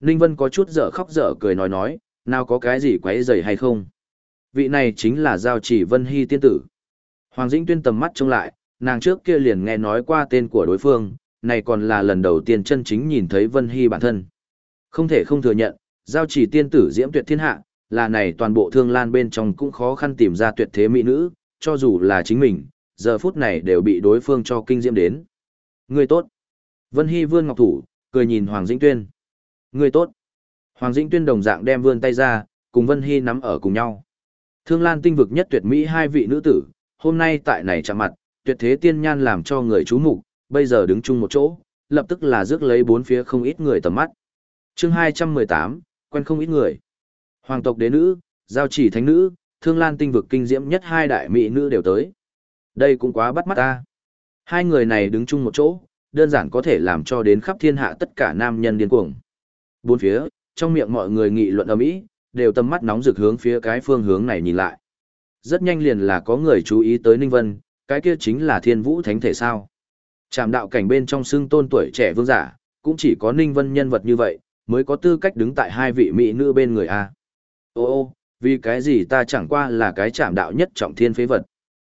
Ninh Vân có chút dở khóc dở cười nói nói, nào có cái gì quấy rầy hay không. Vị này chính là giao chỉ Vân Hy tiên tử. Hoàng Dĩnh Tuyên tầm mắt trông lại, nàng trước kia liền nghe nói qua tên của đối phương, này còn là lần đầu tiên chân chính nhìn thấy Vân Hy bản thân. Không thể không thừa nhận, giao chỉ tiên tử diễm tuyệt thiên hạ, là này toàn bộ thương lan bên trong cũng khó khăn tìm ra tuyệt thế mỹ nữ, cho dù là chính mình, giờ phút này đều bị đối phương cho kinh diễm đến. Người tốt. Vân Hy vươn ngọc thủ, cười nhìn Hoàng Dĩnh Tuyên. Người tốt. Hoàng Dĩnh Tuyên đồng dạng đem vươn tay ra, cùng Vân Hy nắm ở cùng nhau. Thương Lan tinh vực nhất tuyệt mỹ hai vị nữ tử, hôm nay tại này chạm mặt, tuyệt thế tiên nhan làm cho người chú mục, bây giờ đứng chung một chỗ, lập tức là rước lấy bốn phía không ít người tầm mắt. Chương 218, quen không ít người. Hoàng tộc đế nữ, giao chỉ thánh nữ, Thương Lan tinh vực kinh diễm nhất hai đại mỹ nữ đều tới. Đây cũng quá bắt mắt ta. Hai người này đứng chung một chỗ, đơn giản có thể làm cho đến khắp thiên hạ tất cả nam nhân điên cuồng. Bốn phía, trong miệng mọi người nghị luận ầm ĩ, đều tầm mắt nóng rực hướng phía cái phương hướng này nhìn lại. Rất nhanh liền là có người chú ý tới Ninh Vân, cái kia chính là Thiên Vũ Thánh thể sao? Trạm đạo cảnh bên trong xưng tôn tuổi trẻ vương giả, cũng chỉ có Ninh Vân nhân vật như vậy, mới có tư cách đứng tại hai vị mỹ nữ bên người a. Ô ô, vì cái gì ta chẳng qua là cái trạm đạo nhất trọng thiên phế vật.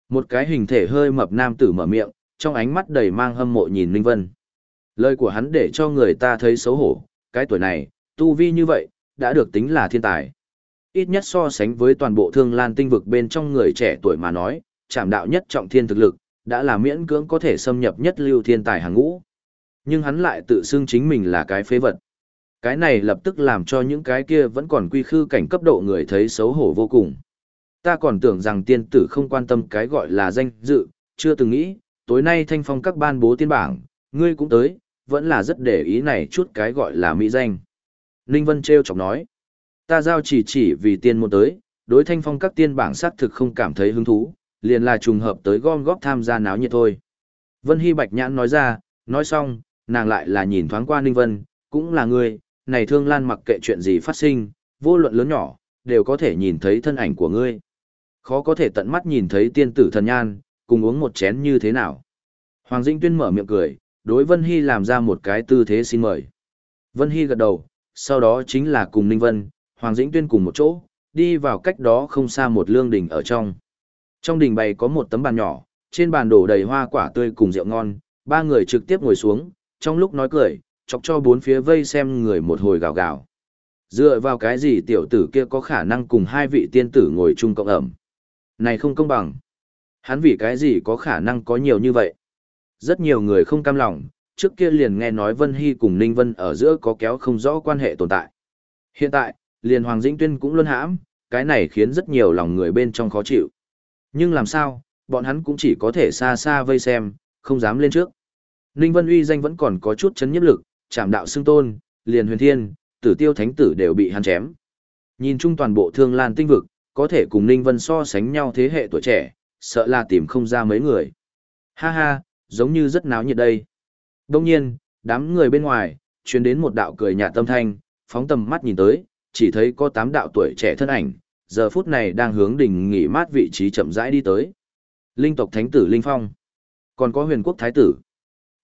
Một cái hình thể hơi mập nam tử mở miệng, trong ánh mắt đầy mang hâm mộ nhìn Ninh Vân. Lời của hắn để cho người ta thấy xấu hổ, cái tuổi này, tu vi như vậy, đã được tính là thiên tài. Ít nhất so sánh với toàn bộ thương lan tinh vực bên trong người trẻ tuổi mà nói, chạm đạo nhất trọng thiên thực lực, đã là miễn cưỡng có thể xâm nhập nhất lưu thiên tài hàng ngũ. Nhưng hắn lại tự xưng chính mình là cái phế vật. Cái này lập tức làm cho những cái kia vẫn còn quy khư cảnh cấp độ người thấy xấu hổ vô cùng. Ta còn tưởng rằng tiên tử không quan tâm cái gọi là danh dự, chưa từng nghĩ, tối nay thanh phong các ban bố tiên bảng, ngươi cũng tới, vẫn là rất để ý này chút cái gọi là mỹ danh. Ninh Vân treo chọc nói, ta giao chỉ chỉ vì tiên môn tới, đối thanh phong các tiên bảng sát thực không cảm thấy hứng thú, liền là trùng hợp tới gom góp tham gia náo nhiệt thôi. Vân Hy Bạch Nhãn nói ra, nói xong, nàng lại là nhìn thoáng qua Ninh Vân, cũng là ngươi, này thương lan mặc kệ chuyện gì phát sinh, vô luận lớn nhỏ, đều có thể nhìn thấy thân ảnh của ngươi. Khó có thể tận mắt nhìn thấy tiên tử thần nhan, cùng uống một chén như thế nào. Hoàng Dĩnh Tuyên mở miệng cười, đối Vân Hy làm ra một cái tư thế xin mời. Vân Hy gật đầu, sau đó chính là cùng Ninh Vân, Hoàng Dĩnh Tuyên cùng một chỗ, đi vào cách đó không xa một lương đình ở trong. Trong đình bày có một tấm bàn nhỏ, trên bàn đổ đầy hoa quả tươi cùng rượu ngon, ba người trực tiếp ngồi xuống, trong lúc nói cười, chọc cho bốn phía vây xem người một hồi gào gào. Dựa vào cái gì tiểu tử kia có khả năng cùng hai vị tiên tử ngồi chung cộng ẩm. Này không công bằng. Hắn vì cái gì có khả năng có nhiều như vậy. Rất nhiều người không cam lòng, trước kia liền nghe nói Vân Hy cùng Ninh Vân ở giữa có kéo không rõ quan hệ tồn tại. Hiện tại, liền Hoàng Dĩnh Tuyên cũng luôn hãm, cái này khiến rất nhiều lòng người bên trong khó chịu. Nhưng làm sao, bọn hắn cũng chỉ có thể xa xa vây xem, không dám lên trước. Ninh Vân uy danh vẫn còn có chút chấn nhiếp lực, chạm đạo xưng tôn, liền huyền thiên, tử tiêu thánh tử đều bị hắn chém. Nhìn chung toàn bộ thương lan tinh vực, có thể cùng Ninh Vân so sánh nhau thế hệ tuổi trẻ, sợ là tìm không ra mấy người. Ha ha, giống như rất náo nhiệt đây. Đông nhiên, đám người bên ngoài, truyền đến một đạo cười nhạt tâm thanh, phóng tầm mắt nhìn tới, chỉ thấy có tám đạo tuổi trẻ thân ảnh, giờ phút này đang hướng đỉnh nghỉ mát vị trí chậm rãi đi tới. Linh tộc thánh tử Linh Phong, còn có huyền quốc thái tử.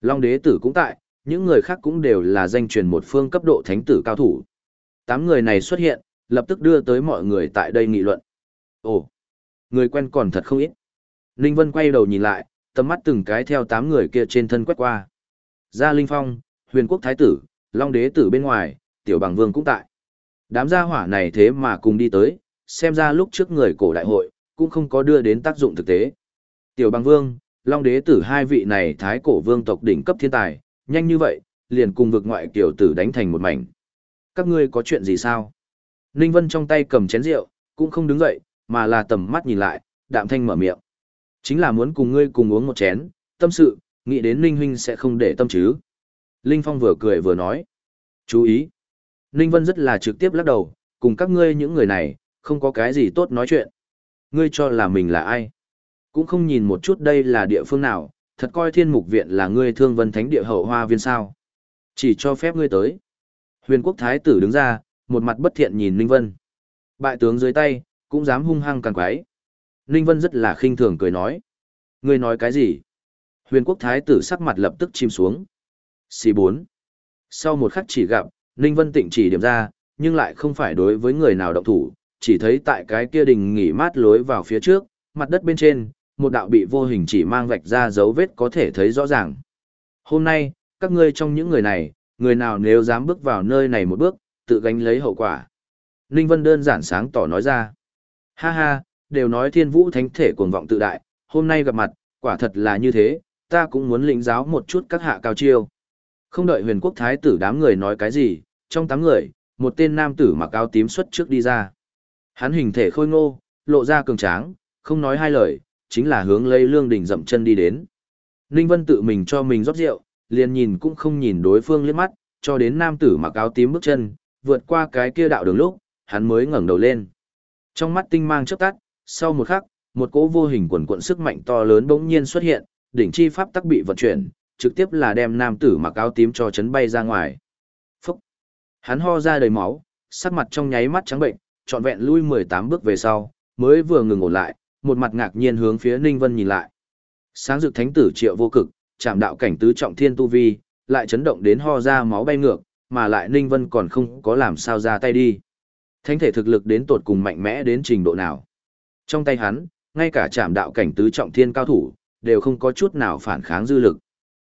Long đế tử cũng tại, những người khác cũng đều là danh truyền một phương cấp độ thánh tử cao thủ. Tám người này xuất hiện, lập tức đưa tới mọi người tại đây nghị luận. Ồ, người quen còn thật không ít. Ninh Vân quay đầu nhìn lại, tầm mắt từng cái theo tám người kia trên thân quét qua. Gia Linh Phong, huyền quốc thái tử, long đế tử bên ngoài, tiểu bằng vương cũng tại. Đám gia hỏa này thế mà cùng đi tới, xem ra lúc trước người cổ đại hội, cũng không có đưa đến tác dụng thực tế. Tiểu bằng vương, long đế tử hai vị này thái cổ vương tộc đỉnh cấp thiên tài, nhanh như vậy, liền cùng vực ngoại tiểu tử đánh thành một mảnh. Các ngươi có chuyện gì sao? Ninh Vân trong tay cầm chén rượu, cũng không đứng dậy, mà là tầm mắt nhìn lại, đạm thanh mở miệng. Chính là muốn cùng ngươi cùng uống một chén, tâm sự, nghĩ đến Ninh Huynh sẽ không để tâm chứ. Linh Phong vừa cười vừa nói. Chú ý. Ninh Vân rất là trực tiếp lắc đầu, cùng các ngươi những người này, không có cái gì tốt nói chuyện. Ngươi cho là mình là ai? Cũng không nhìn một chút đây là địa phương nào, thật coi thiên mục viện là ngươi thương vân thánh địa hậu hoa viên sao. Chỉ cho phép ngươi tới. Huyền quốc thái tử đứng ra, một mặt bất thiện nhìn Ninh Vân. Bại tướng dưới tay, cũng dám hung hăng càng quái. Ninh Vân rất là khinh thường cười nói. Ngươi nói cái gì? Huyền quốc thái tử sắc mặt lập tức chìm xuống. Xì 4. Sau một khắc chỉ gặp, Ninh Vân Tịnh chỉ điểm ra, nhưng lại không phải đối với người nào động thủ, chỉ thấy tại cái kia đình nghỉ mát lối vào phía trước, mặt đất bên trên, một đạo bị vô hình chỉ mang vạch ra dấu vết có thể thấy rõ ràng. Hôm nay, các ngươi trong những người này, người nào nếu dám bước vào nơi này một bước, tự gánh lấy hậu quả. Ninh Vân đơn giản sáng tỏ nói ra. Ha ha, đều nói thiên vũ thánh thể cuồng vọng tự đại, hôm nay gặp mặt, quả thật là như thế, ta cũng muốn lĩnh giáo một chút các hạ cao chiêu. Không đợi huyền quốc thái tử đám người nói cái gì, trong tám người, một tên nam tử mặc áo tím xuất trước đi ra. Hắn hình thể khôi ngô, lộ ra cường tráng, không nói hai lời, chính là hướng lấy lương đỉnh dậm chân đi đến. Ninh Vân tự mình cho mình rót rượu, liền nhìn cũng không nhìn đối phương liếc mắt, cho đến nam tử mặc áo tím bước chân, vượt qua cái kia đạo đường lúc, hắn mới ngẩng đầu lên. Trong mắt tinh mang chớp tắt, sau một khắc, một cỗ vô hình quần cuộn sức mạnh to lớn bỗng nhiên xuất hiện, đỉnh chi pháp tắc bị vận chuyển, trực tiếp là đem nam tử mặc áo tím cho chấn bay ra ngoài. Phúc! Hắn ho ra đầy máu, sắc mặt trong nháy mắt trắng bệnh, trọn vẹn lui 18 bước về sau, mới vừa ngừng ổn lại, một mặt ngạc nhiên hướng phía Ninh Vân nhìn lại. Sáng dực thánh tử triệu vô cực, chạm đạo cảnh tứ trọng thiên tu vi, lại chấn động đến ho ra máu bay ngược, mà lại Ninh Vân còn không có làm sao ra tay đi. Thánh thể thực lực đến tột cùng mạnh mẽ đến trình độ nào. Trong tay hắn, ngay cả trạm đạo cảnh tứ trọng thiên cao thủ, đều không có chút nào phản kháng dư lực.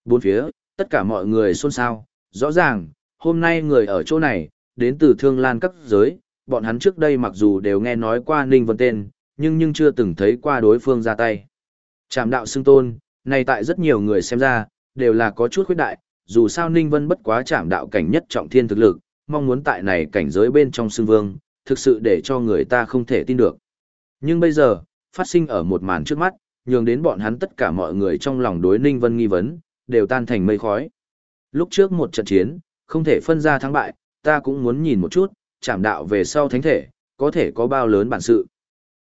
Bốn phía, tất cả mọi người xôn xao, rõ ràng, hôm nay người ở chỗ này, đến từ thương lan cấp giới, bọn hắn trước đây mặc dù đều nghe nói qua Ninh Vân tên, nhưng nhưng chưa từng thấy qua đối phương ra tay. Trạm đạo xưng tôn, này tại rất nhiều người xem ra, đều là có chút khuyết đại, dù sao Ninh Vân bất quá trạm đạo cảnh nhất trọng thiên thực lực, mong muốn tại này cảnh giới bên trong xưng vương, thực sự để cho người ta không thể tin được. Nhưng bây giờ, phát sinh ở một màn trước mắt, nhường đến bọn hắn tất cả mọi người trong lòng đối Ninh Vân nghi vấn, đều tan thành mây khói. Lúc trước một trận chiến, không thể phân ra thắng bại, ta cũng muốn nhìn một chút, chảm đạo về sau thánh thể, có thể có bao lớn bản sự.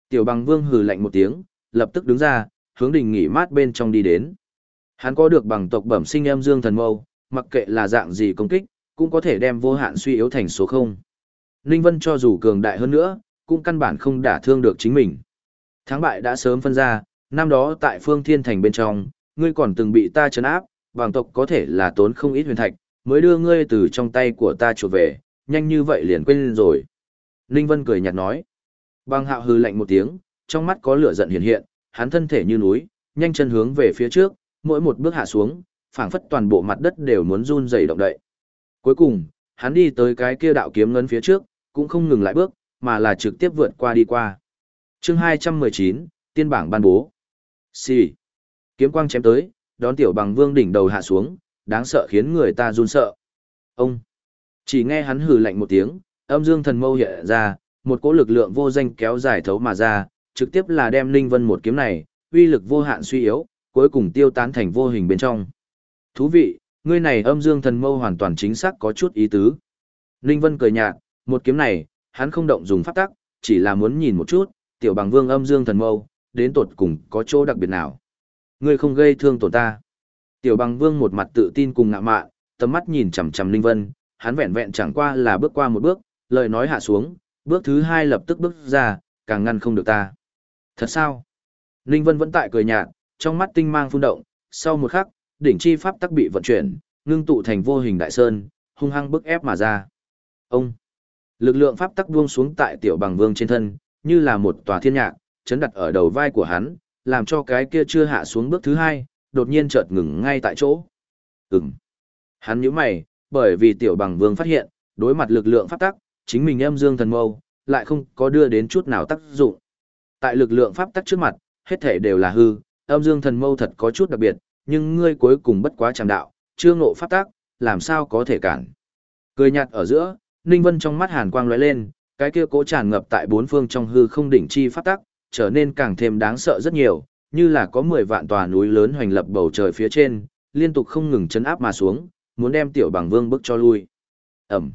Tiểu bằng vương hừ lạnh một tiếng, lập tức đứng ra, hướng đình nghỉ mát bên trong đi đến. Hắn có được bằng tộc bẩm sinh em dương thần mâu, mặc kệ là dạng gì công kích, cũng có thể đem vô hạn suy yếu thành số 0. Ninh Vân cho dù cường đại hơn nữa, cũng căn bản không đả thương được chính mình. Thắng bại đã sớm phân ra, năm đó tại phương thiên thành bên trong, ngươi còn từng bị ta chấn áp, vàng tộc có thể là tốn không ít huyền thạch, mới đưa ngươi từ trong tay của ta chuột về, nhanh như vậy liền quên rồi. Ninh Vân cười nhạt nói. Băng hạo hư lạnh một tiếng, trong mắt có lửa giận hiện hiện, hắn thân thể như núi, nhanh chân hướng về phía trước, mỗi một bước hạ xuống, phảng phất toàn bộ mặt đất đều muốn run rẩy động đậy. Cuối cùng, hắn đi tới cái kia đạo kiếm ngân phía trước, cũng không ngừng lại bước, mà là trực tiếp vượt qua đi qua. Chương 219, tiên bảng ban bố. Xì. Kiếm quang chém tới, đón tiểu bằng vương đỉnh đầu hạ xuống, đáng sợ khiến người ta run sợ. Ông. Chỉ nghe hắn hừ lạnh một tiếng, âm dương thần mâu hiện ra, một cỗ lực lượng vô danh kéo dài thấu mà ra, trực tiếp là đem Ninh Vân một kiếm này, uy lực vô hạn suy yếu, cuối cùng tiêu tán thành vô hình bên trong. Thú vị, ngươi này âm dương thần mâu hoàn toàn chính xác có chút ý tứ. Ninh Vân cười nhạt, một kiếm này, hắn không động dùng pháp tắc, chỉ là muốn nhìn một chút, tiểu bằng vương âm dương thần mâu, đến tột cùng có chỗ đặc biệt nào. Ngươi không gây thương tổn ta. Tiểu bằng vương một mặt tự tin cùng ngạ mạn, tầm mắt nhìn chằm chằm linh Vân, hắn vẹn vẹn chẳng qua là bước qua một bước, lời nói hạ xuống, bước thứ hai lập tức bước ra, càng ngăn không được ta. Thật sao? Linh Vân vẫn tại cười nhạt, trong mắt tinh mang phun động, sau một khắc, đỉnh chi pháp tắc bị vận chuyển, ngưng tụ thành vô hình đại sơn, hung hăng bức ép mà ra. Ông! Lực lượng pháp tắc buông xuống tại tiểu bằng vương trên thân, như là một tòa thiên nhạc, chấn đặt ở đầu vai của hắn, làm cho cái kia chưa hạ xuống bước thứ hai, đột nhiên chợt ngừng ngay tại chỗ. Ừm. Hắn nhíu mày, bởi vì tiểu bằng vương phát hiện, đối mặt lực lượng pháp tắc, chính mình âm dương thần mâu, lại không có đưa đến chút nào tác dụng. Tại lực lượng pháp tắc trước mặt, hết thể đều là hư, âm dương thần mâu thật có chút đặc biệt, nhưng ngươi cuối cùng bất quá tràng đạo, chưa ngộ pháp tắc, làm sao có thể cản. Cười nhạt ở giữa, Ninh Vân trong mắt hàn quang lóe lên, cái kia cố tràn ngập tại bốn phương trong hư không đỉnh chi pháp tắc, trở nên càng thêm đáng sợ rất nhiều, như là có 10 vạn tòa núi lớn hoành lập bầu trời phía trên, liên tục không ngừng chấn áp mà xuống, muốn đem tiểu bằng vương bước cho lui. Ẩm.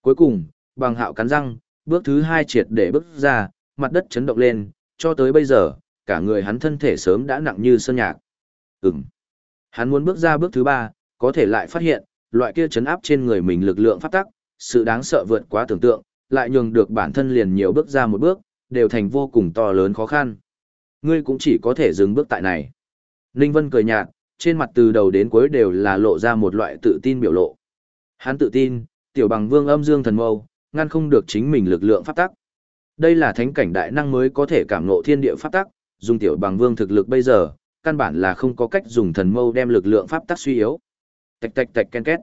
Cuối cùng, bằng hạo cắn răng, bước thứ hai triệt để bước ra, mặt đất chấn động lên, cho tới bây giờ, cả người hắn thân thể sớm đã nặng như sơn nhạc. Ừm. Hắn muốn bước ra bước thứ ba, có thể lại phát hiện, loại kia chấn áp trên người mình lực lượng phát tắc, sự đáng sợ vượt quá tưởng tượng, lại nhường được bản thân liền nhiều bước ra một bước, đều thành vô cùng to lớn khó khăn. Ngươi cũng chỉ có thể dừng bước tại này. Ninh Vân cười nhạt, trên mặt từ đầu đến cuối đều là lộ ra một loại tự tin biểu lộ. Hắn tự tin, tiểu bằng vương âm dương thần mâu, ngăn không được chính mình lực lượng pháp tắc. Đây là thánh cảnh đại năng mới có thể cảm ngộ thiên địa pháp tắc, dùng tiểu bằng vương thực lực bây giờ, căn bản là không có cách dùng thần mâu đem lực lượng pháp tắc suy yếu. Tạch tạch tạch ken két.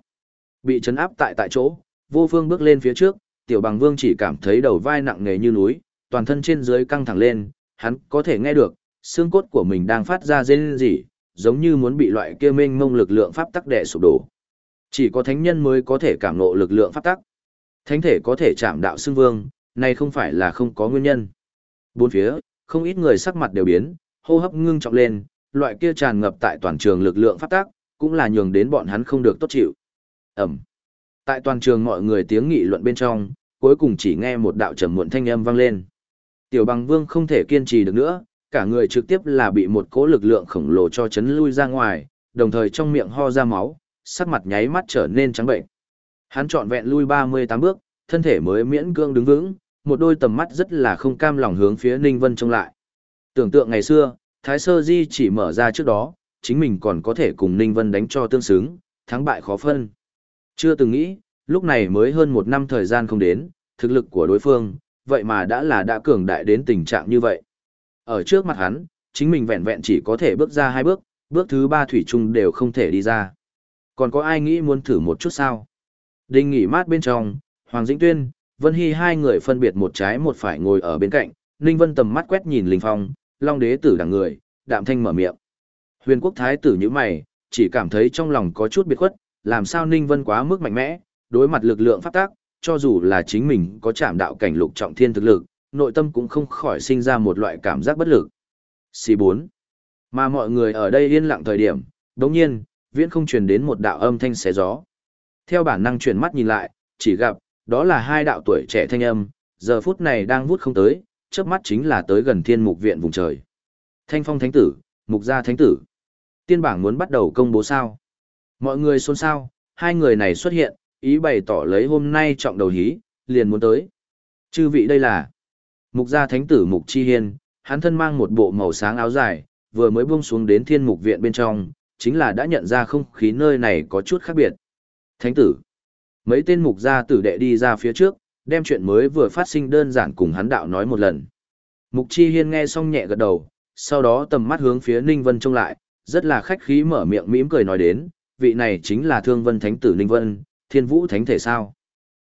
Bị chấn áp tại tại chỗ, vô phương bước lên phía trước, tiểu bằng vương chỉ cảm thấy đầu vai nặng nề như núi, toàn thân trên dưới căng thẳng lên, hắn có thể nghe được, xương cốt của mình đang phát ra rên rỉ, giống như muốn bị loại kia mênh mông lực lượng pháp tắc đè sụp đổ. Chỉ có thánh nhân mới có thể cảm ngộ lực lượng pháp tắc. Thánh thể có thể chạm đạo xương vương, này không phải là không có nguyên nhân. Bốn phía, không ít người sắc mặt đều biến, hô hấp ngưng trọng lên, loại kia tràn ngập tại toàn trường lực lượng pháp tắc, cũng là nhường đến bọn hắn không được tốt chịu. Ẩm. Tại toàn trường mọi người tiếng nghị luận bên trong, cuối cùng chỉ nghe một đạo trầm muộn thanh âm vang lên. Tiểu bằng vương không thể kiên trì được nữa, cả người trực tiếp là bị một cỗ lực lượng khổng lồ cho chấn lui ra ngoài, đồng thời trong miệng ho ra máu, sắc mặt nháy mắt trở nên trắng bệnh. Hắn trọn vẹn lui 38 bước, thân thể mới miễn cương đứng vững, một đôi tầm mắt rất là không cam lòng hướng phía Ninh Vân trông lại. Tưởng tượng ngày xưa, Thái Sơ Di chỉ mở ra trước đó, chính mình còn có thể cùng Ninh Vân đánh cho tương xứng, thắng bại khó phân. Chưa từng nghĩ, lúc này mới hơn một năm thời gian không đến, thực lực của đối phương, vậy mà đã là đã cường đại đến tình trạng như vậy. Ở trước mặt hắn, chính mình vẹn vẹn chỉ có thể bước ra hai bước, bước thứ ba thủy chung đều không thể đi ra. Còn có ai nghĩ muốn thử một chút sao? Đinh nghỉ mát bên trong, Hoàng Dĩnh Tuyên, Vân Hy hai người phân biệt một trái một phải ngồi ở bên cạnh, Ninh Vân tầm mắt quét nhìn Linh Phong, Long Đế tử đằng người, đạm thanh mở miệng. Huyền Quốc Thái tử như mày, chỉ cảm thấy trong lòng có chút biệt khuất, làm sao Ninh Vân quá mức mạnh mẽ, đối mặt lực lượng pháp tác, cho dù là chính mình có chạm đạo cảnh lục trọng thiên thực lực, nội tâm cũng không khỏi sinh ra một loại cảm giác bất lực. C4. Mà mọi người ở đây yên lặng thời điểm, đồng nhiên, viễn không truyền đến một đạo âm thanh xé gió. Theo bản năng chuyển mắt nhìn lại, chỉ gặp, đó là hai đạo tuổi trẻ thanh âm, giờ phút này đang vút không tới, chớp mắt chính là tới gần thiên mục viện vùng trời. Thanh phong thánh tử, mục gia thánh tử. Tiên bảng muốn bắt đầu công bố sao. Mọi người xôn xao, hai người này xuất hiện, ý bày tỏ lấy hôm nay trọng đầu hí, liền muốn tới. Chư vị đây là Mục gia thánh tử Mục Chi Hiên, hắn thân mang một bộ màu sáng áo dài, vừa mới buông xuống đến thiên mục viện bên trong, chính là đã nhận ra không khí nơi này có chút khác biệt. Thánh tử. Mấy tên mục gia tử đệ đi ra phía trước, đem chuyện mới vừa phát sinh đơn giản cùng hắn đạo nói một lần. Mục Chi Hiên nghe xong nhẹ gật đầu, sau đó tầm mắt hướng phía Ninh Vân trông lại, rất là khách khí mở miệng mỉm cười nói đến, vị này chính là Thương Vân Thánh tử Ninh Vân, Thiên Vũ Thánh thể sao?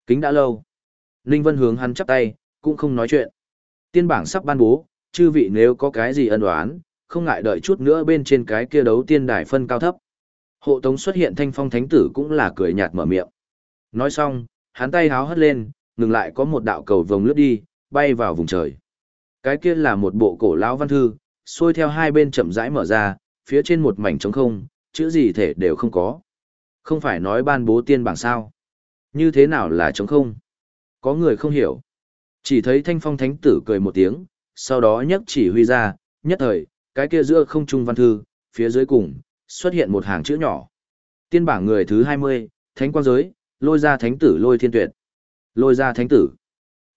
Kính đã lâu. Ninh Vân hướng hắn chắp tay, cũng không nói chuyện. Tiên bảng sắp ban bố, chư vị nếu có cái gì ân oán, không ngại đợi chút nữa bên trên cái kia đấu tiên đài phân cao thấp. Hộ tống xuất hiện thanh phong thánh tử cũng là cười nhạt mở miệng. Nói xong, hắn tay háo hất lên, ngừng lại có một đạo cầu vồng lướt đi, bay vào vùng trời. Cái kia là một bộ cổ lão văn thư, xuôi theo hai bên chậm rãi mở ra, phía trên một mảnh trống không, chữ gì thể đều không có. Không phải nói ban bố tiên bảng sao? Như thế nào là trống không? Có người không hiểu. Chỉ thấy thanh phong thánh tử cười một tiếng, sau đó nhấc chỉ huy ra, nhất thời, cái kia giữa không trung văn thư, phía dưới cùng, xuất hiện một hàng chữ nhỏ. Tiên bảng người thứ 20, thánh quang giới, lôi ra thánh tử lôi thiên tuyệt. Lôi ra thánh tử.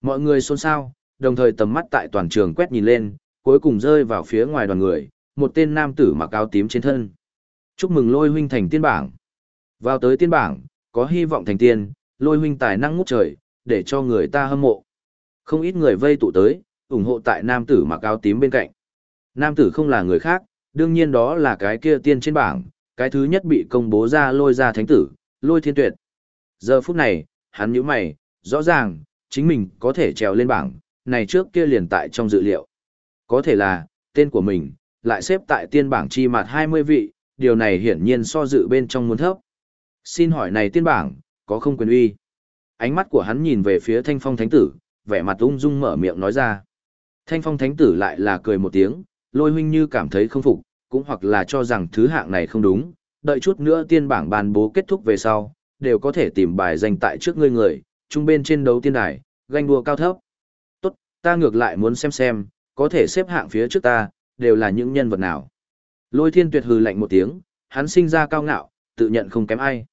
Mọi người xôn xao, đồng thời tầm mắt tại toàn trường quét nhìn lên, cuối cùng rơi vào phía ngoài đoàn người, một tên nam tử mặc áo tím trên thân. Chúc mừng lôi huynh thành tiên bảng. Vào tới tiên bảng, có hy vọng thành tiên, lôi huynh tài năng ngút trời, để cho người ta hâm mộ. Không ít người vây tụ tới, ủng hộ tại nam tử mặc áo tím bên cạnh. Nam tử không là người khác, đương nhiên đó là cái kia tiên trên bảng, cái thứ nhất bị công bố ra lôi ra thánh tử, lôi thiên tuyệt. Giờ phút này, hắn nhíu mày, rõ ràng, chính mình có thể trèo lên bảng, này trước kia liền tại trong dự liệu. Có thể là, tên của mình, lại xếp tại tiên bảng chi mặt 20 vị, điều này hiển nhiên so dự bên trong muốn thấp. Xin hỏi này tiên bảng, có không quyền uy? Ánh mắt của hắn nhìn về phía thanh phong thánh tử, vẻ mặt ung dung mở miệng nói ra. Thanh phong thánh tử lại là cười một tiếng, lôi huynh như cảm thấy không phục, cũng hoặc là cho rằng thứ hạng này không đúng, đợi chút nữa tiên bảng bàn bố kết thúc về sau, đều có thể tìm bài danh tại trước ngươi người, trung bên trên đấu tiên đài, ganh đua cao thấp. Tốt, ta ngược lại muốn xem xem, có thể xếp hạng phía trước ta, đều là những nhân vật nào. Lôi thiên tuyệt hừ lạnh một tiếng, hắn sinh ra cao ngạo, tự nhận không kém ai.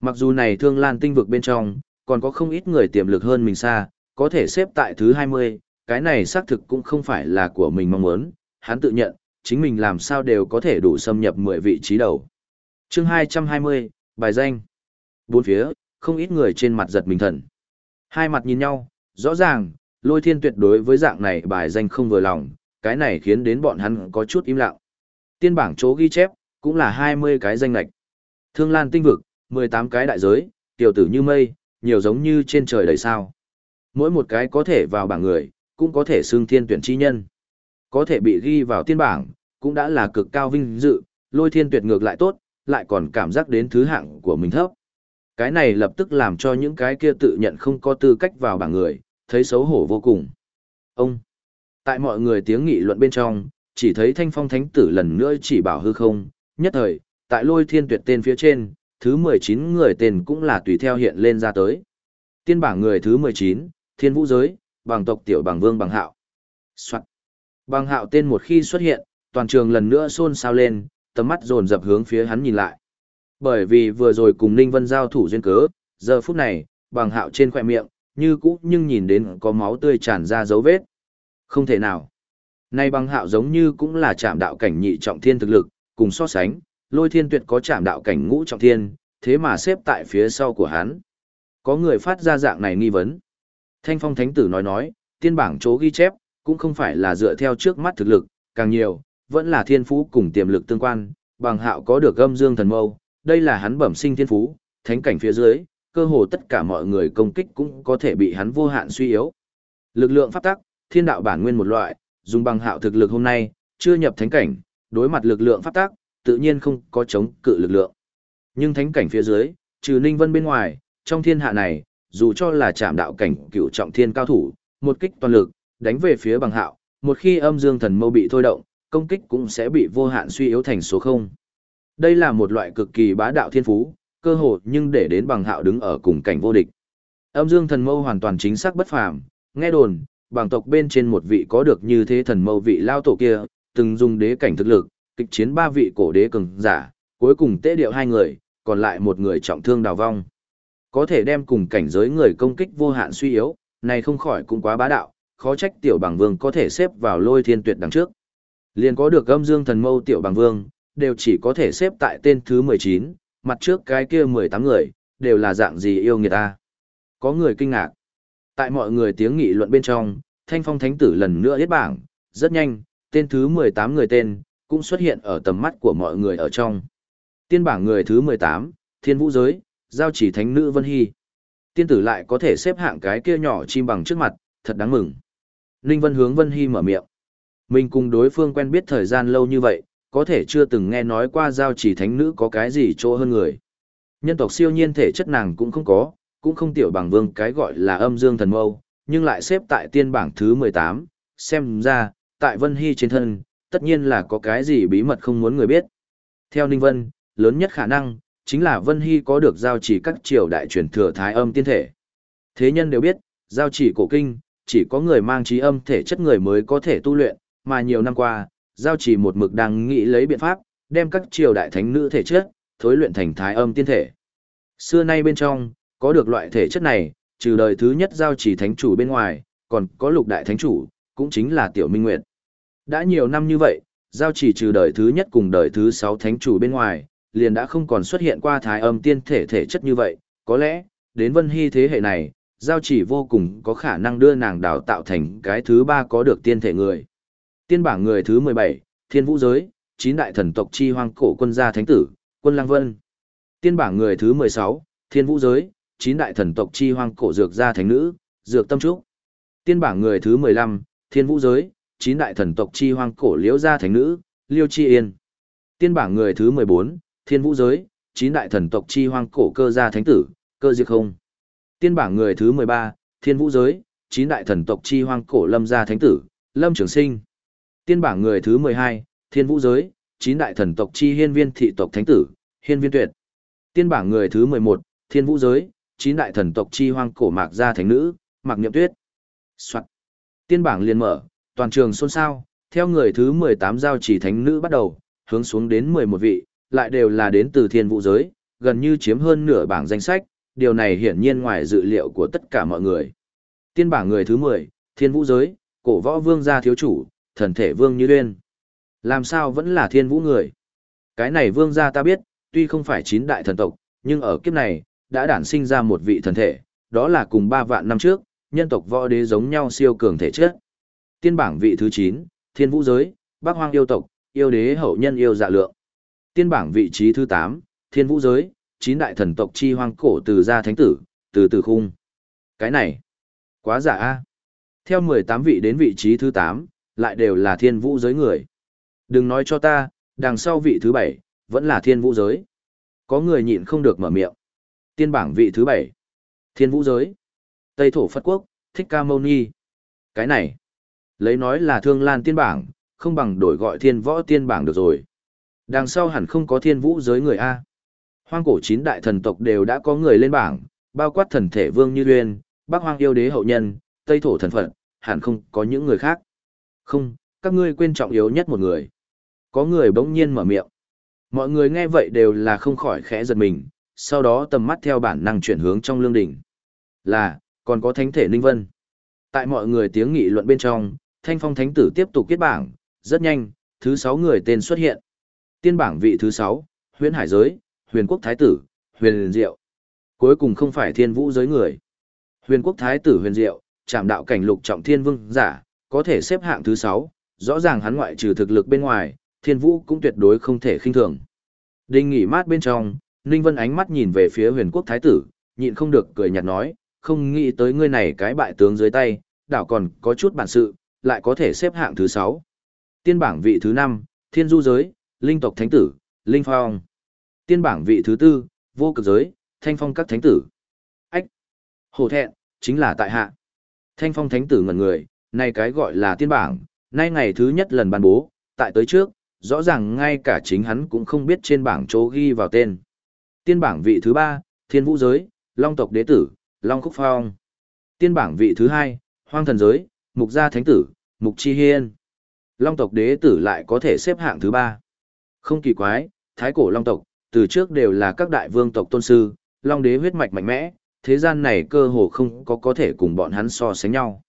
Mặc dù này thương lan tinh vực bên trong, còn có không ít người tiềm lực hơn mình xa, có thể xếp tại thứ 20, cái này xác thực cũng không phải là của mình mong muốn, hắn tự nhận, chính mình làm sao đều có thể đủ xâm nhập 10 vị trí đầu. chương 220, bài danh. Bốn phía, không ít người trên mặt giật mình thần. Hai mặt nhìn nhau, rõ ràng, lôi thiên tuyệt đối với dạng này bài danh không vừa lòng, cái này khiến đến bọn hắn có chút im lặng. Tiên bảng chỗ ghi chép, cũng là 20 cái danh lạch. Thương Lan tinh vực, 18 cái đại giới, tiểu tử như mây, nhiều giống như trên trời đầy sao. Mỗi một cái có thể vào bảng người, cũng có thể xưng thiên tuyển chi nhân. Có thể bị ghi vào tiên bảng, cũng đã là cực cao vinh dự, lôi thiên tuyệt ngược lại tốt, lại còn cảm giác đến thứ hạng của mình thấp. Cái này lập tức làm cho những cái kia tự nhận không có tư cách vào bảng người, thấy xấu hổ vô cùng. Ông, tại mọi người tiếng nghị luận bên trong, chỉ thấy thanh phong thánh tử lần nữa chỉ bảo hư không, nhất thời, tại lôi thiên tuyệt tên phía trên, thứ 19 người tên cũng là tùy theo hiện lên ra tới. Tiên bảng người thứ 19, thiên vũ giới, bằng tộc tiểu bằng vương bằng hạo. Soạn. Bằng hạo tên một khi xuất hiện, toàn trường lần nữa xôn xao lên, tầm mắt dồn dập hướng phía hắn nhìn lại. Bởi vì vừa rồi cùng Ninh Vân giao thủ duyên cớ, giờ phút này, bằng hạo trên khỏe miệng, như cũ nhưng nhìn đến có máu tươi tràn ra dấu vết. Không thể nào. Nay băng hạo giống như cũng là chạm đạo cảnh nhị trọng thiên thực lực, cùng so sánh, lôi thiên tuyệt có chạm đạo cảnh ngũ trọng thiên, thế mà xếp tại phía sau của hắn. Có người phát ra dạng này nghi vấn. Thanh phong thánh tử nói nói, tiên bảng chỗ ghi chép, cũng không phải là dựa theo trước mắt thực lực, càng nhiều, vẫn là thiên phú cùng tiềm lực tương quan, bằng hạo có được âm dương thần mâu, đây là hắn bẩm sinh thiên phú, thánh cảnh phía dưới, cơ hồ tất cả mọi người công kích cũng có thể bị hắn vô hạn suy yếu. Lực lượng pháp tắc, thiên đạo bản nguyên một loại, dùng bằng hạo thực lực hôm nay, chưa nhập thánh cảnh, đối mặt lực lượng pháp tác, tự nhiên không có chống cự lực lượng. Nhưng thánh cảnh phía dưới, trừ Ninh Vân bên ngoài, trong thiên hạ này, dù cho là chạm đạo cảnh cựu trọng thiên cao thủ, một kích toàn lực, đánh về phía bằng hạo, một khi âm dương thần mâu bị thôi động, công kích cũng sẽ bị vô hạn suy yếu thành số 0. Đây là một loại cực kỳ bá đạo thiên phú, cơ hội nhưng để đến bằng hạo đứng ở cùng cảnh vô địch. Âm dương thần mâu hoàn toàn chính xác bất phàm, nghe đồn, bằng tộc bên trên một vị có được như thế thần mâu vị lao tổ kia, từng dùng đế cảnh thực lực, kịch chiến ba vị cổ đế cường giả, cuối cùng tế điệu hai người, còn lại một người trọng thương đào vong. Có thể đem cùng cảnh giới người công kích vô hạn suy yếu, này không khỏi cũng quá bá đạo, khó trách tiểu bằng vương có thể xếp vào lôi thiên tuyệt đằng trước. Liền có được âm dương thần mâu tiểu bằng vương, đều chỉ có thể xếp tại tên thứ 19, mặt trước cái kia 18 người, đều là dạng gì yêu người ta. Có người kinh ngạc. Tại mọi người tiếng nghị luận bên trong, thanh phong thánh tử lần nữa hết bảng, rất nhanh, tên thứ 18 người tên, cũng xuất hiện ở tầm mắt của mọi người ở trong. Tiên bảng người thứ 18, Thiên Vũ Giới, Giao chỉ Thánh Nữ Vân Hy. Tiên tử lại có thể xếp hạng cái kia nhỏ chim bằng trước mặt, thật đáng mừng. Ninh Vân hướng Vân Hy mở miệng. Mình cùng đối phương quen biết thời gian lâu như vậy, có thể chưa từng nghe nói qua giao chỉ thánh nữ có cái gì chỗ hơn người. Nhân tộc siêu nhiên thể chất nàng cũng không có, cũng không tiểu bằng vương cái gọi là âm dương thần mâu, nhưng lại xếp tại tiên bảng thứ 18, xem ra, tại Vân Hy trên thân, tất nhiên là có cái gì bí mật không muốn người biết. Theo Ninh Vân, lớn nhất khả năng, chính là Vân Hy có được giao chỉ các triều đại truyền thừa thái âm tiên thể. Thế nhân đều biết, giao chỉ cổ kinh, chỉ có người mang trí âm thể chất người mới có thể tu luyện, mà nhiều năm qua, giao chỉ một mực đang nghĩ lấy biện pháp, đem các triều đại thánh nữ thể chất, thối luyện thành thái âm tiên thể. Xưa nay bên trong, có được loại thể chất này, trừ đời thứ nhất giao chỉ thánh chủ bên ngoài, còn có lục đại thánh chủ, cũng chính là tiểu minh nguyệt. Đã nhiều năm như vậy, giao chỉ trừ đời thứ nhất cùng đời thứ sáu thánh chủ bên ngoài, liền đã không còn xuất hiện qua thái âm tiên thể thể chất như vậy, có lẽ, đến vân hy thế hệ này, giao chỉ vô cùng có khả năng đưa nàng đào tạo thành cái thứ ba có được tiên thể người. Tiên bảng người thứ 17, Thiên Vũ Giới, chín đại thần tộc chi hoang cổ quân gia thánh tử, quân Lang Vân. Tiên bảng người thứ 16, Thiên Vũ Giới, chín đại thần tộc chi hoang cổ dược gia thánh nữ, dược tâm trúc. Tiên bảng người thứ 15, Thiên Vũ Giới, chín đại thần tộc chi hoang cổ liễu gia thánh nữ, Liêu Chi Yên. Tiên bảng người thứ 14, Thiên Vũ Giới, chín đại thần tộc chi hoang cổ cơ gia thánh tử, cơ diệt không. Tiên bảng người thứ 13, Thiên Vũ Giới, chín đại thần tộc chi hoang cổ lâm gia thánh tử, Lâm Trường Sinh. Tiên bảng người thứ 12, Thiên Vũ Giới, chín đại thần tộc chi hiên viên thị tộc thánh tử, hiên viên tuyệt. Tiên bảng người thứ 11, Thiên Vũ Giới, chín đại thần tộc chi hoang cổ mạc gia thánh nữ, mạc niệm tuyết. Soạn. Tiên bảng liền mở, toàn trường xôn xao, theo người thứ 18 giao chỉ thánh nữ bắt đầu, hướng xuống đến 11 vị, lại đều là đến từ thiên vũ giới, gần như chiếm hơn nửa bảng danh sách, điều này hiển nhiên ngoài dự liệu của tất cả mọi người. Tiên bảng người thứ 10, thiên vũ giới, cổ võ vương gia thiếu chủ, thần thể vương như uyên. Làm sao vẫn là thiên vũ người? Cái này vương gia ta biết, tuy không phải chín đại thần tộc, nhưng ở kiếp này, đã đản sinh ra một vị thần thể, đó là cùng 3 vạn năm trước, nhân tộc võ đế giống nhau siêu cường thể chất. Tiên bảng vị thứ 9, Thiên Vũ giới, Bắc Hoang yêu tộc, yêu đế hậu nhân yêu dạ lượng. Tiên bảng vị trí thứ 8, Thiên Vũ giới, chín đại thần tộc chi hoang cổ từ gia thánh tử, từ từ khung. Cái này, quá giả a. Theo 18 vị đến vị trí thứ 8, lại đều là Thiên Vũ giới người. Đừng nói cho ta, đằng sau vị thứ 7, vẫn là Thiên Vũ giới. Có người nhịn không được mở miệng. Tiên bảng vị thứ bảy, Thiên Vũ giới. Tây thổ Phật quốc, Thích Ca Mâu Ni. Cái này, lấy nói là Thương Lan tiên bảng, không bằng đổi gọi Thiên Võ tiên bảng được rồi. Đằng sau hẳn không có Thiên Vũ giới người a. Hoang cổ chín đại thần tộc đều đã có người lên bảng, bao quát thần thể Vương Như Uyên, Bắc Hoang yêu đế hậu nhân, Tây thổ thần phật, hẳn không có những người khác. Không, các ngươi quên trọng yếu nhất một người. Có người bỗng nhiên mở miệng. Mọi người nghe vậy đều là không khỏi khẽ giật mình, sau đó tầm mắt theo bản năng chuyển hướng trong lương đỉnh. Là, còn có thánh thể Ninh Vân. Tại mọi người tiếng nghị luận bên trong, Thanh Phong Thánh Tử tiếp tục kết bảng, rất nhanh, thứ 6 người tên xuất hiện. Tiên bảng vị thứ 6, Huyền Hải Giới, Huyền Quốc Thái Tử, Huyền Diệu. Cuối cùng không phải thiên vũ giới người. Huyền Quốc Thái Tử Huyền Diệu, chạm đạo cảnh lục trọng thiên vương giả, có thể xếp hạng thứ 6, rõ ràng hắn ngoại trừ thực lực bên ngoài, thiên vũ cũng tuyệt đối không thể khinh thường. Đinh nghỉ mát bên trong, Ninh Vân ánh mắt nhìn về phía huyền quốc thái tử, nhịn không được cười nhạt nói, không nghĩ tới ngươi này cái bại tướng dưới tay, đảo còn có chút bản sự, lại có thể xếp hạng thứ 6. Tiên bảng vị thứ 5, thiên du giới, linh tộc thánh tử, linh phong. Tiên bảng vị thứ 4, vô cực giới, thanh phong các thánh tử. Ách! Hồ thẹn, chính là tại hạ. Thanh phong thánh tử ngẩn người, này cái gọi là tiên bảng, nay ngày thứ nhất lần ban bố, tại tới trước, rõ ràng ngay cả chính hắn cũng không biết trên bảng chỗ ghi vào tên. Tiên bảng vị thứ ba, Thiên Vũ giới, Long tộc đế tử, Long Khúc Phong. Tiên bảng vị thứ hai, Hoang thần giới, Mục gia thánh tử, Mục Chi Hiên. Long tộc đế tử lại có thể xếp hạng thứ ba. Không kỳ quái, thái cổ Long tộc, từ trước đều là các đại vương tộc tôn sư, Long đế huyết mạch mạnh mẽ, thế gian này cơ hồ không có có thể cùng bọn hắn so sánh nhau.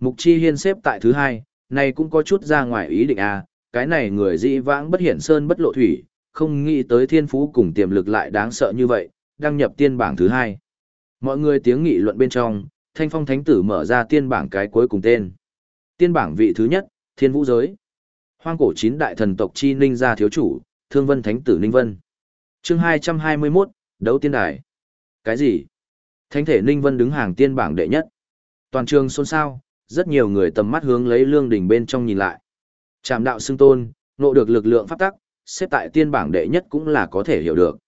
Mục Chi Hiên xếp tại thứ hai, này cũng có chút ra ngoài ý định à, cái này người dĩ vãng bất hiển sơn bất lộ thủy, không nghĩ tới thiên phú cùng tiềm lực lại đáng sợ như vậy, đăng nhập tiên bảng thứ hai. Mọi người tiếng nghị luận bên trong, thanh phong thánh tử mở ra tiên bảng cái cuối cùng tên. Tiên bảng vị thứ nhất, thiên vũ giới. Hoang cổ chín đại thần tộc chi ninh gia thiếu chủ, thương vân thánh tử ninh vân. chương 221, đấu tiên đài. Cái gì? Thánh thể ninh vân đứng hàng tiên bảng đệ nhất. Toàn trường xôn xao, rất nhiều người tầm mắt hướng lấy lương đỉnh bên trong nhìn lại. Trạm đạo xưng tôn, nộ được lực lượng pháp tắc, xếp tại tiên bảng đệ nhất cũng là có thể hiểu được.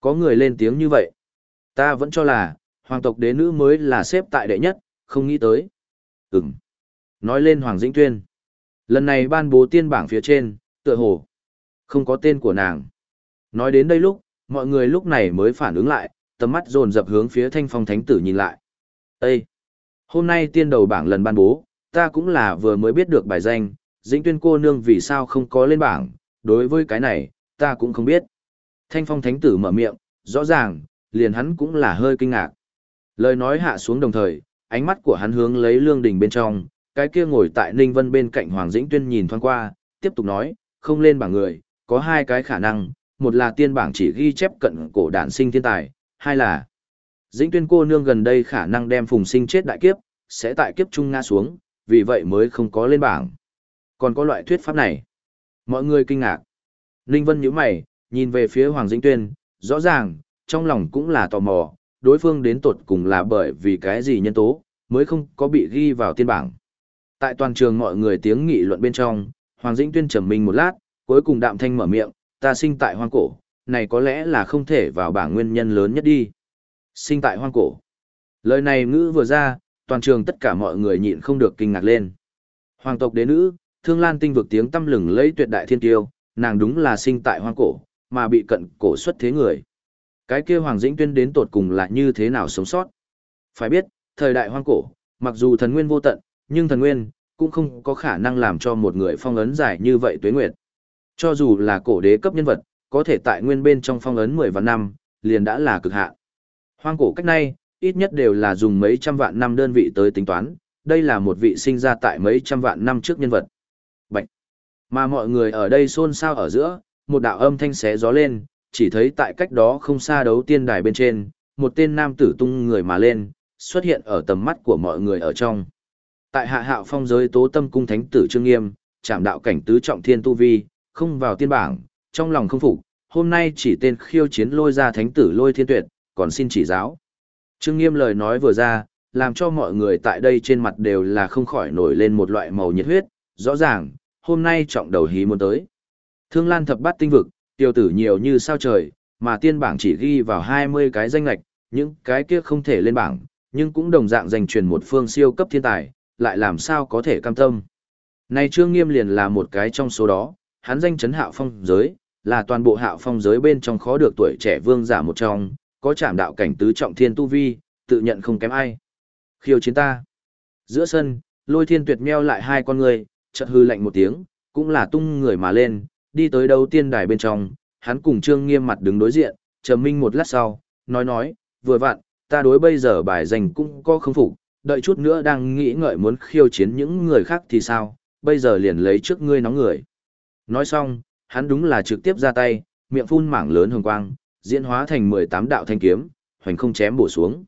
Có người lên tiếng như vậy. Ta vẫn cho là, hoàng tộc đế nữ mới là xếp tại đệ nhất, không nghĩ tới. Ừm. Nói lên Hoàng Dĩnh Tuyên. Lần này ban bố tiên bảng phía trên, tựa hồ. Không có tên của nàng. Nói đến đây lúc, mọi người lúc này mới phản ứng lại, tầm mắt dồn dập hướng phía thanh phong thánh tử nhìn lại. Ê! Hôm nay tiên đầu bảng lần ban bố, ta cũng là vừa mới biết được bài danh, Dĩnh Tuyên cô nương vì sao không có lên bảng, đối với cái này, ta cũng không biết. Thanh phong thánh tử mở miệng, rõ ràng, liền hắn cũng là hơi kinh ngạc. Lời nói hạ xuống đồng thời, ánh mắt của hắn hướng lấy lương đình bên trong, cái kia ngồi tại Ninh Vân bên cạnh Hoàng Dĩnh Tuyên nhìn thoáng qua, tiếp tục nói, không lên bảng người, có hai cái khả năng, một là tiên bảng chỉ ghi chép cận cổ đản sinh thiên tài, hai là Dĩnh Tuyên cô nương gần đây khả năng đem phùng sinh chết đại kiếp, sẽ tại kiếp trung ngã xuống, vì vậy mới không có lên bảng. Còn có loại thuyết pháp này. Mọi người kinh ngạc. Ninh Vân nhíu mày, nhìn về phía Hoàng Dĩnh Tuyên, rõ ràng, trong lòng cũng là tò mò, đối phương đến tột cùng là bởi vì cái gì nhân tố, mới không có bị ghi vào tiên bảng. Tại toàn trường mọi người tiếng nghị luận bên trong, Hoàng Dĩnh Tuyên trầm mình một lát, cuối cùng đạm thanh mở miệng, ta sinh tại hoang cổ, này có lẽ là không thể vào bảng nguyên nhân lớn nhất đi. Sinh tại hoang cổ. Lời này ngữ vừa ra, toàn trường tất cả mọi người nhịn không được kinh ngạc lên. Hoàng tộc đế nữ, thương lan tinh vực tiếng tâm lừng lấy tuyệt đại thiên tiêu, nàng đúng là sinh tại hoang cổ, mà bị cận cổ xuất thế người. Cái kia Hoàng Dĩnh Tuyên đến tột cùng là như thế nào sống sót? Phải biết, thời đại hoang cổ, mặc dù thần nguyên vô tận, nhưng thần nguyên cũng không có khả năng làm cho một người phong ấn dài như vậy tuế nguyệt. Cho dù là cổ đế cấp nhân vật, có thể tại nguyên bên trong phong ấn 10 vạn năm, liền đã là cực hạn. Hoang cổ cách nay, ít nhất đều là dùng mấy trăm vạn năm đơn vị tới tính toán, đây là một vị sinh ra tại mấy trăm vạn năm trước nhân vật. Mà mọi người ở đây xôn xao ở giữa, một đạo âm thanh xé gió lên, chỉ thấy tại cách đó không xa đấu tiên đài bên trên, một tên nam tử tung người mà lên, xuất hiện ở tầm mắt của mọi người ở trong. Tại hạ hạo phong giới tố tâm cung thánh tử Trương Nghiêm, chạm đạo cảnh tứ trọng thiên tu vi, không vào tiên bảng, trong lòng không phục, hôm nay chỉ tên khiêu chiến lôi ra thánh tử lôi thiên tuyệt, còn xin chỉ giáo. Trương Nghiêm lời nói vừa ra, làm cho mọi người tại đây trên mặt đều là không khỏi nổi lên một loại màu nhiệt huyết, rõ ràng, hôm nay trọng đầu hí muốn tới. Thương Lan thập bát tinh vực, tiêu tử nhiều như sao trời, mà tiên bảng chỉ ghi vào 20 cái danh lạch, những cái kia không thể lên bảng, nhưng cũng đồng dạng giành truyền một phương siêu cấp thiên tài, lại làm sao có thể cam tâm. Này Trương Nghiêm liền là một cái trong số đó, hắn danh chấn hạo phong giới, là toàn bộ hạo phong giới bên trong khó được tuổi trẻ vương giả một trong, có chạm đạo cảnh tứ trọng thiên tu vi, tự nhận không kém ai. Khiêu chiến ta. Giữa sân, lôi thiên tuyệt meo lại hai con người, chợt hư lạnh một tiếng, cũng là tung người mà lên, đi tới đầu tiên đài bên trong, hắn cùng Trương Nghiêm mặt đứng đối diện, trầm minh một lát sau, nói nói, vừa vặn, ta đối bây giờ bài dành cũng có không phục, đợi chút nữa đang nghĩ ngợi muốn khiêu chiến những người khác thì sao, bây giờ liền lấy trước ngươi nóng người. Nói xong, hắn đúng là trực tiếp ra tay, miệng phun mảng lớn hồng quang, diễn hóa thành 18 đạo thanh kiếm, hoành không chém bổ xuống.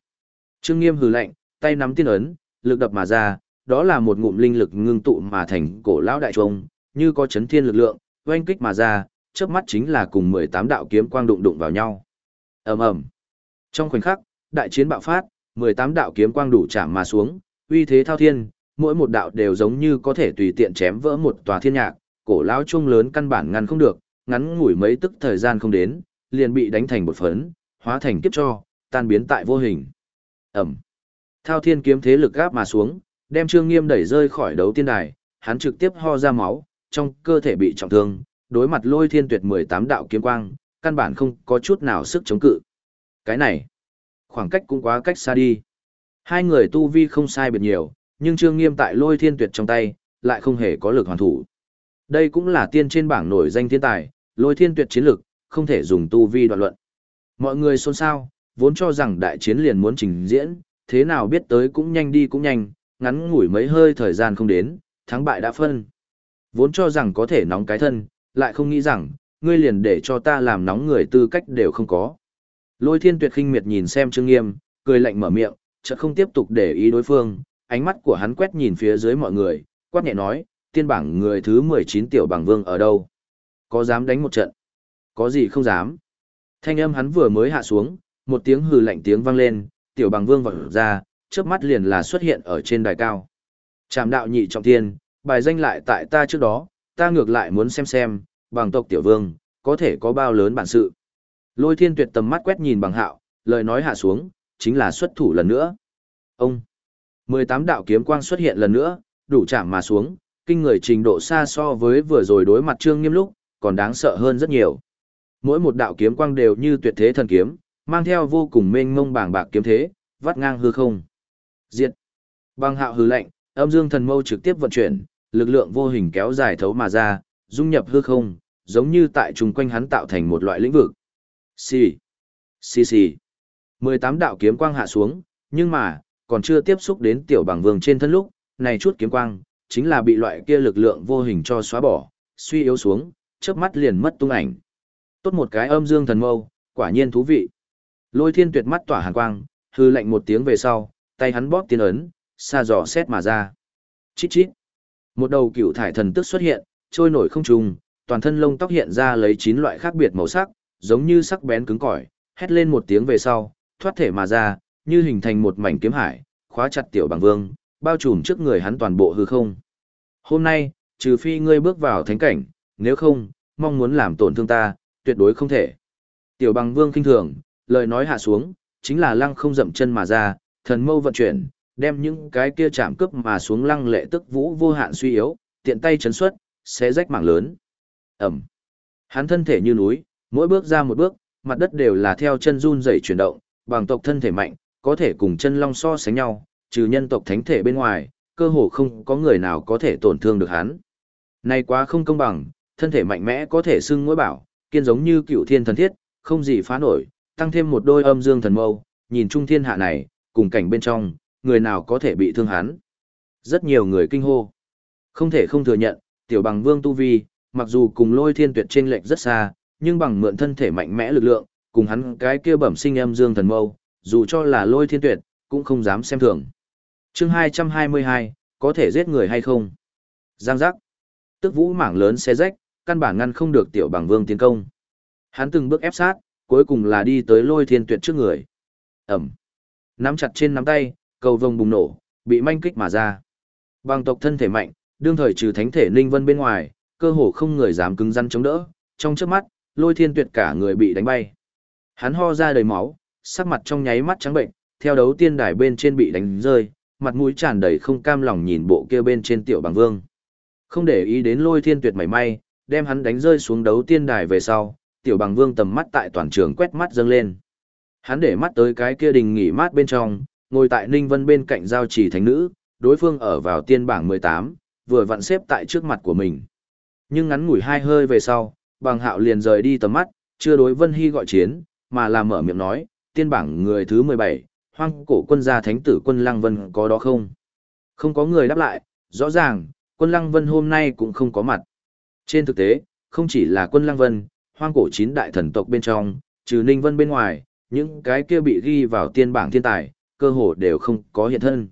Trương Nghiêm hừ lạnh, tay nắm tiên ấn, lực đập mà ra, đó là một ngụm linh lực ngưng tụ mà thành cổ lão đại trung, như có chấn thiên lực lượng, oanh kích mà ra, chớp mắt chính là cùng 18 đạo kiếm quang đụng đụng vào nhau. Ầm ầm. Trong khoảnh khắc, đại chiến bạo phát, 18 đạo kiếm quang đủ chạm mà xuống, uy thế thao thiên, mỗi một đạo đều giống như có thể tùy tiện chém vỡ một tòa thiên nhạc, cổ lão trung lớn căn bản ngăn không được, ngắn ngủi mấy tức thời gian không đến, liền bị đánh thành một phấn, hóa thành kiếp cho, tan biến tại vô hình. ầm Thao thiên kiếm thế lực gáp mà xuống, đem Trương Nghiêm đẩy rơi khỏi đấu tiên đài, hắn trực tiếp ho ra máu, trong cơ thể bị trọng thương, đối mặt lôi thiên tuyệt 18 đạo kiếm quang, căn bản không có chút nào sức chống cự. Cái này, khoảng cách cũng quá cách xa đi. Hai người tu vi không sai biệt nhiều, nhưng Trương Nghiêm tại lôi thiên tuyệt trong tay, lại không hề có lực hoàn thủ. Đây cũng là tiên trên bảng nổi danh thiên tài, lôi thiên tuyệt chiến lực, không thể dùng tu vi đoạn luận. Mọi người xôn xao, vốn cho rằng đại chiến liền muốn trình diễn, thế nào biết tới cũng nhanh đi cũng nhanh, ngắn ngủi mấy hơi thời gian không đến, thắng bại đã phân. Vốn cho rằng có thể nóng cái thân, lại không nghĩ rằng, ngươi liền để cho ta làm nóng người tư cách đều không có. Lôi thiên tuyệt khinh miệt nhìn xem Trương Nghiêm, cười lạnh mở miệng, chợt không tiếp tục để ý đối phương, ánh mắt của hắn quét nhìn phía dưới mọi người, quát nhẹ nói, tiên bảng người thứ 19 tiểu bảng vương ở đâu? Có dám đánh một trận? Có gì không dám? Thanh âm hắn vừa mới hạ xuống, một tiếng hừ lạnh tiếng vang lên, tiểu bảng vương vọt ra, chớp mắt liền là xuất hiện ở trên đài cao. Trảm đạo nhị trọng thiên, bài danh lại tại ta trước đó, ta ngược lại muốn xem xem, bằng tộc tiểu vương, có thể có bao lớn bản sự. Lôi thiên tuyệt tầm mắt quét nhìn bằng hạo, lời nói hạ xuống, chính là xuất thủ lần nữa. Ông! 18 đạo kiếm quang xuất hiện lần nữa, đủ chạm mà xuống, kinh người trình độ xa so với vừa rồi đối mặt trương nghiêm lúc, còn đáng sợ hơn rất nhiều. Mỗi một đạo kiếm quang đều như tuyệt thế thần kiếm, mang theo vô cùng mênh mông bảng bạc kiếm thế, vắt ngang hư không. Diệt! Bằng hạo hư lệnh, âm dương thần mâu trực tiếp vận chuyển, lực lượng vô hình kéo dài thấu mà ra, dung nhập hư không, giống như tại trùng quanh hắn tạo thành một loại lĩnh vực. Xì, xì xì. 18 đạo kiếm quang hạ xuống, nhưng mà, còn chưa tiếp xúc đến tiểu bằng vương trên thân lúc, này chút kiếm quang, chính là bị loại kia lực lượng vô hình cho xóa bỏ, suy yếu xuống, chớp mắt liền mất tung ảnh. Tốt một cái âm dương thần mâu, quả nhiên thú vị. Lôi thiên tuyệt mắt tỏa hàn quang, hư lạnh một tiếng về sau, tay hắn bóp tiên ấn, xa dò xét mà ra. Chít chít. Một đầu cựu thải thần tức xuất hiện, trôi nổi không trùng, toàn thân lông tóc hiện ra lấy chín loại khác biệt màu sắc, giống như sắc bén cứng cỏi, hét lên một tiếng về sau, thoát thể mà ra, như hình thành một mảnh kiếm hải, khóa chặt tiểu bằng vương, bao trùm trước người hắn toàn bộ hư không. Hôm nay, trừ phi ngươi bước vào thánh cảnh, nếu không, mong muốn làm tổn thương ta, tuyệt đối không thể. Tiểu bằng vương kinh thường, lời nói hạ xuống, chính là lăng không dậm chân mà ra, thần mâu vận chuyển, đem những cái kia chạm cướp mà xuống lăng lệ tức vũ vô hạn suy yếu, tiện tay chấn xuất, sẽ rách mảng lớn. Ẩm. Hắn thân thể như núi, mỗi bước ra một bước, mặt đất đều là theo chân run rẩy chuyển động, bằng tộc thân thể mạnh, có thể cùng chân long so sánh nhau, trừ nhân tộc thánh thể bên ngoài, cơ hồ không có người nào có thể tổn thương được hắn. Này quá không công bằng, thân thể mạnh mẽ có thể xưng mỗi bảo, kiên giống như cựu thiên thần thiết, không gì phá nổi, tăng thêm một đôi âm dương thần mâu, nhìn trung thiên hạ này, cùng cảnh bên trong, người nào có thể bị thương hắn. Rất nhiều người kinh hô. Không thể không thừa nhận, tiểu bằng vương tu vi, mặc dù cùng lôi thiên tuyệt trên lệnh rất xa, nhưng bằng mượn thân thể mạnh mẽ lực lượng, cùng hắn cái kia bẩm sinh em dương thần mâu, dù cho là lôi thiên tuyệt, cũng không dám xem thường. chương 222, có thể giết người hay không? Giang giác. Tức vũ mảng lớn xe rách, căn bản ngăn không được tiểu bằng vương tiến công. Hắn từng bước ép sát, cuối cùng là đi tới lôi thiên tuyệt trước người. Ẩm. Nắm chặt trên nắm tay, cầu vồng bùng nổ, bị manh kích mà ra. Bằng tộc thân thể mạnh, đương thời trừ thánh thể ninh vân bên ngoài, cơ hồ không người dám cứng rắn chống đỡ, trong chớp mắt, lôi thiên tuyệt cả người bị đánh bay. Hắn ho ra đầy máu, sắc mặt trong nháy mắt trắng bệnh, theo đấu tiên đài bên trên bị đánh rơi, mặt mũi tràn đầy không cam lòng nhìn bộ kia bên trên tiểu bằng vương. Không để ý đến lôi thiên tuyệt mảy may, đem hắn đánh rơi xuống đấu tiên đài về sau, tiểu bằng vương tầm mắt tại toàn trường quét mắt dâng lên. Hắn để mắt tới cái kia đình nghỉ mát bên trong, ngồi tại Ninh Vân bên cạnh giao chỉ thánh nữ, đối phương ở vào tiên bảng 18, vừa vặn xếp tại trước mặt của mình. Nhưng ngắn ngủi hai hơi về sau, bằng hạo liền rời đi tầm mắt, chưa đối Vân Hy gọi chiến, mà là mở miệng nói, tiên bảng người thứ 17, hoang cổ quân gia thánh tử quân Lăng Vân có đó không? Không có người đáp lại, rõ ràng, quân Lăng Vân hôm nay cũng không có mặt. Trên thực tế, không chỉ là quân Lăng Vân, hoang cổ chín đại thần tộc bên trong, trừ Ninh Vân bên ngoài, những cái kia bị ghi vào tiên bảng thiên tài, cơ hồ đều không có hiện thân.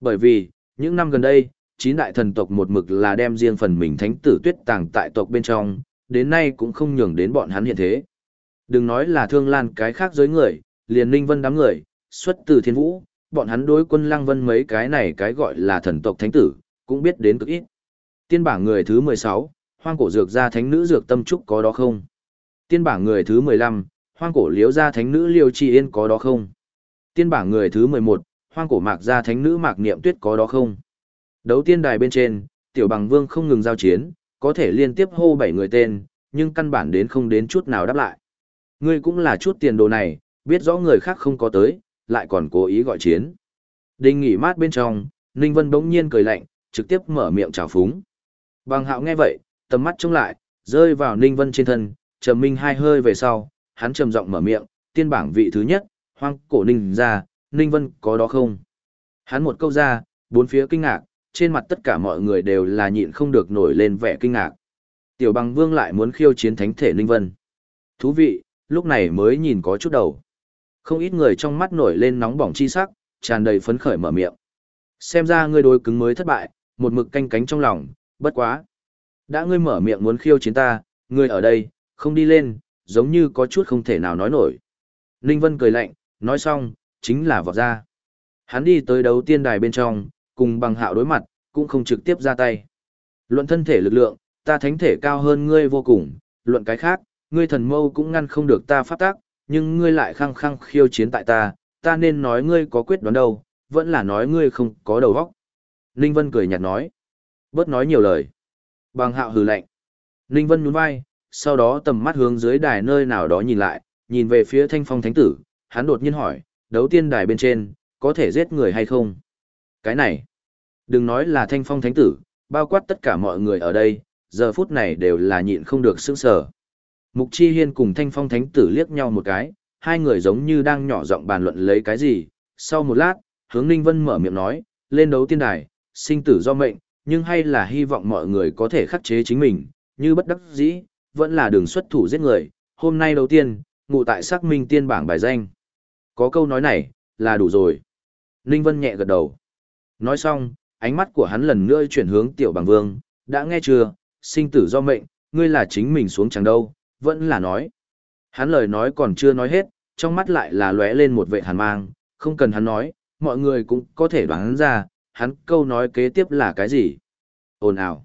Bởi vì, những năm gần đây, chín đại thần tộc một mực là đem riêng phần mình thánh tử tuyết tàng tại tộc bên trong, đến nay cũng không nhường đến bọn hắn hiện thế. Đừng nói là thương lan cái khác giới người, liền ninh vân đám người, xuất từ thiên vũ, bọn hắn đối quân lăng vân mấy cái này cái gọi là thần tộc thánh tử, cũng biết đến cực ít. Tiên bảng người thứ 16, hoang cổ dược gia thánh nữ dược tâm trúc có đó không? Tiên bảng người thứ 15, hoang cổ liếu gia thánh nữ liêu chi yên có đó không? Tiên bảng người thứ 11, hoang cổ mạc gia thánh nữ mạc niệm tuyết có đó không? Đấu tiên đài bên trên, tiểu bằng vương không ngừng giao chiến, có thể liên tiếp hô bảy người tên, nhưng căn bản đến không đến chút nào đáp lại. Ngươi cũng là chút tiền đồ này, biết rõ người khác không có tới, lại còn cố ý gọi chiến. Đinh nghỉ mát bên trong, Ninh Vân bỗng nhiên cười lạnh, trực tiếp mở miệng chào phúng. Bằng hạo nghe vậy, tầm mắt trông lại, rơi vào Ninh Vân trên thân, trầm minh hai hơi về sau, hắn trầm giọng mở miệng, tiên bảng vị thứ nhất, hoang cổ Ninh ra, Ninh Vân có đó không? Hắn một câu ra, bốn phía kinh ngạc, trên mặt tất cả mọi người đều là nhịn không được nổi lên vẻ kinh ngạc. Tiểu bằng vương lại muốn khiêu chiến thánh thể Ninh Vân. Thú vị, lúc này mới nhìn có chút đầu. Không ít người trong mắt nổi lên nóng bỏng chi sắc, tràn đầy phấn khởi mở miệng. Xem ra ngươi đối cứng mới thất bại, một mực canh cánh trong lòng, bất quá. Đã ngươi mở miệng muốn khiêu chiến ta, ngươi ở đây, không đi lên, giống như có chút không thể nào nói nổi. Ninh Vân cười lạnh, nói xong, chính là vọt ra. Hắn đi tới đấu tiên đài bên trong, cùng bằng hạo đối mặt, cũng không trực tiếp ra tay. Luận thân thể lực lượng, ta thánh thể cao hơn ngươi vô cùng, luận cái khác, ngươi thần mâu cũng ngăn không được ta phát tác, nhưng ngươi lại khăng khăng khiêu chiến tại ta, ta nên nói ngươi có quyết đoán đâu, vẫn là nói ngươi không có đầu óc. Ninh Vân cười nhạt nói. Bớt nói nhiều lời. Bằng hạo hừ lạnh. Ninh Vân nhún vai, sau đó tầm mắt hướng dưới đài nơi nào đó nhìn lại, nhìn về phía thanh phong thánh tử, hắn đột nhiên hỏi, đấu tiên đài bên trên, có thể giết người hay không? Cái này, đừng nói là thanh phong thánh tử, bao quát tất cả mọi người ở đây, giờ phút này đều là nhịn không được sững sờ. Mục Chi Hiên cùng thanh phong thánh tử liếc nhau một cái, hai người giống như đang nhỏ giọng bàn luận lấy cái gì, sau một lát, hướng Ninh Vân mở miệng nói, lên đấu tiên đài, sinh tử do mệnh, nhưng hay là hy vọng mọi người có thể khắc chế chính mình, như bất đắc dĩ, vẫn là đường xuất thủ giết người, hôm nay đầu tiên, ngụ tại xác minh tiên bảng bài danh. Có câu nói này, là đủ rồi. Ninh Vân nhẹ gật đầu. Nói xong, ánh mắt của hắn lần nữa chuyển hướng tiểu bằng vương, đã nghe chưa, sinh tử do mệnh, ngươi là chính mình xuống chẳng đâu, vẫn là nói. Hắn lời nói còn chưa nói hết, trong mắt lại là lóe lên một vệ hàn mang, không cần hắn nói, mọi người cũng có thể đoán ra, hắn câu nói kế tiếp là cái gì. Ồn ào.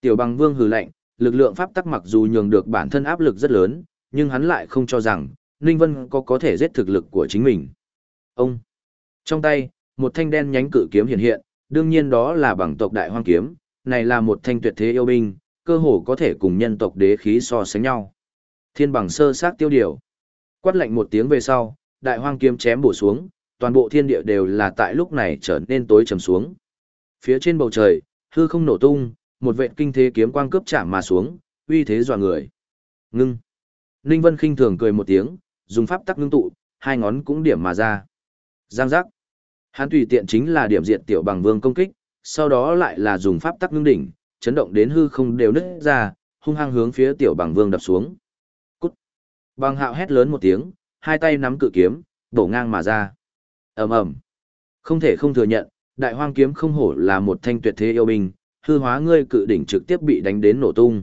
Tiểu bằng vương hừ lạnh, lực lượng pháp tắc mặc dù nhường được bản thân áp lực rất lớn, nhưng hắn lại không cho rằng, Ninh Vân có có thể giết thực lực của chính mình. Ông. Trong tay, một thanh đen nhánh cự kiếm hiện hiện, đương nhiên đó là bằng tộc đại hoang kiếm, này là một thanh tuyệt thế yêu binh, cơ hồ có thể cùng nhân tộc đế khí so sánh nhau. Thiên bằng sơ sát tiêu điều. Quát lạnh một tiếng về sau, đại hoang kiếm chém bổ xuống, toàn bộ thiên địa đều là tại lúc này trở nên tối trầm xuống. Phía trên bầu trời, hư không nổ tung, một vệt kinh thế kiếm quang cướp chạm mà xuống, uy thế dọa người. Ngưng. Ninh Vân khinh thường cười một tiếng, dùng pháp tắc ngưng tụ, hai ngón cũng điểm mà ra. Giang giác. Hắn tùy tiện chính là điểm diện tiểu bằng vương công kích, sau đó lại là dùng pháp tắc ngưng đỉnh, chấn động đến hư không đều nứt ra, hung hăng hướng phía tiểu bằng vương đập xuống. Cút. Bằng hạo hét lớn một tiếng, hai tay nắm cự kiếm, đổ ngang mà ra. ầm ầm Không thể không thừa nhận, đại hoang kiếm không hổ là một thanh tuyệt thế yêu binh, hư hóa ngươi cự đỉnh trực tiếp bị đánh đến nổ tung.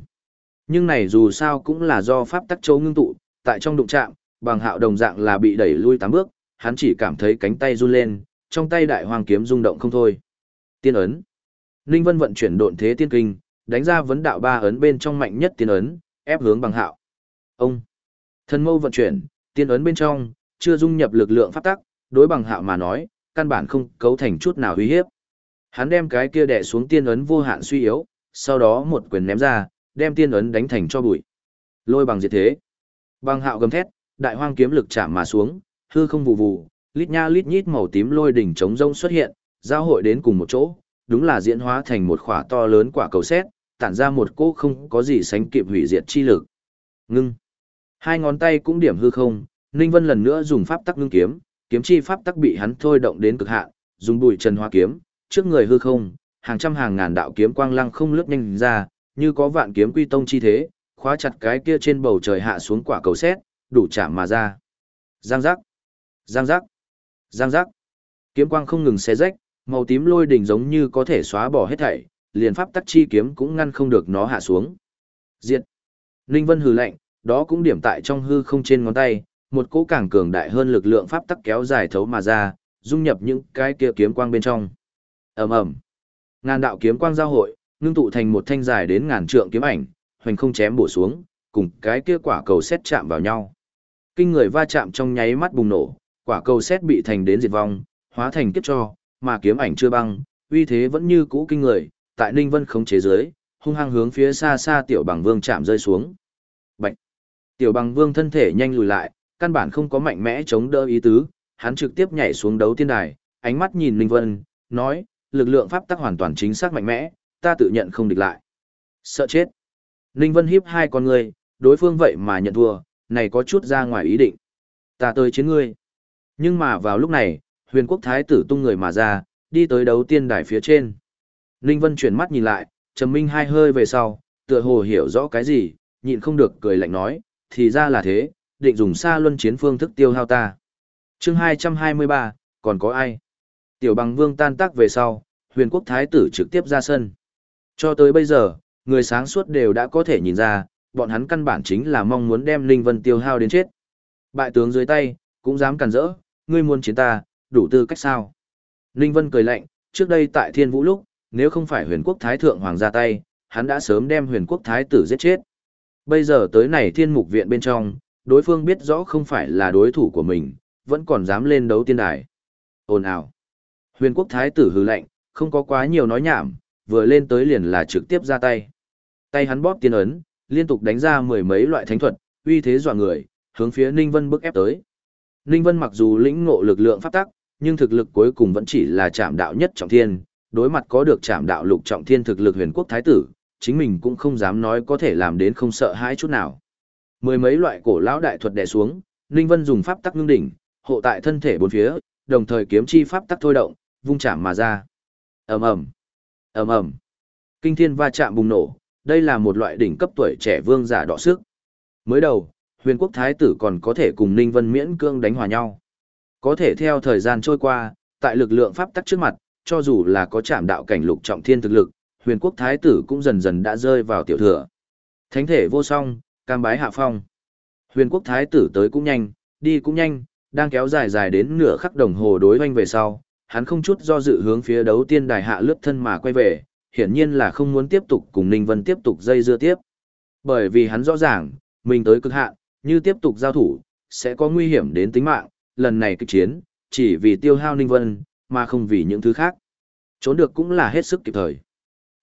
Nhưng này dù sao cũng là do pháp tắc châu ngưng tụ, tại trong đụng chạm, bằng hạo đồng dạng là bị đẩy lui tám bước, hắn chỉ cảm thấy cánh tay run lên, trong tay đại hoàng kiếm rung động không thôi. Tiên ấn. Ninh Vân vận chuyển độn thế tiên kinh, đánh ra vấn đạo ba ấn bên trong mạnh nhất tiên ấn, ép hướng bằng hạo. Ông. thân mâu vận chuyển, tiên ấn bên trong, chưa dung nhập lực lượng pháp tắc, đối bằng hạo mà nói, căn bản không cấu thành chút nào uy hiếp. Hắn đem cái kia đè xuống tiên ấn vô hạn suy yếu, sau đó một quyền ném ra, đem tiên ấn đánh thành cho bụi. Lôi bằng diệt thế. Bằng hạo gầm thét, đại hoang kiếm lực chạm mà xuống, hư không vụ vụ, lít nha lít nhít màu tím lôi đỉnh chống rông xuất hiện, giao hội đến cùng một chỗ, đúng là diễn hóa thành một khỏa to lớn quả cầu xét, tản ra một cỗ không có gì sánh kịp hủy diệt chi lực. Ngưng. Hai ngón tay cũng điểm hư không, Ninh Vân lần nữa dùng pháp tắc ngưng kiếm, kiếm chi pháp tắc bị hắn thôi động đến cực hạn, dùng bụi trần hoa kiếm, trước người hư không, hàng trăm hàng ngàn đạo kiếm quang lăng không lướt nhanh ra, như có vạn kiếm quy tông chi thế, khóa chặt cái kia trên bầu trời hạ xuống quả cầu xét, đủ chạm mà ra. Giang giác, giang giác, giang giác. Kiếm quang không ngừng xé rách, màu tím lôi đỉnh giống như có thể xóa bỏ hết thảy, liền pháp tắc chi kiếm cũng ngăn không được nó hạ xuống. Diệt. Ninh Vân hừ lạnh, đó cũng điểm tại trong hư không trên ngón tay, một cỗ càng cường đại hơn lực lượng pháp tắc kéo dài thấu mà ra, dung nhập những cái kia kiếm quang bên trong. Ầm ầm. Ngàn đạo kiếm quang giao hội, ngưng tụ thành một thanh dài đến ngàn trượng kiếm ảnh, hoành không chém bổ xuống, cùng cái kia quả cầu xét chạm vào nhau. Kinh người va chạm trong nháy mắt bùng nổ, quả cầu xét bị thành đến diệt vong, hóa thành kiếp cho, mà kiếm ảnh chưa băng, uy thế vẫn như cũ kinh người, tại Ninh Vân khống chế dưới, hung hăng hướng phía xa xa tiểu bằng vương chạm rơi xuống. Bạch! Tiểu bằng vương thân thể nhanh lùi lại, căn bản không có mạnh mẽ chống đỡ ý tứ, hắn trực tiếp nhảy xuống đấu tiên đài, ánh mắt nhìn Ninh Vân, nói, lực lượng pháp tắc hoàn toàn chính xác mạnh mẽ, ta tự nhận không địch lại. Sợ chết. Ninh Vân hiếp hai con người, đối phương vậy mà nhận thua, này có chút ra ngoài ý định. Ta tới chiến ngươi. Nhưng mà vào lúc này, huyền quốc thái tử tung người mà ra, đi tới đấu tiên đài phía trên. Ninh Vân chuyển mắt nhìn lại, trầm minh hai hơi về sau, tựa hồ hiểu rõ cái gì, nhịn không được cười lạnh nói, thì ra là thế, định dùng xa luân chiến phương thức tiêu hao ta. chương 223, còn có ai? Tiểu bằng vương tan tác về sau, huyền quốc thái tử trực tiếp ra sân. Cho tới bây giờ, người sáng suốt đều đã có thể nhìn ra, bọn hắn căn bản chính là mong muốn đem Linh Vân tiêu hao đến chết. Bại tướng dưới tay, cũng dám cản rỡ, ngươi muốn chiến ta, đủ tư cách sao? Linh Vân cười lạnh, trước đây tại thiên vũ lúc, nếu không phải huyền quốc thái thượng hoàng ra tay, hắn đã sớm đem huyền quốc thái tử giết chết. Bây giờ tới này thiên mục viện bên trong, đối phương biết rõ không phải là đối thủ của mình, vẫn còn dám lên đấu tiên đài. Ồn ào. Huyền quốc thái tử hừ lạnh, không có quá nhiều nói nhảm, vừa lên tới liền là trực tiếp ra tay. Tay hắn bóp tiên ấn, liên tục đánh ra mười mấy loại thánh thuật, uy thế dọa người, hướng phía Ninh Vân bức ép tới. Ninh Vân mặc dù lĩnh ngộ lực lượng pháp tắc, nhưng thực lực cuối cùng vẫn chỉ là chạm đạo nhất trọng thiên, đối mặt có được chạm đạo lục trọng thiên thực lực huyền quốc thái tử, chính mình cũng không dám nói có thể làm đến không sợ hãi chút nào. Mười mấy loại cổ lão đại thuật đè xuống, Ninh Vân dùng pháp tắc ngưng đỉnh, hộ tại thân thể bốn phía, đồng thời kiếm chi pháp tắc thôi động, vung chạm mà ra. Ầm ầm, ầm ầm. Kinh thiên va chạm bùng nổ, đây là một loại đỉnh cấp tuổi trẻ vương giả đọ sức. Mới đầu, huyền quốc thái tử còn có thể cùng Ninh Vân miễn cương đánh hòa nhau. Có thể theo thời gian trôi qua, tại lực lượng pháp tắc trước mặt, cho dù là có chạm đạo cảnh lục trọng thiên thực lực, huyền quốc thái tử cũng dần dần đã rơi vào tiểu thừa. Thánh thể vô song, cam bái hạ phong. Huyền quốc thái tử tới cũng nhanh, đi cũng nhanh, đang kéo dài dài đến nửa khắc đồng hồ đối hoanh về sau, hắn không chút do dự hướng phía đấu tiên đài hạ lướt thân mà quay về, hiển nhiên là không muốn tiếp tục cùng Ninh Vân tiếp tục dây dưa tiếp. Bởi vì hắn rõ ràng, mình tới cực hạn, như tiếp tục giao thủ, sẽ có nguy hiểm đến tính mạng, lần này kịch chiến, chỉ vì tiêu hao Ninh Vân, mà không vì những thứ khác. Trốn được cũng là hết sức kịp thời.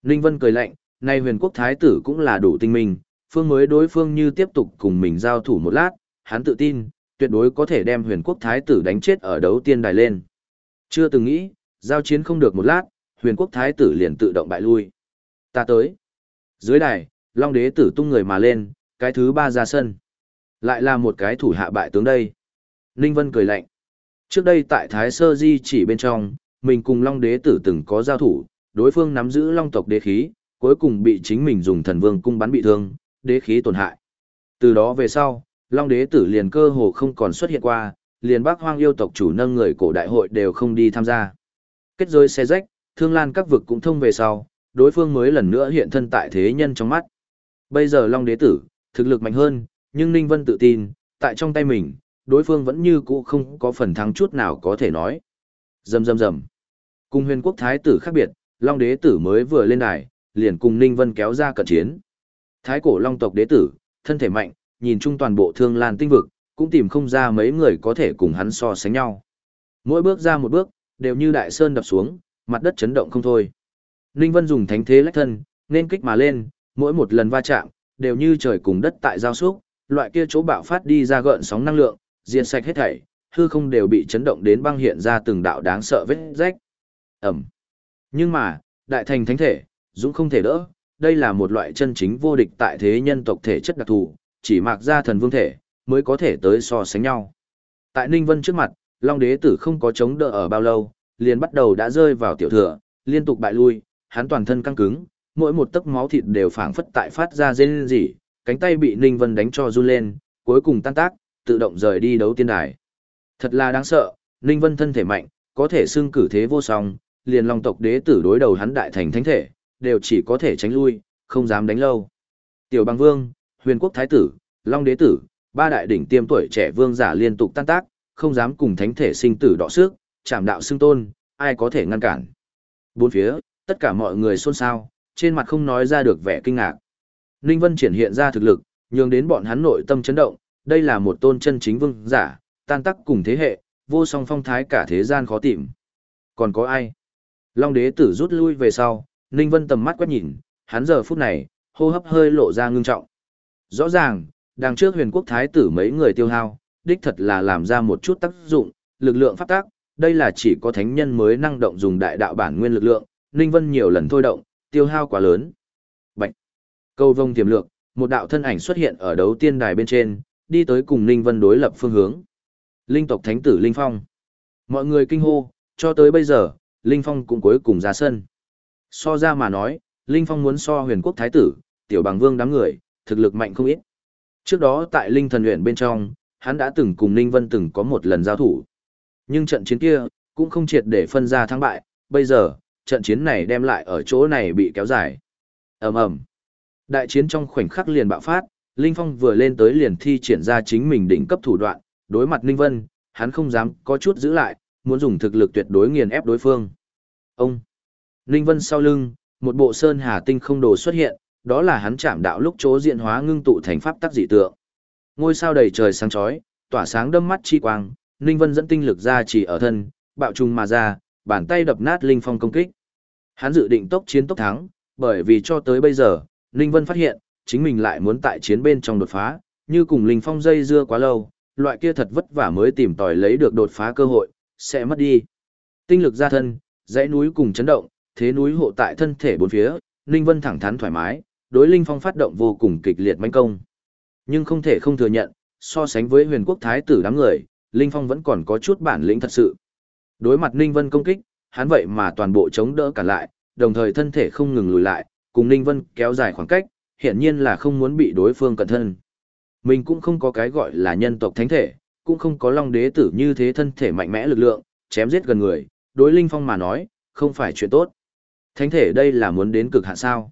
Ninh Vân cười lạnh, nay huyền quốc thái tử cũng là đủ tinh minh, phương mới đối phương như tiếp tục cùng mình giao thủ một lát, hắn tự tin, tuyệt đối có thể đem huyền quốc thái tử đánh chết ở đấu tiên đài lên. Chưa từng nghĩ, giao chiến không được một lát, huyền quốc thái tử liền tự động bại lui. Ta tới. Dưới đài, long đế tử tung người mà lên, cái thứ ba ra sân. Lại là một cái thủ hạ bại tướng đây. Ninh Vân cười lạnh. Trước đây tại Thái Sơ Di chỉ bên trong, mình cùng long đế tử từng có giao thủ, đối phương nắm giữ long tộc đế khí, cuối cùng bị chính mình dùng thần vương cung bắn bị thương, đế khí tổn hại. Từ đó về sau, long đế tử liền cơ hồ không còn xuất hiện qua, liền bác hoang yêu tộc chủ nâng người cổ đại hội đều không đi tham gia. Kết giới xe rách, thương lan các vực cũng thông về sau, đối phương mới lần nữa hiện thân tại thế nhân trong mắt. Bây giờ Long Đế Tử, thực lực mạnh hơn, nhưng Ninh Vân tự tin, tại trong tay mình, đối phương vẫn như cũ không có phần thắng chút nào có thể nói. Dầm dầm dầm. Cùng huyền quốc thái tử khác biệt, Long Đế Tử mới vừa lên đài, liền cùng Ninh Vân kéo ra cận chiến. Thái cổ Long tộc Đế Tử, thân thể mạnh, nhìn chung toàn bộ thương lan tinh vực, cũng tìm không ra mấy người có thể cùng hắn so sánh nhau. Mỗi bước ra một bước, đều như đại sơn đập xuống, mặt đất chấn động không thôi. Ninh Vân dùng thánh thế lách thân, nên kích mà lên, mỗi một lần va chạm, đều như trời cùng đất tại giao xúc, loại kia chỗ bạo phát đi ra gợn sóng năng lượng, diệt sạch hết thảy, hư không đều bị chấn động đến băng hiện ra từng đạo đáng sợ vết rách. Ẩm. Nhưng mà, đại thành thánh thể, dũng không thể đỡ, đây là một loại chân chính vô địch tại thế nhân tộc thể chất đặc thù, chỉ mạc ra thần vương thể, mới có thể tới so sánh nhau. Tại Ninh Vân trước mặt, Long Đế tử không có chống đỡ ở bao lâu, liền bắt đầu đã rơi vào tiểu thừa, liên tục bại lui, hắn toàn thân căng cứng, mỗi một tấc máu thịt đều phảng phất tại phát ra rên rỉ, cánh tay bị Ninh Vân đánh cho run lên, cuối cùng tan tác, tự động rời đi đấu tiên đài. Thật là đáng sợ, Ninh Vân thân thể mạnh, có thể xưng cử thế vô song, liền Long tộc đế tử đối đầu hắn đại thành thánh thể, đều chỉ có thể tránh lui, không dám đánh lâu. Tiểu Bang Vương, Huyền Quốc Thái tử, Long đế tử, ba đại đỉnh tiêm tuổi trẻ vương giả liên tục tan tác, không dám cùng thánh thể sinh tử đọ sức, chạm đạo xưng tôn, ai có thể ngăn cản. Bốn phía, tất cả mọi người xôn xao, trên mặt không nói ra được vẻ kinh ngạc. Ninh Vân triển hiện ra thực lực, nhường đến bọn hắn nội tâm chấn động, đây là một tôn chân chính vương giả, tan tác cùng thế hệ, vô song phong thái cả thế gian khó tìm. Còn có ai? Long đế tử rút lui về sau, Ninh Vân tầm mắt quét nhìn, hắn giờ phút này, hô hấp hơi lộ ra ngưng trọng. Rõ ràng, đằng trước huyền quốc thái tử mấy người tiêu hao, đích thật là làm ra một chút tác dụng, lực lượng pháp tác, đây là chỉ có thánh nhân mới năng động dùng đại đạo bản nguyên lực lượng, Ninh Vân nhiều lần thôi động, tiêu hao quá lớn. Bạch. Câu vông tiềm lược, một đạo thân ảnh xuất hiện ở đấu tiên đài bên trên, đi tới cùng Ninh Vân đối lập phương hướng. Linh tộc thánh tử Linh Phong. Mọi người kinh hô, cho tới bây giờ, Linh Phong cũng cuối cùng ra sân. So ra mà nói, Linh Phong muốn so huyền quốc thái tử, tiểu bằng vương đám người, thực lực mạnh không ít. Trước đó tại Linh thần luyện bên trong, hắn đã từng cùng Ninh Vân từng có một lần giao thủ. Nhưng trận chiến kia, cũng không triệt để phân ra thắng bại, bây giờ, trận chiến này đem lại ở chỗ này bị kéo dài. ầm ầm Đại chiến trong khoảnh khắc liền bạo phát, Linh Phong vừa lên tới liền thi triển ra chính mình đỉnh cấp thủ đoạn, đối mặt Ninh Vân, hắn không dám có chút giữ lại, muốn dùng thực lực tuyệt đối nghiền ép đối phương. Ông! Ninh Vân sau lưng, một bộ sơn hà tinh không đồ xuất hiện, đó là hắn chạm đạo lúc chỗ diện hóa ngưng tụ thành pháp tắc dị tượng. Ngôi sao đầy trời sáng chói, tỏa sáng đâm mắt chi quang, Ninh Vân dẫn tinh lực ra chỉ ở thân, bạo trùng mà ra, bàn tay đập nát linh phong công kích. Hắn dự định tốc chiến tốc thắng, bởi vì cho tới bây giờ, Ninh Vân phát hiện, chính mình lại muốn tại chiến bên trong đột phá, như cùng linh phong dây dưa quá lâu, loại kia thật vất vả mới tìm tòi lấy được đột phá cơ hội, sẽ mất đi. Tinh lực ra thân, dãy núi cùng chấn động, thế núi hộ tại thân thể bốn phía, Ninh Vân thẳng thắn thoải mái, đối Linh Phong phát động vô cùng kịch liệt manh công. Nhưng không thể không thừa nhận, so sánh với huyền quốc thái tử đám người, Linh Phong vẫn còn có chút bản lĩnh thật sự. Đối mặt Ninh Vân công kích, hắn vậy mà toàn bộ chống đỡ cả lại, đồng thời thân thể không ngừng lùi lại, cùng Ninh Vân kéo dài khoảng cách, hiển nhiên là không muốn bị đối phương cẩn thân. Mình cũng không có cái gọi là nhân tộc thánh thể, cũng không có long đế tử như thế thân thể mạnh mẽ lực lượng, chém giết gần người, đối Linh Phong mà nói, không phải chuyện tốt. Thánh thể đây là muốn đến cực hạn sao.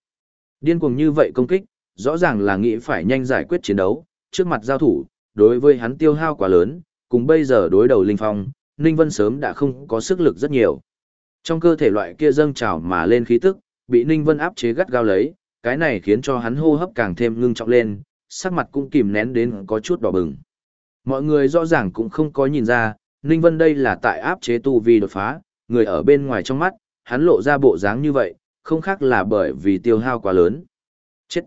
Điên cuồng như vậy công kích, rõ ràng là nghĩ phải nhanh giải quyết chiến đấu, trước mặt giao thủ, đối với hắn tiêu hao quá lớn, cùng bây giờ đối đầu Linh Phong, Ninh Vân sớm đã không có sức lực rất nhiều. Trong cơ thể loại kia dâng trào mà lên khí tức, bị Ninh Vân áp chế gắt gao lấy, cái này khiến cho hắn hô hấp càng thêm ngưng trọng lên, sắc mặt cũng kìm nén đến có chút đỏ bừng. Mọi người rõ ràng cũng không có nhìn ra, Ninh Vân đây là tại áp chế tu vi đột phá, người ở bên ngoài trong mắt, hắn lộ ra bộ dáng như vậy, không khác là bởi vì tiêu hao quá lớn. Chết!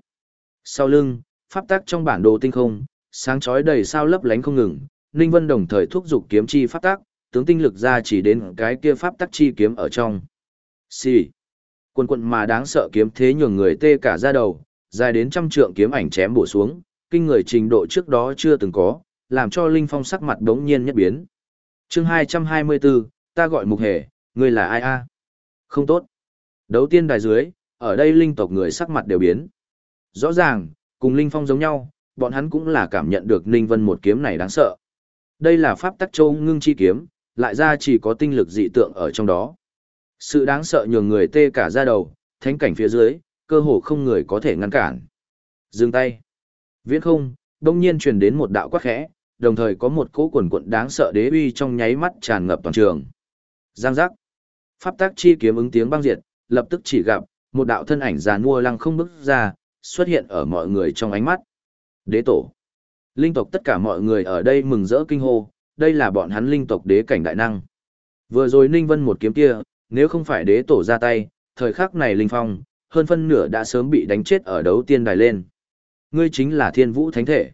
Sau lưng, pháp tắc trong bản đồ tinh không, sáng chói đầy sao lấp lánh không ngừng, Ninh Vân đồng thời thúc giục kiếm chi pháp tắc, tướng tinh lực ra chỉ đến cái kia pháp tắc chi kiếm ở trong. Xì! Quần quận mà đáng sợ kiếm thế nhường người tê cả ra đầu, dài đến trăm trượng kiếm ảnh chém bổ xuống, kinh người trình độ trước đó chưa từng có, làm cho Linh Phong sắc mặt đống nhiên nhất biến. chương 224, ta gọi mục hề, ngươi là ai a Không tốt. Đấu tiên đài dưới, ở đây linh tộc người sắc mặt đều biến. Rõ ràng, cùng Linh Phong giống nhau, bọn hắn cũng là cảm nhận được Ninh Vân một kiếm này đáng sợ. Đây là pháp tắc châu ngưng chi kiếm, lại ra chỉ có tinh lực dị tượng ở trong đó. Sự đáng sợ nhường người tê cả ra đầu, thánh cảnh phía dưới, cơ hồ không người có thể ngăn cản. Dừng tay. Viễn không, đông nhiên truyền đến một đạo quát khẽ, đồng thời có một cỗ quần quận đáng sợ đế uy trong nháy mắt tràn ngập toàn trường. Giang giác. Pháp tác chi kiếm ứng tiếng băng diệt, lập tức chỉ gặp, một đạo thân ảnh già nua lăng không bước ra, xuất hiện ở mọi người trong ánh mắt. Đế tổ. Linh tộc tất cả mọi người ở đây mừng rỡ kinh hô, đây là bọn hắn linh tộc đế cảnh đại năng. Vừa rồi Ninh Vân một kiếm kia, nếu không phải đế tổ ra tay, thời khắc này linh phong, hơn phân nửa đã sớm bị đánh chết ở đấu tiên đài lên. Ngươi chính là thiên vũ thánh thể.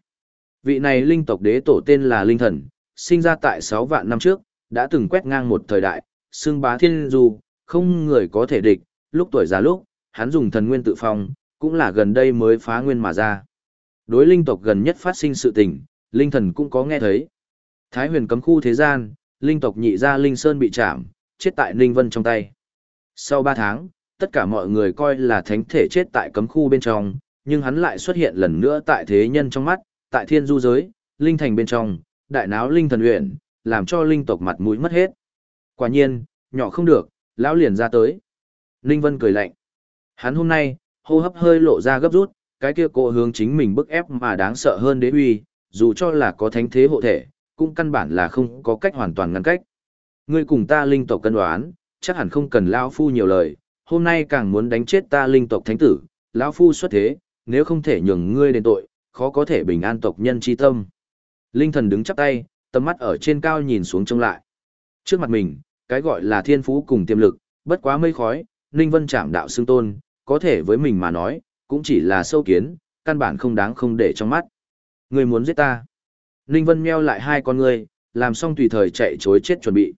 Vị này linh tộc đế tổ tên là Linh Thần, sinh ra tại sáu vạn năm trước, đã từng quét ngang một thời đại, xưng bá thiên du, không người có thể địch, lúc tuổi già lúc, hắn dùng thần nguyên tự phong, cũng là gần đây mới phá nguyên mà ra. Đối linh tộc gần nhất phát sinh sự tình, linh thần cũng có nghe thấy. Thái huyền cấm khu thế gian, linh tộc nhị gia Linh Sơn bị chạm, chết tại Ninh Vân trong tay. Sau 3 tháng, tất cả mọi người coi là thánh thể chết tại cấm khu bên trong, nhưng hắn lại xuất hiện lần nữa tại thế nhân trong mắt, tại thiên du giới, linh thành bên trong, đại náo linh thần huyện, làm cho linh tộc mặt mũi mất hết. Quả nhiên, nhỏ không được, lão liền ra tới. Ninh Vân cười lạnh. Hắn hôm nay, hô hấp hơi lộ ra gấp rút, cái kia cổ hướng chính mình bức ép mà đáng sợ hơn đế uy, dù cho là có thánh thế hộ thể, cũng căn bản là không có cách hoàn toàn ngăn cách. Ngươi cùng ta linh tộc cân đoán, chắc hẳn không cần lão phu nhiều lời, hôm nay càng muốn đánh chết ta linh tộc thánh tử, lão phu xuất thế, nếu không thể nhường ngươi đền tội, khó có thể bình an tộc nhân chi tâm. Linh thần đứng chắp tay, tầm mắt ở trên cao nhìn xuống trông lại. Trước mặt mình, cái gọi là thiên phú cùng tiềm lực, bất quá mây khói, Ninh Vân chạm đạo xương tôn, có thể với mình mà nói, cũng chỉ là sâu kiến, căn bản không đáng không để trong mắt. Ngươi muốn giết ta. Ninh Vân meo lại hai con ngươi, làm xong tùy thời chạy chối chết chuẩn bị.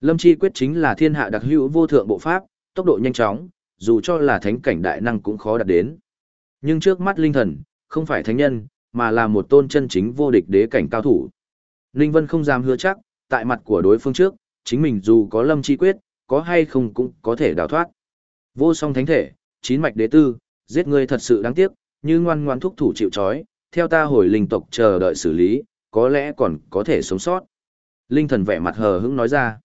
Lâm Chi quyết chính là thiên hạ đặc hữu vô thượng bộ pháp, tốc độ nhanh chóng, dù cho là thánh cảnh đại năng cũng khó đạt đến. Nhưng trước mắt linh thần, không phải thánh nhân, mà là một tôn chân chính vô địch đế cảnh cao thủ. Ninh Vân không dám hứa chắc, tại mặt của đối phương trước, chính mình dù có lâm chi quyết, có hay không cũng có thể đào thoát. Vô song thánh thể, chín mạch đế tư, giết ngươi thật sự đáng tiếc, như ngoan ngoan thúc thủ chịu trói, theo ta hồi linh tộc chờ đợi xử lý, có lẽ còn có thể sống sót. Linh thần vẻ mặt hờ hững nói ra.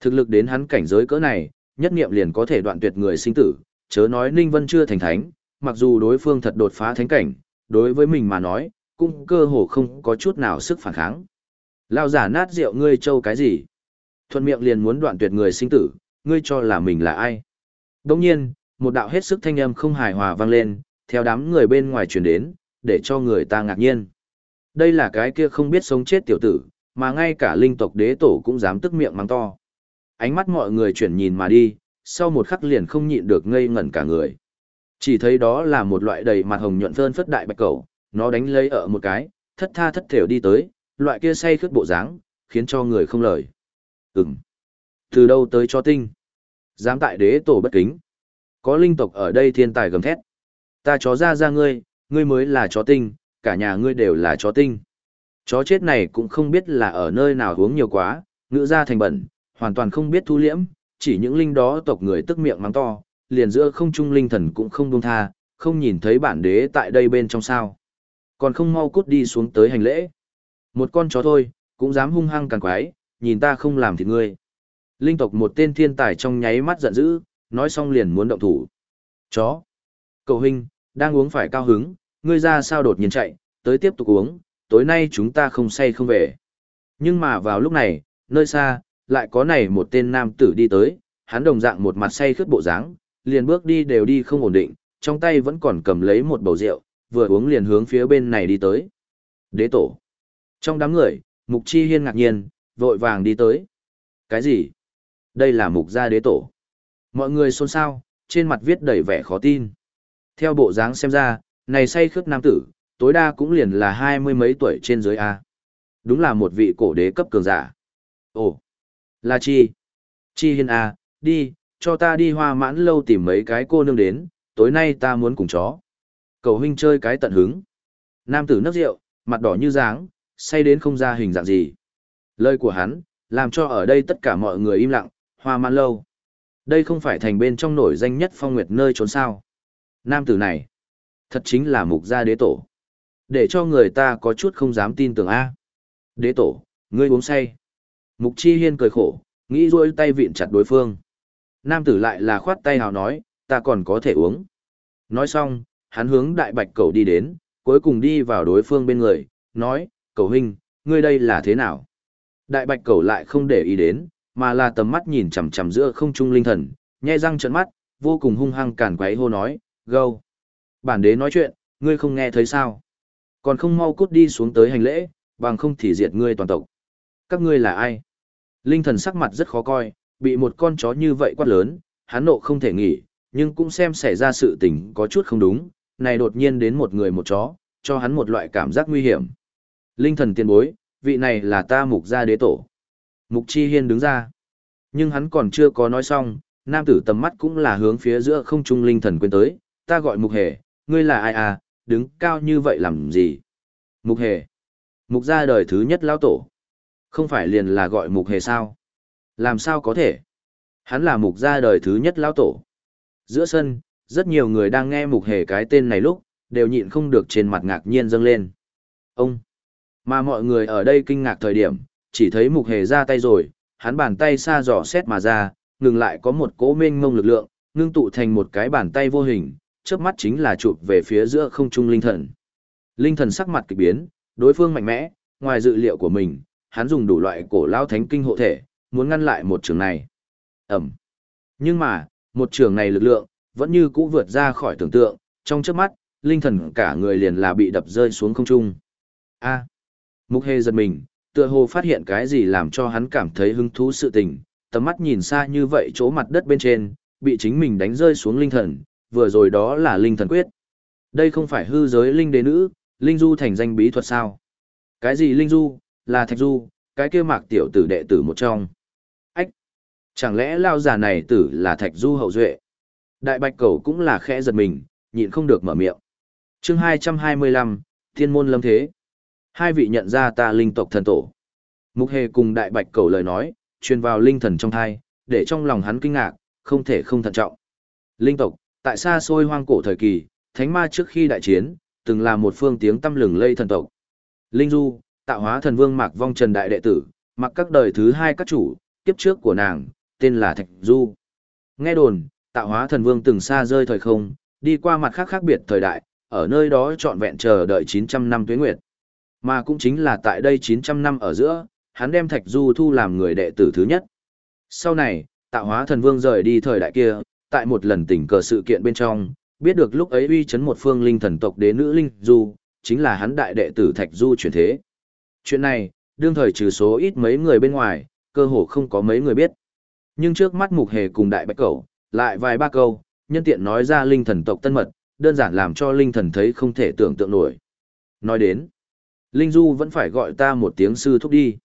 Thực lực đến hắn cảnh giới cỡ này, nhất niệm liền có thể đoạn tuyệt người sinh tử, chớ nói Ninh Vân chưa thành thánh, mặc dù đối phương thật đột phá thánh cảnh, đối với mình mà nói, cũng cơ hồ không có chút nào sức phản kháng. Lao giả nát rượu ngươi trâu cái gì? Thuận miệng liền muốn đoạn tuyệt người sinh tử, ngươi cho là mình là ai? Đồng nhiên, một đạo hết sức thanh âm không hài hòa vang lên, theo đám người bên ngoài truyền đến, để cho người ta ngạc nhiên. Đây là cái kia không biết sống chết tiểu tử, mà ngay cả linh tộc đế tổ cũng dám tức miệng mắng to. Ánh mắt mọi người chuyển nhìn mà đi, sau một khắc liền không nhịn được ngây ngẩn cả người. Chỉ thấy đó là một loại đầy mặt hồng nhuận phơn phất đại bạch cầu, nó đánh lấy ở một cái, thất tha thất thểu đi tới, loại kia say khướt bộ dáng, khiến cho người không lời. Ừm. Từ đâu tới cho tinh? Dám tại đế tổ bất kính. Có linh tộc ở đây thiên tài gầm thét. Ta chó ra ra ngươi, ngươi mới là chó tinh, cả nhà ngươi đều là chó tinh. Chó chết này cũng không biết là ở nơi nào uống nhiều quá, ngữ ra thành bẩn, hoàn toàn không biết thu liễm, chỉ những linh đó tộc người tức miệng mắng to, liền giữa không trung linh thần cũng không buông tha, không nhìn thấy bản đế tại đây bên trong sao. Còn không mau cút đi xuống tới hành lễ. Một con chó thôi, cũng dám hung hăng càng quái, nhìn ta không làm thì ngươi. Linh tộc một tên thiên tài trong nháy mắt giận dữ, nói xong liền muốn động thủ. Chó. Cầu huynh, đang uống phải cao hứng, ngươi ra sao đột nhiên chạy, tới tiếp tục uống, tối nay chúng ta không say không về. Nhưng mà vào lúc này, nơi xa, lại có này một tên nam tử đi tới, hắn đồng dạng một mặt say khướt bộ dáng, liền bước đi đều đi không ổn định, trong tay vẫn còn cầm lấy một bầu rượu, vừa uống liền hướng phía bên này đi tới. Đế tổ. Trong đám người, Mục Chi Hiên ngạc nhiên, vội vàng đi tới. Cái gì? Đây là Mục gia đế tổ. Mọi người xôn xao, trên mặt viết đầy vẻ khó tin. Theo bộ dáng xem ra, này say khướt nam tử, tối đa cũng liền là hai mươi mấy tuổi trên dưới A. Đúng là một vị cổ đế cấp cường giả. Ồ, là chi? Chi Hiên A, đi, cho ta đi hoa mãn lâu tìm mấy cái cô nương đến, tối nay ta muốn cùng chó. Cầu huynh chơi cái tận hứng. Nam tử nấc rượu, mặt đỏ như dáng, say đến không ra hình dạng gì. Lời của hắn, làm cho ở đây tất cả mọi người im lặng, hoa mãn lâu. Đây không phải thành bên trong nổi danh nhất phong nguyệt nơi trốn sao. Nam tử này, thật chính là mục gia đế tổ. Để cho người ta có chút không dám tin tưởng A. Đế tổ, ngươi uống say. Mục Chi Hiên cười khổ, nghĩ rôi tay vịn chặt đối phương. Nam tử lại là khoát tay hào nói, ta còn có thể uống. Nói xong, hắn hướng đại bạch cầu đi đến, cuối cùng đi vào đối phương bên người, nói, cầu huynh, ngươi đây là thế nào? Đại bạch cầu lại không để ý đến, mà là tầm mắt nhìn chằm chằm giữa không trung linh thần, nhe răng trợn mắt, vô cùng hung hăng cản quấy hô nói, gâu. Bản đế nói chuyện, ngươi không nghe thấy sao? Còn không mau cút đi xuống tới hành lễ, bằng không thì diệt ngươi toàn tộc. Các ngươi là ai? Linh thần sắc mặt rất khó coi, bị một con chó như vậy quát lớn, hắn nộ không thể nghỉ, nhưng cũng xem xảy ra sự tình có chút không đúng, này đột nhiên đến một người một chó, cho hắn một loại cảm giác nguy hiểm. Linh thần tiên bối, vị này là ta mục gia đế tổ. Mục chi hiên đứng ra. Nhưng hắn còn chưa có nói xong, nam tử tầm mắt cũng là hướng phía giữa không trung linh thần quên tới, ta gọi mục hề, ngươi là ai à, đứng cao như vậy làm gì? Mục hề. Mục gia đời thứ nhất lão tổ. Không phải liền là gọi mục hề sao? Làm sao có thể? Hắn là mục gia đời thứ nhất lão tổ. Giữa sân, rất nhiều người đang nghe mục hề cái tên này lúc, đều nhịn không được trên mặt ngạc nhiên dâng lên. Ông! Mà mọi người ở đây kinh ngạc thời điểm, chỉ thấy mục hề ra tay rồi, hắn bàn tay xa dò xét mà ra, ngừng lại có một cỗ mênh mông lực lượng, ngưng tụ thành một cái bàn tay vô hình, chớp mắt chính là chụp về phía giữa không trung linh thần. Linh thần sắc mặt kỳ biến, đối phương mạnh mẽ, ngoài dự liệu của mình, hắn dùng đủ loại cổ lao thánh kinh hộ thể, muốn ngăn lại một trường này. Ẩm. Nhưng mà, một trường này lực lượng, vẫn như cũ vượt ra khỏi tưởng tượng, trong chớp mắt, linh thần cả người liền là bị đập rơi xuống không trung. A. Mục hề giật mình, tựa hồ phát hiện cái gì làm cho hắn cảm thấy hứng thú sự tình, tầm mắt nhìn xa như vậy chỗ mặt đất bên trên, bị chính mình đánh rơi xuống linh thần, vừa rồi đó là linh thần quyết. Đây không phải hư giới linh đế nữ, linh du thành danh bí thuật sao? Cái gì linh du, là thạch du, cái kia mạc tiểu tử đệ tử một trong. Ách! Chẳng lẽ lao già này tử là thạch du hậu duệ? Đại bạch cầu cũng là khẽ giật mình, nhịn không được mở miệng. chương 225, Thiên môn lâm thế. Hai vị nhận ra ta linh tộc thần tổ. Mục hề cùng đại bạch cầu lời nói, truyền vào linh thần trong thai, để trong lòng hắn kinh ngạc, không thể không thận trọng. Linh tộc, tại xa xôi hoang cổ thời kỳ, thánh ma trước khi đại chiến, từng là một phương tiếng tâm lừng lây thần tộc. Linh Du, tạo hóa thần vương Mạc Vong Trần Đại Đệ Tử, mặc các đời thứ hai các chủ, kiếp trước của nàng, tên là Thạch Du. Nghe đồn, tạo hóa thần vương từng xa rơi thời không, đi qua mặt khác khác biệt thời đại, ở nơi đó trọn vẹn chờ đợi 900 năm tuế nguyệt. Mà cũng chính là tại đây 900 năm ở giữa, hắn đem Thạch Du thu làm người đệ tử thứ nhất. Sau này, tạo hóa thần vương rời đi thời đại kia, tại một lần tình cờ sự kiện bên trong, biết được lúc ấy uy chấn một phương linh thần tộc đế nữ Linh Du, chính là hắn đại đệ tử Thạch Du chuyển thế. Chuyện này, đương thời trừ số ít mấy người bên ngoài, cơ hồ không có mấy người biết. Nhưng trước mắt mục hề cùng đại bạch cẩu, lại vài ba câu, nhân tiện nói ra linh thần tộc tân mật, đơn giản làm cho linh thần thấy không thể tưởng tượng nổi. Nói đến, Linh Du vẫn phải gọi ta một tiếng sư thúc đi.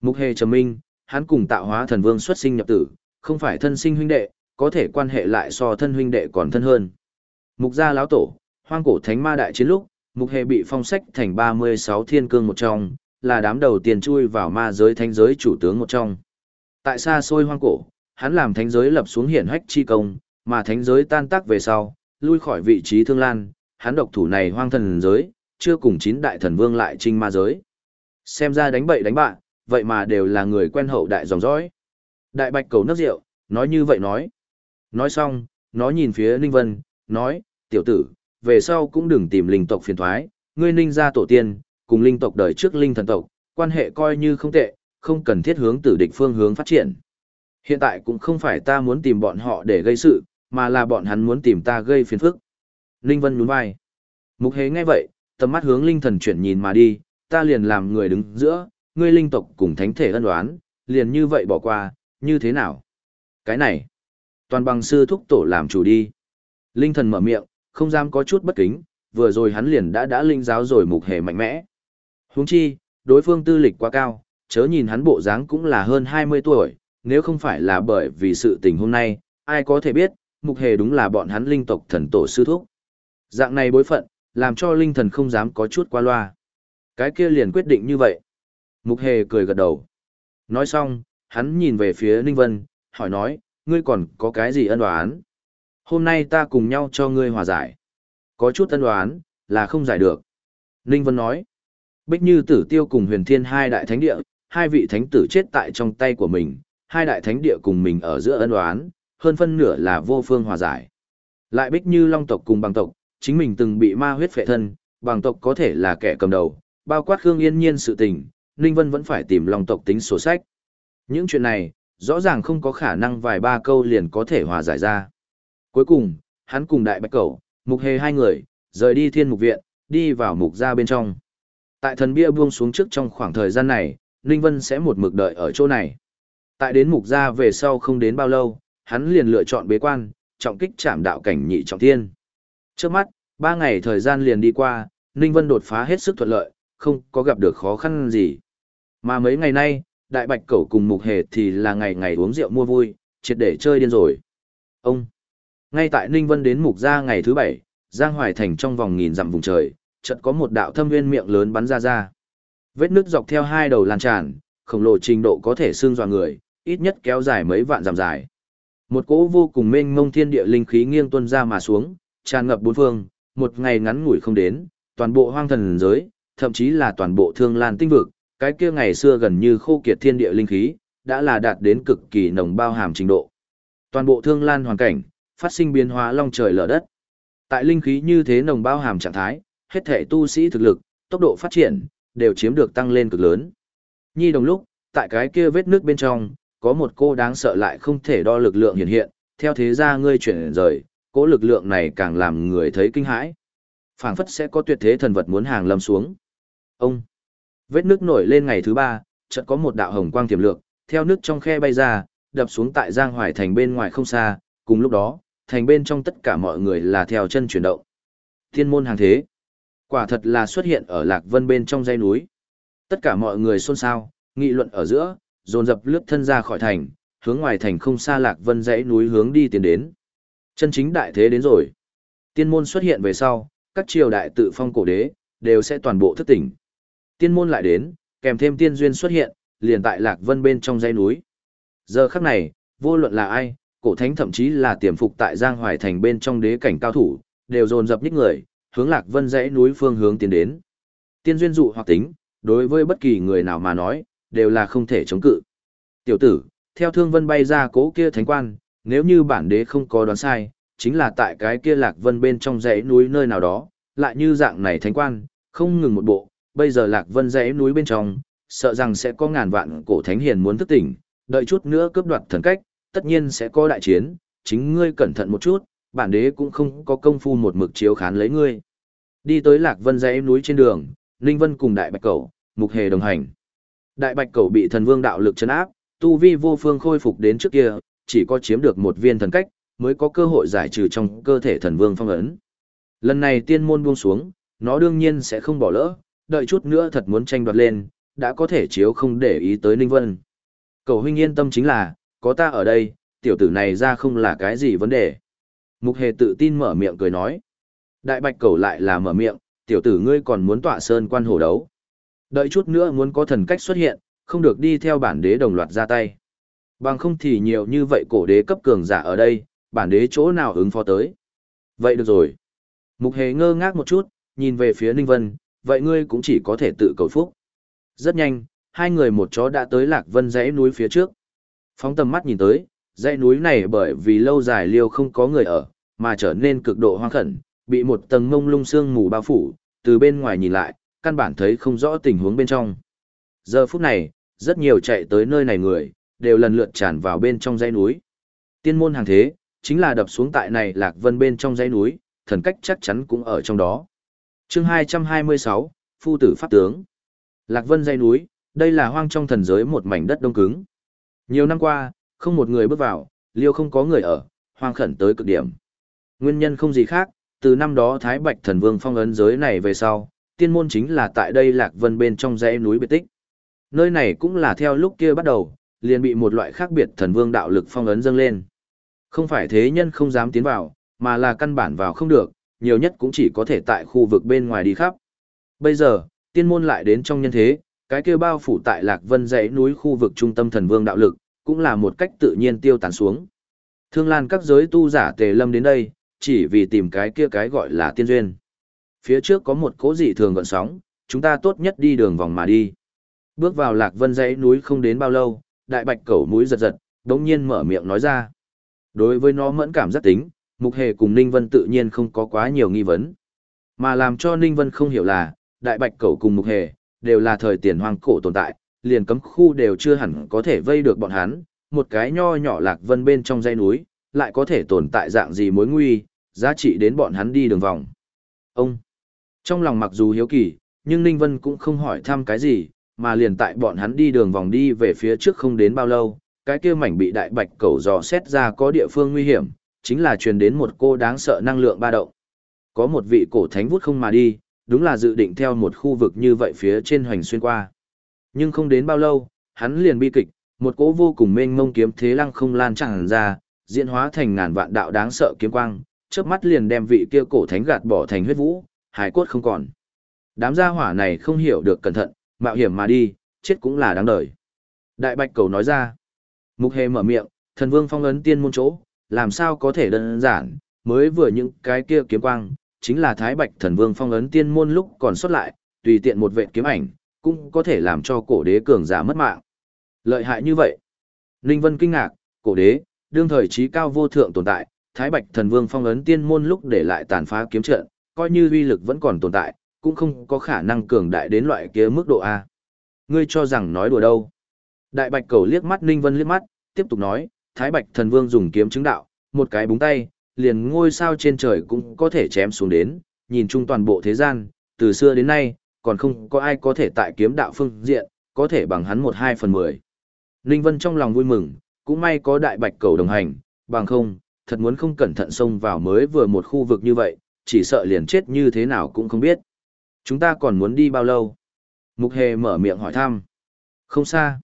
Mục hề trầm minh, hắn cùng tạo hóa thần vương xuất sinh nhập tử, không phải thân sinh huynh đệ, có thể quan hệ lại so thân huynh đệ còn thân hơn. Mục gia lão tổ, hoang cổ thánh ma đại chiến lúc, mục hề bị phong sách thành 36 thiên cương một trong, là đám đầu tiên chui vào ma giới thánh giới chủ tướng một trong. Tại xa xôi hoang cổ, hắn làm thánh giới lập xuống hiển hách chi công, mà thánh giới tan tác về sau, lui khỏi vị trí thương lan, hắn độc thủ này hoang thần giới, chưa cùng chín đại thần vương lại trinh ma giới. Xem ra đánh bậy đánh bạ, vậy mà đều là người quen hậu đại dòng dõi. Đại bạch cầu nước rượu, nói như vậy nói. Nói xong, nó nhìn phía Ninh Vân, nói, tiểu tử, về sau cũng đừng tìm linh tộc phiền thoái, ngươi ninh gia tổ tiên, cùng linh tộc đời trước linh thần tộc, quan hệ coi như không tệ, không cần thiết hướng tử địch phương hướng phát triển. Hiện tại cũng không phải ta muốn tìm bọn họ để gây sự, mà là bọn hắn muốn tìm ta gây phiền phức. Ninh Vân nhún vai. Mục hế nghe vậy, tầm mắt hướng linh thần chuyển nhìn mà đi, ta liền làm người đứng giữa, ngươi linh tộc cùng thánh thể ân đoán, liền như vậy bỏ qua, như thế nào? Cái này, toàn bằng sư thúc tổ làm chủ đi. Linh thần mở miệng, không dám có chút bất kính, vừa rồi hắn liền đã đã linh giáo rồi mục hề mạnh mẽ. Huống chi, đối phương tư lịch quá cao, chớ nhìn hắn bộ dáng cũng là hơn 20 tuổi, nếu không phải là bởi vì sự tình hôm nay, ai có thể biết, mục hề đúng là bọn hắn linh tộc thần tổ sư thúc. Dạng này bối phận, làm cho linh thần không dám có chút qua loa. Cái kia liền quyết định như vậy. Mục hề cười gật đầu. Nói xong, hắn nhìn về phía Ninh Vân, hỏi nói, ngươi còn có cái gì ân đoán? Hôm nay ta cùng nhau cho ngươi hòa giải. Có chút ân đoán là không giải được. Ninh Vân nói, Bích Như Tử Tiêu cùng Huyền Thiên hai đại thánh địa, hai vị thánh tử chết tại trong tay của mình, hai đại thánh địa cùng mình ở giữa ân đoán, hơn phân nửa là vô phương hòa giải. Lại bích như long tộc cùng bằng tộc, chính mình từng bị ma huyết phệ thân, bằng tộc có thể là kẻ cầm đầu, bao quát Khương Yên Nhiên sự tình, Ninh Vân vẫn phải tìm long tộc tính sổ sách. Những chuyện này, rõ ràng không có khả năng vài ba câu liền có thể hòa giải ra. Cuối cùng, hắn cùng đại bạch cẩu, mục hề hai người, rời đi thiên mục viện, đi vào mục ra bên trong. Tại thần bia buông xuống trước trong khoảng thời gian này, Ninh Vân sẽ một mực đợi ở chỗ này. Tại đến mục ra về sau không đến bao lâu, hắn liền lựa chọn bế quan, trọng kích chạm đạo cảnh nhị trọng thiên. Trước mắt, ba ngày thời gian liền đi qua, Ninh Vân đột phá hết sức thuận lợi, không có gặp được khó khăn gì. Mà mấy ngày nay, đại bạch cẩu cùng mục hề thì là ngày ngày uống rượu mua vui, triệt để chơi điên rồi. Ông! Ngay tại Ninh Vân đến mục ra ngày thứ bảy, Giang Hoài Thành trong vòng nghìn dặm vùng trời, chợt có một đạo thâm nguyên miệng lớn bắn ra ra. Vết nước dọc theo hai đầu lan tràn, khổng lồ trình độ có thể xương dọa người, ít nhất kéo dài mấy vạn dặm dài. Một cỗ vô cùng mênh mông thiên địa linh khí nghiêng tuôn ra mà xuống, tràn ngập bốn phương, một ngày ngắn ngủi không đến, toàn bộ hoang thần giới, thậm chí là toàn bộ thương lan tinh vực, cái kia ngày xưa gần như khô kiệt thiên địa linh khí, đã là đạt đến cực kỳ nồng bao hàm trình độ. Toàn bộ thương lan hoàn cảnh, phát sinh biến hóa long trời lở đất. Tại linh khí như thế nồng bao hàm trạng thái, hết thể tu sĩ thực lực, tốc độ phát triển, đều chiếm được tăng lên cực lớn. Nhi đồng lúc, tại cái kia vết nước bên trong, có một cô đáng sợ lại không thể đo lực lượng hiện hiện, theo thế ra ngươi chuyển rời, cố lực lượng này càng làm người thấy kinh hãi. phảng phất sẽ có tuyệt thế thần vật muốn hàng lâm xuống. Ông! Vết nước nổi lên ngày thứ ba, chợt có một đạo hồng quang tiềm lượng, theo nước trong khe bay ra, đập xuống tại Giang Hoài thành bên ngoài không xa, cùng lúc đó, thành bên trong tất cả mọi người là theo chân chuyển động. Thiên môn hàng thế. Quả thật là xuất hiện ở Lạc Vân bên trong dãy núi. Tất cả mọi người xôn xao, nghị luận ở giữa, dồn dập lướt thân ra khỏi thành, hướng ngoài thành không xa Lạc Vân dãy núi hướng đi tiến đến. Chân chính đại thế đến rồi. Tiên môn xuất hiện về sau, các triều đại tự phong cổ đế, đều sẽ toàn bộ thức tỉnh. Tiên môn lại đến, kèm thêm tiên duyên xuất hiện, liền tại Lạc Vân bên trong dãy núi. Giờ khắc này, vô luận là ai, cổ thánh thậm chí là tiềm phục tại Giang Hoài thành bên trong đế cảnh cao thủ, đều dồn dập nhích người, hướng Lạc Vân dãy núi phương hướng tiến đến. Tiên duyên dụ hoặc tính, đối với bất kỳ người nào mà nói, đều là không thể chống cự. Tiểu tử, theo thương vân bay ra cố kia thánh quan, nếu như bản đế không có đoán sai, chính là tại cái kia Lạc Vân bên trong dãy núi nơi nào đó, lại như dạng này thánh quan, không ngừng một bộ, bây giờ Lạc Vân dãy núi bên trong, sợ rằng sẽ có ngàn vạn cổ thánh hiền muốn thức tỉnh, đợi chút nữa cướp đoạt thần cách, tất nhiên sẽ có đại chiến, chính ngươi cẩn thận một chút, bản đế cũng không có công phu một mực chiếu khán lấy ngươi. Đi tới Lạc Vân dãy núi trên đường, Ninh Vân cùng Đại Bạch cầu Mục Hề đồng hành. Đại Bạch cầu bị thần vương đạo lực chấn áp, tu vi vô phương khôi phục đến trước kia, chỉ có chiếm được một viên thần cách, mới có cơ hội giải trừ trong cơ thể thần vương phong ấn. Lần này tiên môn buông xuống, nó đương nhiên sẽ không bỏ lỡ, đợi chút nữa thật muốn tranh đoạt lên, đã có thể chiếu không để ý tới Ninh Vân. Cầu huynh yên tâm chính là, có ta ở đây, tiểu tử này ra không là cái gì vấn đề. Mục hề tự tin mở miệng cười nói. Đại bạch cầu lại là mở miệng, tiểu tử ngươi còn muốn tọa sơn quan hổ đấu. Đợi chút nữa muốn có thần cách xuất hiện, không được đi theo bản đế đồng loạt ra tay. Bằng không thì nhiều như vậy cổ đế cấp cường giả ở đây, bản đế chỗ nào ứng phó tới. Vậy được rồi. Mục hề ngơ ngác một chút, nhìn về phía Ninh Vân, vậy ngươi cũng chỉ có thể tự cầu phúc. Rất nhanh, hai người một chó đã tới Lạc Vân dãy núi phía trước. Phóng tầm mắt nhìn tới, dãy núi này bởi vì lâu dài liêu không có người ở, mà trở nên cực độ hoang khẩn, bị một tầng mông lung sương mù bao phủ, từ bên ngoài nhìn lại, căn bản thấy không rõ tình huống bên trong. Giờ phút này, rất nhiều chạy tới nơi này người, đều lần lượt tràn vào bên trong dãy núi. Tiên môn hàng thế, chính là đập xuống tại này Lạc Vân bên trong dãy núi, thần cách chắc chắn cũng ở trong đó. Chương 226, Phu tử Pháp tướng. Lạc Vân dãy núi, đây là hoang trong thần giới một mảnh đất đông cứng. Nhiều năm qua, không một người bước vào, liêu không có người ở, hoang khẩn tới cực điểm. Nguyên nhân không gì khác, từ năm đó Thái Bạch Thần Vương phong ấn giới này về sau, tiên môn chính là tại đây Lạc Vân bên trong dãy núi biệt tích. Nơi này cũng là theo lúc kia bắt đầu, liền bị một loại khác biệt thần vương đạo lực phong ấn dâng lên. Không phải thế nhân không dám tiến vào, mà là căn bản vào không được, nhiều nhất cũng chỉ có thể tại khu vực bên ngoài đi khắp. Bây giờ, tiên môn lại đến trong nhân thế, cái kia bao phủ tại Lạc Vân dãy núi khu vực trung tâm thần vương đạo lực, cũng là một cách tự nhiên tiêu tán xuống. Thương Lan các giới tu giả tề lâm đến đây, chỉ vì tìm cái kia cái gọi là tiên duyên. Phía trước có một cố dị thường gọn sóng, chúng ta tốt nhất đi đường vòng mà đi. Bước vào lạc vân dãy núi không đến bao lâu, đại bạch cẩu mũi giật giật, đống nhiên mở miệng nói ra. Đối với nó mẫn cảm rất tính, mục hề cùng Ninh Vân tự nhiên không có quá nhiều nghi vấn. Mà làm cho Ninh Vân không hiểu là, đại bạch cẩu cùng mục hề, đều là thời tiền hoang cổ tồn tại, liền cấm khu đều chưa hẳn có thể vây được bọn hắn, một cái nho nhỏ lạc vân bên trong dãy núi, lại có thể tồn tại dạng gì mối nguy, giá trị đến bọn hắn đi đường vòng. Ông, trong lòng mặc dù hiếu kỳ, nhưng Ninh Vân cũng không hỏi thăm cái gì, mà liền tại bọn hắn đi đường vòng đi về phía trước không đến bao lâu, cái kia mảnh bị đại bạch cầu dò xét ra có địa phương nguy hiểm, chính là truyền đến một cô đáng sợ năng lượng ba động. Có một vị cổ thánh vút không mà đi, đúng là dự định theo một khu vực như vậy phía trên hoành xuyên qua. Nhưng không đến bao lâu, hắn liền bi kịch, một cỗ vô cùng mênh mông kiếm thế lăng không lan tràn ra, diễn hóa thành ngàn vạn đạo đáng sợ kiếm quang, chớp mắt liền đem vị kia cổ thánh gạt bỏ thành huyết vũ, hải cốt không còn. Đám gia hỏa này không hiểu được cẩn thận, mạo hiểm mà đi, chết cũng là đáng đời. Đại Bạch Cầu nói ra. Mục Hề mở miệng, thần vương phong ấn tiên môn chỗ, làm sao có thể đơn giản, mới vừa những cái kia kiếm quang, chính là Thái Bạch thần vương phong ấn tiên môn lúc còn xuất lại, tùy tiện một vệ kiếm ảnh, cũng có thể làm cho cổ đế cường giả mất mạng. Lợi hại như vậy. Ninh Vân kinh ngạc, cổ đế, đương thời trí cao vô thượng tồn tại, Thái Bạch thần vương phong ấn tiên môn lúc để lại tàn phá kiếm trận, coi như uy lực vẫn còn tồn tại, cũng không có khả năng cường đại đến loại kia mức độ A. Ngươi cho rằng nói đùa đâu. Đại Bạch cầu liếc mắt Ninh Vân liếc mắt, tiếp tục nói, Thái Bạch thần vương dùng kiếm chứng đạo, một cái búng tay, liền ngôi sao trên trời cũng có thể chém xuống đến, nhìn chung toàn bộ thế gian, từ xưa đến nay, còn không có ai có thể tại kiếm đạo phương diện, có thể bằng hắn một hai phần mười. Ninh Vân trong lòng vui mừng, cũng may có đại bạch cầu đồng hành, bằng không, thật muốn không cẩn thận xông vào mới vừa một khu vực như vậy, chỉ sợ liền chết như thế nào cũng không biết. Chúng ta còn muốn đi bao lâu? Mục Hề mở miệng hỏi thăm. Không xa.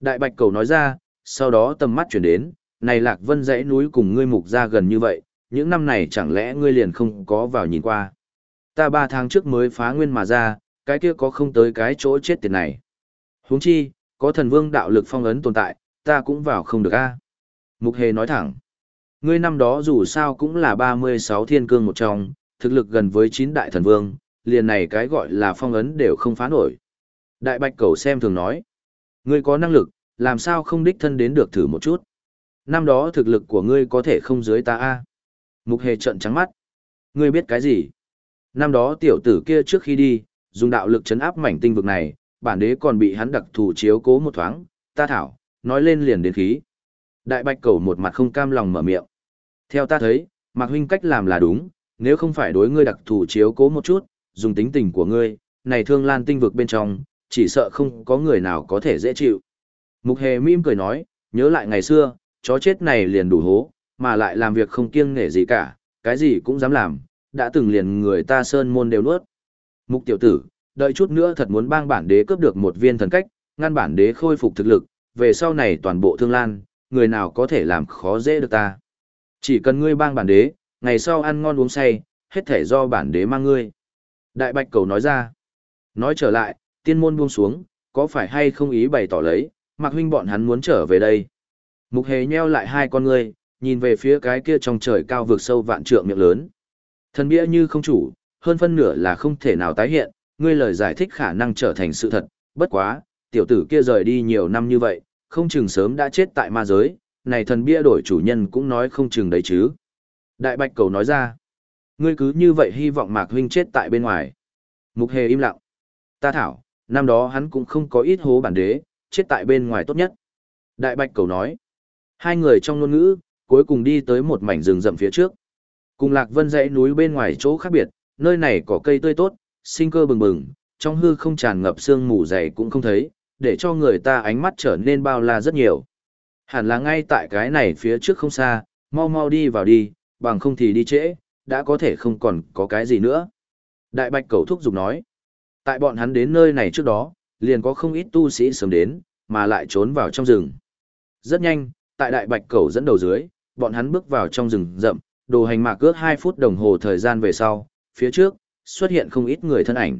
Đại bạch cầu nói ra, sau đó tầm mắt chuyển đến, này lạc vân dãy núi cùng ngươi mục ra gần như vậy, những năm này chẳng lẽ ngươi liền không có vào nhìn qua. Ta ba tháng trước mới phá nguyên mà ra, cái kia có không tới cái chỗ chết tiệt này. huống chi, có thần vương đạo lực phong ấn tồn tại, ta cũng vào không được a. Mục Hề nói thẳng. Ngươi năm đó dù sao cũng là 36 thiên cương một trong, thực lực gần với 9 đại thần vương, liền này cái gọi là phong ấn đều không phá nổi. Đại bạch cầu xem thường nói. Ngươi có năng lực, làm sao không đích thân đến được thử một chút. Năm đó thực lực của ngươi có thể không dưới ta a. Mục Hề trợn trắng mắt. Ngươi biết cái gì? Năm đó tiểu tử kia trước khi đi, dùng đạo lực chấn áp mảnh tinh vực này, bản đế còn bị hắn đặc thù chiếu cố một thoáng, ta thảo, nói lên liền đến khí. Đại bạch cầu một mặt không cam lòng mở miệng. Theo ta thấy, Mạc huynh cách làm là đúng, nếu không phải đối ngươi đặc thù chiếu cố một chút, dùng tính tình của ngươi, này thương lan tinh vực bên trong, chỉ sợ không có người nào có thể dễ chịu. Mục hề mỉm cười nói, nhớ lại ngày xưa, chó chết này liền đủ hố, mà lại làm việc không kiêng nể gì cả, cái gì cũng dám làm, đã từng liền người ta sơn môn đều nuốt. Mục tiểu tử, đợi chút nữa thật muốn bang bản đế cướp được một viên thần cách, ngăn bản đế khôi phục thực lực, về sau này toàn bộ thương lan, người nào có thể làm khó dễ được ta. Chỉ cần ngươi bang bản đế, ngày sau ăn ngon uống say, hết thể do bản đế mang ngươi. Đại bạch cầu nói ra. Nói trở lại, tiên môn buông xuống, có phải hay không ý bày tỏ lấy, mặc huynh bọn hắn muốn trở về đây. Mục hề nheo lại hai con ngươi, nhìn về phía cái kia trong trời cao vượt sâu vạn trượng miệng lớn. Thần bia như không chủ, hơn phân nửa là không thể nào tái hiện, ngươi lời giải thích khả năng trở thành sự thật, bất quá, tiểu tử kia rời đi nhiều năm như vậy, không chừng sớm đã chết tại ma giới, này thần bia đổi chủ nhân cũng nói không chừng đấy chứ. Đại bạch cầu nói ra, ngươi cứ như vậy hy vọng mạc huynh chết tại bên ngoài. Mục hề im lặng. Ta thảo, năm đó hắn cũng không có ít hố bản đế, chết tại bên ngoài tốt nhất. Đại bạch cầu nói, hai người trong ngôn ngữ, cuối cùng đi tới một mảnh rừng rậm phía trước. Cùng lạc vân dãy núi bên ngoài chỗ khác biệt, nơi này có cây tươi tốt, sinh cơ bừng bừng, trong hư không tràn ngập sương mù dày cũng không thấy, để cho người ta ánh mắt trở nên bao la rất nhiều. Hẳn là ngay tại cái này phía trước không xa, mau mau đi vào đi, bằng không thì đi trễ, đã có thể không còn có cái gì nữa. Đại bạch cầu thúc giục nói, tại bọn hắn đến nơi này trước đó, liền có không ít tu sĩ sớm đến, mà lại trốn vào trong rừng. Rất nhanh, tại đại bạch cầu dẫn đầu dưới, bọn hắn bước vào trong rừng rậm, đồ hành mạc cước 2 phút đồng hồ thời gian về sau, phía trước, xuất hiện không ít người thân ảnh.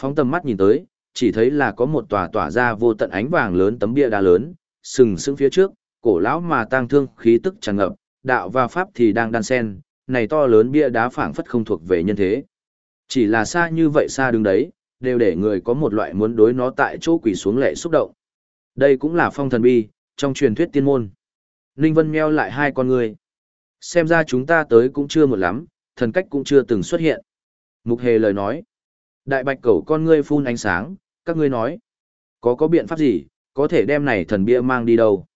Phóng tầm mắt nhìn tới, chỉ thấy là có một tòa tỏa ra vô tận ánh vàng lớn tấm bia đá lớn, sừng sững phía trước, cổ lão mà tang thương khí tức tràn ngập, đạo và pháp thì đang đan sen, này to lớn bia đá phảng phất không thuộc về nhân thế. Chỉ là xa như vậy xa đứng đấy, đều để người có một loại muốn đối nó tại chỗ quỳ xuống lệ xúc động. Đây cũng là phong thần bi, trong truyền thuyết tiên môn. Ninh Vân meo lại hai con người. Xem ra chúng ta tới cũng chưa một lắm, thần cách cũng chưa từng xuất hiện. Mục hề lời nói. Đại bạch cẩu con ngươi phun ánh sáng, các ngươi nói. Có có biện pháp gì, có thể đem này thần bia mang đi đâu?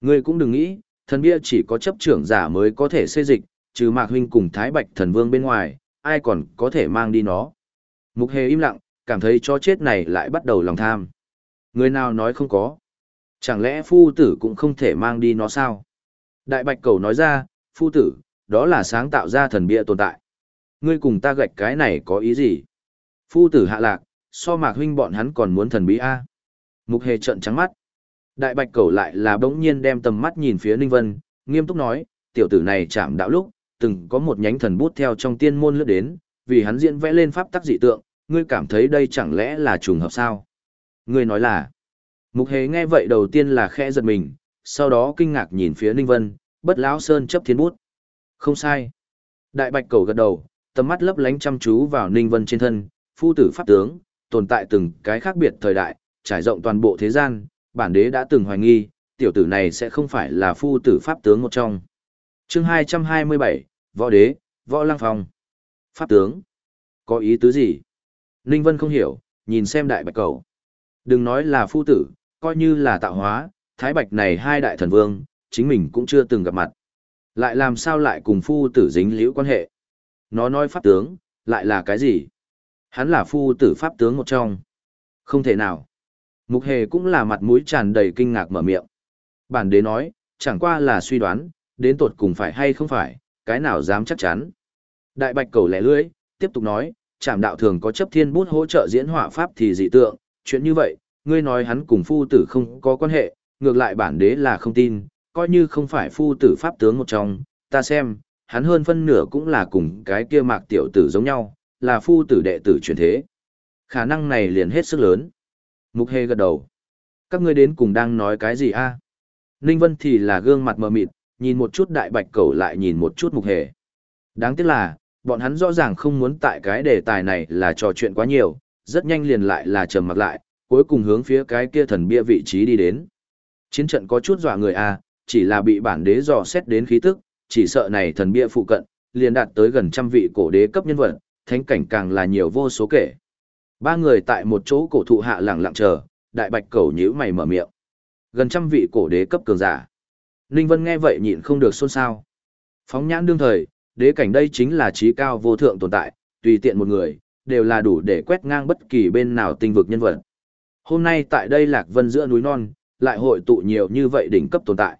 Ngươi cũng đừng nghĩ, thần bia chỉ có chấp trưởng giả mới có thể xây dịch, trừ mạc huynh cùng thái bạch thần vương bên ngoài, ai còn có thể mang đi nó. Mục hề im lặng, cảm thấy chó chết này lại bắt đầu lòng tham. Người nào nói không có. Chẳng lẽ phu tử cũng không thể mang đi nó sao? Đại bạch cầu nói ra, phu tử, đó là sáng tạo ra thần bia tồn tại. Ngươi cùng ta gạch cái này có ý gì? Phu tử hạ lạc, so mạc huynh bọn hắn còn muốn thần bí A. Mục hề trợn trắng mắt. Đại bạch cầu lại là bỗng nhiên đem tầm mắt nhìn phía Ninh Vân, nghiêm túc nói, tiểu tử này chạm đạo lúc, từng có một nhánh thần bút theo trong tiên môn lướt đến, vì hắn diễn vẽ lên pháp tắc dị tượng, ngươi cảm thấy đây chẳng lẽ là trùng hợp sao? Ngươi nói là, Mục hề nghe vậy đầu tiên là khẽ giật mình, sau đó kinh ngạc nhìn phía Ninh Vân, bất lão sơn chấp thiên bút. Không sai. Đại bạch cầu gật đầu, tầm mắt lấp lánh chăm chú vào Ninh Vân trên thân, phu tử pháp tướng, tồn tại từng cái khác biệt thời đại, trải rộng toàn bộ thế gian, bản đế đã từng hoài nghi, tiểu tử này sẽ không phải là phu tử pháp tướng một trong chương 227, Võ Đế, Võ Lăng Phong. Pháp tướng. Có ý tứ gì? Ninh Vân không hiểu, nhìn xem đại bạch cầu. Đừng nói là phu tử, coi như là tạo hóa, thái bạch này hai đại thần vương, chính mình cũng chưa từng gặp mặt. Lại làm sao lại cùng phu tử dính liễu quan hệ? Nó nói pháp tướng, lại là cái gì? Hắn là phu tử pháp tướng một trong. Không thể nào. Mục hề cũng là mặt mũi tràn đầy kinh ngạc mở miệng. Bản đế nói, chẳng qua là suy đoán, đến tột cùng phải hay không phải, cái nào dám chắc chắn. Đại bạch cầu lẻ lưỡi, tiếp tục nói, trảm đạo thường có chấp thiên bút hỗ trợ diễn họa pháp thì dị tượng, chuyện như vậy, ngươi nói hắn cùng phu tử không có quan hệ, ngược lại bản đế là không tin, coi như không phải phu tử pháp tướng một trong, ta xem, hắn hơn phân nửa cũng là cùng cái kia mạc tiểu tử giống nhau, là phu tử đệ tử truyền thế. Khả năng này liền hết sức lớn. Mục hề gật đầu. Các ngươi đến cùng đang nói cái gì a? Ninh Vân thì là gương mặt mờ mịt, nhìn một chút đại bạch cẩu lại nhìn một chút mục hề. Đáng tiếc là, bọn hắn rõ ràng không muốn tại cái đề tài này là trò chuyện quá nhiều, rất nhanh liền lại là trầm mặt lại, cuối cùng hướng phía cái kia thần bia vị trí đi đến. Chiến trận có chút dọa người a, chỉ là bị bản đế dò xét đến khí tức, chỉ sợ này thần bia phụ cận, liền đạt tới gần trăm vị cổ đế cấp nhân vật, thánh cảnh càng là nhiều vô số kể. Ba người tại một chỗ cổ thụ hạ lặng lặng chờ, đại bạch cầu nhíu mày mở miệng. Gần trăm vị cổ đế cấp cường giả. Ninh Vân nghe vậy nhịn không được xôn xao. Phóng nhãn đương thời, đế cảnh đây chính là trí cao vô thượng tồn tại, tùy tiện một người, đều là đủ để quét ngang bất kỳ bên nào tinh vực nhân vật. Hôm nay tại đây Lạc Vân giữa núi non, lại hội tụ nhiều như vậy đỉnh cấp tồn tại.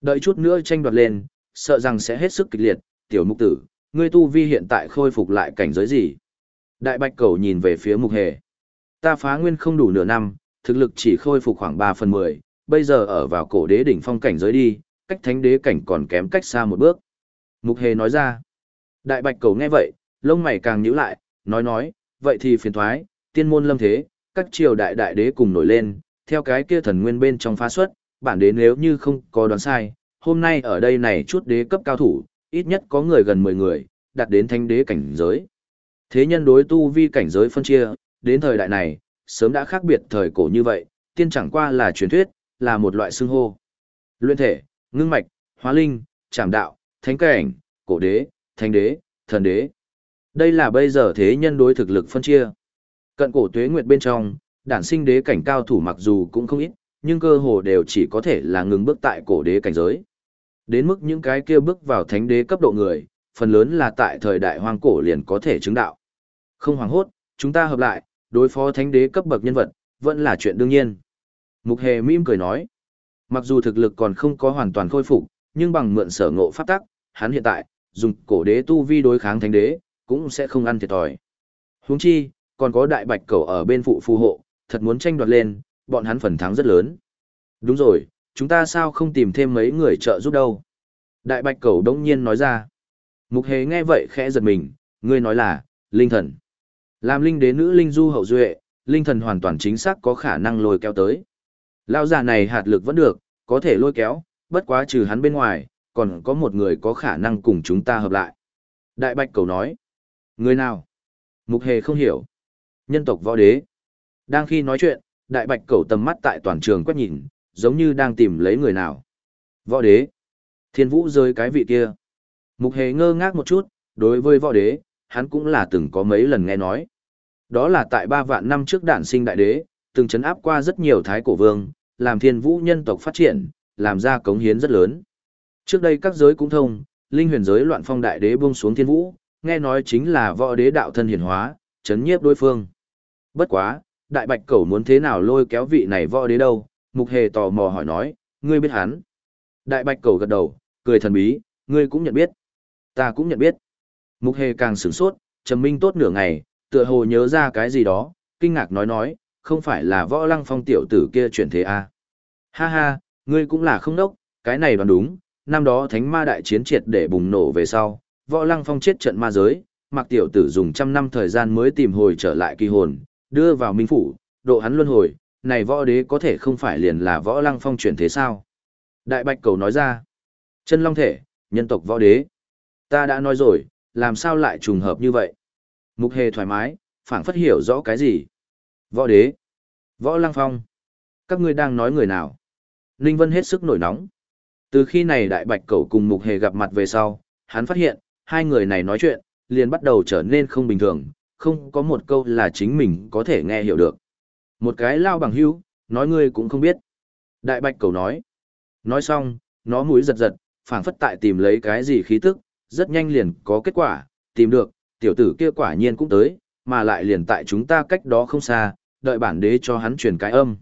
Đợi chút nữa tranh đoạt lên, sợ rằng sẽ hết sức kịch liệt, tiểu mục tử, ngươi tu vi hiện tại khôi phục lại cảnh giới gì? Đại bạch cầu nhìn về phía mục hề. Ta phá nguyên không đủ nửa năm, thực lực chỉ khôi phục khoảng 3 phần 10, bây giờ ở vào cổ đế đỉnh phong cảnh giới đi, cách thánh đế cảnh còn kém cách xa một bước. Mục hề nói ra. Đại bạch cầu nghe vậy, lông mày càng nhíu lại, nói nói, vậy thì phiền thoái, tiên môn lâm thế, các triều đại đại đế cùng nổi lên, theo cái kia thần nguyên bên trong phá xuất, bản đế nếu như không có đoán sai, hôm nay ở đây này chút đế cấp cao thủ, ít nhất có người gần 10 người, đạt đến thánh đế cảnh giới. Thế nhân đối tu vi cảnh giới phân chia, đến thời đại này, sớm đã khác biệt thời cổ như vậy, tiên chẳng qua là truyền thuyết, là một loại xưng hô. Luyện thể, ngưng mạch, hóa linh, trảm đạo, thánh cảnh, cổ đế, thánh đế, thần đế. Đây là bây giờ thế nhân đối thực lực phân chia. Cận cổ tuế nguyệt bên trong, đản sinh đế cảnh cao thủ mặc dù cũng không ít, nhưng cơ hồ đều chỉ có thể là ngừng bước tại cổ đế cảnh giới. Đến mức những cái kia bước vào thánh đế cấp độ người, phần lớn là tại thời đại hoang cổ liền có thể chứng đạo. Không hoảng hốt, chúng ta hợp lại, đối phó thánh đế cấp bậc nhân vật, vẫn là chuyện đương nhiên. Mục hề mỉm cười nói, mặc dù thực lực còn không có hoàn toàn khôi phục, nhưng bằng mượn sở ngộ pháp tắc, hắn hiện tại, dùng cổ đế tu vi đối kháng thánh đế, cũng sẽ không ăn thiệt thòi. Huống chi, còn có đại bạch cầu ở bên phụ phù hộ, thật muốn tranh đoạt lên, bọn hắn phần thắng rất lớn. Đúng rồi, chúng ta sao không tìm thêm mấy người trợ giúp đâu? Đại bạch cầu đông nhiên nói ra. Mục hề nghe vậy khẽ giật mình, ngươi nói là, linh thần. Làm linh đế nữ linh du hậu duệ, linh thần hoàn toàn chính xác có khả năng lôi kéo tới. Lão già này hạt lực vẫn được, có thể lôi kéo, bất quá trừ hắn bên ngoài, còn có một người có khả năng cùng chúng ta hợp lại. Đại bạch cầu nói. Người nào? Mục hề không hiểu. Nhân tộc võ đế. Đang khi nói chuyện, đại bạch cầu tầm mắt tại toàn trường quét nhìn, giống như đang tìm lấy người nào. Võ đế. Thiên vũ rơi cái vị kia. Mục hề ngơ ngác một chút, đối với võ đế, hắn cũng là từng có mấy lần nghe nói. Đó là tại ba vạn năm trước đản sinh đại đế, từng chấn áp qua rất nhiều thái cổ vương, làm thiên vũ nhân tộc phát triển, làm ra cống hiến rất lớn. Trước đây các giới cũng thông, linh huyền giới loạn phong đại đế buông xuống thiên vũ, nghe nói chính là võ đế đạo thân hiển hóa, chấn nhiếp đối phương. Bất quá, đại bạch cẩu muốn thế nào lôi kéo vị này võ đế đâu, mục hề tò mò hỏi nói, ngươi biết hắn. Đại bạch cẩu gật đầu, cười thần bí, ngươi cũng nhận biết. Ta cũng nhận biết. Mục hề càng sửng sốt, trầm minh tốt nửa ngày, tựa hồ nhớ ra cái gì đó, kinh ngạc nói nói, không phải là võ lăng phong tiểu tử kia chuyển thế à. Ha ha, ngươi cũng là không đốc, cái này đoán đúng, năm đó thánh ma đại chiến triệt để bùng nổ về sau, võ lăng phong chết trận ma giới, mặc tiểu tử dùng trăm năm thời gian mới tìm hồi trở lại kỳ hồn, đưa vào minh phủ, độ hắn luân hồi, này võ đế có thể không phải liền là võ lăng phong chuyển thế sao? Đại bạch cầu nói ra, chân long thể, nhân tộc võ đế. Ta đã nói rồi, làm sao lại trùng hợp như vậy? Mục hề thoải mái, phảng phất hiểu rõ cái gì? Võ đế, võ lăng phong. Các ngươi đang nói người nào? Ninh Vân hết sức nổi nóng. Từ khi này đại bạch cầu cùng mục hề gặp mặt về sau, hắn phát hiện, hai người này nói chuyện, liền bắt đầu trở nên không bình thường, không có một câu là chính mình có thể nghe hiểu được. Một cái lao bằng hữu, nói ngươi cũng không biết. Đại bạch cầu nói. Nói xong, nó mũi giật giật, phảng phất tại tìm lấy cái gì khí tức, rất nhanh liền có kết quả, tìm được, tiểu tử kia quả nhiên cũng tới, mà lại liền tại chúng ta cách đó không xa, đợi bản đế cho hắn truyền cái âm.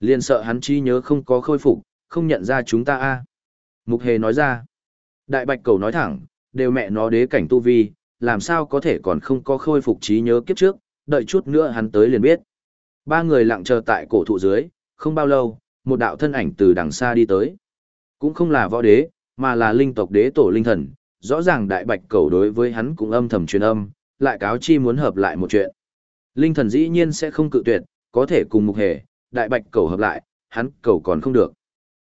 Liền sợ hắn chi nhớ không có khôi phục, không nhận ra chúng ta a. Mục hề nói ra. Đại bạch cầu nói thẳng, đều mẹ nó đế cảnh tu vi, làm sao có thể còn không có khôi phục trí nhớ kiếp trước, đợi chút nữa hắn tới liền biết. Ba người lặng chờ tại cổ thụ dưới, không bao lâu, một đạo thân ảnh từ đằng xa đi tới. Cũng không là võ đế, mà là linh tộc đế tổ linh thần, rõ ràng đại bạch cầu đối với hắn cũng âm thầm truyền âm, lại cáo chi muốn hợp lại một chuyện. Linh thần dĩ nhiên sẽ không cự tuyệt, có thể cùng mục hề, đại bạch cầu hợp lại, hắn cầu còn không được.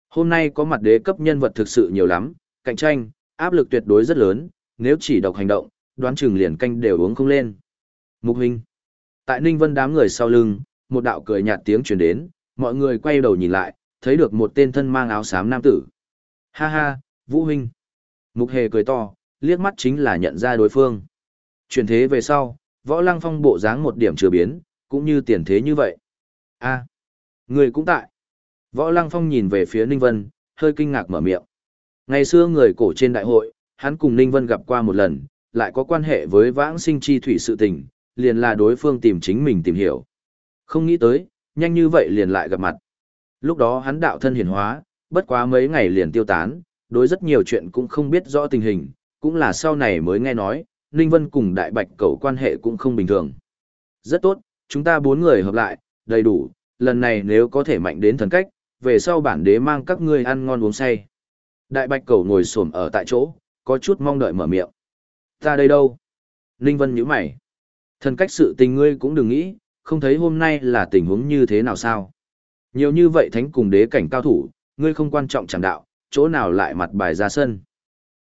Hôm nay có mặt đế cấp nhân vật thực sự nhiều lắm, cạnh tranh, áp lực tuyệt đối rất lớn, nếu chỉ độc hành động, đoán chừng liền canh đều uống không lên. Mục huynh. Tại Ninh Vân đám người sau lưng, một đạo cười nhạt tiếng truyền đến, mọi người quay đầu nhìn lại, thấy được một tên thân mang áo xám nam tử. Ha ha, Vũ huynh. Mục hề cười to, liếc mắt chính là nhận ra đối phương. Chuyển thế về sau, võ lăng phong bộ dáng một điểm chưa biến, cũng như tiền thế như vậy. a người cũng tại. Võ lăng phong nhìn về phía Ninh Vân, hơi kinh ngạc mở miệng. Ngày xưa người cổ trên đại hội, hắn cùng Ninh Vân gặp qua một lần, lại có quan hệ với vãng sinh chi thủy sự tình, liền là đối phương tìm chính mình tìm hiểu. Không nghĩ tới, nhanh như vậy liền lại gặp mặt. Lúc đó hắn đạo thân hiển hóa, bất quá mấy ngày liền tiêu tán, đối rất nhiều chuyện cũng không biết rõ tình hình, cũng là sau này mới nghe nói, Ninh Vân cùng Đại Bạch Cẩu quan hệ cũng không bình thường. Rất tốt, chúng ta bốn người hợp lại, đầy đủ, lần này nếu có thể mạnh đến thần cách, về sau bản đế mang các ngươi ăn ngon uống say. Đại Bạch Cẩu ngồi xổm ở tại chỗ, có chút mong đợi mở miệng. Ta đây đâu? Ninh Vân nhíu mày. Thần cách sự tình ngươi cũng đừng nghĩ, không thấy hôm nay là tình huống như thế nào sao? Nhiều như vậy thánh cùng đế cảnh cao thủ, ngươi không quan trọng chẳng đạo, chỗ nào lại mặt bài ra sân.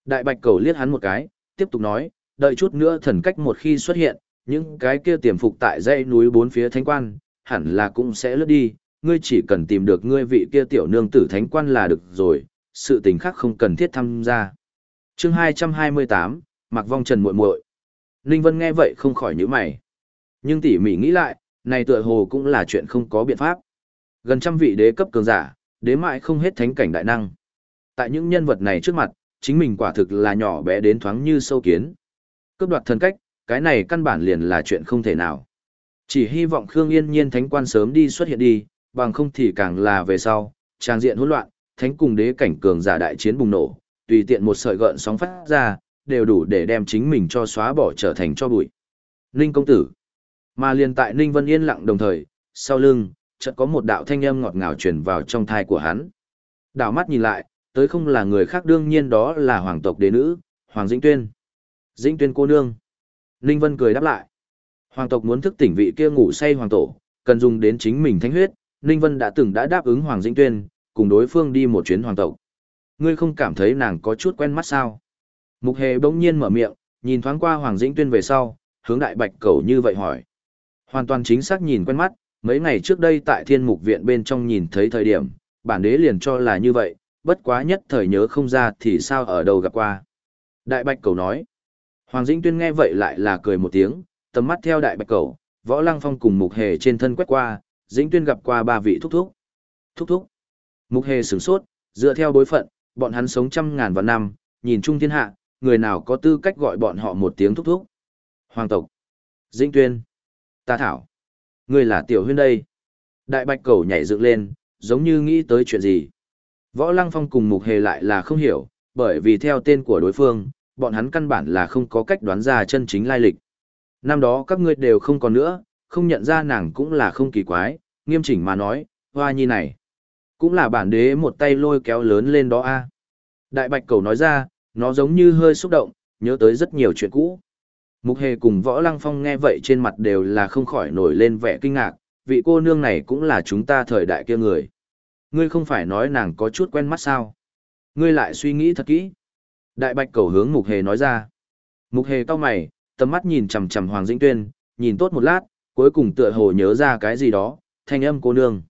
Đại bạch cầu liếc hắn một cái, tiếp tục nói, đợi chút nữa thần cách một khi xuất hiện, những cái kia tiềm phục tại dãy núi bốn phía thánh quan, hẳn là cũng sẽ lướt đi, ngươi chỉ cần tìm được ngươi vị kia tiểu nương tử thánh quan là được rồi, sự tình khác không cần thiết tham gia. Chương 228, Mạc Vong Trần muội muội. Ninh Vân nghe vậy không khỏi nhíu mày. Nhưng tỉ mỉ nghĩ lại, này tựa hồ cũng là chuyện không có biện pháp. Gần trăm vị đế cấp cường giả, đế mại không hết thánh cảnh đại năng. Tại những nhân vật này trước mặt, chính mình quả thực là nhỏ bé đến thoáng như sâu kiến. Cướp đoạt thần cách, cái này căn bản liền là chuyện không thể nào. Chỉ hy vọng Khương Yên Nhiên thánh quan sớm đi xuất hiện đi, bằng không thì càng là về sau, trang diện hỗn loạn, thánh cùng đế cảnh cường giả đại chiến bùng nổ, tùy tiện một sợi gợn sóng phát ra, đều đủ để đem chính mình cho xóa bỏ trở thành cho bụi. Ninh công tử. Mà liền tại Ninh Vân yên lặng đồng thời, sau lưng, chợt có một đạo thanh âm ngọt ngào truyền vào trong thai của hắn. Đảo mắt nhìn lại, tới không là người khác đương nhiên đó là hoàng tộc đế nữ, Hoàng Dĩnh Tuyên. Dĩnh Tuyên cô nương. Ninh Vân cười đáp lại. Hoàng tộc muốn thức tỉnh vị kia ngủ say hoàng tổ, cần dùng đến chính mình thánh huyết, Ninh Vân đã từng đã đáp ứng Hoàng Dĩnh Tuyên, cùng đối phương đi một chuyến hoàng tộc. Ngươi không cảm thấy nàng có chút quen mắt sao? Mục Hề bỗng nhiên mở miệng, nhìn thoáng qua Hoàng Dĩnh Tuyên về sau, hướng đại bạch cầu như vậy hỏi. Hoàn toàn chính xác nhìn quen mắt, mấy ngày trước đây tại thiên mục viện bên trong nhìn thấy thời điểm, bản đế liền cho là như vậy, bất quá nhất thời nhớ không ra thì sao ở đâu gặp qua. Đại bạch cầu nói. Hoàng Dĩnh Tuyên nghe vậy lại là cười một tiếng, tầm mắt theo đại bạch cầu, võ lăng phong cùng mục hề trên thân quét qua, Dĩnh Tuyên gặp qua ba vị thúc thúc. Thúc thúc. Mục hề sửng sốt, dựa theo bối phận, bọn hắn sống trăm ngàn vạn năm, nhìn chung thiên hạ, người nào có tư cách gọi bọn họ một tiếng thúc thúc. Hoàng tộc. Dĩnh Tuyên. Ta thảo. Ngươi là tiểu huyên đây. Đại bạch cầu nhảy dựng lên, giống như nghĩ tới chuyện gì. Võ Lăng Phong cùng Mục Hề lại là không hiểu, bởi vì theo tên của đối phương, bọn hắn căn bản là không có cách đoán ra chân chính lai lịch. Năm đó các ngươi đều không còn nữa, không nhận ra nàng cũng là không kỳ quái, nghiêm chỉnh mà nói, hoa nhi này. Cũng là bản đế một tay lôi kéo lớn lên đó a. Đại bạch cầu nói ra, nó giống như hơi xúc động, nhớ tới rất nhiều chuyện cũ. Mục hề cùng võ lăng phong nghe vậy trên mặt đều là không khỏi nổi lên vẻ kinh ngạc, vị cô nương này cũng là chúng ta thời đại kia người. Ngươi không phải nói nàng có chút quen mắt sao? Ngươi lại suy nghĩ thật kỹ. Đại bạch cầu hướng mục hề nói ra. Mục hề cao mày, tầm mắt nhìn chằm chằm Hoàng Dĩnh Tuyên, nhìn tốt một lát, cuối cùng tựa hồ nhớ ra cái gì đó, thanh âm cô nương.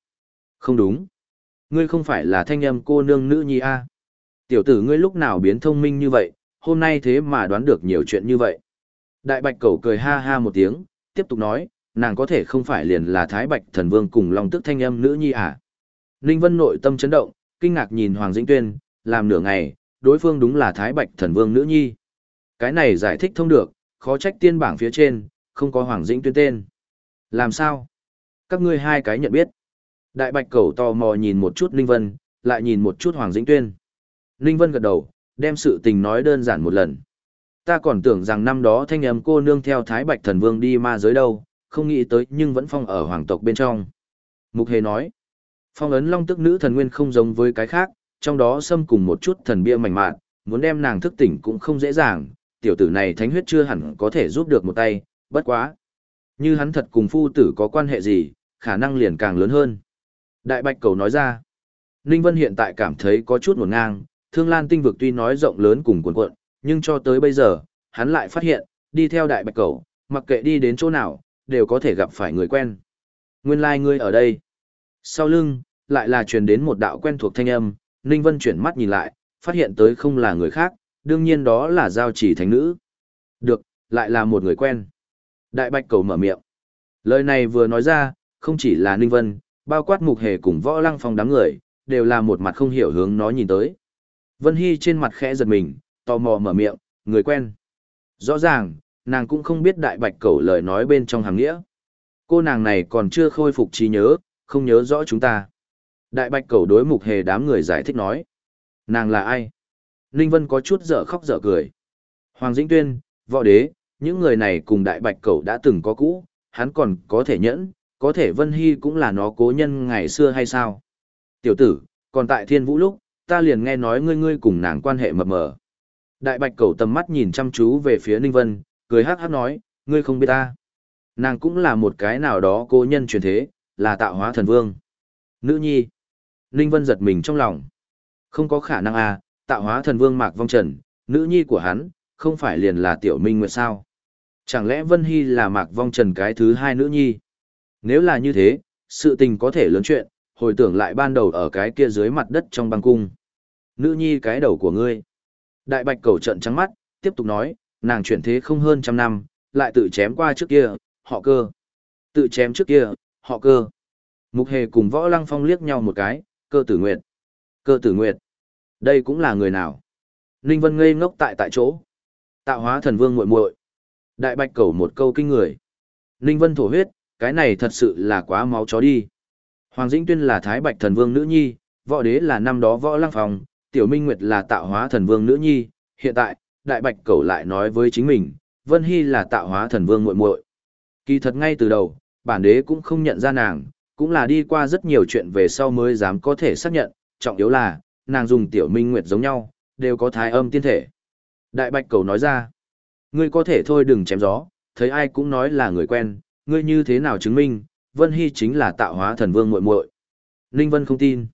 Không đúng. Ngươi không phải là thanh âm cô nương nữ nhi a? Tiểu tử ngươi lúc nào biến thông minh như vậy, hôm nay thế mà đoán được nhiều chuyện như vậy. Đại bạch cầu cười ha ha một tiếng, tiếp tục nói, nàng có thể không phải liền là Thái Bạch Thần Vương cùng Long Tức Thanh Âm nữ nhi à. Ninh Vân nội tâm chấn động, kinh ngạc nhìn Hoàng Dĩnh Tuyên, làm nửa ngày, đối phương đúng là Thái Bạch Thần Vương nữ nhi. Cái này giải thích thông được, khó trách tiên bảng phía trên, không có Hoàng Dĩnh Tuyên tên. Làm sao? Các ngươi hai cái nhận biết. Đại Bạch Cẩu tò mò nhìn một chút Ninh Vân, lại nhìn một chút Hoàng Dĩnh Tuyên. Ninh Vân gật đầu, đem sự tình nói đơn giản một lần. Ta còn tưởng rằng năm đó thanh âm cô nương theo Thái Bạch Thần Vương đi ma giới đâu, không nghĩ tới nhưng vẫn phong ở hoàng tộc bên trong. Mục Hề nói, phong ấn long tức nữ thần nguyên không giống với cái khác, trong đó xâm cùng một chút thần bia mảnh mạn, muốn đem nàng thức tỉnh cũng không dễ dàng, tiểu tử này thánh huyết chưa hẳn có thể giúp được một tay, bất quá. Như hắn thật cùng phu tử có quan hệ gì, khả năng liền càng lớn hơn. Đại Bạch Cầu nói ra, Ninh Vân hiện tại cảm thấy có chút nguồn ngang, Thương Lan tinh vực tuy nói rộng lớn cùng cuộn cuộn, nhưng cho tới bây giờ, hắn lại phát hiện, đi theo Đại Bạch Cầu, mặc kệ đi đến chỗ nào, đều có thể gặp phải người quen. Nguyên lai like ngươi ở đây. Sau lưng, lại là truyền đến một đạo quen thuộc thanh âm, Ninh Vân chuyển mắt nhìn lại, phát hiện tới không là người khác, đương nhiên đó là giao chỉ thánh nữ. Được, lại là một người quen. Đại bạch cầu mở miệng. Lời này vừa nói ra, không chỉ là Ninh Vân, bao quát mục hề cùng võ lăng phong đám người, đều là một mặt không hiểu hướng nó nhìn tới. Vân Hy trên mặt khẽ giật mình, tò mò mở miệng, người quen. Rõ ràng, nàng cũng không biết đại bạch cầu lời nói bên trong hàng nghĩa. Cô nàng này còn chưa khôi phục trí nhớ, không nhớ rõ chúng ta. Đại bạch cầu đối mục hề đám người giải thích nói. Nàng là ai? Ninh Vân có chút dở khóc dở cười. Hoàng Dĩnh Tuyên, võ đế, những người này cùng đại bạch cầu đã từng có cũ, hắn còn có thể nhẫn, có thể Vân Hy cũng là nó cố nhân ngày xưa hay sao? Tiểu tử, còn tại thiên vũ lúc, ta liền nghe nói ngươi ngươi cùng nàng quan hệ mập mờ. Đại bạch cầu tầm mắt nhìn chăm chú về phía Ninh Vân, cười hát hát nói, ngươi không biết ta. Nàng cũng là một cái nào đó cố nhân truyền thế, là tạo hóa thần vương. Nữ nhi. Ninh Vân giật mình trong lòng. Không có khả năng à, tạo hóa thần vương Mạc Vong Trần, nữ nhi của hắn, không phải liền là tiểu minh nguyệt sao. Chẳng lẽ Vân Hy là Mạc Vong Trần cái thứ hai nữ nhi? Nếu là như thế, sự tình có thể lớn chuyện, hồi tưởng lại ban đầu ở cái kia dưới mặt đất trong băng cung. Nữ nhi cái đầu của ngươi. Đại bạch cầu trận trắng mắt, tiếp tục nói, nàng chuyển thế không hơn trăm năm, lại tự chém qua trước kia, họ cơ. Tự chém trước kia, họ cơ. Mục hề cùng võ lăng phong liếc nhau một cái, cơ tử nguyệt. Cơ tử nguyệt. Đây cũng là người nào? Ninh Vân ngây ngốc tại tại chỗ. Tạo hóa thần vương muội muội. Đại bạch cầu một câu kinh người. Ninh Vân thổ huyết, cái này thật sự là quá máu chó đi. Hoàng Dĩnh Tuyên là thái bạch thần vương nữ nhi, võ đế là năm đó võ lăng phong, tiểu minh nguyệt là tạo hóa thần vương nữ nhi, hiện tại, đại bạch cẩu lại nói với chính mình, Vân Hy là tạo hóa thần vương muội muội. Kỳ thật ngay từ đầu, bản đế cũng không nhận ra nàng, cũng là đi qua rất nhiều chuyện về sau mới dám có thể xác nhận, trọng yếu là, nàng dùng tiểu minh nguyệt giống nhau, đều có thái âm tiên thể. Đại bạch cầu nói ra, ngươi có thể thôi đừng chém gió, thấy ai cũng nói là người quen, ngươi như thế nào chứng minh, Vân Hy chính là tạo hóa thần vương muội muội. Ninh Vân không tin.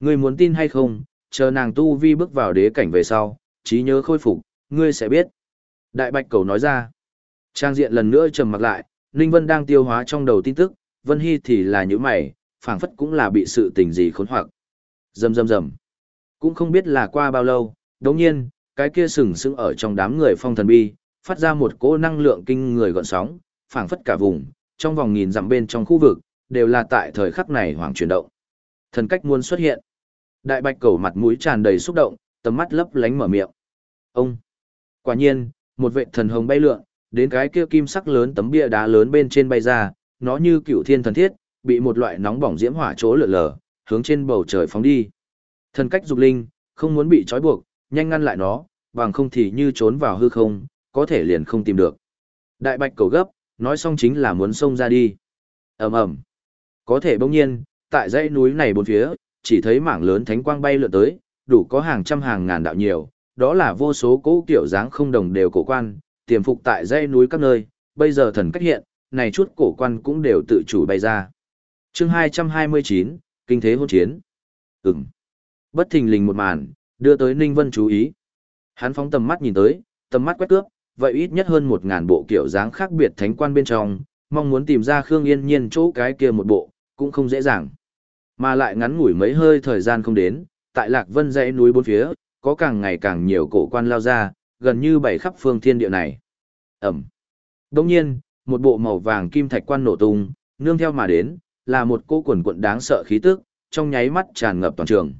Ngươi muốn tin hay không, chờ nàng tu vi bước vào đế cảnh về sau, trí nhớ khôi phục, ngươi sẽ biết. Đại bạch cầu nói ra. Trang diện lần nữa trầm mặt lại, Ninh Vân đang tiêu hóa trong đầu tin tức, Vân Hy thì là những mày, phảng phất cũng là bị sự tình gì khốn hoặc. Rầm rầm rầm. Cũng không biết là qua bao lâu, đồng nhiên, cái kia sừng sững ở trong đám người phong thần bi, phát ra một cỗ năng lượng kinh người gọn sóng, phảng phất cả vùng, trong vòng nghìn dặm bên trong khu vực, đều là tại thời khắc này hoàng chuyển động. Thần cách muôn xuất hiện. Đại bạch cầu mặt mũi tràn đầy xúc động, tầm mắt lấp lánh mở miệng. Ông! Quả nhiên, một vệ thần hồng bay lượn, đến cái kia kim sắc lớn tấm bia đá lớn bên trên bay ra, nó như cựu thiên thần thiết, bị một loại nóng bỏng diễm hỏa chỗ lở lở, hướng trên bầu trời phóng đi. Thần cách dục linh, không muốn bị trói buộc, nhanh ngăn lại nó, bằng không thì như trốn vào hư không, có thể liền không tìm được. Đại bạch cầu gấp, nói xong chính là muốn xông ra đi. ầm ầm, Có thể bỗng nhiên, tại dãy núi này bốn phía, chỉ thấy mảng lớn thánh quang bay lượn tới, đủ có hàng trăm hàng ngàn đạo nhiều, đó là vô số cỗ kiểu dáng không đồng đều cổ quan, tiềm phục tại dãy núi các nơi, bây giờ thần cách hiện, này chút cổ quan cũng đều tự chủ bay ra. chương 229, Kinh thế hôn chiến. Ừm. Bất thình lình một màn, đưa tới Ninh Vân chú ý. Hắn phóng tầm mắt nhìn tới, tầm mắt quét cướp, vậy ít nhất hơn một ngàn bộ kiểu dáng khác biệt thánh quan bên trong, mong muốn tìm ra Khương Yên Nhiên chỗ cái kia một bộ, cũng không dễ dàng. Mà lại ngắn ngủi mấy hơi thời gian không đến, tại Lạc Vân dãy núi bốn phía, có càng ngày càng nhiều cổ quan lao ra, gần như bảy khắp phương thiên địa này. Ẩm. Đồng nhiên, một bộ màu vàng kim thạch quan nổ tung, nương theo mà đến, là một cô quần quận đáng sợ khí tức, trong nháy mắt tràn ngập toàn trường.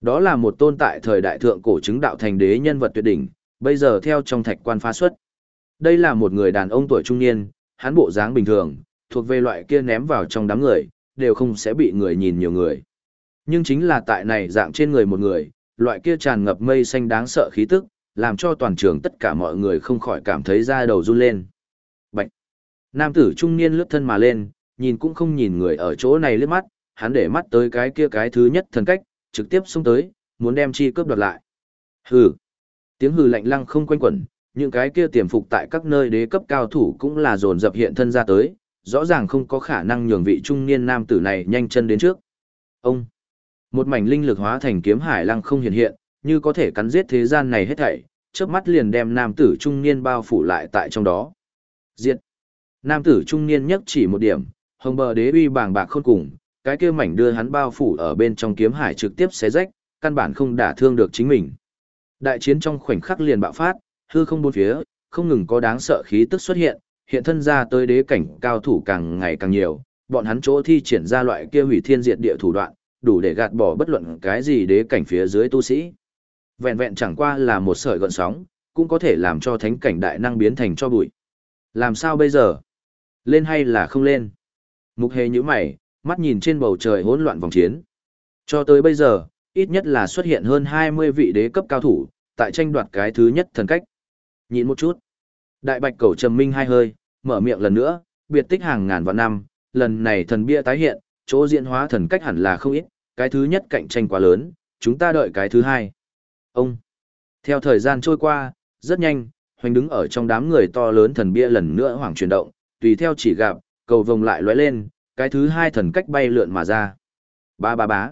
Đó là một tôn tại thời đại thượng cổ chứng đạo thành đế nhân vật tuyệt đỉnh, bây giờ theo trong thạch quan phá xuất. Đây là một người đàn ông tuổi trung niên, hắn bộ dáng bình thường, thuộc về loại kia ném vào trong đám người, đều không sẽ bị người nhìn nhiều người. Nhưng chính là tại này dạng trên người một người, loại kia tràn ngập mây xanh đáng sợ khí tức, làm cho toàn trường tất cả mọi người không khỏi cảm thấy da đầu run lên. Nam tử trung niên lướt thân mà lên, nhìn cũng không nhìn người ở chỗ này lướt mắt, hắn để mắt tới cái kia cái thứ nhất thần cách, trực tiếp xông tới, muốn đem chi cướp đoạt lại. Hừ! Tiếng hừ lạnh lăng không quanh quẩn, những cái kia tiềm phục tại các nơi đế cấp cao thủ cũng là dồn dập hiện thân ra tới, rõ ràng không có khả năng nhường vị trung niên nam tử này nhanh chân đến trước. Ông! Một mảnh linh lực hóa thành kiếm hải lăng không hiện hiện, như có thể cắn giết thế gian này hết thảy, chớp mắt liền đem nam tử trung niên bao phủ lại tại trong đó. Diệt! Nam tử trung niên nhất chỉ một điểm, hồng bờ đế uy bàng bạc khôn cùng, cái kia mảnh đưa hắn bao phủ ở bên trong kiếm hải trực tiếp xé rách, căn bản không đả thương được chính mình. Đại chiến trong khoảnh khắc liền bạo phát, hư không bốn phía, không ngừng có đáng sợ khí tức xuất hiện, hiện thân ra tới đế cảnh cao thủ càng ngày càng nhiều, bọn hắn chỗ thi triển ra loại kia hủy thiên diệt địa thủ đoạn, đủ để gạt bỏ bất luận cái gì đế cảnh phía dưới tu sĩ. Vẹn vẹn chẳng qua là một sợi gợn sóng, cũng có thể làm cho thánh cảnh đại năng biến thành cho bụi. Làm sao bây giờ? Lên hay là không lên? Mục hề như mày, mắt nhìn trên bầu trời hỗn loạn vòng chiến. Cho tới bây giờ, ít nhất là xuất hiện hơn 20 vị đế cấp cao thủ, tại tranh đoạt cái thứ nhất thần cách. Nhìn một chút. Đại bạch cầu trầm minh hai hơi, mở miệng lần nữa, biệt tích hàng ngàn vạn năm, lần này thần bia tái hiện, chỗ diễn hóa thần cách hẳn là không ít, cái thứ nhất cạnh tranh quá lớn, chúng ta đợi cái thứ hai. Ông. Theo thời gian trôi qua, rất nhanh, hoành đứng ở trong đám người to lớn thần bia lần nữa hoảng chuyển động, tùy theo chỉ gặp, cầu vồng lại lóe lên, cái thứ hai thần cách bay lượn mà ra. Ba ba bá.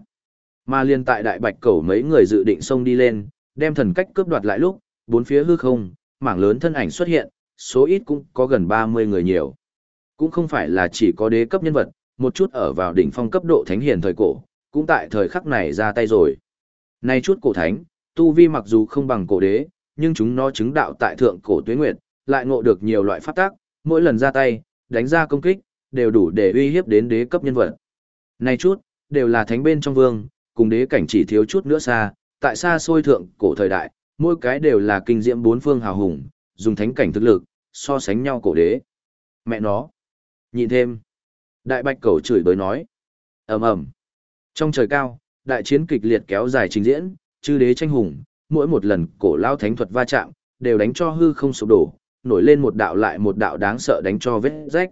Mà liên tại đại bạch cầu mấy người dự định xông đi lên, đem thần cách cướp đoạt lại lúc, bốn phía hư không, mảng lớn thân ảnh xuất hiện, số ít cũng có gần 30 người nhiều. Cũng không phải là chỉ có đế cấp nhân vật, một chút ở vào đỉnh phong cấp độ thánh hiền thời cổ, cũng tại thời khắc này ra tay rồi. Nay chút cổ thánh, tu vi mặc dù không bằng cổ đế, nhưng chúng nó chứng đạo tại thượng cổ tuế nguyệt, lại ngộ được nhiều loại pháp tác, mỗi lần ra tay, đánh ra công kích, đều đủ để uy hiếp đến đế cấp nhân vật. Này chút, đều là thánh bên trong vương, cùng đế cảnh chỉ thiếu chút nữa xa, tại xa xôi thượng cổ thời đại, mỗi cái đều là kinh diễm bốn phương hào hùng, dùng thánh cảnh thực lực, so sánh nhau cổ đế. Mẹ nó. Nhìn thêm. Đại bạch cầu chửi bới nói. ầm ầm Trong trời cao, đại chiến kịch liệt kéo dài trình diễn, chư đế tranh hùng, mỗi một lần cổ lao thánh thuật va chạm, đều đánh cho hư không sụp đổ, nổi lên một đạo lại một đạo đáng sợ đánh cho vết rách.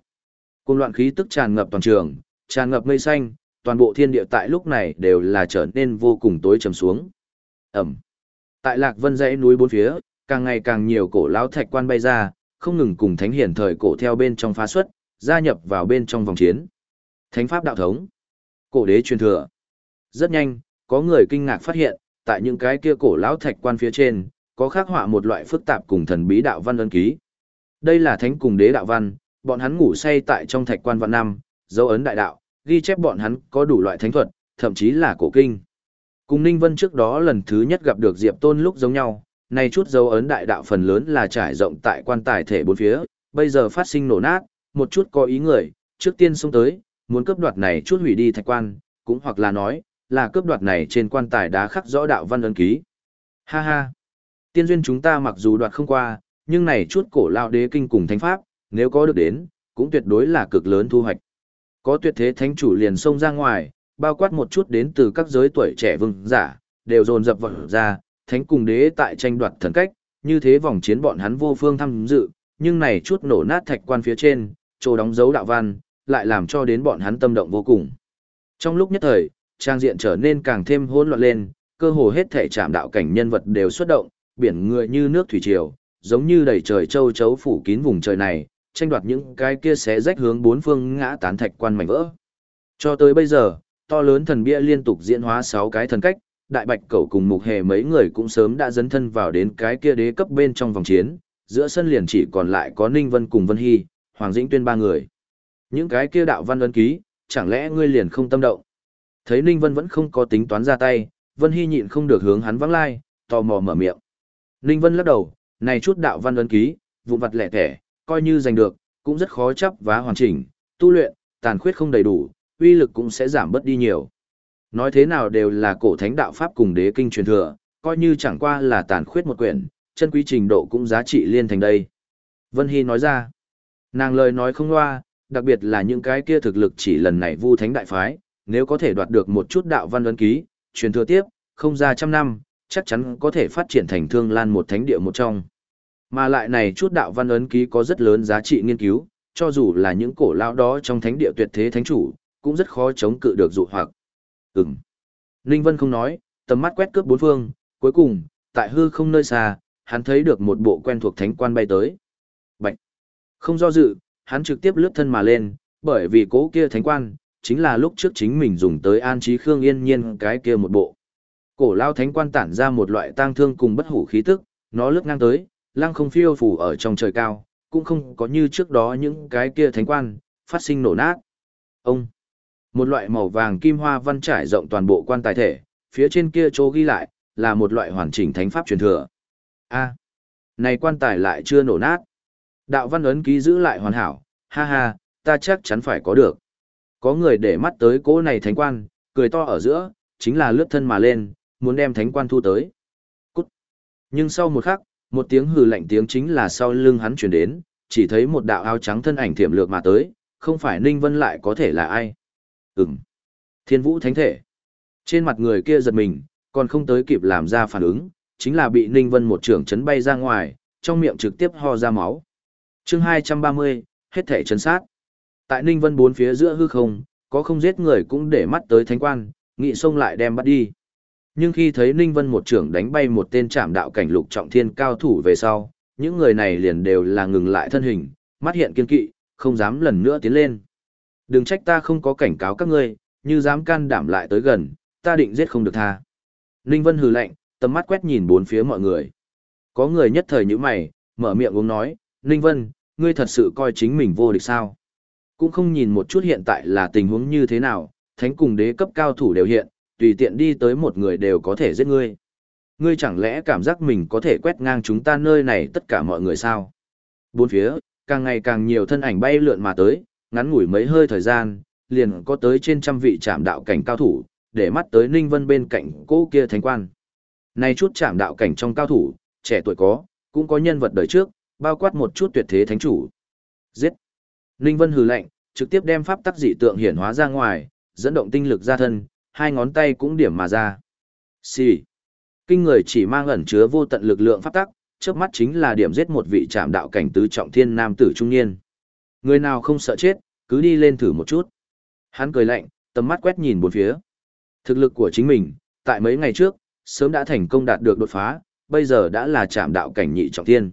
Cùng loạn khí tức tràn ngập toàn trường, tràn ngập mây xanh, toàn bộ thiên địa tại lúc này đều là trở nên vô cùng tối trầm xuống. Ẩm. Tại Lạc Vân dãy núi bốn phía, càng ngày càng nhiều cổ lão thạch quan bay ra, không ngừng cùng thánh hiển thời cổ theo bên trong phá xuất, gia nhập vào bên trong vòng chiến. Thánh pháp đạo thống, cổ đế truyền thừa. Rất nhanh, có người kinh ngạc phát hiện, tại những cái kia cổ lão thạch quan phía trên, có khắc họa một loại phức tạp cùng thần bí đạo văn ân ký. Đây là thánh cùng đế đạo văn, Bọn hắn ngủ say tại trong thạch quan vạn năm, dấu ấn đại đạo, ghi chép bọn hắn có đủ loại thánh thuật, thậm chí là cổ kinh. Cùng Ninh Vân trước đó lần thứ nhất gặp được Diệp Tôn lúc giống nhau, này chút dấu ấn đại đạo phần lớn là trải rộng tại quan tài thể bốn phía, bây giờ phát sinh nổ nát, một chút có ý người, trước tiên xông tới, muốn cướp đoạt này chút hủy đi thạch quan, cũng hoặc là nói, là cướp đoạt này trên quan tài đá khắc rõ đạo văn ấn ký. Ha ha! Tiên duyên chúng ta mặc dù đoạt không qua, nhưng này chút cổ lao đế kinh cùng thánh pháp, nếu có được đến, cũng tuyệt đối là cực lớn thu hoạch. Có tuyệt thế thánh chủ liền xông ra ngoài, bao quát một chút đến từ các giới tuổi trẻ vương giả, đều dồn dập vào ra, thánh cùng đế tại tranh đoạt thần cách, như thế vòng chiến bọn hắn vô phương tham dự, nhưng này chút nổ nát thạch quan phía trên, chỗ đóng dấu đạo văn, lại làm cho đến bọn hắn tâm động vô cùng. Trong lúc nhất thời, trang diện trở nên càng thêm hỗn loạn lên, cơ hồ hết thể chạm đạo cảnh nhân vật đều xuất động, biển người như nước thủy triều, giống như đầy trời châu chấu phủ kín vùng trời này, tranh đoạt những cái kia xé rách hướng bốn phương ngã tán thạch quan mảnh vỡ. Cho tới bây giờ, to lớn thần bia liên tục diễn hóa 6 cái thần cách, đại bạch cẩu cùng mục hề mấy người cũng sớm đã dấn thân vào đến cái kia đế cấp bên trong vòng chiến, giữa sân liền chỉ còn lại có Ninh Vân cùng Vân Hy, Hoàng Dĩnh Tuyên ba người. Những cái kia đạo văn ấn ký, chẳng lẽ ngươi liền không tâm động? Thấy Ninh Vân vẫn không có tính toán ra tay, Vân Hy nhịn không được hướng hắn vắng lai, tò mò mở miệng. Ninh Vân lắc đầu, này chút đạo văn ấn ký, vụ vặt lẻ tẻ, coi như giành được, cũng rất khó chấp và hoàn chỉnh, tu luyện, tàn khuyết không đầy đủ, uy lực cũng sẽ giảm bớt đi nhiều. Nói thế nào đều là cổ thánh đạo pháp cùng đế kinh truyền thừa, coi như chẳng qua là tàn khuyết một quyển, chân quý trình độ cũng giá trị liên thành đây. Vân Hy nói ra, nàng lời nói không loa, đặc biệt là những cái kia thực lực chỉ lần này vu thánh đại phái, nếu có thể đoạt được một chút đạo văn ấn ký, truyền thừa tiếp, không ra trăm năm, chắc chắn có thể phát triển thành thương lan một thánh địa một trong. Mà lại này chút đạo văn ấn ký có rất lớn giá trị nghiên cứu, cho dù là những cổ lão đó trong thánh địa tuyệt thế thánh chủ, cũng rất khó chống cự được dụ hoặc. Ừm. Ninh Vân không nói, tầm mắt quét cướp bốn phương, cuối cùng, tại hư không nơi xa, hắn thấy được một bộ quen thuộc thánh quan bay tới. Bạch. Không do dự, hắn trực tiếp lướt thân mà lên, bởi vì cố kia thánh quan, chính là lúc trước chính mình dùng tới an trí Khương Yên Nhiên cái kia một bộ. Cổ lao thánh quan tản ra một loại tang thương cùng bất hủ khí tức, nó lướt ngang tới, lăng không phiêu phủ ở trong trời cao, cũng không có như trước đó những cái kia thánh quan, phát sinh nổ nát. Ông, một loại màu vàng kim hoa văn trải rộng toàn bộ quan tài thể, phía trên kia chỗ ghi lại, là một loại hoàn chỉnh thánh pháp truyền thừa. A, này quan tài lại chưa nổ nát. Đạo văn ấn ký giữ lại hoàn hảo, ha ha, ta chắc chắn phải có được. Có người để mắt tới cỗ này thánh quan, cười to ở giữa, chính là lướt thân mà lên, muốn đem thánh quan thu tới. Cút. Nhưng sau một khắc, một tiếng hừ lạnh tiếng chính là sau lưng hắn chuyển đến, chỉ thấy một đạo áo trắng thân ảnh thiểm lược mà tới, không phải Ninh Vân lại có thể là ai. Ừm. Thiên vũ thánh thể. Trên mặt người kia giật mình, còn không tới kịp làm ra phản ứng, chính là bị Ninh Vân một trưởng chấn bay ra ngoài, trong miệng trực tiếp ho ra máu. chương 230, hết thể chấn sát. Tại Ninh Vân bốn phía giữa hư không, có không giết người cũng để mắt tới thánh quan, nghị xông lại đem bắt đi. Nhưng khi thấy Ninh Vân một trưởng đánh bay một tên trạm đạo cảnh lục trọng thiên cao thủ về sau, những người này liền đều là ngừng lại thân hình, mắt hiện kiên kỵ, không dám lần nữa tiến lên. Đừng trách ta không có cảnh cáo các ngươi, như dám can đảm lại tới gần, ta định giết không được tha. Ninh Vân hừ lạnh, tầm mắt quét nhìn bốn phía mọi người. Có người nhất thời như mày, mở miệng uống nói, Ninh Vân, ngươi thật sự coi chính mình vô địch sao? Cũng không nhìn một chút hiện tại là tình huống như thế nào, thánh cùng đế cấp cao thủ đều hiện, tùy tiện đi tới một người đều có thể giết ngươi. Ngươi chẳng lẽ cảm giác mình có thể quét ngang chúng ta nơi này tất cả mọi người sao? Bốn phía, càng ngày càng nhiều thân ảnh bay lượn mà tới, ngắn ngủi mấy hơi thời gian, liền có tới trên trăm vị trạm đạo cảnh cao thủ, để mắt tới Ninh Vân bên cạnh cô kia thánh quan. Này chút trạm đạo cảnh trong cao thủ, trẻ tuổi có, cũng có nhân vật đời trước, bao quát một chút tuyệt thế thánh chủ. Giết! Ninh Vân hừ lạnh, trực tiếp đem pháp tắc dị tượng hiển hóa ra ngoài, dẫn động tinh lực ra thân, hai ngón tay cũng điểm mà ra. Xì. Kinh người chỉ mang ẩn chứa vô tận lực lượng pháp tắc, trước mắt chính là điểm giết một vị trạm đạo cảnh tứ trọng thiên nam tử trung niên. Người nào không sợ chết, cứ đi lên thử một chút. Hắn cười lạnh, tầm mắt quét nhìn bốn phía. Thực lực của chính mình, tại mấy ngày trước, sớm đã thành công đạt được đột phá, bây giờ đã là trạm đạo cảnh nhị trọng thiên.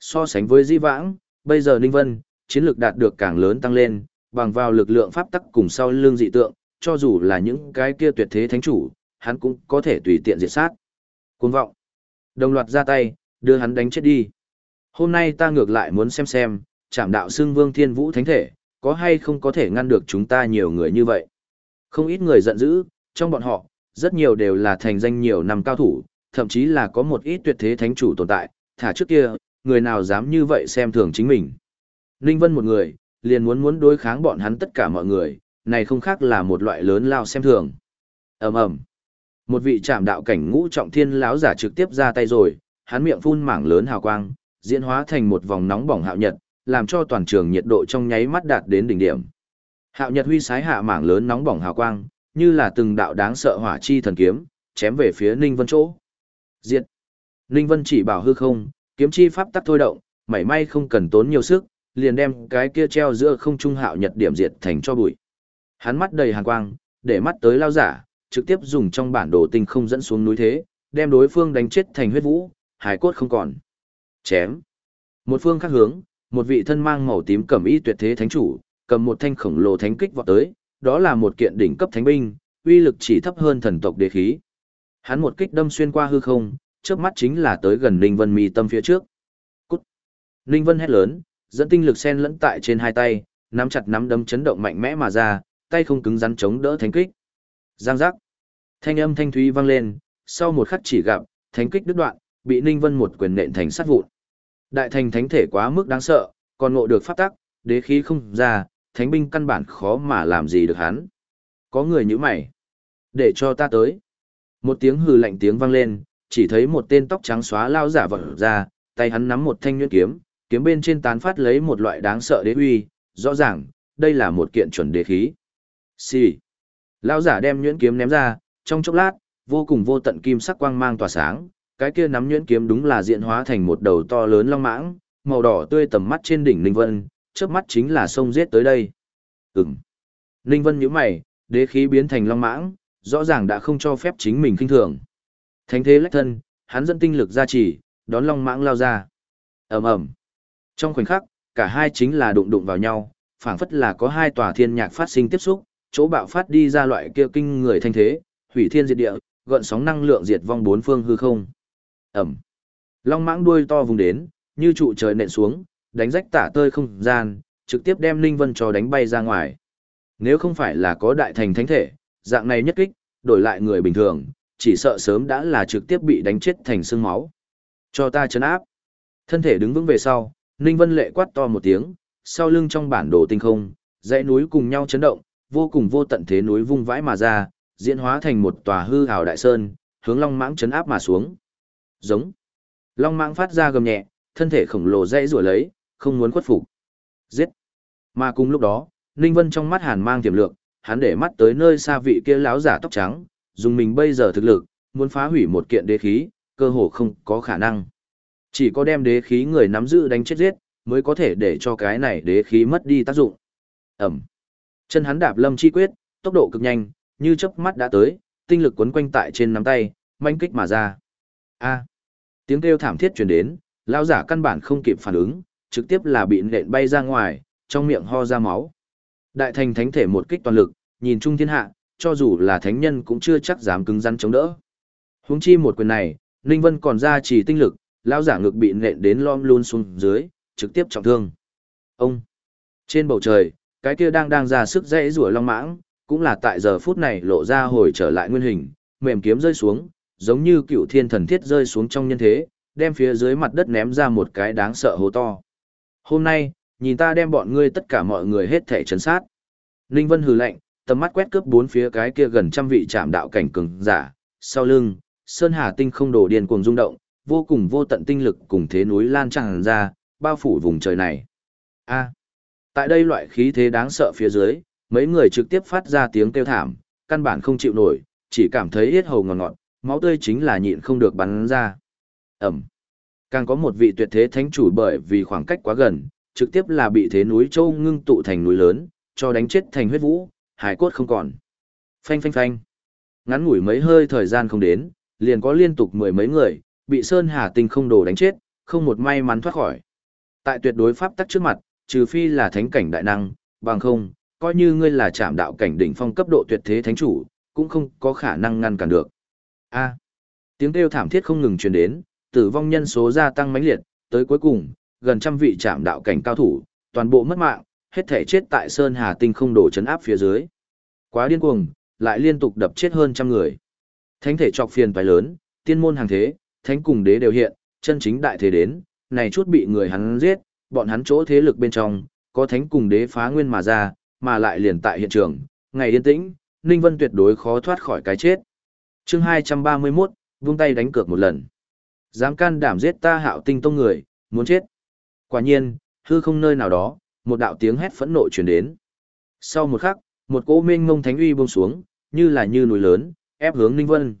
So sánh với Di Vãng, bây giờ Ninh Vân, chiến lược đạt được càng lớn tăng lên, bằng vào lực lượng pháp tắc cùng sau lưng dị tượng, cho dù là những cái kia tuyệt thế thánh chủ, hắn cũng có thể tùy tiện diệt sát. Cuồng vọng. Đồng loạt ra tay, đưa hắn đánh chết đi. Hôm nay ta ngược lại muốn xem xem, chạm đạo xưng vương thiên vũ thánh thể, có hay không có thể ngăn được chúng ta nhiều người như vậy. Không ít người giận dữ, trong bọn họ, rất nhiều đều là thành danh nhiều năm cao thủ, thậm chí là có một ít tuyệt thế thánh chủ tồn tại, thả trước kia, người nào dám như vậy xem thường chính mình. Ninh Vân một người, liền muốn muốn đối kháng bọn hắn tất cả mọi người, này không khác là một loại lớn lao xem thường. ầm ầm, Một vị trạm đạo cảnh ngũ trọng thiên lão giả trực tiếp ra tay rồi, hắn miệng phun mảng lớn hào quang, diễn hóa thành một vòng nóng bỏng hạo nhật, làm cho toàn trường nhiệt độ trong nháy mắt đạt đến đỉnh điểm. Hạo nhật huy sái hạ mảng lớn nóng bỏng hào quang, như là từng đạo đáng sợ hỏa chi thần kiếm, chém về phía Ninh Vân chỗ. Diệt. Ninh Vân chỉ bảo hư không, kiếm chi pháp tắc thôi động, mảy may không cần tốn nhiều sức, liền đem cái kia treo giữa không trung hạo nhật điểm diệt thành cho bụi. Hắn mắt đầy hàn quang, để mắt tới lao giả, trực tiếp dùng trong bản đồ tinh không dẫn xuống núi thế, đem đối phương đánh chết thành huyết vũ, hải cốt không còn. Chém. Một phương khác hướng, một vị thân mang màu tím cẩm y tuyệt thế thánh chủ, cầm một thanh khổng lồ thánh kích vọt tới, đó là một kiện đỉnh cấp thánh binh, uy lực chỉ thấp hơn thần tộc đế khí. Hắn một kích đâm xuyên qua hư không, trước mắt chính là tới gần Ninh Vân mi tâm phía trước. Cút. Ninh Vân hét lớn, dẫn tinh lực xen lẫn tại trên hai tay, nắm chặt nắm đấm chấn động mạnh mẽ mà ra, tay không cứng rắn chống đỡ thánh kích. Giang giác. Thanh âm thanh thúy vang lên, sau một khắc chỉ gặp, thánh kích đứt đoạn, bị Ninh Vân một quyền nện thành sát vụn. Đại thành thánh thể quá mức đáng sợ, còn ngộ được pháp tắc, đế khí không ra, thánh binh căn bản khó mà làm gì được hắn. Có người như mày. Để cho ta tới. Một tiếng hừ lạnh tiếng vang lên, chỉ thấy một tên tóc trắng xóa lao giả vỡ ra, tay hắn nắm một thanh nhuyễn kiếm, kiếm bên trên tán phát lấy một loại đáng sợ đế uy, rõ ràng, đây là một kiện chuẩn đế khí. Xì. lão giả đem nhuyễn kiếm ném ra, trong chốc lát, vô cùng vô tận kim sắc quang mang tỏa sáng, cái kia nắm nhuyễn kiếm đúng là diện hóa thành một đầu to lớn long mãng, màu đỏ tươi tầm mắt trên đỉnh Ninh Vân, trước mắt chính là sông giết tới đây. Ừm. Ninh Vân nhíu mày, đế khí biến thành long mãng, rõ ràng đã không cho phép chính mình kinh thường. Thánh thế lách thân, hắn dẫn tinh lực ra chỉ, đón long mãng lao ra. ầm ầm. Trong khoảnh khắc, cả hai chính là đụng đụng vào nhau, phảng phất là có hai tòa thiên nhạc phát sinh tiếp xúc, chỗ bạo phát đi ra loại kia kinh người thanh thế, hủy thiên diệt địa, gợn sóng năng lượng diệt vong bốn phương hư không. Ẩm. Long mãng đuôi to vùng đến, như trụ trời nện xuống, đánh rách tả tơi không gian, trực tiếp đem Linh Vân cho đánh bay ra ngoài. Nếu không phải là có đại thành thánh thể, dạng này nhất kích, đổi lại người bình thường, chỉ sợ sớm đã là trực tiếp bị đánh chết thành xương máu. Cho ta chấn áp. Thân thể đứng vững về sau, Ninh Vân lệ quát to một tiếng, sau lưng trong bản đồ tinh không, dãy núi cùng nhau chấn động, vô cùng vô tận thế núi vung vãi mà ra, diễn hóa thành một tòa hư hào đại sơn, hướng Long Mãng chấn áp mà xuống. Giống. Long Mãng phát ra gầm nhẹ, thân thể khổng lồ dãy rủa lấy, không muốn khuất phục. Giết. Mà cùng lúc đó, Ninh Vân trong mắt hàn mang tiềm lượng, hắn để mắt tới nơi xa vị kia láo giả tóc trắng, dùng mình bây giờ thực lực, muốn phá hủy một kiện đế khí, cơ hồ không có khả năng. Chỉ có đem đế khí người nắm giữ đánh chết giết, mới có thể để cho cái này đế khí mất đi tác dụng. Ẩm. Chân hắn đạp lâm chi quyết, tốc độ cực nhanh, như chớp mắt đã tới, tinh lực quấn quanh tại trên nắm tay, manh kích mà ra. A. Tiếng kêu thảm thiết truyền đến, lão giả căn bản không kịp phản ứng, trực tiếp là bị nện bay ra ngoài, trong miệng ho ra máu. Đại thành thánh thể một kích toàn lực, nhìn chung thiên hạ, cho dù là thánh nhân cũng chưa chắc dám cứng rắn chống đỡ. Huống chi một quyền này, Ninh Vân còn ra chỉ tinh lực, lão giả ngực bị nện đến lom luôn xuống dưới, trực tiếp trọng thương. Ông! Trên bầu trời, cái kia đang đang ra sức dễ rủa long mãng, cũng là tại giờ phút này lộ ra hồi trở lại nguyên hình, mềm kiếm rơi xuống, giống như cựu thiên thần thiết rơi xuống trong nhân thế, đem phía dưới mặt đất ném ra một cái đáng sợ hố to. Hôm nay, nhìn ta đem bọn ngươi tất cả mọi người hết thể chấn sát. Ninh Vân hừ lạnh, tầm mắt quét cướp bốn phía cái kia gần trăm vị trạm đạo cảnh cường giả, sau lưng, Sơn Hà tinh không đổ điên cuồng rung động, vô cùng vô tận tinh lực cùng thế núi lan tràn ra, bao phủ vùng trời này. A tại đây loại khí thế đáng sợ phía dưới, mấy người trực tiếp phát ra tiếng kêu thảm, căn bản không chịu nổi, chỉ cảm thấy yết hầu ngọt ngọt, máu tươi chính là nhịn không được bắn ra. Ẩm. Càng có một vị tuyệt thế thánh chủ bởi vì khoảng cách quá gần, trực tiếp là bị thế núi châu ngưng tụ thành núi lớn, cho đánh chết thành huyết vũ, hải cốt không còn. Phanh phanh phanh. Ngắn ngủi mấy hơi thời gian không đến, liền có liên tục mười mấy người, bị Sơn Hà Tinh không đồ đánh chết, không một may mắn thoát khỏi. Tại tuyệt đối pháp tắc trước mặt, trừ phi là thánh cảnh đại năng, bằng không, coi như ngươi là trạm đạo cảnh đỉnh phong cấp độ tuyệt thế thánh chủ, cũng không có khả năng ngăn cản được. A. tiếng kêu thảm thiết không ngừng truyền đến, tử vong nhân số gia tăng mãnh liệt, tới cuối cùng, gần trăm vị trạm đạo cảnh cao thủ, toàn bộ mất mạng, hết thể chết tại Sơn Hà Tinh không đổ chấn áp phía dưới. Quá điên cuồng, lại liên tục đập chết hơn trăm người. Thánh thể trọc phiền phải lớn, tiên môn hàng thế, thánh cùng đế đều hiện, chân chính đại thế đến, này chút bị người hắn giết, bọn hắn chỗ thế lực bên trong, có thánh cùng đế phá nguyên mà ra, mà lại liền tại hiện trường, ngày yên tĩnh, Ninh Vân tuyệt đối khó thoát khỏi cái chết. chương 231, vung tay đánh cược một lần. Dám can đảm giết ta hạo tinh tông người, muốn chết. Quả nhiên, hư không nơi nào đó, một đạo tiếng hét phẫn nộ truyền đến. Sau một khắc, một cỗ mênh ngông thánh uy buông xuống, như là như núi lớn, ép hướng Ninh Vân.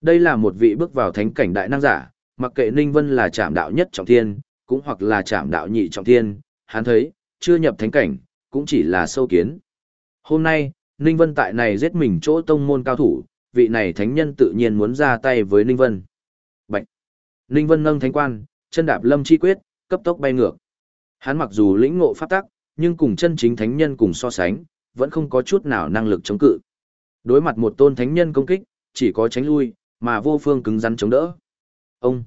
Đây là một vị bước vào thánh cảnh đại năng giả, mặc kệ Ninh Vân là trảm đạo nhất trọng thiên, cũng hoặc là chạm đạo nhị trọng thiên, hắn thấy, chưa nhập thánh cảnh, cũng chỉ là sâu kiến. Hôm nay, Ninh Vân tại này giết mình chỗ tông môn cao thủ, vị này thánh nhân tự nhiên muốn ra tay với Ninh Vân. Bạch! Ninh Vân nâng thánh quan, chân đạp lâm chi quyết, cấp tốc bay ngược. Hắn mặc dù lĩnh ngộ pháp tắc, nhưng cùng chân chính thánh nhân cùng so sánh, vẫn không có chút nào năng lực chống cự. Đối mặt một tôn thánh nhân công kích, chỉ có tránh lui, mà vô phương cứng rắn chống đỡ. Ông!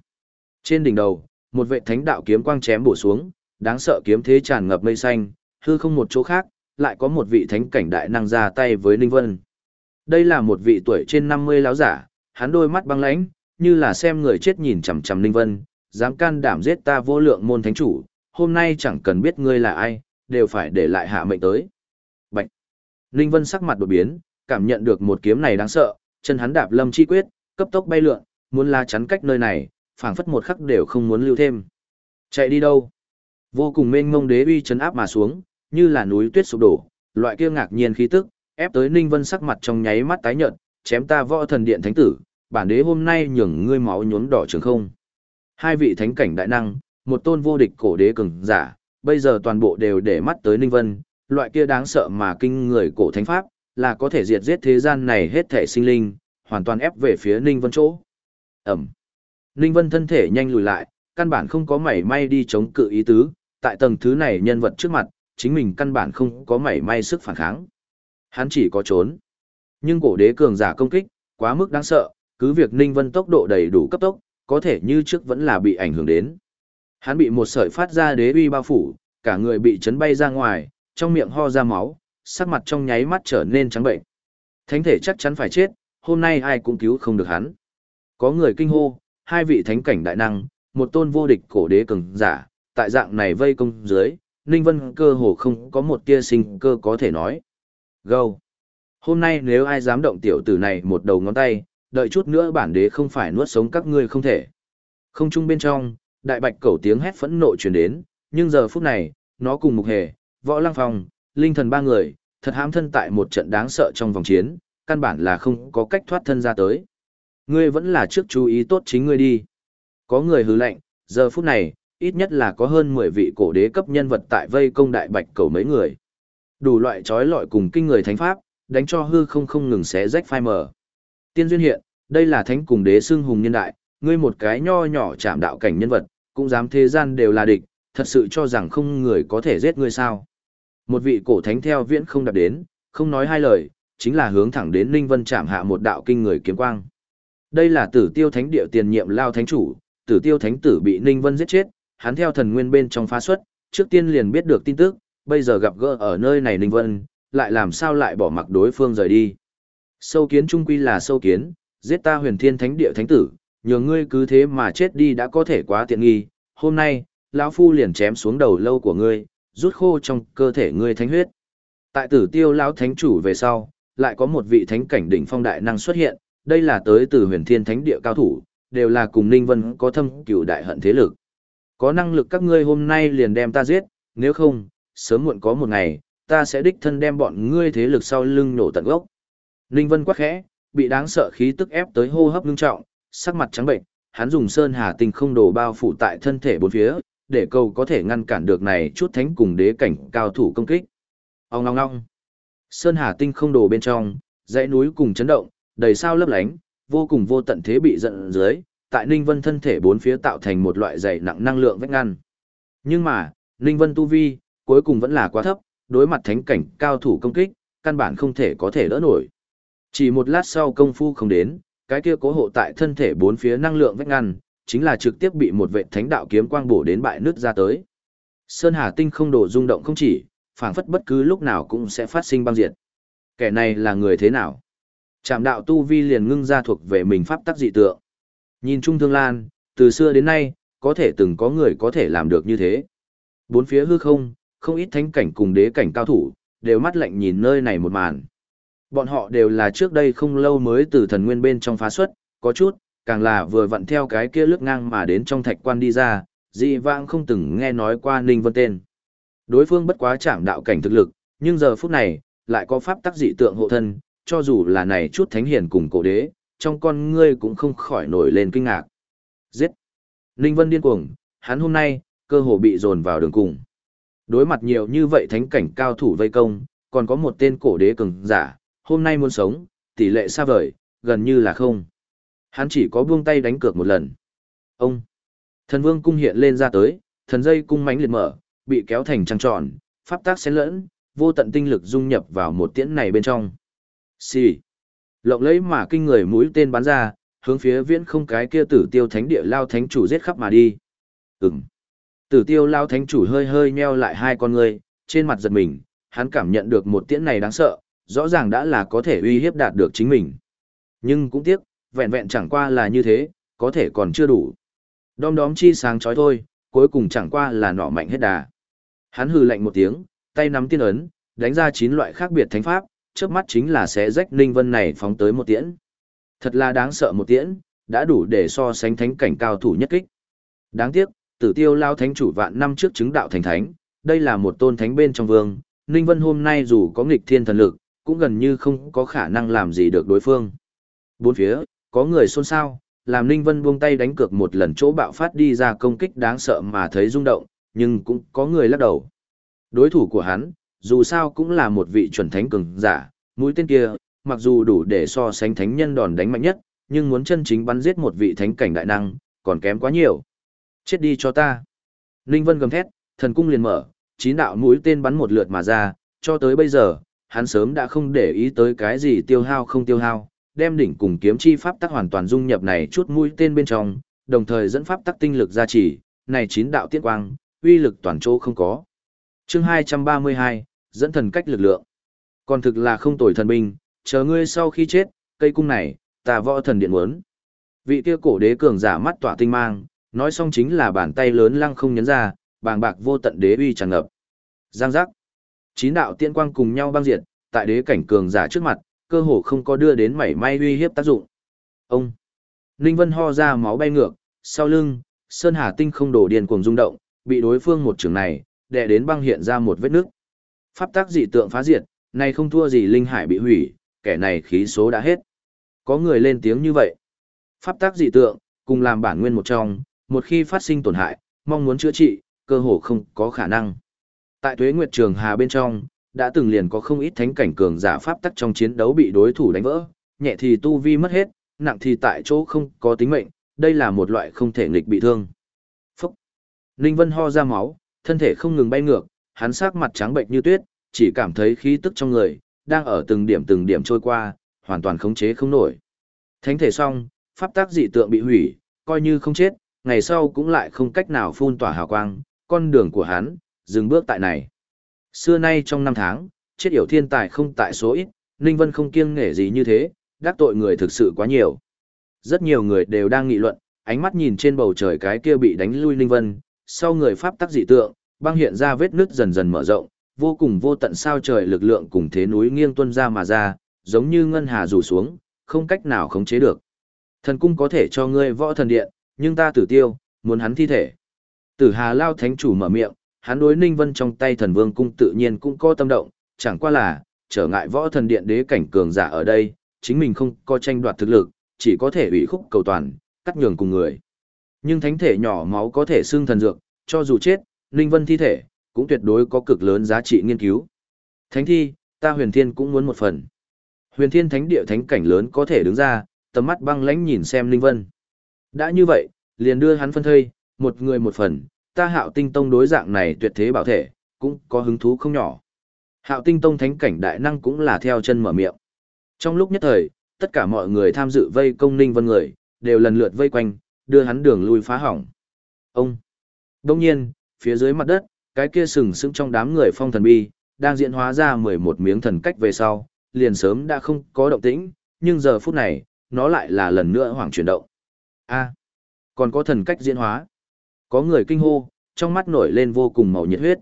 Trên đỉnh đầu, một vệ thánh đạo kiếm quang chém bổ xuống, đáng sợ kiếm thế tràn ngập mây xanh, hư không một chỗ khác, lại có một vị thánh cảnh đại năng ra tay với Ninh Vân. Đây là một vị tuổi trên 50 lão giả, hắn đôi mắt băng lãnh, như là xem người chết nhìn chằm chằm Ninh Vân, dám can đảm giết ta vô lượng môn thánh chủ, hôm nay chẳng cần biết ngươi là ai, đều phải để lại hạ mệnh tới. Bạch! Ninh Vân sắc mặt đột biến, cảm nhận được một kiếm này đáng sợ, chân hắn đạp lâm chi quyết, cấp tốc bay lượn, muốn la chắn cách nơi này, phảng phất một khắc đều không muốn lưu thêm. Chạy đi đâu? Vô cùng mênh mông đế uy chấn áp mà xuống, như là núi tuyết sụp đổ, loại kia ngạc nhiên khí tức, ép tới Ninh Vân sắc mặt trong nháy mắt tái nhợt, chém ta võ thần điện thánh tử, bản đế hôm nay nhường ngươi máu nhuốm đỏ trường không. Hai vị thánh cảnh đại năng, một tôn vô địch cổ đế cường giả, bây giờ toàn bộ đều để mắt tới Ninh Vân, loại kia đáng sợ mà kinh người cổ thánh pháp, là có thể diệt giết thế gian này hết thể sinh linh, hoàn toàn ép về phía Ninh Vân chỗ. Ẩm. Ninh Vân thân thể nhanh lùi lại, căn bản không có mảy may đi chống cự ý tứ, tại tầng thứ này nhân vật trước mặt, chính mình căn bản không có mảy may sức phản kháng. Hắn chỉ có trốn. Nhưng cổ đế cường giả công kích, quá mức đáng sợ, cứ việc Ninh Vân tốc độ đầy đủ cấp tốc, có thể như trước vẫn là bị ảnh hưởng đến. Hắn bị một sợi phát ra đế uy bao phủ, cả người bị chấn bay ra ngoài, trong miệng ho ra máu, sắc mặt trong nháy mắt trở nên trắng bệnh. Thánh thể chắc chắn phải chết, hôm nay ai cũng cứu không được hắn. Có người kinh hô, hai vị thánh cảnh đại năng, một tôn vô địch cổ đế cường giả, tại dạng này vây công dưới, Ninh Vân cơ hồ không có một tia sinh cơ có thể nói. Go! Hôm nay nếu ai dám động tiểu tử này một đầu ngón tay, đợi chút nữa bản đế không phải nuốt sống các ngươi không thể. Không chung bên trong, đại bạch cẩu tiếng hét phẫn nộ truyền đến, nhưng giờ phút này, nó cùng mục hề, võ lăng phòng linh thần ba người, thật hãm thân tại một trận đáng sợ trong vòng chiến, căn bản là không có cách thoát thân ra tới. Ngươi vẫn là trước chú ý tốt chính ngươi đi. Có người hứ lệnh, giờ phút này, ít nhất là có hơn 10 vị cổ đế cấp nhân vật tại vây công đại bạch cầu mấy người. Đủ loại trói lọi cùng kinh người thánh pháp, đánh cho hư không không ngừng xé rách phai mờ. Tiên duyên hiện, đây là thánh cùng đế xương hùng nhân đại, ngươi một cái nho nhỏ chạm đạo cảnh nhân vật, cũng dám thế gian đều là địch, thật sự cho rằng không người có thể giết ngươi sao. Một vị cổ thánh theo viễn không đạp đến, không nói hai lời, chính là hướng thẳng đến Ninh Vân chạm hạ một đạo kinh người kiếm quang. Đây là tử tiêu thánh địa tiền nhiệm lao thánh chủ, tử tiêu thánh tử bị Ninh Vân giết chết, hắn theo thần nguyên bên trong phá xuất, trước tiên liền biết được tin tức, bây giờ gặp gỡ ở nơi này Ninh Vân, lại làm sao lại bỏ mặc đối phương rời đi. Sâu kiến trung quy là sâu kiến, giết ta huyền thiên thánh địa thánh tử, nhờ ngươi cứ thế mà chết đi đã có thể quá tiện nghi, hôm nay, lão phu liền chém xuống đầu lâu của ngươi, rút khô trong cơ thể ngươi thánh huyết. Tại tử tiêu lão thánh chủ về sau, lại có một vị thánh cảnh đỉnh phong đại năng xuất hiện, đây là tới từ huyền thiên thánh địa cao thủ, đều là cùng Ninh Vân có thâm cửu đại hận thế lực. Có năng lực các ngươi hôm nay liền đem ta giết, nếu không, sớm muộn có một ngày, ta sẽ đích thân đem bọn ngươi thế lực sau lưng nổ tận gốc. Ninh Vân quắc khẽ, bị đáng sợ khí tức ép tới hô hấp ngưng trọng, sắc mặt trắng bệnh, hắn dùng sơn hà tinh không đồ bao phủ tại thân thể bốn phía, để cầu có thể ngăn cản được này chút thánh cùng đế cảnh cao thủ công kích. Ông ngong ngong. Sơn hà tinh không đồ bên trong, dãy núi cùng chấn động, đầy sao lấp lánh, vô cùng vô tận thế bị giận dưới, tại Ninh Vân thân thể bốn phía tạo thành một loại dày nặng năng lượng vách ngăn. Nhưng mà, Ninh Vân tu vi, cuối cùng vẫn là quá thấp, đối mặt thánh cảnh cao thủ công kích, căn bản không thể có thể đỡ nổi. Chỉ một lát sau công phu không đến, cái kia cố hộ tại thân thể bốn phía năng lượng vách ngăn, chính là trực tiếp bị một vệ thánh đạo kiếm quang bổ đến bại nước ra tới. Sơn Hà Tinh không đổ rung động không chỉ, phảng phất bất cứ lúc nào cũng sẽ phát sinh băng diệt. Kẻ này là người thế nào? Trạm đạo tu vi liền ngưng ra thuộc về mình pháp tắc dị tượng. Nhìn Trung Thương Lan, từ xưa đến nay, có thể từng có người có thể làm được như thế. Bốn phía hư không, không ít thánh cảnh cùng đế cảnh cao thủ, đều mắt lạnh nhìn nơi này một màn. Bọn họ đều là trước đây không lâu mới từ thần nguyên bên trong phá xuất, có chút, càng là vừa vặn theo cái kia lướt ngang mà đến trong thạch quan đi ra, dị vãng không từng nghe nói qua Ninh Vân tên. Đối phương bất quá chạm đạo cảnh thực lực, nhưng giờ phút này, lại có pháp tắc dị tượng hộ thân, cho dù là này chút thánh hiền cùng cổ đế, trong con ngươi cũng không khỏi nổi lên kinh ngạc. Giết! Ninh Vân điên cuồng, hắn hôm nay, cơ hồ bị dồn vào đường cùng. Đối mặt nhiều như vậy thánh cảnh cao thủ vây công, còn có một tên cổ đế cường giả, hôm nay muốn sống, tỷ lệ xa vời, gần như là không. Hắn chỉ có buông tay đánh cược một lần. Ông! Thần vương cung hiện lên ra tới, thần dây cung mãnh liệt mở, bị kéo thành trăng tròn, pháp tác xén lẫn, vô tận tinh lực dung nhập vào một tiễn này bên trong. Xì! Lộng lấy mà kinh người mũi tên bắn ra, hướng phía viễn không cái kia tử tiêu thánh địa lao thánh chủ giết khắp mà đi. Ừm! Tử tiêu lao thánh chủ hơi hơi nheo lại hai con người, trên mặt giật mình, hắn cảm nhận được một tiễn này đáng sợ, rõ ràng đã là có thể uy hiếp đạt được chính mình. Nhưng cũng tiếc, vẹn vẹn chẳng qua là như thế, có thể còn chưa đủ. Đom đóm chi sáng chói thôi, cuối cùng chẳng qua là nọ mạnh hết đà. Hắn hừ lạnh một tiếng, tay nắm tiên ấn, đánh ra chín loại khác biệt thánh pháp, trước mắt chính là sẽ rách Ninh Vân này phóng tới một tiễn. Thật là đáng sợ một tiễn, đã đủ để so sánh thánh cảnh cao thủ nhất kích. Đáng tiếc, tử tiêu lao thánh chủ vạn năm trước chứng đạo thành thánh, đây là một tôn thánh bên trong vương, Ninh Vân hôm nay dù có nghịch thiên thần lực, cũng gần như không có khả năng làm gì được đối phương. Bốn phía, có người xôn xao, làm Ninh Vân buông tay đánh cược một lần chỗ bạo phát đi ra công kích đáng sợ mà thấy rung động, nhưng cũng có người lắc đầu. Đối thủ của hắn, dù sao cũng là một vị chuẩn thánh cường giả, mũi tên kia, mặc dù đủ để so sánh thánh nhân đòn đánh mạnh nhất, nhưng muốn chân chính bắn giết một vị thánh cảnh đại năng, còn kém quá nhiều. Chết đi cho ta. Ninh Vân gầm thét, thần cung liền mở, chín đạo mũi tên bắn một lượt mà ra, cho tới bây giờ, hắn sớm đã không để ý tới cái gì tiêu hao không tiêu hao, đem đỉnh cùng kiếm chi pháp tắc hoàn toàn dung nhập này chút mũi tên bên trong, đồng thời dẫn pháp tắc tinh lực ra chỉ, này chín đạo tiết quang, uy lực toàn chỗ không có. Chương 232, dẫn thần cách lực lượng. Còn thực là không tồi thần binh, chờ ngươi sau khi chết, cây cung này, ta võ thần điện muốn. Vị kia cổ đế cường giả mắt tỏa tinh mang, nói xong chính là bàn tay lớn lăng không nhấn ra, bàng bạc vô tận đế uy tràn ngập. Giang giác. Chín đạo tiên quang cùng nhau băng diệt, tại đế cảnh cường giả trước mặt, cơ hồ không có đưa đến mảy may uy hiếp tác dụng. Ông. Ninh Vân ho ra máu bay ngược, sau lưng, Sơn Hà Tinh không đổ điền cuồng rung động, bị đối phương một trường này, đè đến băng hiện ra một vết nước. Pháp tác dị tượng phá diệt, này không thua gì linh hải bị hủy, kẻ này khí số đã hết. Có người lên tiếng như vậy. Pháp tác dị tượng, cùng làm bản nguyên một trong, một khi phát sinh tổn hại, mong muốn chữa trị, cơ hồ không có khả năng. Tại Tuế Nguyệt Trường Hà bên trong, đã từng liền có không ít thánh cảnh cường giả pháp tắc trong chiến đấu bị đối thủ đánh vỡ, nhẹ thì tu vi mất hết, nặng thì tại chỗ không có tính mệnh, đây là một loại không thể nghịch bị thương. Phúc! Ninh Vân ho ra máu, thân thể không ngừng bay ngược, hắn sắc mặt trắng bệnh như tuyết, chỉ cảm thấy khí tức trong người, đang ở từng điểm từng điểm trôi qua, hoàn toàn khống chế không nổi. Thánh thể xong, pháp tác dị tượng bị hủy, coi như không chết, ngày sau cũng lại không cách nào phun tỏa hào quang, con đường của hắn, dừng bước tại này. Xưa nay trong năm tháng, chết yểu thiên tài không tại số ít, Ninh Vân không kiêng nể gì như thế, đắc tội người thực sự quá nhiều. Rất nhiều người đều đang nghị luận, ánh mắt nhìn trên bầu trời cái kia bị đánh lui Ninh Vân, sau người pháp tắc dị tượng, băng hiện ra vết nứt dần dần mở rộng, vô cùng vô tận sao trời lực lượng cùng thế núi nghiêng tuân ra mà ra, giống như ngân hà rủ xuống, không cách nào khống chế được. Thần cung có thể cho ngươi võ thần điện, nhưng ta tử tiêu, muốn hắn thi thể. Tử Hà Lao Thánh chủ mở miệng, hắn đối Ninh Vân trong tay thần vương cung tự nhiên cũng có tâm động, chẳng qua là, trở ngại võ thần điện đế cảnh cường giả ở đây, chính mình không có tranh đoạt thực lực, chỉ có thể ủy khúc cầu toàn, cắt nhường cùng người. Nhưng thánh thể nhỏ máu có thể xưng thần dược, cho dù chết, Ninh Vân thi thể, cũng tuyệt đối có cực lớn giá trị nghiên cứu. Thánh thi, ta huyền thiên cũng muốn một phần. Huyền thiên thánh địa thánh cảnh lớn có thể đứng ra, tầm mắt băng lãnh nhìn xem Ninh Vân. Đã như vậy, liền đưa hắn phân thây, một người một phần, ta hạo tinh tông đối dạng này tuyệt thế bảo thể, cũng có hứng thú không nhỏ. Hạo tinh tông thánh cảnh đại năng cũng là theo chân mở miệng. Trong lúc nhất thời, tất cả mọi người tham dự vây công ninh vân người, đều lần lượt vây quanh, đưa hắn đường lui phá hỏng. Ông! Đông nhiên, phía dưới mặt đất, cái kia sừng sững trong đám người phong thần bi, đang diễn hóa ra 11 miếng thần cách về sau, liền sớm đã không có động tĩnh, nhưng giờ phút này, nó lại là lần nữa hoảng chuyển động. A, còn có thần cách diễn hóa. Có người kinh hô, trong mắt nổi lên vô cùng màu nhiệt huyết.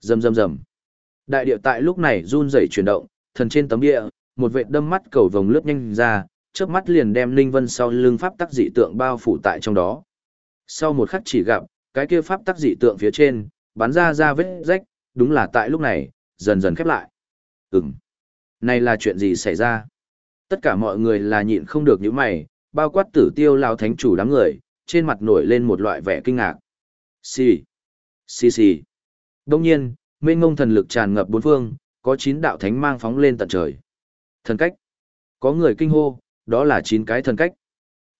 Rầm rầm rầm. Đại địa tại lúc này run rẩy chuyển động, thần trên tấm địa, một vệt đâm mắt cầu vồng lướt nhanh ra, chớp mắt liền đem Linh Vân sau lưng pháp tắc dị tượng bao phủ tại trong đó. Sau một khắc chỉ gặp, cái kia pháp tắc dị tượng phía trên, bắn ra ra vết rách, đúng là tại lúc này, dần dần khép lại. Ừm. Này là chuyện gì xảy ra? Tất cả mọi người là nhịn không được những mày, bao quát tử tiêu lao thánh chủ đám người, trên mặt nổi lên một loại vẻ kinh ngạc. Xì. Xì xì. Đông nhiên, mênh ngông thần lực tràn ngập bốn phương, có chín đạo thánh mang phóng lên tận trời. Thần cách. Có người kinh hô, đó là chín cái thần cách.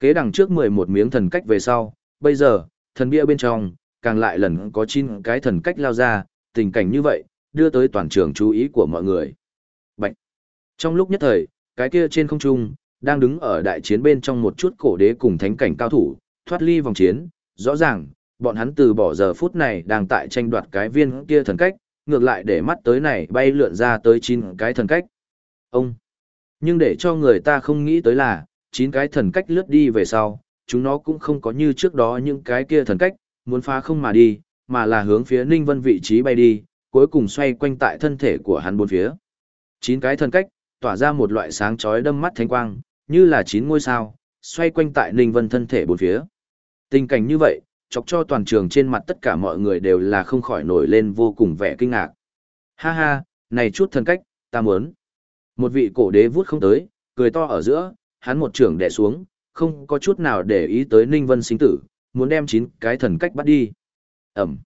Kế đằng trước mười một miếng thần cách về sau, bây giờ, thần bia bên trong, càng lại lần có chín cái thần cách lao ra, tình cảnh như vậy, đưa tới toàn trường chú ý của mọi người. Bạch. Trong lúc nhất thời, cái kia trên không trung, đang đứng ở đại chiến bên trong một chút cổ đế cùng thánh cảnh cao thủ, thoát ly vòng chiến, rõ ràng, bọn hắn từ bỏ giờ phút này đang tại tranh đoạt cái viên kia thần cách, ngược lại để mắt tới này bay lượn ra tới chín cái thần cách. Ông! Nhưng để cho người ta không nghĩ tới là, chín cái thần cách lướt đi về sau, chúng nó cũng không có như trước đó những cái kia thần cách, muốn phá không mà đi, mà là hướng phía Ninh Vân vị trí bay đi, cuối cùng xoay quanh tại thân thể của hắn bốn phía. Chín cái thần cách, tỏa ra một loại sáng chói đâm mắt thánh quang, như là chín ngôi sao, xoay quanh tại Ninh Vân thân thể bốn phía. Tình cảnh như vậy, chọc cho toàn trường trên mặt tất cả mọi người đều là không khỏi nổi lên vô cùng vẻ kinh ngạc. Ha ha, này chút thần cách, ta muốn. Một vị cổ đế vút không tới, cười to ở giữa, hắn một trưởng đè xuống, không có chút nào để ý tới Ninh Vân sinh tử, muốn đem chín cái thần cách bắt đi. Ẩm.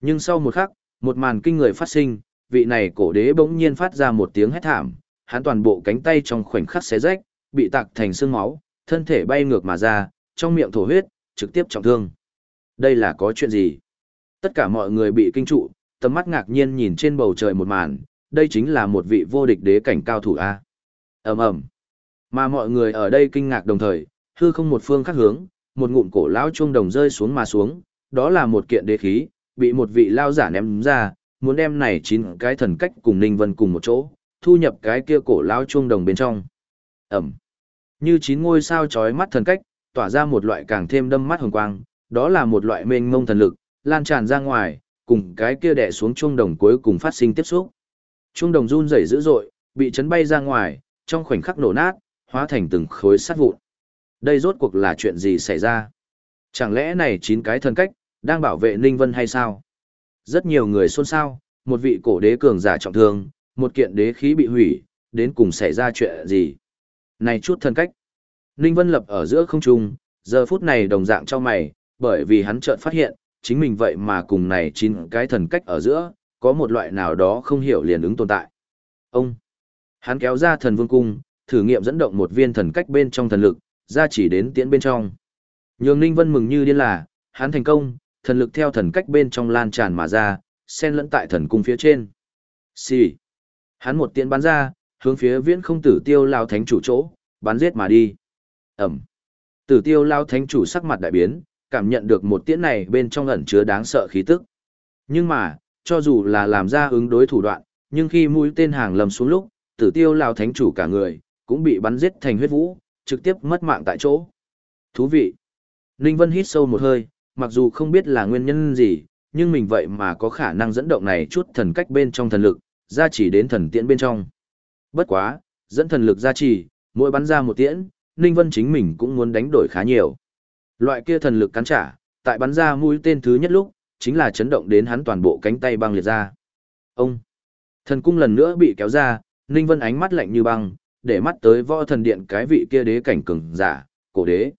Nhưng sau một khắc, một màn kinh người phát sinh, vị này cổ đế bỗng nhiên phát ra một tiếng hét thảm, hắn toàn bộ cánh tay trong khoảnh khắc xé rách, bị tạc thành xương máu, thân thể bay ngược mà ra, trong miệng thổ huyết, trực tiếp trọng thương. Đây là có chuyện gì? Tất cả mọi người bị kinh trụ, tầm mắt ngạc nhiên nhìn trên bầu trời một màn, đây chính là một vị vô địch đế cảnh cao thủ A. ầm ầm Mà mọi người ở đây kinh ngạc đồng thời, hư không một phương khác hướng, một ngụm cổ lão chuông đồng rơi xuống mà xuống, đó là một kiện đế khí, bị một vị lao giả ném ra, muốn đem này chín cái thần cách cùng Ninh Vân cùng một chỗ, thu nhập cái kia cổ lão chuông đồng bên trong. Ẩm. Như chín ngôi sao chói mắt thần cách, tỏa ra một loại càng thêm đâm mắt hồng quang, đó là một loại mênh mông thần lực, lan tràn ra ngoài, cùng cái kia đè xuống chuông đồng cuối cùng phát sinh tiếp xúc. Chuông đồng run rẩy dữ dội, bị chấn bay ra ngoài, trong khoảnh khắc nổ nát, hóa thành từng khối sắt vụn. Đây rốt cuộc là chuyện gì xảy ra? Chẳng lẽ này chín cái thần cách, đang bảo vệ Ninh Vân hay sao? Rất nhiều người xôn xao, một vị cổ đế cường giả trọng thương, một kiện đế khí bị hủy, đến cùng xảy ra chuyện gì? Này chút thần cách. Ninh Vân lập ở giữa không trung, giờ phút này đồng dạng cho mày, bởi vì hắn chợt phát hiện, chính mình vậy mà cùng này chín cái thần cách ở giữa, có một loại nào đó không hiểu liền ứng tồn tại. Ông, hắn kéo ra thần vương cung, thử nghiệm dẫn động một viên thần cách bên trong thần lực, ra chỉ đến tiễn bên trong. Nhường Ninh Vân mừng như điên là, hắn thành công, thần lực theo thần cách bên trong lan tràn mà ra, xen lẫn tại thần cung phía trên. Xì. Hắn một tiễn bắn ra, hướng phía viễn không tử tiêu lao thánh chủ chỗ, bắn giết mà đi. Ẩm. Tử tiêu lao thánh chủ sắc mặt đại biến, cảm nhận được một tiễn này bên trong ẩn chứa đáng sợ khí tức. Nhưng mà, cho dù là làm ra ứng đối thủ đoạn, nhưng khi mũi tên hàng lầm xuống lúc, tử tiêu lao thánh chủ cả người, cũng bị bắn giết thành huyết vũ, trực tiếp mất mạng tại chỗ. Thú vị. Ninh Vân hít sâu một hơi, mặc dù không biết là nguyên nhân gì, nhưng mình vậy mà có khả năng dẫn động này chút thần cách bên trong thần lực, ra chỉ đến thần tiễn bên trong. Bất quá, dẫn thần lực ra chỉ, mỗi bắn ra một tiễn, Ninh Vân chính mình cũng muốn đánh đổi khá nhiều. Loại kia thần lực cắn trả, tại bắn ra mũi tên thứ nhất lúc, chính là chấn động đến hắn toàn bộ cánh tay băng liệt ra. Ông! Thần cung lần nữa bị kéo ra, Ninh Vân ánh mắt lạnh như băng, để mắt tới võ thần điện cái vị kia đế cảnh cường giả, cổ đế.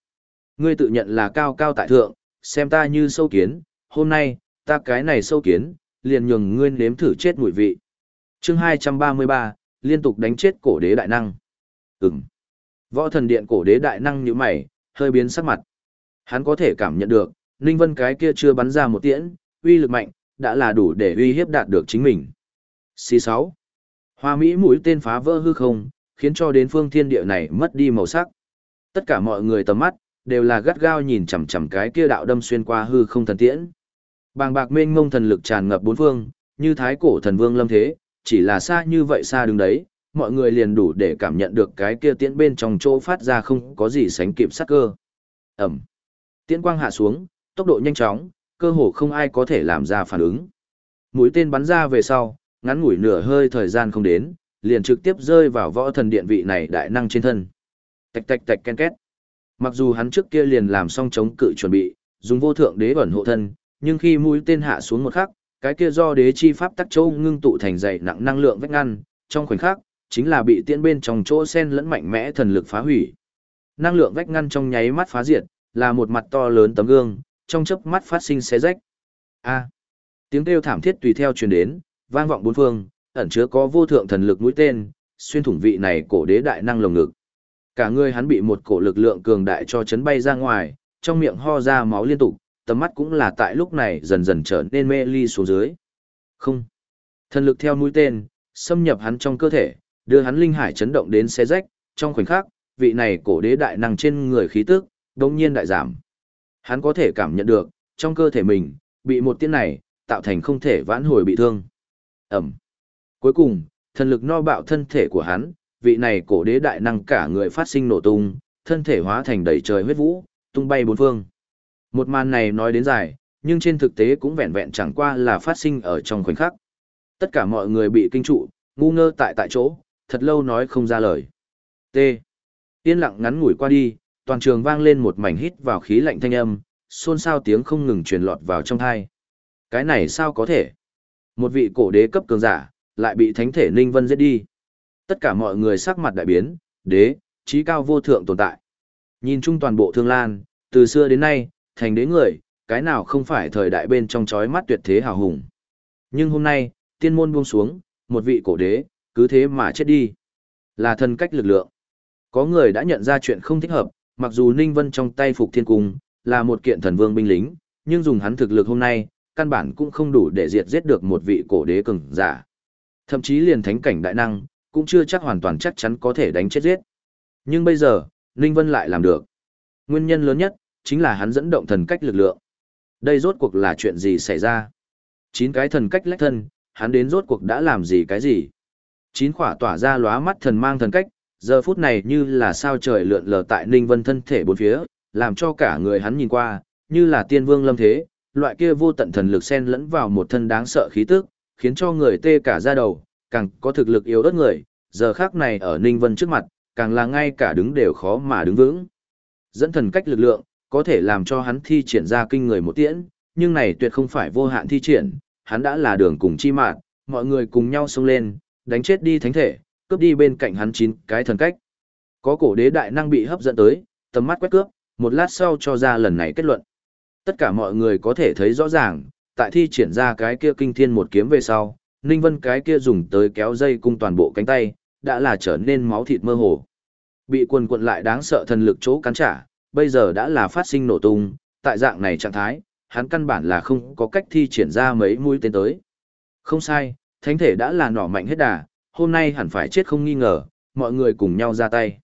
Ngươi tự nhận là cao cao tại thượng, xem ta như sâu kiến, hôm nay, ta cái này sâu kiến, liền nhường ngươi nếm thử chết mùi vị. chương 233, liên tục đánh chết cổ đế đại năng. Ừm. Võ thần điện cổ đế đại năng như mày, hơi biến sắc mặt. Hắn có thể cảm nhận được, Ninh Vân cái kia chưa bắn ra một tiễn, uy lực mạnh, đã là đủ để uy hiếp đạt được chính mình. C6. Hoa Mỹ mũi tên phá vỡ hư không, khiến cho đến phương thiên địa này mất đi màu sắc. Tất cả mọi người tầm mắt, đều là gắt gao nhìn chằm chằm cái kia đạo đâm xuyên qua hư không thần tiễn. Bàng bạc mênh mông thần lực tràn ngập bốn phương, như thái cổ thần vương lâm thế, chỉ là xa như vậy xa đứng đấy, mọi người liền đủ để cảm nhận được cái kia tiễn bên trong chỗ phát ra không có gì sánh kịp sát cơ. Ẩm. Tiễn quang hạ xuống, tốc độ nhanh chóng, cơ hồ không ai có thể làm ra phản ứng. Mũi tên bắn ra về sau, ngắn ngủi nửa hơi thời gian không đến, liền trực tiếp rơi vào võ thần điện vị này đại năng trên thân. Tạch tạch tạch ken két. Mặc dù hắn trước kia liền làm xong chống cự chuẩn bị, dùng vô thượng đế ẩn hộ thân, nhưng khi mũi tên hạ xuống một khắc, cái kia do đế chi pháp tắc châu ngưng tụ thành dày nặng năng lượng vách ngăn, trong khoảnh khắc, chính là bị tiễn bên trong chỗ sen lẫn mạnh mẽ thần lực phá hủy. Năng lượng vách ngăn trong nháy mắt phá diệt, là một mặt to lớn tấm gương, trong chớp mắt phát sinh xé rách. A. tiếng kêu thảm thiết tùy theo truyền đến, vang vọng bốn phương, ẩn chứa có vô thượng thần lực mũi tên, xuyên thủng vị này cổ đế đại năng lồng ngực. Cả người hắn bị một cổ lực lượng cường đại cho chấn bay ra ngoài, trong miệng ho ra máu liên tục, tầm mắt cũng là tại lúc này dần dần trở nên mê ly xuống dưới. Không. Thần lực theo mũi tên, xâm nhập hắn trong cơ thể, đưa hắn linh hải chấn động đến xé rách, trong khoảnh khắc, vị này cổ đế đại năng trên người khí tức, đột nhiên đại giảm. Hắn có thể cảm nhận được, trong cơ thể mình, bị một tiếng này, tạo thành không thể vãn hồi bị thương. Ẩm. Cuối cùng, thần lực no bạo thân thể của hắn, vị này cổ đế đại năng cả người phát sinh nổ tung, thân thể hóa thành đầy trời huyết vũ, tung bay bốn phương. Một màn này nói đến dài, nhưng trên thực tế cũng vẹn vẹn chẳng qua là phát sinh ở trong khoảnh khắc. Tất cả mọi người bị kinh trụ, ngu ngơ tại tại chỗ, thật lâu nói không ra lời. T. Yên lặng ngắn ngủi qua đi, toàn trường vang lên một mảnh hít vào khí lạnh thanh âm, xôn xao tiếng không ngừng truyền lọt vào trong tai. Cái này sao có thể? Một vị cổ đế cấp cường giả, lại bị thánh thể Ninh Vân giết đi. Tất cả mọi người sắc mặt đại biến, đế, trí cao vô thượng tồn tại. Nhìn chung toàn bộ thương lan, từ xưa đến nay, thành đế người, cái nào không phải thời đại bên trong chói mắt tuyệt thế hào hùng. Nhưng hôm nay, tiên môn buông xuống, một vị cổ đế, cứ thế mà chết đi. Là thân cách lực lượng. Có người đã nhận ra chuyện không thích hợp, mặc dù Ninh Vân trong tay Phục Thiên Cung, là một kiện thần vương binh lính, nhưng dùng hắn thực lực hôm nay, căn bản cũng không đủ để diệt giết được một vị cổ đế cường giả. Thậm chí liền thánh cảnh đại năng, cũng chưa chắc hoàn toàn chắc chắn có thể đánh chết giết. Nhưng bây giờ, Ninh Vân lại làm được. Nguyên nhân lớn nhất, chính là hắn dẫn động thần cách lực lượng. Đây rốt cuộc là chuyện gì xảy ra? Chín cái thần cách lách thân, hắn đến rốt cuộc đã làm gì cái gì? Chín khỏa tỏa ra lóa mắt thần mang thần cách, giờ phút này như là sao trời lượn lờ tại Ninh Vân thân thể bốn phía, làm cho cả người hắn nhìn qua, như là tiên vương lâm thế, loại kia vô tận thần lực xen lẫn vào một thân đáng sợ khí tức, khiến cho người tê cả da đầu, càng có thực lực yếu ớt người, giờ khác này ở Ninh Vân trước mặt, càng là ngay cả đứng đều khó mà đứng vững. Dẫn thần cách lực lượng, có thể làm cho hắn thi triển ra kinh người một tiễn, nhưng này tuyệt không phải vô hạn thi triển, hắn đã là đường cùng chi mạng, mọi người cùng nhau xông lên, đánh chết đi thánh thể, cướp đi bên cạnh hắn chín cái thần cách. Có cổ đế đại năng bị hấp dẫn tới, tầm mắt quét cướp, một lát sau cho ra lần này kết luận. Tất cả mọi người có thể thấy rõ ràng, tại thi triển ra cái kia kinh thiên một kiếm về sau, Ninh Vân cái kia dùng tới kéo dây cung toàn bộ cánh tay, đã là trở nên máu thịt mơ hồ. Bị quần quận lại đáng sợ thần lực chỗ cắn trả, bây giờ đã là phát sinh nổ tung, tại dạng này trạng thái, hắn căn bản là không có cách thi triển ra mấy mũi tên tới. Không sai, thánh thể đã là nỏ mạnh hết đà, hôm nay hẳn phải chết không nghi ngờ, mọi người cùng nhau ra tay.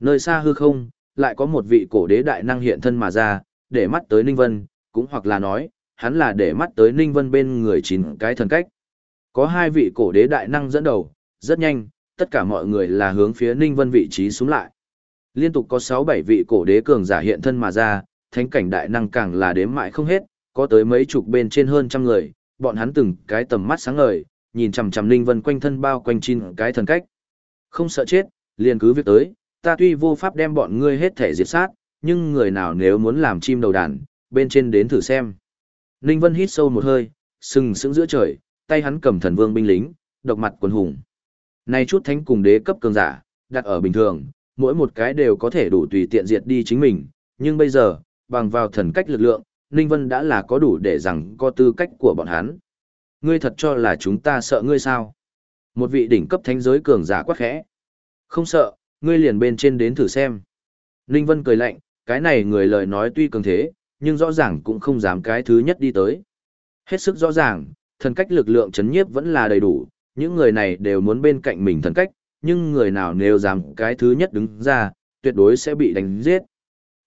Nơi xa hư không, lại có một vị cổ đế đại năng hiện thân mà ra, để mắt tới Ninh Vân, cũng hoặc là nói, hắn là để mắt tới Ninh Vân bên người chín cái thần cách. Có hai vị cổ đế đại năng dẫn đầu, rất nhanh, tất cả mọi người là hướng phía Ninh Vân vị trí xuống lại. Liên tục có 6-7 vị cổ đế cường giả hiện thân mà ra, thánh cảnh đại năng càng là đếm mãi không hết, có tới mấy chục bên trên hơn trăm người, bọn hắn từng cái tầm mắt sáng ngời, nhìn chằm chằm Ninh Vân quanh thân bao quanh chín cái thần cách. Không sợ chết, liền cứ việc tới, ta tuy vô pháp đem bọn ngươi hết thể diệt sát, nhưng người nào nếu muốn làm chim đầu đàn, bên trên đến thử xem. Ninh Vân hít sâu một hơi, sừng sững giữa trời, tay hắn cầm thần vương binh lính, độc mặt quần hùng. Nay chút thánh cùng đế cấp cường giả, đặt ở bình thường, mỗi một cái đều có thể đủ tùy tiện diệt đi chính mình, nhưng bây giờ, bằng vào thần cách lực lượng, Ninh Vân đã là có đủ để rằng có tư cách của bọn hắn. Ngươi thật cho là chúng ta sợ ngươi sao? Một vị đỉnh cấp thánh giới cường giả quát khẽ. Không sợ, ngươi liền bên trên đến thử xem. Ninh Vân cười lạnh, cái này người lời nói tuy cường thế, nhưng rõ ràng cũng không dám cái thứ nhất đi tới. Hết sức rõ ràng, thần cách lực lượng chấn nhiếp vẫn là đầy đủ, những người này đều muốn bên cạnh mình thần cách, nhưng người nào nếu dám cái thứ nhất đứng ra, tuyệt đối sẽ bị đánh giết.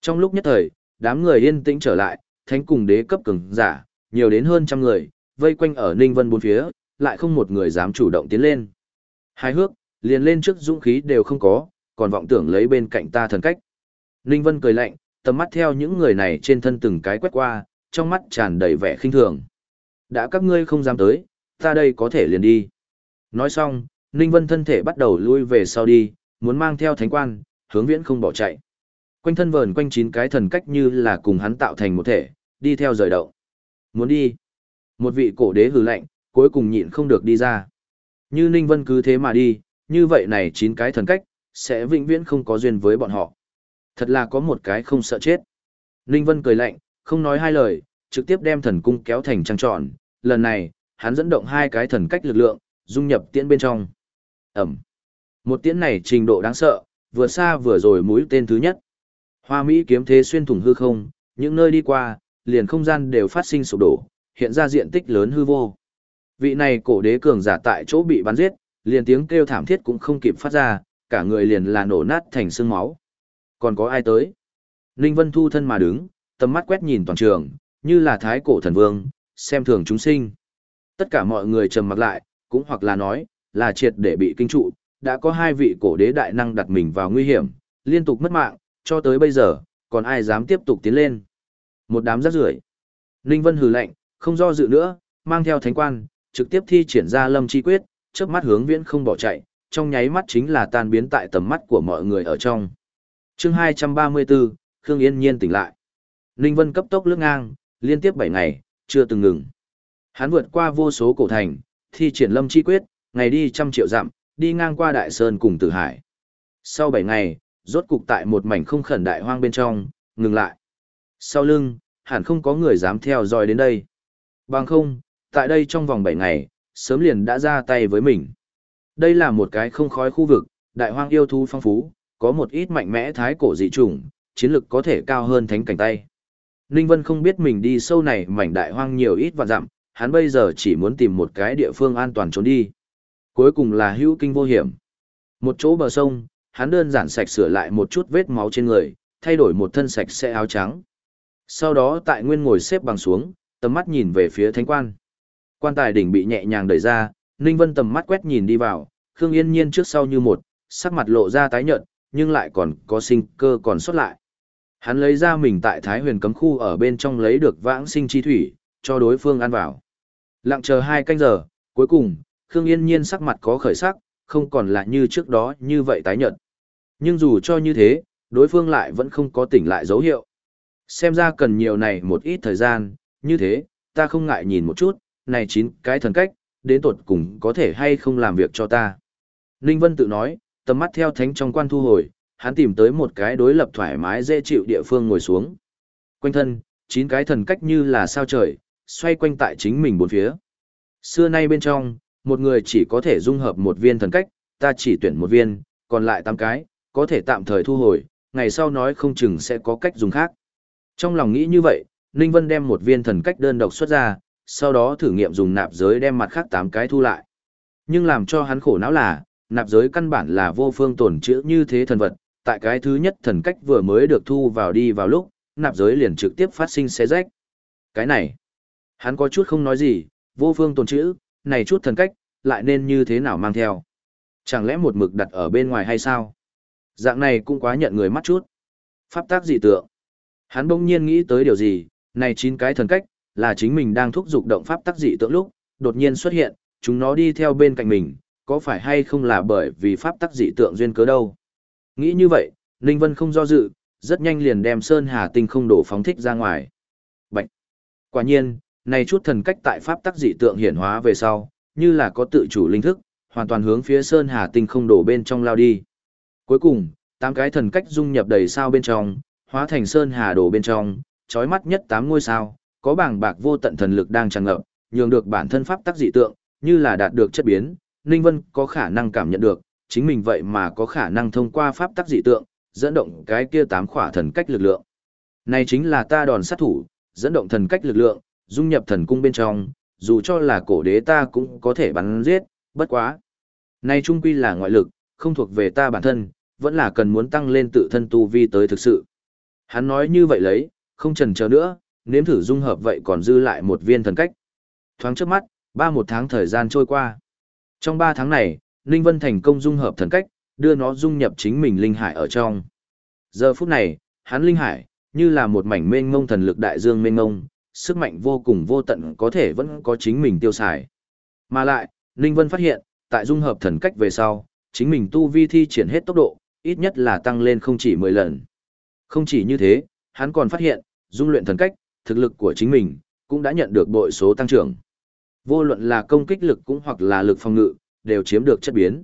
Trong lúc nhất thời, đám người yên tĩnh trở lại, thánh cùng đế cấp cường giả, nhiều đến hơn trăm người, vây quanh ở Ninh Vân bốn phía, lại không một người dám chủ động tiến lên. Hai hước, liền lên trước dũng khí đều không có, còn vọng tưởng lấy bên cạnh ta thần cách. Ninh Vân cười lạnh, tầm mắt theo những người này trên thân từng cái quét qua, trong mắt tràn đầy vẻ khinh thường. Đã các ngươi không dám tới, ta đây có thể liền đi. Nói xong, Ninh Vân thân thể bắt đầu lui về sau đi, muốn mang theo thánh quan, hướng viễn không bỏ chạy. Quanh thân vờn quanh chín cái thần cách như là cùng hắn tạo thành một thể, đi theo rời động. Muốn đi. Một vị cổ đế hừ lạnh, cuối cùng nhịn không được đi ra. Như Ninh Vân cứ thế mà đi, như vậy này chín cái thần cách, sẽ vĩnh viễn không có duyên với bọn họ. Thật là có một cái không sợ chết. Ninh Vân cười lạnh, không nói hai lời, trực tiếp đem thần cung kéo thành trăng tròn. Lần này, hắn dẫn động hai cái thần cách lực lượng, dung nhập tiễn bên trong. Ẩm. Một tiễn này trình độ đáng sợ, vừa xa vừa rồi mũi tên thứ nhất. Hoa Mỹ kiếm thế xuyên thủng hư không, những nơi đi qua, liền không gian đều phát sinh sụp đổ, hiện ra diện tích lớn hư vô. Vị này cổ đế cường giả tại chỗ bị bắn giết, liền tiếng kêu thảm thiết cũng không kịp phát ra, cả người liền là nổ nát thành xương máu. Còn có ai tới? Ninh Vân Thu thân mà đứng, tầm mắt quét nhìn toàn trường, như là thái cổ thần vương, xem thường chúng sinh. Tất cả mọi người trầm mặc lại, cũng hoặc là nói, là triệt để bị kinh trụ, đã có hai vị cổ đế đại năng đặt mình vào nguy hiểm, liên tục mất mạng, cho tới bây giờ, còn ai dám tiếp tục tiến lên. Một đám rác rưởi. Ninh Vân hừ lạnh, không do dự nữa, mang theo thánh quan, trực tiếp thi triển ra lâm chi quyết, chớp mắt hướng viễn không bỏ chạy, trong nháy mắt chính là tan biến tại tầm mắt của mọi người ở trong chương 234, Khương Yên Nhiên tỉnh lại. Ninh Vân cấp tốc lướt ngang, liên tiếp 7 ngày, chưa từng ngừng. Hắn vượt qua vô số cổ thành, thi triển lâm chi quyết, ngày đi trăm triệu dặm, đi ngang qua Đại Sơn cùng Tử Hải. Sau 7 ngày, rốt cục tại một mảnh không khẩn đại hoang bên trong, ngừng lại. Sau lưng, hẳn không có người dám theo dõi đến đây. Bằng không, tại đây trong vòng 7 ngày, sớm liền đã ra tay với mình. Đây là một cái không khói khu vực, đại hoang yêu thú phong phú, có một ít mạnh mẽ thái cổ dị chủng, chiến lực có thể cao hơn thánh cảnh tay. Ninh Vân không biết mình đi sâu này mảnh đại hoang nhiều ít và dặm, hắn bây giờ chỉ muốn tìm một cái địa phương an toàn trốn đi. Cuối cùng là hữu kinh vô hiểm. Một chỗ bờ sông, hắn đơn giản sạch sửa lại một chút vết máu trên người, thay đổi một thân sạch sẽ áo trắng. Sau đó tại nguyên ngồi xếp bằng xuống, tầm mắt nhìn về phía thánh quan. Quan tài đỉnh bị nhẹ nhàng đẩy ra, Ninh Vân tầm mắt quét nhìn đi vào, Khương Yên Nhiên trước sau như một, sắc mặt lộ ra tái nhợt, nhưng lại còn có sinh cơ còn xuất lại. Hắn lấy ra mình tại Thái Huyền cấm khu ở bên trong lấy được vãng sinh chi thủy, cho đối phương ăn vào. Lặng chờ hai canh giờ, cuối cùng, Khương Yên Nhiên sắc mặt có khởi sắc, không còn là như trước đó như vậy tái nhợt. Nhưng dù cho như thế, đối phương lại vẫn không có tỉnh lại dấu hiệu. Xem ra cần nhiều này một ít thời gian, như thế, ta không ngại nhìn một chút, này chín cái thần cách, đến tột cùng có thể hay không làm việc cho ta. Ninh Vân tự nói, tầm mắt theo thánh trong quan thu hồi, hắn tìm tới một cái đối lập thoải mái dễ chịu địa phương ngồi xuống. Quanh thân, chín cái thần cách như là sao trời, xoay quanh tại chính mình bốn phía. Xưa nay bên trong, một người chỉ có thể dung hợp một viên thần cách, ta chỉ tuyển một viên, còn lại tám cái, có thể tạm thời thu hồi, ngày sau nói không chừng sẽ có cách dùng khác. Trong lòng nghĩ như vậy, Ninh Vân đem một viên thần cách đơn độc xuất ra, sau đó thử nghiệm dùng nạp giới đem mặt khác tám cái thu lại. Nhưng làm cho hắn khổ não là, nạp giới căn bản là vô phương tổn chữ như thế thần vật, tại cái thứ nhất thần cách vừa mới được thu vào đi vào lúc, nạp giới liền trực tiếp phát sinh xé rách. Cái này, hắn có chút không nói gì, vô phương tồn chữ, này chút thần cách, lại nên như thế nào mang theo. Chẳng lẽ một mực đặt ở bên ngoài hay sao? Dạng này cũng quá nhận người mắt chút. Pháp tác dị tượng. Hắn bỗng nhiên nghĩ tới điều gì, này chín cái thần cách, là chính mình đang thúc giục động pháp tác dị tượng lúc, đột nhiên xuất hiện, chúng nó đi theo bên cạnh mình, có phải hay không là bởi vì pháp tắc dị tượng duyên cớ đâu. Nghĩ như vậy, Ninh Vân không do dự, rất nhanh liền đem Sơn Hà Tinh không đổ phóng thích ra ngoài. Bạch! Quả nhiên, này chút thần cách tại pháp tắc dị tượng hiển hóa về sau, như là có tự chủ linh thức, hoàn toàn hướng phía Sơn Hà Tinh không đổ bên trong lao đi. Cuối cùng, tám cái thần cách dung nhập đầy sao bên trong, hóa thành Sơn Hà đổ bên trong, chói mắt nhất tám ngôi sao, có bảng bạc vô tận thần lực đang tràn ngập, nhường được bản thân pháp tắc dị tượng, như là đạt được chất biến, Ninh Vân có khả năng cảm nhận được, chính mình vậy mà có khả năng thông qua pháp tắc dị tượng, dẫn động cái kia tám khỏa thần cách lực lượng. Này chính là ta đòn sát thủ, dẫn động thần cách lực lượng, dung nhập thần cung bên trong, dù cho là cổ đế ta cũng có thể bắn giết, bất quá. Này trung quy là ngoại lực, không thuộc về ta bản thân, vẫn là cần muốn tăng lên tự thân tu vi tới thực sự. Hắn nói như vậy lấy, không chần chờ nữa, nếm thử dung hợp vậy còn dư lại một viên thần cách. Thoáng trước mắt, ba một tháng thời gian trôi qua. Trong ba tháng này, Ninh Vân thành công dung hợp thần cách, đưa nó dung nhập chính mình linh hải ở trong. Giờ phút này, hắn linh hải, như là một mảnh mênh mông thần lực đại dương mênh mông, sức mạnh vô cùng vô tận có thể vẫn có chính mình tiêu xài. Mà lại, Ninh Vân phát hiện, tại dung hợp thần cách về sau, chính mình tu vi thi triển hết tốc độ, ít nhất là tăng lên không chỉ 10 lần. Không chỉ như thế, hắn còn phát hiện, dung luyện thần cách, thực lực của chính mình, cũng đã nhận được bội số tăng trưởng. Vô luận là công kích lực cũng hoặc là lực phòng ngự, đều chiếm được chất biến.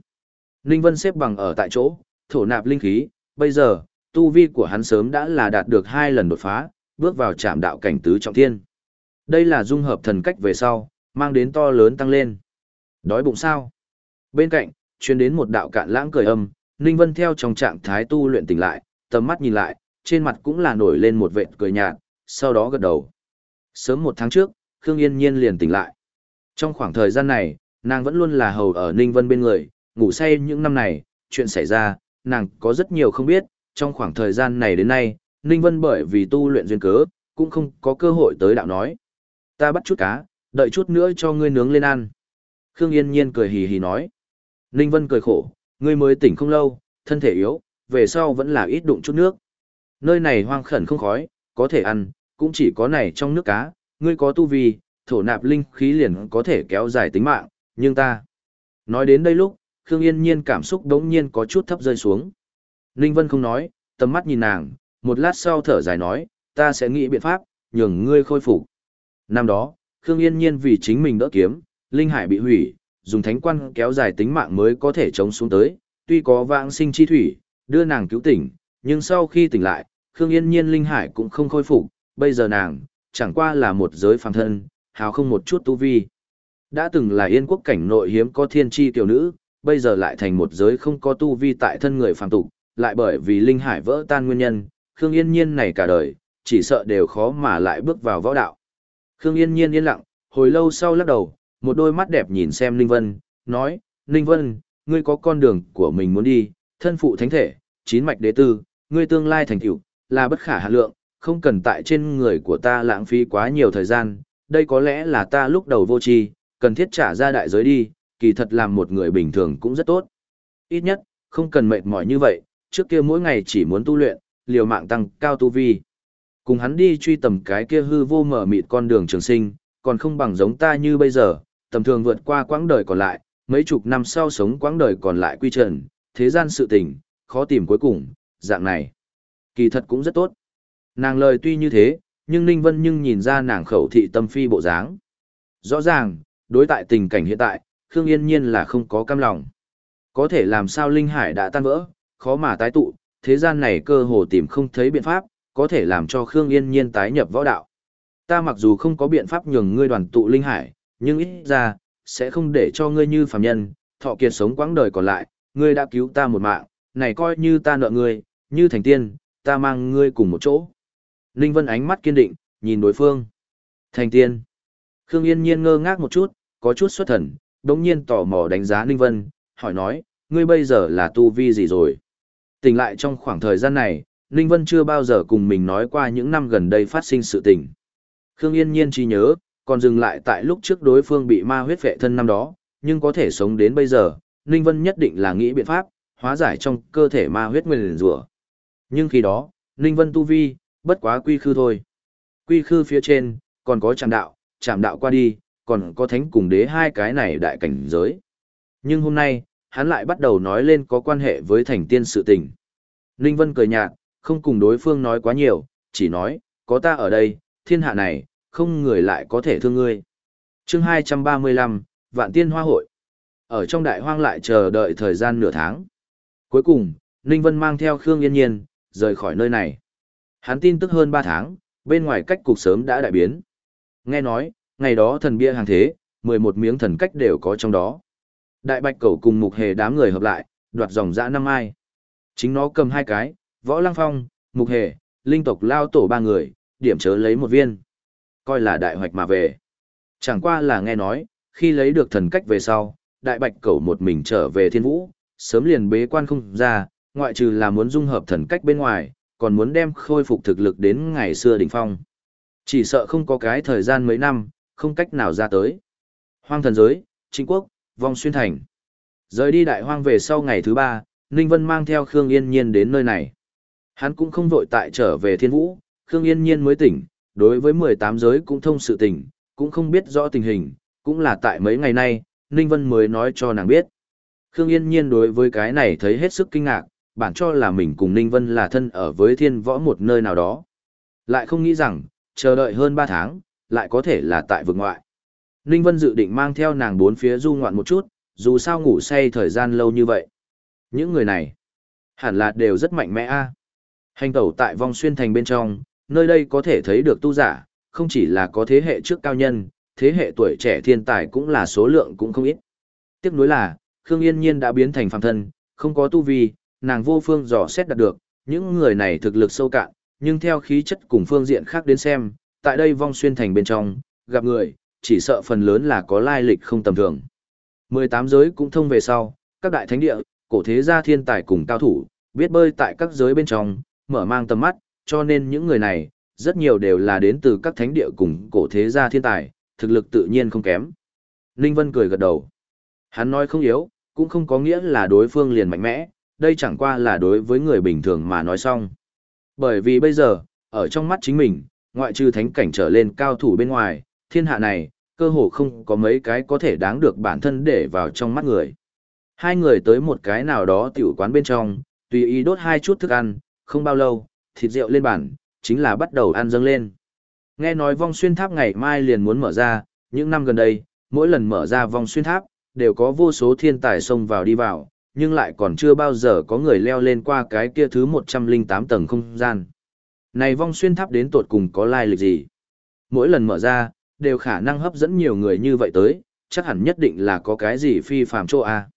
Ninh Vân xếp bằng ở tại chỗ, thổ nạp linh khí, bây giờ, tu vi của hắn sớm đã là đạt được hai lần đột phá, bước vào trạm đạo cảnh tứ trọng thiên. Đây là dung hợp thần cách về sau, mang đến to lớn tăng lên. Đói bụng sao? Bên cạnh, truyền đến một đạo cạn lãng cười âm, Ninh Vân theo trong trạng thái tu luyện tỉnh lại, tầm mắt nhìn lại, trên mặt cũng là nổi lên một vệt cười nhạt, sau đó gật đầu. Sớm một tháng trước, Khương Yên Nhiên liền tỉnh lại. Trong khoảng thời gian này, nàng vẫn luôn là hầu ở Ninh Vân bên người, ngủ say những năm này, chuyện xảy ra, nàng có rất nhiều không biết, trong khoảng thời gian này đến nay, Ninh Vân bởi vì tu luyện duyên cớ, cũng không có cơ hội tới đạo nói. Ta bắt chút cá, đợi chút nữa cho ngươi nướng lên ăn. Khương Yên Nhiên cười hì hì nói. Ninh Vân cười khổ, ngươi mới tỉnh không lâu, thân thể yếu, về sau vẫn là ít đụng chút nước. Nơi này hoang khẩn không khói, có thể ăn, cũng chỉ có này trong nước cá, ngươi có tu vi, thổ nạp linh khí liền có thể kéo dài tính mạng, nhưng ta. Nói đến đây lúc, Khương Yên Nhiên cảm xúc đống nhiên có chút thấp rơi xuống. Ninh Vân không nói, tầm mắt nhìn nàng, một lát sau thở dài nói, ta sẽ nghĩ biện pháp, nhường ngươi khôi phục. Năm đó, Khương Yên Nhiên vì chính mình đỡ kiếm, linh hải bị hủy, dùng thánh quan kéo dài tính mạng mới có thể chống xuống tới, tuy có vãng sinh chi thủy, đưa nàng cứu tỉnh, nhưng sau khi tỉnh lại, Khương Yên Nhiên linh hải cũng không khôi phục, bây giờ nàng, chẳng qua là một giới phàm thân, hào không một chút tu vi. Đã từng là yên quốc cảnh nội hiếm có thiên tri tiểu nữ, bây giờ lại thành một giới không có tu vi tại thân người phàm tục, lại bởi vì linh hải vỡ tan nguyên nhân, Khương Yên Nhiên này cả đời, chỉ sợ đều khó mà lại bước vào võ đạo. Khương Yên Nhiên yên lặng, hồi lâu sau lắc đầu, một đôi mắt đẹp nhìn xem Ninh Vân, nói, Ninh Vân, ngươi có con đường của mình muốn đi, thân phụ thánh thể, chín mạch đế tư, ngươi tương lai thành tựu là bất khả hạ lượng, không cần tại trên người của ta lãng phí quá nhiều thời gian, đây có lẽ là ta lúc đầu vô tri, cần thiết trả ra đại giới đi, kỳ thật làm một người bình thường cũng rất tốt. Ít nhất, không cần mệt mỏi như vậy, trước kia mỗi ngày chỉ muốn tu luyện, liều mạng tăng cao tu vi. Cùng hắn đi truy tầm cái kia hư vô mở mịt con đường trường sinh, còn không bằng giống ta như bây giờ, tầm thường vượt qua quãng đời còn lại, mấy chục năm sau sống quãng đời còn lại quy trần, thế gian sự tình, khó tìm cuối cùng, dạng này. Kỳ thật cũng rất tốt. Nàng lời tuy như thế, nhưng Ninh Vân nhưng nhìn ra nàng khẩu thị tâm phi bộ dáng. Rõ ràng, đối tại tình cảnh hiện tại, Khương Yên Nhiên là không có cam lòng. Có thể làm sao Linh Hải đã tan vỡ, khó mà tái tụ, thế gian này cơ hồ tìm không thấy biện pháp, có thể làm cho Khương Yên Nhiên tái nhập võ đạo. Ta mặc dù không có biện pháp nhường ngươi đoàn tụ Linh Hải, nhưng ít ra, sẽ không để cho ngươi như phàm nhân, thọ kiệt sống quãng đời còn lại, ngươi đã cứu ta một mạng, này coi như ta nợ ngươi, như thành tiên, ta mang ngươi cùng một chỗ. Ninh Vân ánh mắt kiên định, nhìn đối phương. Thành tiên. Khương Yên Nhiên ngơ ngác một chút, có chút xuất thần, đống nhiên tò mò đánh giá Ninh Vân, hỏi nói, ngươi bây giờ là tu vi gì rồi? Tỉnh lại trong khoảng thời gian này, Ninh Vân chưa bao giờ cùng mình nói qua những năm gần đây phát sinh sự tình. Khương Yên Nhiên chỉ nhớ, còn dừng lại tại lúc trước đối phương bị ma huyết vệ thân năm đó, nhưng có thể sống đến bây giờ, Ninh Vân nhất định là nghĩ biện pháp, hóa giải trong cơ thể ma huyết nguyên rủa. Nhưng khi đó, Ninh Vân tu vi, bất quá quy khư thôi. Quy khư phía trên, còn có trạm đạo, trạm đạo qua đi, còn có thánh cùng đế hai cái này đại cảnh giới. Nhưng hôm nay, hắn lại bắt đầu nói lên có quan hệ với thành tiên sự tình. Ninh Vân cười nhạt, không cùng đối phương nói quá nhiều, chỉ nói, có ta ở đây, thiên hạ này, không người lại có thể thương ngươi. chương 235, Vạn Tiên Hoa Hội. Ở trong đại hoang lại chờ đợi thời gian nửa tháng. Cuối cùng, Ninh Vân mang theo Khương Yên Nhiên, rời khỏi nơi này. Hắn tin tức hơn 3 tháng, bên ngoài cách cục sớm đã đại biến. Nghe nói, ngày đó thần bia hàng thế, 11 miếng thần cách đều có trong đó. Đại bạch cầu cùng mục hề đám người hợp lại, đoạt dòng dã năm ai. Chính nó cầm hai cái, võ lăng phong, mục hề, linh tộc lao tổ ba người, điểm chớ lấy một viên. Coi là đại hoạch mà về. Chẳng qua là nghe nói, khi lấy được thần cách về sau, đại bạch cầu một mình trở về thiên vũ, sớm liền bế quan không ra, ngoại trừ là muốn dung hợp thần cách bên ngoài, còn muốn đem khôi phục thực lực đến ngày xưa đỉnh phong. Chỉ sợ không có cái thời gian mấy năm, không cách nào ra tới. Hoang thần giới, trinh quốc, vong xuyên thành. Rời đi đại hoang về sau ngày thứ ba, Ninh Vân mang theo Khương Yên Nhiên đến nơi này. Hắn cũng không vội tại trở về thiên vũ, Khương Yên Nhiên mới tỉnh, đối với 18 giới cũng thông sự tỉnh, cũng không biết rõ tình hình, cũng là tại mấy ngày nay, Ninh Vân mới nói cho nàng biết. Khương Yên Nhiên đối với cái này thấy hết sức kinh ngạc, bản cho là mình cùng Ninh Vân là thân ở với thiên võ một nơi nào đó. Lại không nghĩ rằng, chờ đợi hơn 3 tháng, lại có thể là tại vực ngoại. Ninh Vân dự định mang theo nàng bốn phía du ngoạn một chút, dù sao ngủ say thời gian lâu như vậy. Những người này, hẳn là đều rất mạnh mẽ a. Hành tẩu tại vong xuyên thành bên trong, nơi đây có thể thấy được tu giả, không chỉ là có thế hệ trước cao nhân, thế hệ tuổi trẻ thiên tài cũng là số lượng cũng không ít. Tiếc nuối là, Khương Yên Nhiên đã biến thành phàm thân, không có tu vi, nàng vô phương dò xét đạt được, những người này thực lực sâu cạn, nhưng theo khí chất cùng phương diện khác đến xem, tại đây vong xuyên thành bên trong, gặp người, chỉ sợ phần lớn là có lai lịch không tầm thường. 18 giới cũng thông về sau, các đại thánh địa, cổ thế gia thiên tài cùng cao thủ, biết bơi tại các giới bên trong, mở mang tầm mắt, cho nên những người này, rất nhiều đều là đến từ các thánh địa cùng cổ thế gia thiên tài, thực lực tự nhiên không kém. Ninh Vân cười gật đầu. Hắn nói không yếu, cũng không có nghĩa là đối phương liền mạnh mẽ, đây chẳng qua là đối với người bình thường mà nói xong. Bởi vì bây giờ, ở trong mắt chính mình, ngoại trừ thánh cảnh trở lên cao thủ bên ngoài, thiên hạ này, cơ hồ không có mấy cái có thể đáng được bản thân để vào trong mắt người. Hai người tới một cái nào đó tiểu quán bên trong, tùy ý đốt hai chút thức ăn, không bao lâu, thịt rượu lên bàn, chính là bắt đầu ăn dâng lên. Nghe nói vong xuyên tháp ngày mai liền muốn mở ra, những năm gần đây, mỗi lần mở ra vong xuyên tháp, đều có vô số thiên tài xông vào đi vào, nhưng lại còn chưa bao giờ có người leo lên qua cái kia thứ 108 tầng không gian. Này vong xuyên tháp đến tột cùng có lai lịch gì? Mỗi lần mở ra, đều khả năng hấp dẫn nhiều người như vậy tới, chắc hẳn nhất định là có cái gì phi phàm chỗ A.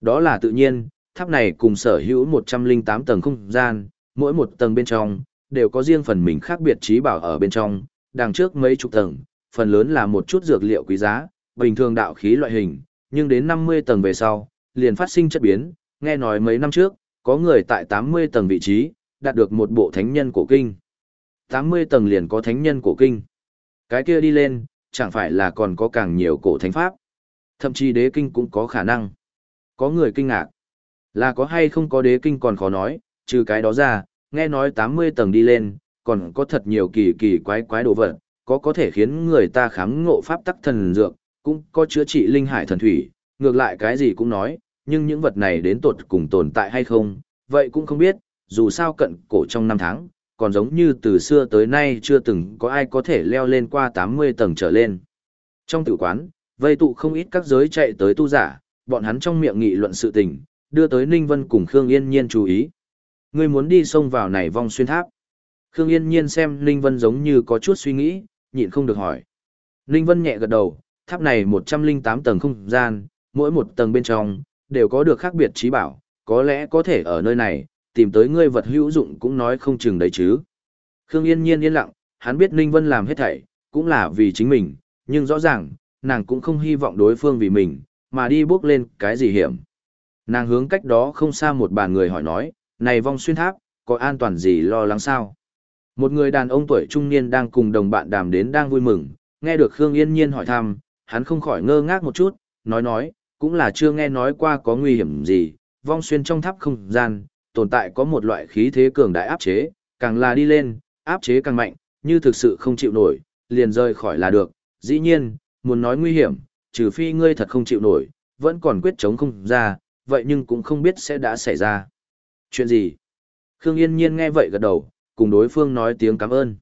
Đó là tự nhiên, tháp này cùng sở hữu 108 tầng không gian, mỗi một tầng bên trong, đều có riêng phần mình khác biệt trí bảo ở bên trong, đằng trước mấy chục tầng, phần lớn là một chút dược liệu quý giá, bình thường đạo khí loại hình, nhưng đến 50 tầng về sau, liền phát sinh chất biến, nghe nói mấy năm trước, có người tại 80 tầng vị trí, đạt được một bộ thánh nhân cổ kinh. 80 tầng liền có thánh nhân cổ kinh. Cái kia đi lên, chẳng phải là còn có càng nhiều cổ thánh pháp. Thậm chí đế kinh cũng có khả năng. Có người kinh ngạc. Là có hay không có đế kinh còn khó nói, trừ cái đó ra, nghe nói 80 tầng đi lên, còn có thật nhiều kỳ kỳ quái quái đồ vật, có có thể khiến người ta khám ngộ pháp tắc thần dược, cũng có chữa trị linh hải thần thủy, ngược lại cái gì cũng nói, nhưng những vật này đến tột cùng tồn tại hay không, vậy cũng không biết, dù sao cận cổ trong năm tháng, còn giống như từ xưa tới nay chưa từng có ai có thể leo lên qua 80 tầng trở lên. Trong tử quán, vây tụ không ít các giới chạy tới tu giả, bọn hắn trong miệng nghị luận sự tình, đưa tới Ninh Vân cùng Khương Yên Nhiên chú ý. Ngươi muốn đi xông vào này vong xuyên tháp. Khương Yên Nhiên xem Ninh Vân giống như có chút suy nghĩ, nhịn không được hỏi. Ninh Vân nhẹ gật đầu, tháp này 108 tầng không gian, mỗi một tầng bên trong, đều có được khác biệt trí bảo, có lẽ có thể ở nơi này, tìm tới ngươi vật hữu dụng cũng nói không chừng đấy chứ. Khương Yên Nhiên yên lặng, hắn biết Ninh Vân làm hết thảy, cũng là vì chính mình, nhưng rõ ràng, nàng cũng không hy vọng đối phương vì mình, mà đi bước lên cái gì hiểm. Nàng hướng cách đó không xa một bàn người hỏi nói, này vong xuyên tháp, có an toàn gì lo lắng sao? Một người đàn ông tuổi trung niên đang cùng đồng bạn đàm đến đang vui mừng, nghe được Khương Yên Nhiên hỏi thăm, hắn không khỏi ngơ ngác một chút, nói nói, cũng là chưa nghe nói qua có nguy hiểm gì, vong xuyên trong tháp không gian, tồn tại có một loại khí thế cường đại áp chế, càng là đi lên, áp chế càng mạnh, như thực sự không chịu nổi, liền rời khỏi là được, dĩ nhiên, muốn nói nguy hiểm, trừ phi ngươi thật không chịu nổi, vẫn còn quyết chống không ra, vậy nhưng cũng không biết sẽ đã xảy ra. Chuyện gì? Khương Yên Nhiên nghe vậy gật đầu, cùng đối phương nói tiếng cảm ơn.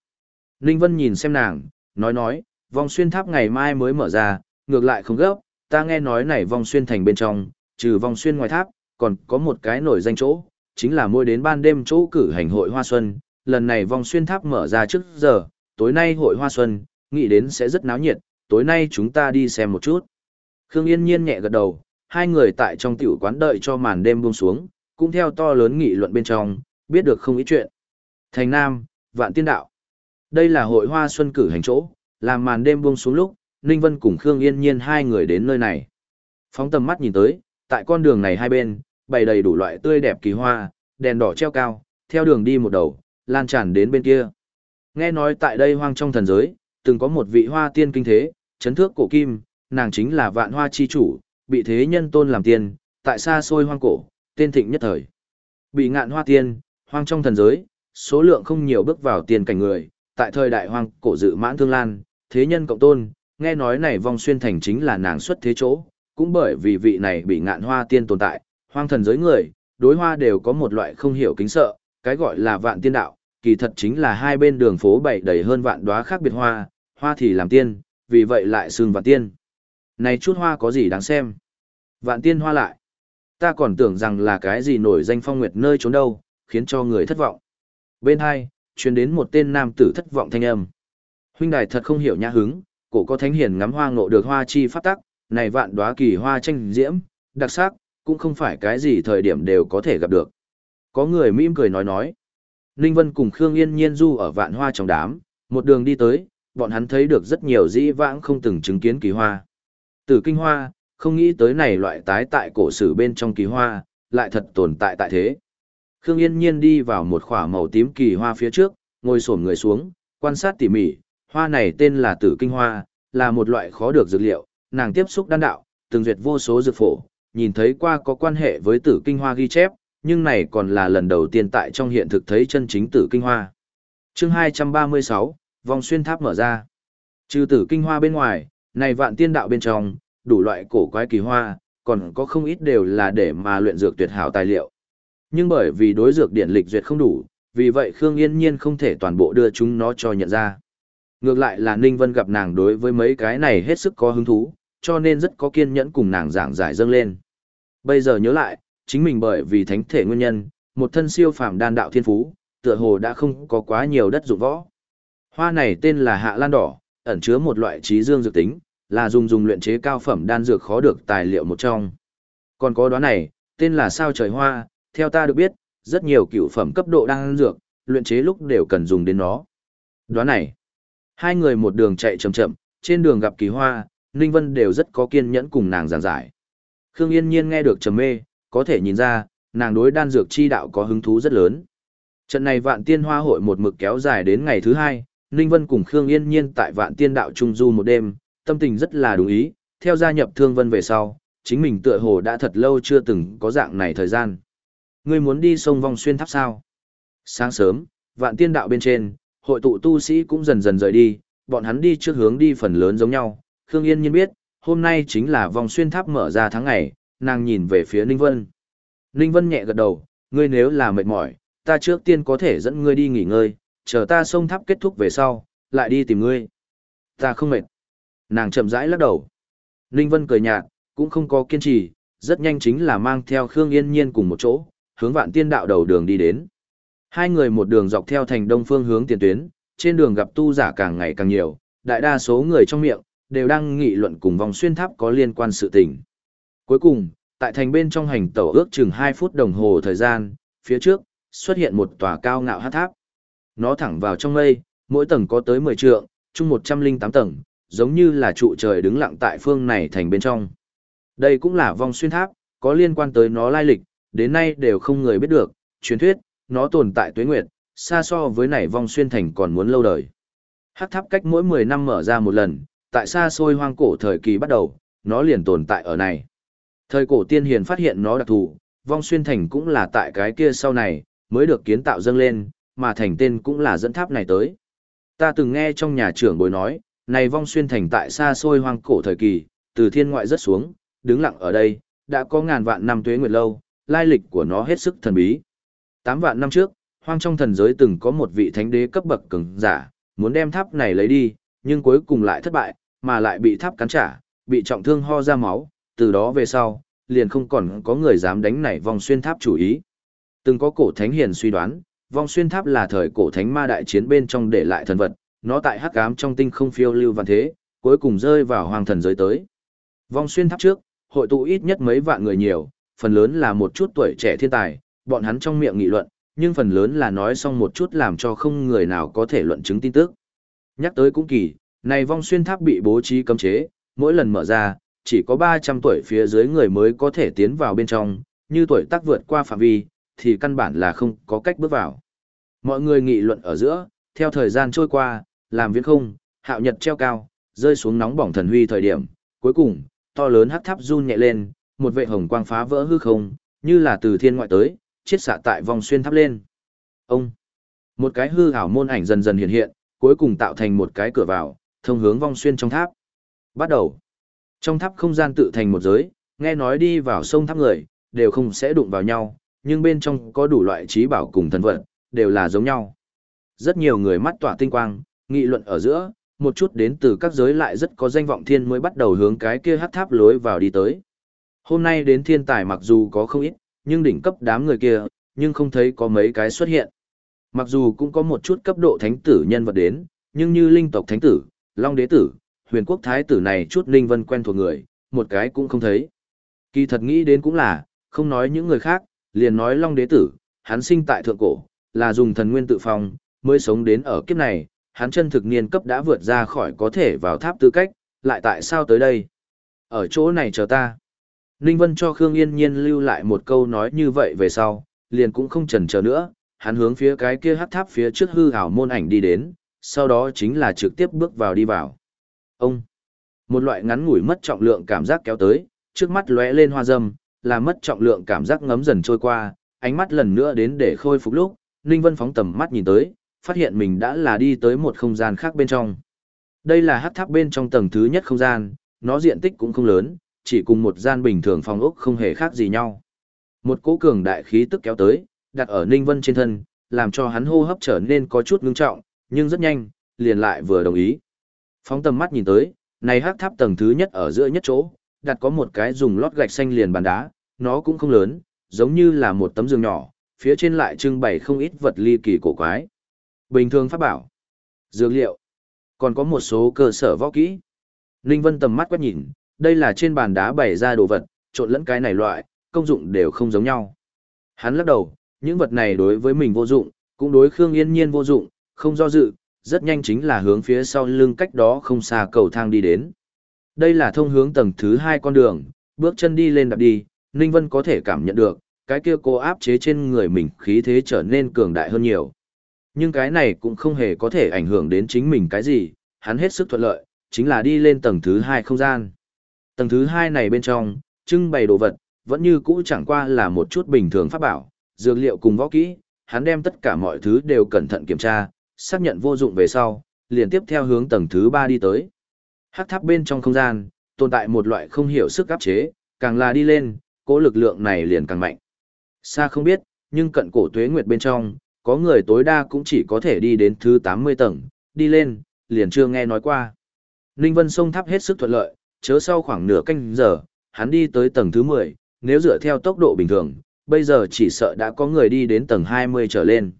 Ninh Vân nhìn xem nàng, nói nói, vong xuyên tháp ngày mai mới mở ra, ngược lại không gấp, ta nghe nói này vong xuyên thành bên trong, trừ vong xuyên ngoài tháp, còn có một cái nổi danh chỗ, chính là mỗi đến ban đêm chỗ cử hành hội hoa xuân, lần này vong xuyên tháp mở ra trước giờ, tối nay hội hoa xuân, nghĩ đến sẽ rất náo nhiệt, tối nay chúng ta đi xem một chút. Khương Yên Nhiên nhẹ gật đầu, hai người tại trong tiểu quán đợi cho màn đêm buông xuống, cũng theo to lớn nghị luận bên trong, biết được không ít chuyện. Thành Nam, Vạn Tiên Đạo. Đây là hội hoa xuân cử hành chỗ, làm màn đêm buông xuống lúc, Ninh Vân cùng Khương Yên Nhiên hai người đến nơi này. Phóng tầm mắt nhìn tới, tại con đường này hai bên, bày đầy đủ loại tươi đẹp kỳ hoa, đèn đỏ treo cao, theo đường đi một đầu, lan tràn đến bên kia. Nghe nói tại đây hoang trong thần giới, từng có một vị hoa tiên kinh thế, chấn thước cổ kim, nàng chính là vạn hoa chi chủ, bị thế nhân tôn làm tiên, tại xa xôi hoang cổ, tên thịnh nhất thời. Bị ngạn hoa tiên, hoang trong thần giới, số lượng không nhiều bước vào tiền cảnh người, tại thời đại hoang cổ dự mãn thương lan, thế nhân cộng tôn, nghe nói này vong xuyên thành chính là nàng xuất thế chỗ, cũng bởi vì vị này bị ngạn hoa tiên tồn tại, hoang thần giới người, đối hoa đều có một loại không hiểu kính sợ, cái gọi là vạn tiên đạo, kỳ thật chính là hai bên đường phố bảy đầy hơn vạn đóa khác biệt hoa, hoa thì làm tiên, vì vậy lại xương vạn tiên. Này chút hoa có gì đáng xem? Vạn tiên hoa lại. Ta còn tưởng rằng là cái gì nổi danh phong nguyệt nơi trốn đâu, khiến cho người thất vọng. Bên hai, truyền đến một tên nam tử thất vọng thanh âm. Huynh đài thật không hiểu nhã hứng, cổ có thánh hiền ngắm hoa ngộ được hoa chi phát tắc, này vạn đóa kỳ hoa tranh diễm, đặc sắc, cũng không phải cái gì thời điểm đều có thể gặp được. Có người mỉm cười nói nói. Ninh Vân cùng Khương Yên Nhiên du ở vạn hoa trong đám, một đường đi tới, bọn hắn thấy được rất nhiều dĩ vãng không từng chứng kiến kỳ hoa. Từ kinh hoa, không nghĩ tới này loại tái tại cổ sử bên trong kỳ hoa, lại thật tồn tại tại thế. Khương Yên Nhiên đi vào một khỏa màu tím kỳ hoa phía trước, ngồi xổm người xuống, quan sát tỉ mỉ, hoa này tên là tử kinh hoa, là một loại khó được dược liệu, nàng tiếp xúc đan đạo, từng duyệt vô số dược phổ, nhìn thấy qua có quan hệ với tử kinh hoa ghi chép, nhưng này còn là lần đầu tiên tại trong hiện thực thấy chân chính tử kinh hoa. chương 236, vòng xuyên tháp mở ra. Trừ tử kinh hoa bên ngoài, này vạn tiên đạo bên trong, đủ loại cổ quái kỳ hoa, còn có không ít đều là để mà luyện dược tuyệt hảo tài liệu. Nhưng bởi vì đối dược điện lịch duyệt không đủ, vì vậy Khương Yên Nhiên không thể toàn bộ đưa chúng nó cho nhận ra. Ngược lại là Ninh Vân gặp nàng đối với mấy cái này hết sức có hứng thú, cho nên rất có kiên nhẫn cùng nàng giảng giải dâng lên. Bây giờ nhớ lại, chính mình bởi vì thánh thể nguyên nhân, một thân siêu phàm đan đạo thiên phú, tựa hồ đã không có quá nhiều đất dụng võ. Hoa này tên là Hạ Lan đỏ, ẩn chứa một loại trí dương dược tính, là dùng dùng luyện chế cao phẩm đan dược khó được tài liệu một trong. Còn có đó này, tên là sao trời hoa, theo ta được biết, rất nhiều cựu phẩm cấp độ đan dược, luyện chế lúc đều cần dùng đến nó. Đoán này, hai người một đường chạy chậm chậm, trên đường gặp kỳ hoa, Ninh Vân đều rất có kiên nhẫn cùng nàng giảng giải. Khương Yên Nhiên nghe được trầm mê, có thể nhìn ra, nàng đối đan dược chi đạo có hứng thú rất lớn. Trận này vạn tiên hoa hội một mực kéo dài đến ngày thứ hai, Ninh Vân cùng Khương Yên Nhiên tại vạn tiên đạo trung du một đêm, tâm tình rất là đúng ý, theo gia nhập Thương Vân về sau, chính mình tựa hồ đã thật lâu chưa từng có dạng này thời gian. Ngươi muốn đi sông vòng xuyên tháp sao? Sáng sớm, vạn tiên đạo bên trên, hội tụ tu sĩ cũng dần dần rời đi, bọn hắn đi trước hướng đi phần lớn giống nhau. Khương Yên Nhiên biết, hôm nay chính là vòng xuyên tháp mở ra tháng ngày, nàng nhìn về phía Ninh Vân. Ninh Vân nhẹ gật đầu, ngươi nếu là mệt mỏi, ta trước tiên có thể dẫn ngươi đi nghỉ ngơi, chờ ta xông tháp kết thúc về sau, lại đi tìm ngươi. Ta không mệt. Nàng chậm rãi lắc đầu. Ninh Vân cười nhạt, cũng không có kiên trì, rất nhanh chính là mang theo Khương Yên Nhiên cùng một chỗ, hướng vạn tiên đạo đầu đường đi đến. Hai người một đường dọc theo thành đông phương hướng tiền tuyến, trên đường gặp tu giả càng ngày càng nhiều, đại đa số người trong miệng, đều đang nghị luận cùng vòng xuyên tháp có liên quan sự tình. Cuối cùng, tại thành bên trong hành tẩu ước chừng 2 phút đồng hồ thời gian, phía trước, xuất hiện một tòa cao ngạo hát tháp. Nó thẳng vào trong mây, mỗi tầng có tới 10 trượng, chung 108 tầng, giống như là trụ trời đứng lặng tại phương này thành bên trong. Đây cũng là vòng xuyên tháp, có liên quan tới nó lai lịch, đến nay đều không người biết được, truyền thuyết, nó tồn tại tuế nguyệt, xa so với này vong xuyên thành còn muốn lâu đời. Hắc tháp cách mỗi 10 năm mở ra một lần, tại xa xôi hoang cổ thời kỳ bắt đầu, nó liền tồn tại ở này. Thời cổ tiên hiền phát hiện nó đặc thù, vong xuyên thành cũng là tại cái kia sau này, mới được kiến tạo dâng lên, mà thành tên cũng là dẫn tháp này tới. Ta từng nghe trong nhà trưởng bối nói, này vong xuyên thành tại xa xôi hoang cổ thời kỳ, từ thiên ngoại rất xuống, đứng lặng ở đây, đã có ngàn vạn năm tuế nguyệt lâu, lai lịch của nó hết sức thần bí. Tám vạn năm trước, hoang trong thần giới từng có một vị thánh đế cấp bậc cường giả, muốn đem tháp này lấy đi, nhưng cuối cùng lại thất bại, mà lại bị tháp cắn trả, bị trọng thương ho ra máu, từ đó về sau, liền không còn có người dám đánh nảy vòng xuyên tháp chủ ý. Từng có cổ thánh hiền suy đoán, vòng xuyên tháp là thời cổ thánh ma đại chiến bên trong để lại thần vật, nó tại hắc ám trong tinh không phiêu lưu văn thế, cuối cùng rơi vào hoàng thần giới tới. Vòng xuyên tháp trước, hội tụ ít nhất mấy vạn người nhiều, phần lớn là một chút tuổi trẻ thiên tài, bọn hắn trong miệng nghị luận, nhưng phần lớn là nói xong một chút làm cho không người nào có thể luận chứng tin tức. Nhắc tới cũng kỳ, này vong xuyên tháp bị bố trí cấm chế, mỗi lần mở ra, chỉ có 300 tuổi phía dưới người mới có thể tiến vào bên trong, như tuổi tác vượt qua phạm vi, thì căn bản là không có cách bước vào. Mọi người nghị luận ở giữa, theo thời gian trôi qua, làm viễn không, hạo nhật treo cao, rơi xuống nóng bỏng thần huy thời điểm, cuối cùng, to lớn hắc tháp run nhẹ lên, một vệ hồng quang phá vỡ hư không, như là từ thiên ngoại tới, chiết xạ tại vòng xuyên tháp lên. Ông, một cái hư ảo môn ảnh dần dần hiện hiện, cuối cùng tạo thành một cái cửa vào, thông hướng vòng xuyên trong tháp. Bắt đầu, trong tháp không gian tự thành một giới, nghe nói đi vào sông tháp người, đều không sẽ đụng vào nhau, nhưng bên trong có đủ loại trí bảo cùng thần vật, đều là giống nhau. Rất nhiều người mắt tỏa tinh quang, nghị luận ở giữa, một chút đến từ các giới lại rất có danh vọng thiên mới bắt đầu hướng cái kia hát tháp lối vào đi tới. Hôm nay đến thiên tài mặc dù có không ít, nhưng đỉnh cấp đám người kia, nhưng không thấy có mấy cái xuất hiện. Mặc dù cũng có một chút cấp độ thánh tử nhân vật đến, nhưng như linh tộc thánh tử, long đế tử, huyền quốc thái tử này chút linh vân quen thuộc người, một cái cũng không thấy. Kỳ thật nghĩ đến cũng là, không nói những người khác, liền nói long đế tử, hắn sinh tại thượng cổ, là dùng thần nguyên tự phong, mới sống đến ở kiếp này, hắn chân thực niên cấp đã vượt ra khỏi có thể vào tháp tư cách, lại tại sao tới đây? Ở chỗ này chờ ta. Ninh Vân cho Khương Yên Nhiên lưu lại một câu nói như vậy về sau, liền cũng không chần chờ nữa, hắn hướng phía cái kia hắc tháp phía trước hư ảo môn ảnh đi đến, sau đó chính là trực tiếp bước vào đi vào. Ông, một loại ngắn ngủi mất trọng lượng cảm giác kéo tới, trước mắt lóe lên hoa dâm, là mất trọng lượng cảm giác ngấm dần trôi qua, ánh mắt lần nữa đến để khôi phục lúc, Ninh Vân phóng tầm mắt nhìn tới, phát hiện mình đã là đi tới một không gian khác bên trong. Đây là hắc tháp bên trong tầng thứ nhất không gian, nó diện tích cũng không lớn, chỉ cùng một gian bình thường phòng ốc không hề khác gì nhau. Một cỗ cường đại khí tức kéo tới, đặt ở Ninh Vân trên thân, làm cho hắn hô hấp trở nên có chút ngưng trọng, nhưng rất nhanh, liền lại vừa đồng ý. Phóng tầm mắt nhìn tới, này hắc tháp tầng thứ nhất ở giữa nhất chỗ, đặt có một cái dùng lót gạch xanh liền bàn đá, nó cũng không lớn, giống như là một tấm giường nhỏ, phía trên lại trưng bày không ít vật ly kỳ cổ quái. Bình thường pháp bảo, dược liệu, còn có một số cơ sở võ kỹ. Ninh Vân tầm mắt quét nhìn, đây là trên bàn đá bày ra đồ vật, trộn lẫn cái này loại, công dụng đều không giống nhau. Hắn lắc đầu, những vật này đối với mình vô dụng, cũng đối Khương Yên Nhiên vô dụng, không do dự, rất nhanh chính là hướng phía sau lưng cách đó không xa cầu thang đi đến. Đây là thông hướng tầng thứ hai con đường, bước chân đi lên đạp đi, Ninh Vân có thể cảm nhận được, cái kia cô áp chế trên người mình khí thế trở nên cường đại hơn nhiều. Nhưng cái này cũng không hề có thể ảnh hưởng đến chính mình cái gì, hắn hết sức thuận lợi, chính là đi lên tầng thứ hai không gian. Tầng thứ hai này bên trong, trưng bày đồ vật, vẫn như cũ chẳng qua là một chút bình thường pháp bảo, dược liệu cùng võ kỹ, hắn đem tất cả mọi thứ đều cẩn thận kiểm tra, xác nhận vô dụng về sau, liền tiếp theo hướng tầng thứ ba đi tới. Hắc tháp bên trong không gian, tồn tại một loại không hiểu sức áp chế, càng là đi lên, cỗ lực lượng này liền càng mạnh. Xa không biết, nhưng cận cổ tuế nguyệt bên trong, có người tối đa cũng chỉ có thể đi đến thứ 80 tầng, đi lên, liền chưa nghe nói qua. Ninh Vân sông tháp hết sức thuận lợi, chớ sau khoảng nửa canh giờ, hắn đi tới tầng thứ 10, nếu dựa theo tốc độ bình thường, bây giờ chỉ sợ đã có người đi đến tầng 20 trở lên.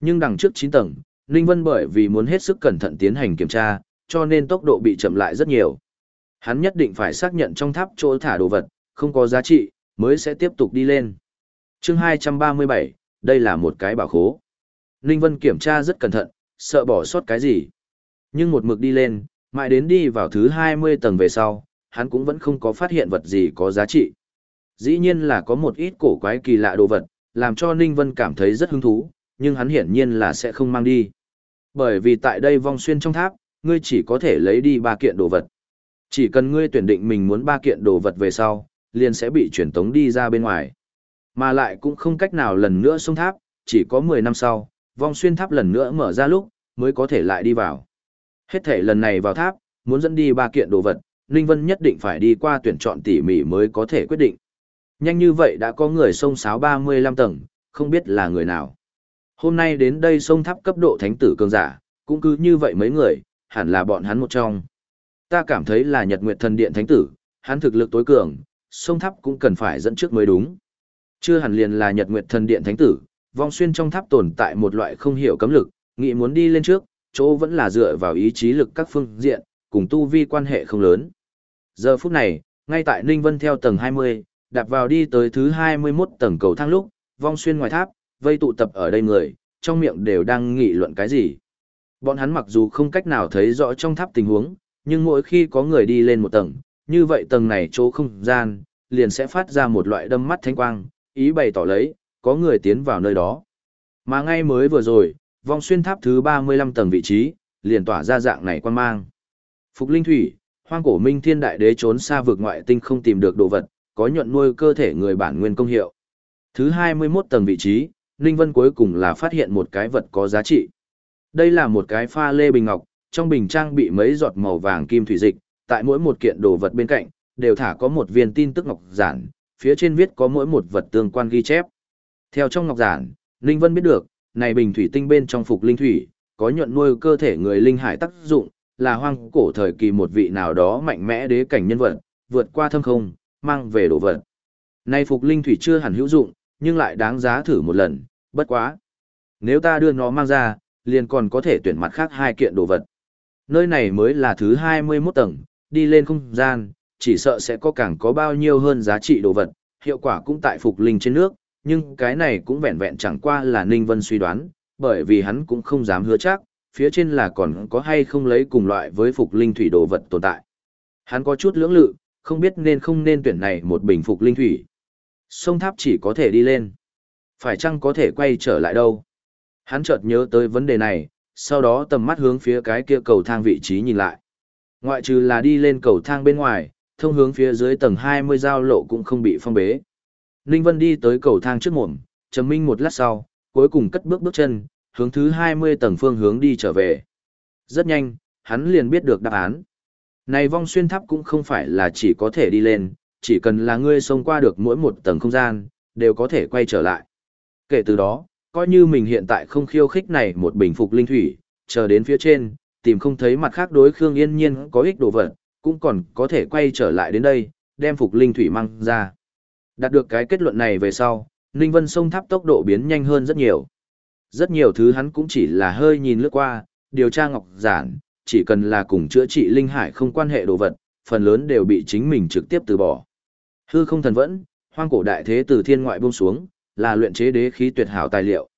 Nhưng đằng trước 9 tầng, Ninh Vân bởi vì muốn hết sức cẩn thận tiến hành kiểm tra, cho nên tốc độ bị chậm lại rất nhiều. Hắn nhất định phải xác nhận trong tháp chỗ thả đồ vật, không có giá trị, mới sẽ tiếp tục đi lên. chương 237, đây là một cái bảo khố. Ninh Vân kiểm tra rất cẩn thận, sợ bỏ sót cái gì. Nhưng một mực đi lên, mãi đến đi vào thứ 20 tầng về sau, hắn cũng vẫn không có phát hiện vật gì có giá trị. Dĩ nhiên là có một ít cổ quái kỳ lạ đồ vật, làm cho Ninh Vân cảm thấy rất hứng thú, nhưng hắn hiển nhiên là sẽ không mang đi. Bởi vì tại đây vong xuyên trong tháp, ngươi chỉ có thể lấy đi ba kiện đồ vật. Chỉ cần ngươi tuyển định mình muốn ba kiện đồ vật về sau, liền sẽ bị chuyển tống đi ra bên ngoài. Mà lại cũng không cách nào lần nữa xuống tháp, chỉ có 10 năm sau, vong xuyên tháp lần nữa mở ra lúc, mới có thể lại đi vào. Hết thể lần này vào tháp, muốn dẫn đi ba kiện đồ vật, Ninh Vân nhất định phải đi qua tuyển chọn tỉ mỉ mới có thể quyết định. Nhanh như vậy đã có người sông sáo 35 tầng, không biết là người nào. Hôm nay đến đây sông tháp cấp độ thánh tử cường giả, cũng cứ như vậy mấy người, hẳn là bọn hắn một trong. Ta cảm thấy là Nhật Nguyệt Thần Điện thánh tử, hắn thực lực tối cường, sông tháp cũng cần phải dẫn trước mới đúng. Chưa hẳn liền là Nhật Nguyệt Thần Điện thánh tử, vong xuyên trong tháp tồn tại một loại không hiểu cấm lực, nghĩ muốn đi lên trước, chỗ vẫn là dựa vào ý chí lực các phương diện, cùng tu vi quan hệ không lớn. Giờ phút này, ngay tại Ninh Vân theo tầng 20, đạp vào đi tới thứ 21 tầng cầu thang lúc, vong xuyên ngoài tháp, vây tụ tập ở đây người, trong miệng đều đang nghị luận cái gì. Bọn hắn mặc dù không cách nào thấy rõ trong tháp tình huống, nhưng mỗi khi có người đi lên một tầng, như vậy tầng này chỗ không gian, liền sẽ phát ra một loại đâm mắt thanh quang, ý bày tỏ lấy, có người tiến vào nơi đó. Mà ngay mới vừa rồi, vong xuyên tháp thứ 35 tầng vị trí, liền tỏa ra dạng này quan mang. Phục Linh Thủy, hoang cổ minh thiên đại đế trốn xa vực ngoại tinh không tìm được đồ vật, có nhuận nuôi cơ thể người bản nguyên công hiệu. Thứ 21 tầng vị trí, Ninh Vân cuối cùng là phát hiện một cái vật có giá trị. Đây là một cái pha lê bình ngọc, trong bình trang bị mấy giọt màu vàng kim thủy dịch, tại mỗi một kiện đồ vật bên cạnh, đều thả có một viên tin tức ngọc giản, phía trên viết có mỗi một vật tương quan ghi chép. Theo trong ngọc giản, Ninh Vân biết được, này bình thủy tinh bên trong phục linh thủy, có nhuận nuôi cơ thể người linh hải tác dụng, là hoang cổ thời kỳ một vị nào đó mạnh mẽ đế cảnh nhân vật, vượt qua thâm không, mang về đồ vật. Này phục linh thủy chưa hẳn hữu dụng, nhưng lại đáng giá thử một lần, bất quá. Nếu ta đưa nó mang ra, liền còn có thể tuyển mặt khác hai kiện đồ vật. Nơi này mới là thứ 21 tầng, đi lên không gian, chỉ sợ sẽ có càng có bao nhiêu hơn giá trị đồ vật, hiệu quả cũng tại phục linh trên nước, nhưng cái này cũng vẹn vẹn chẳng qua là Ninh Vân suy đoán, bởi vì hắn cũng không dám hứa chắc, phía trên là còn có hay không lấy cùng loại với phục linh thủy đồ vật tồn tại. Hắn có chút lưỡng lự, không biết nên không nên tuyển này một bình phục linh thủy. Sông tháp chỉ có thể đi lên. Phải chăng có thể quay trở lại đâu? Hắn chợt nhớ tới vấn đề này, sau đó tầm mắt hướng phía cái kia cầu thang vị trí nhìn lại. Ngoại trừ là đi lên cầu thang bên ngoài, thông hướng phía dưới tầng 20 giao lộ cũng không bị phong bế. Ninh Vân đi tới cầu thang trước mồm, trầm minh một lát sau, cuối cùng cất bước bước chân, hướng thứ 20 tầng phương hướng đi trở về. Rất nhanh, hắn liền biết được đáp án. Này vong xuyên tháp cũng không phải là chỉ có thể đi lên, chỉ cần là ngươi xông qua được mỗi một tầng không gian, đều có thể quay trở lại. Kể từ đó, coi như mình hiện tại không khiêu khích này một bình phục linh thủy, chờ đến phía trên, tìm không thấy mặt khác đối Khương Yên Nhiên có ích đồ vật, cũng còn có thể quay trở lại đến đây, đem phục linh thủy mang ra. Đạt được cái kết luận này về sau, Ninh Vân sông tháp tốc độ biến nhanh hơn rất nhiều. Rất nhiều thứ hắn cũng chỉ là hơi nhìn lướt qua, điều tra ngọc giản, chỉ cần là cùng chữa trị linh hải không quan hệ đồ vật, phần lớn đều bị chính mình trực tiếp từ bỏ. Hư không thần vẫn, hoang cổ đại thế từ thiên ngoại buông xuống, là luyện chế đế khí tuyệt hảo tài liệu.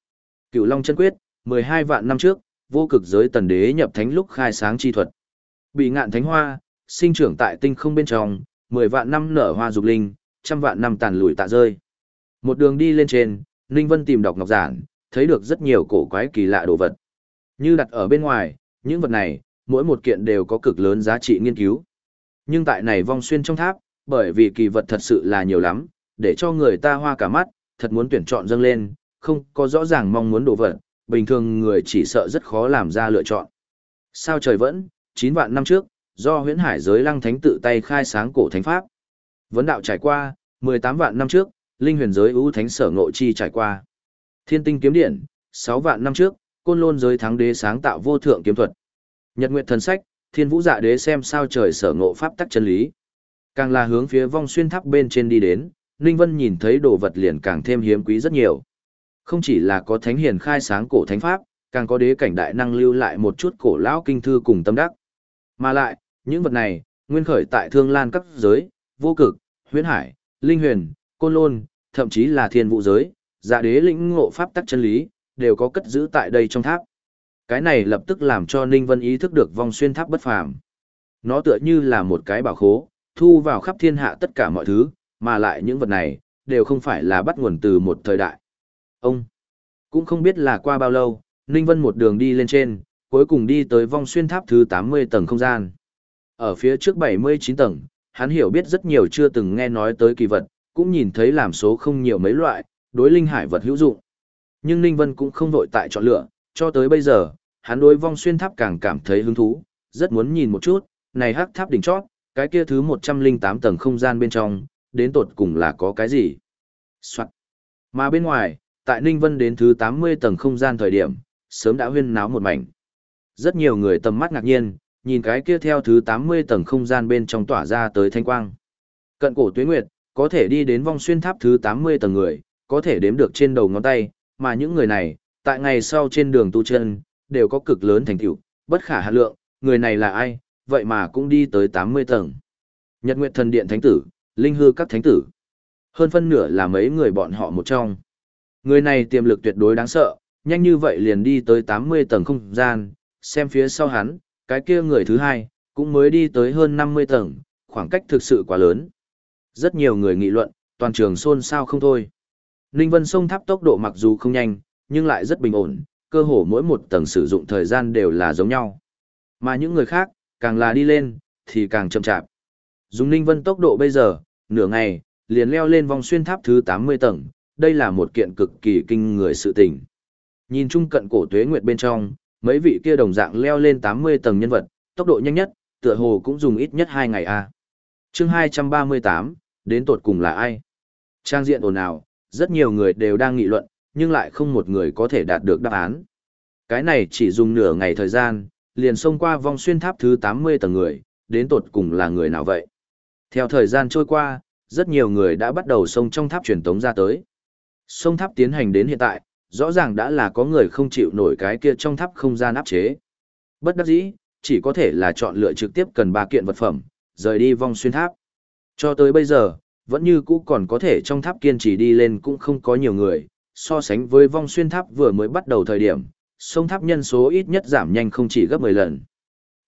Cựu Long chân quyết, 12 vạn năm trước, vô cực giới tần đế nhập thánh lúc khai sáng chi thuật. Bị ngạn thánh hoa, sinh trưởng tại tinh không bên trong, 10 vạn năm nở hoa dục linh, trăm vạn năm tàn lùi tạ rơi. Một đường đi lên trên, Ninh Vân tìm đọc ngọc giản, thấy được rất nhiều cổ quái kỳ lạ đồ vật. Như đặt ở bên ngoài, những vật này, mỗi một kiện đều có cực lớn giá trị nghiên cứu. Nhưng tại này vong xuyên trong tháp, bởi vì kỳ vật thật sự là nhiều lắm, để cho người ta hoa cả mắt, thật muốn tuyển chọn dâng lên, không có rõ ràng mong muốn đồ vật, bình thường người chỉ sợ rất khó làm ra lựa chọn. Sao trời vẫn, 9 vạn năm trước, do huyễn hải giới lăng thánh tự tay khai sáng cổ thánh pháp. Vấn đạo trải qua, 18 vạn năm trước, linh huyền giới ưu thánh sở ngộ chi trải qua. Thiên tinh kiếm điện, 6 vạn năm trước, côn lôn giới thắng đế sáng tạo vô thượng kiếm thuật. Nhật nguyệt thần sách, thiên vũ dạ đế xem sao trời sở ngộ pháp tắc chân lý. Càng là hướng phía vong xuyên tháp bên trên đi đến, Ninh Vân nhìn thấy đồ vật liền càng thêm hiếm quý rất nhiều. Không chỉ là có thánh hiền khai sáng cổ thánh pháp, càng có đế cảnh đại năng lưu lại một chút cổ lão kinh thư cùng tâm đắc. Mà lại, những vật này, nguyên khởi tại thương lan các giới, vô cực, huyễn hải, linh huyền, côn lôn, thậm chí là thiên vũ giới, dạ đế lĩnh ngộ pháp tắc chân lý, đều có cất giữ tại đây trong tháp. Cái này lập tức làm cho Ninh Vân ý thức được vong xuyên tháp bất phàm. Nó tựa như là một cái bảo khố, thu vào khắp thiên hạ tất cả mọi thứ, mà lại những vật này, đều không phải là bắt nguồn từ một thời đại. Ông, cũng không biết là qua bao lâu, Ninh Vân một đường đi lên trên, cuối cùng đi tới vong xuyên tháp thứ 80 tầng không gian. Ở phía trước 79 tầng, hắn hiểu biết rất nhiều chưa từng nghe nói tới kỳ vật, cũng nhìn thấy làm số không nhiều mấy loại, đối linh hải vật hữu dụng. Nhưng Ninh Vân cũng không vội tại chọn lựa, cho tới bây giờ, hắn đối vong xuyên tháp càng cảm thấy hứng thú, rất muốn nhìn một chút, này hắc tháp đỉnh chót, cái kia thứ 108 tầng không gian bên trong, đến tột cùng là có cái gì. Soạn. Mà bên ngoài, tại Ninh Vân đến thứ 80 tầng không gian thời điểm, sớm đã huyên náo một mảnh. Rất nhiều người tầm mắt ngạc nhiên, nhìn cái kia theo thứ 80 tầng không gian bên trong tỏa ra tới thanh quang. Cận cổ tuyết nguyệt, có thể đi đến vong xuyên tháp thứ 80 tầng người, có thể đếm được trên đầu ngón tay, mà những người này, tại ngày sau trên đường tu chân, đều có cực lớn thành tựu, bất khả hạ lượng, người này là ai, vậy mà cũng đi tới 80 tầng. Nhật Nguyệt Thần Điện Thánh Tử, Linh Hư các Thánh Tử. Hơn phân nửa là mấy người bọn họ một trong. Người này tiềm lực tuyệt đối đáng sợ, nhanh như vậy liền đi tới 80 tầng không gian, xem phía sau hắn, cái kia người thứ hai, cũng mới đi tới hơn 50 tầng, khoảng cách thực sự quá lớn. Rất nhiều người nghị luận, toàn trường xôn xao không thôi. Ninh Vân sông tháp tốc độ mặc dù không nhanh, nhưng lại rất bình ổn, cơ hồ mỗi một tầng sử dụng thời gian đều là giống nhau. Mà những người khác, càng là đi lên, thì càng chậm chạp. Dùng Ninh Vân tốc độ bây giờ, nửa ngày, liền leo lên vòng xuyên tháp thứ 80 tầng, đây là một kiện cực kỳ kinh người sự tình. Nhìn chung cận cổ tuế nguyệt bên trong, mấy vị kia đồng dạng leo lên 80 tầng nhân vật, tốc độ nhanh nhất, tựa hồ cũng dùng ít nhất 2 ngày a. À. Chương 238, đến tột cùng là ai? Trang diện ồn ào, rất nhiều người đều đang nghị luận, nhưng lại không một người có thể đạt được đáp án. Cái này chỉ dùng nửa ngày thời gian, liền xông qua vòng xuyên tháp thứ 80 tầng người, đến tột cùng là người nào vậy? Theo thời gian trôi qua, rất nhiều người đã bắt đầu xông trong tháp truyền tống ra tới. Xông tháp tiến hành đến hiện tại, rõ ràng đã là có người không chịu nổi cái kia trong tháp không gian áp chế. Bất đắc dĩ, chỉ có thể là chọn lựa trực tiếp cần ba kiện vật phẩm, rời đi vòng xuyên tháp. Cho tới bây giờ, vẫn như cũ còn có thể trong tháp kiên trì đi lên cũng không có nhiều người, so sánh với vong xuyên tháp vừa mới bắt đầu thời điểm, sông tháp nhân số ít nhất giảm nhanh không chỉ gấp 10 lần.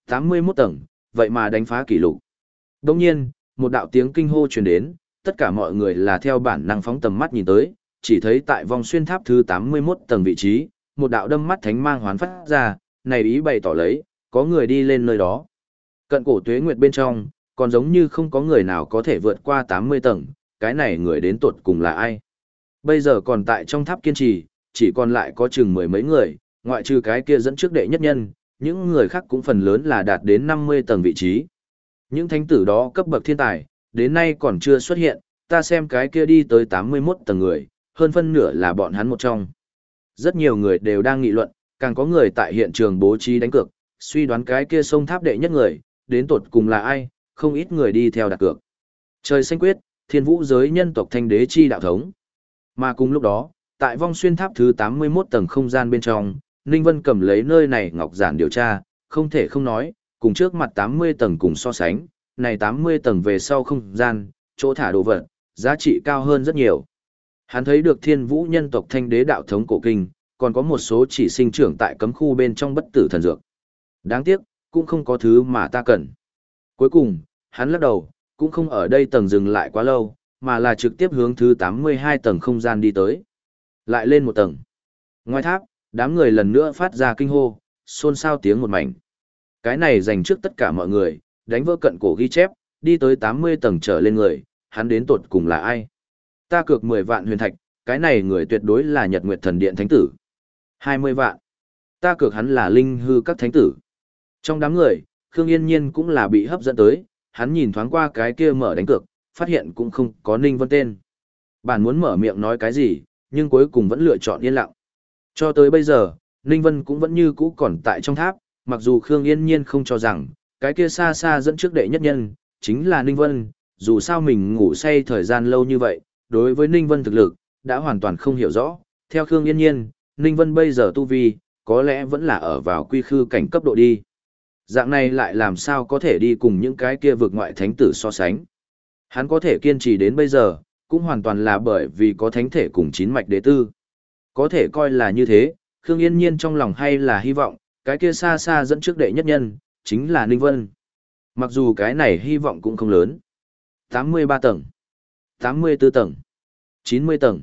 81 tầng, vậy mà đánh phá kỷ lục. Đồng nhiên, một đạo tiếng kinh hô truyền đến, tất cả mọi người là theo bản năng phóng tầm mắt nhìn tới, chỉ thấy tại vòng xuyên tháp thứ 81 tầng vị trí, một đạo đâm mắt thánh mang hoán phát ra, này ý bày tỏ lấy, có người đi lên nơi đó. Cận cổ tuế nguyệt bên trong, còn giống như không có người nào có thể vượt qua 80 tầng, cái này người đến tuột cùng là ai. Bây giờ còn tại trong tháp kiên trì, chỉ còn lại có chừng mười mấy người, ngoại trừ cái kia dẫn trước đệ nhất nhân, những người khác cũng phần lớn là đạt đến 50 tầng vị trí. Những thánh tử đó cấp bậc thiên tài, đến nay còn chưa xuất hiện, ta xem cái kia đi tới 81 tầng người, hơn phân nửa là bọn hắn một trong. Rất nhiều người đều đang nghị luận, càng có người tại hiện trường bố trí đánh cược, suy đoán cái kia sông tháp đệ nhất người, đến tột cùng là ai, không ít người đi theo đặt cược. Trời xanh quyết, thiên vũ giới nhân tộc thanh đế chi đạo thống. Mà cùng lúc đó, tại vong xuyên tháp thứ 81 tầng không gian bên trong, Ninh Vân cầm lấy nơi này ngọc giản điều tra, không thể không nói, cùng trước mặt 80 tầng cùng so sánh, này 80 tầng về sau không gian, chỗ thả đồ vật, giá trị cao hơn rất nhiều. Hắn thấy được thiên vũ nhân tộc thanh đế đạo thống cổ kinh, còn có một số chỉ sinh trưởng tại cấm khu bên trong bất tử thần dược. Đáng tiếc, cũng không có thứ mà ta cần. Cuối cùng, hắn lắc đầu, cũng không ở đây tầng dừng lại quá lâu, mà là trực tiếp hướng thứ 82 tầng không gian đi tới. Lại lên một tầng. Ngoài tháp, đám người lần nữa phát ra kinh hô, xôn xao tiếng một mảnh. Cái này dành trước tất cả mọi người, đánh vỡ cận cổ ghi chép, đi tới 80 tầng trở lên người, hắn đến tột cùng là ai? Ta cược 10 vạn huyền thạch, cái này người tuyệt đối là Nhật Nguyệt Thần Điện Thánh Tử. 20 vạn. Ta cược hắn là linh hư các thánh tử. Trong đám người, Khương Yên Nhiên cũng là bị hấp dẫn tới, hắn nhìn thoáng qua cái kia mở đánh cược, phát hiện cũng không có Ninh Vân tên. Bản muốn mở miệng nói cái gì, nhưng cuối cùng vẫn lựa chọn yên lặng. Cho tới bây giờ, Ninh Vân cũng vẫn như cũ còn tại trong tháp, mặc dù Khương Yên Nhiên không cho rằng, cái kia xa xa dẫn trước đệ nhất nhân, chính là Ninh Vân, dù sao mình ngủ say thời gian lâu như vậy, đối với Ninh Vân thực lực, đã hoàn toàn không hiểu rõ. Theo Khương Yên Nhiên, Ninh Vân bây giờ tu vi, có lẽ vẫn là ở vào quy khư cảnh cấp độ đi. Dạng này lại làm sao có thể đi cùng những cái kia vực ngoại thánh tử so sánh. Hắn có thể kiên trì đến bây giờ, cũng hoàn toàn là bởi vì có thánh thể cùng chín mạch đế tư. Có thể coi là như thế, Khương Yên Nhiên trong lòng hay là hy vọng, cái kia xa xa dẫn trước đệ nhất nhân, chính là Ninh Vân. Mặc dù cái này hy vọng cũng không lớn. 83 tầng, 84 tầng, 90 tầng.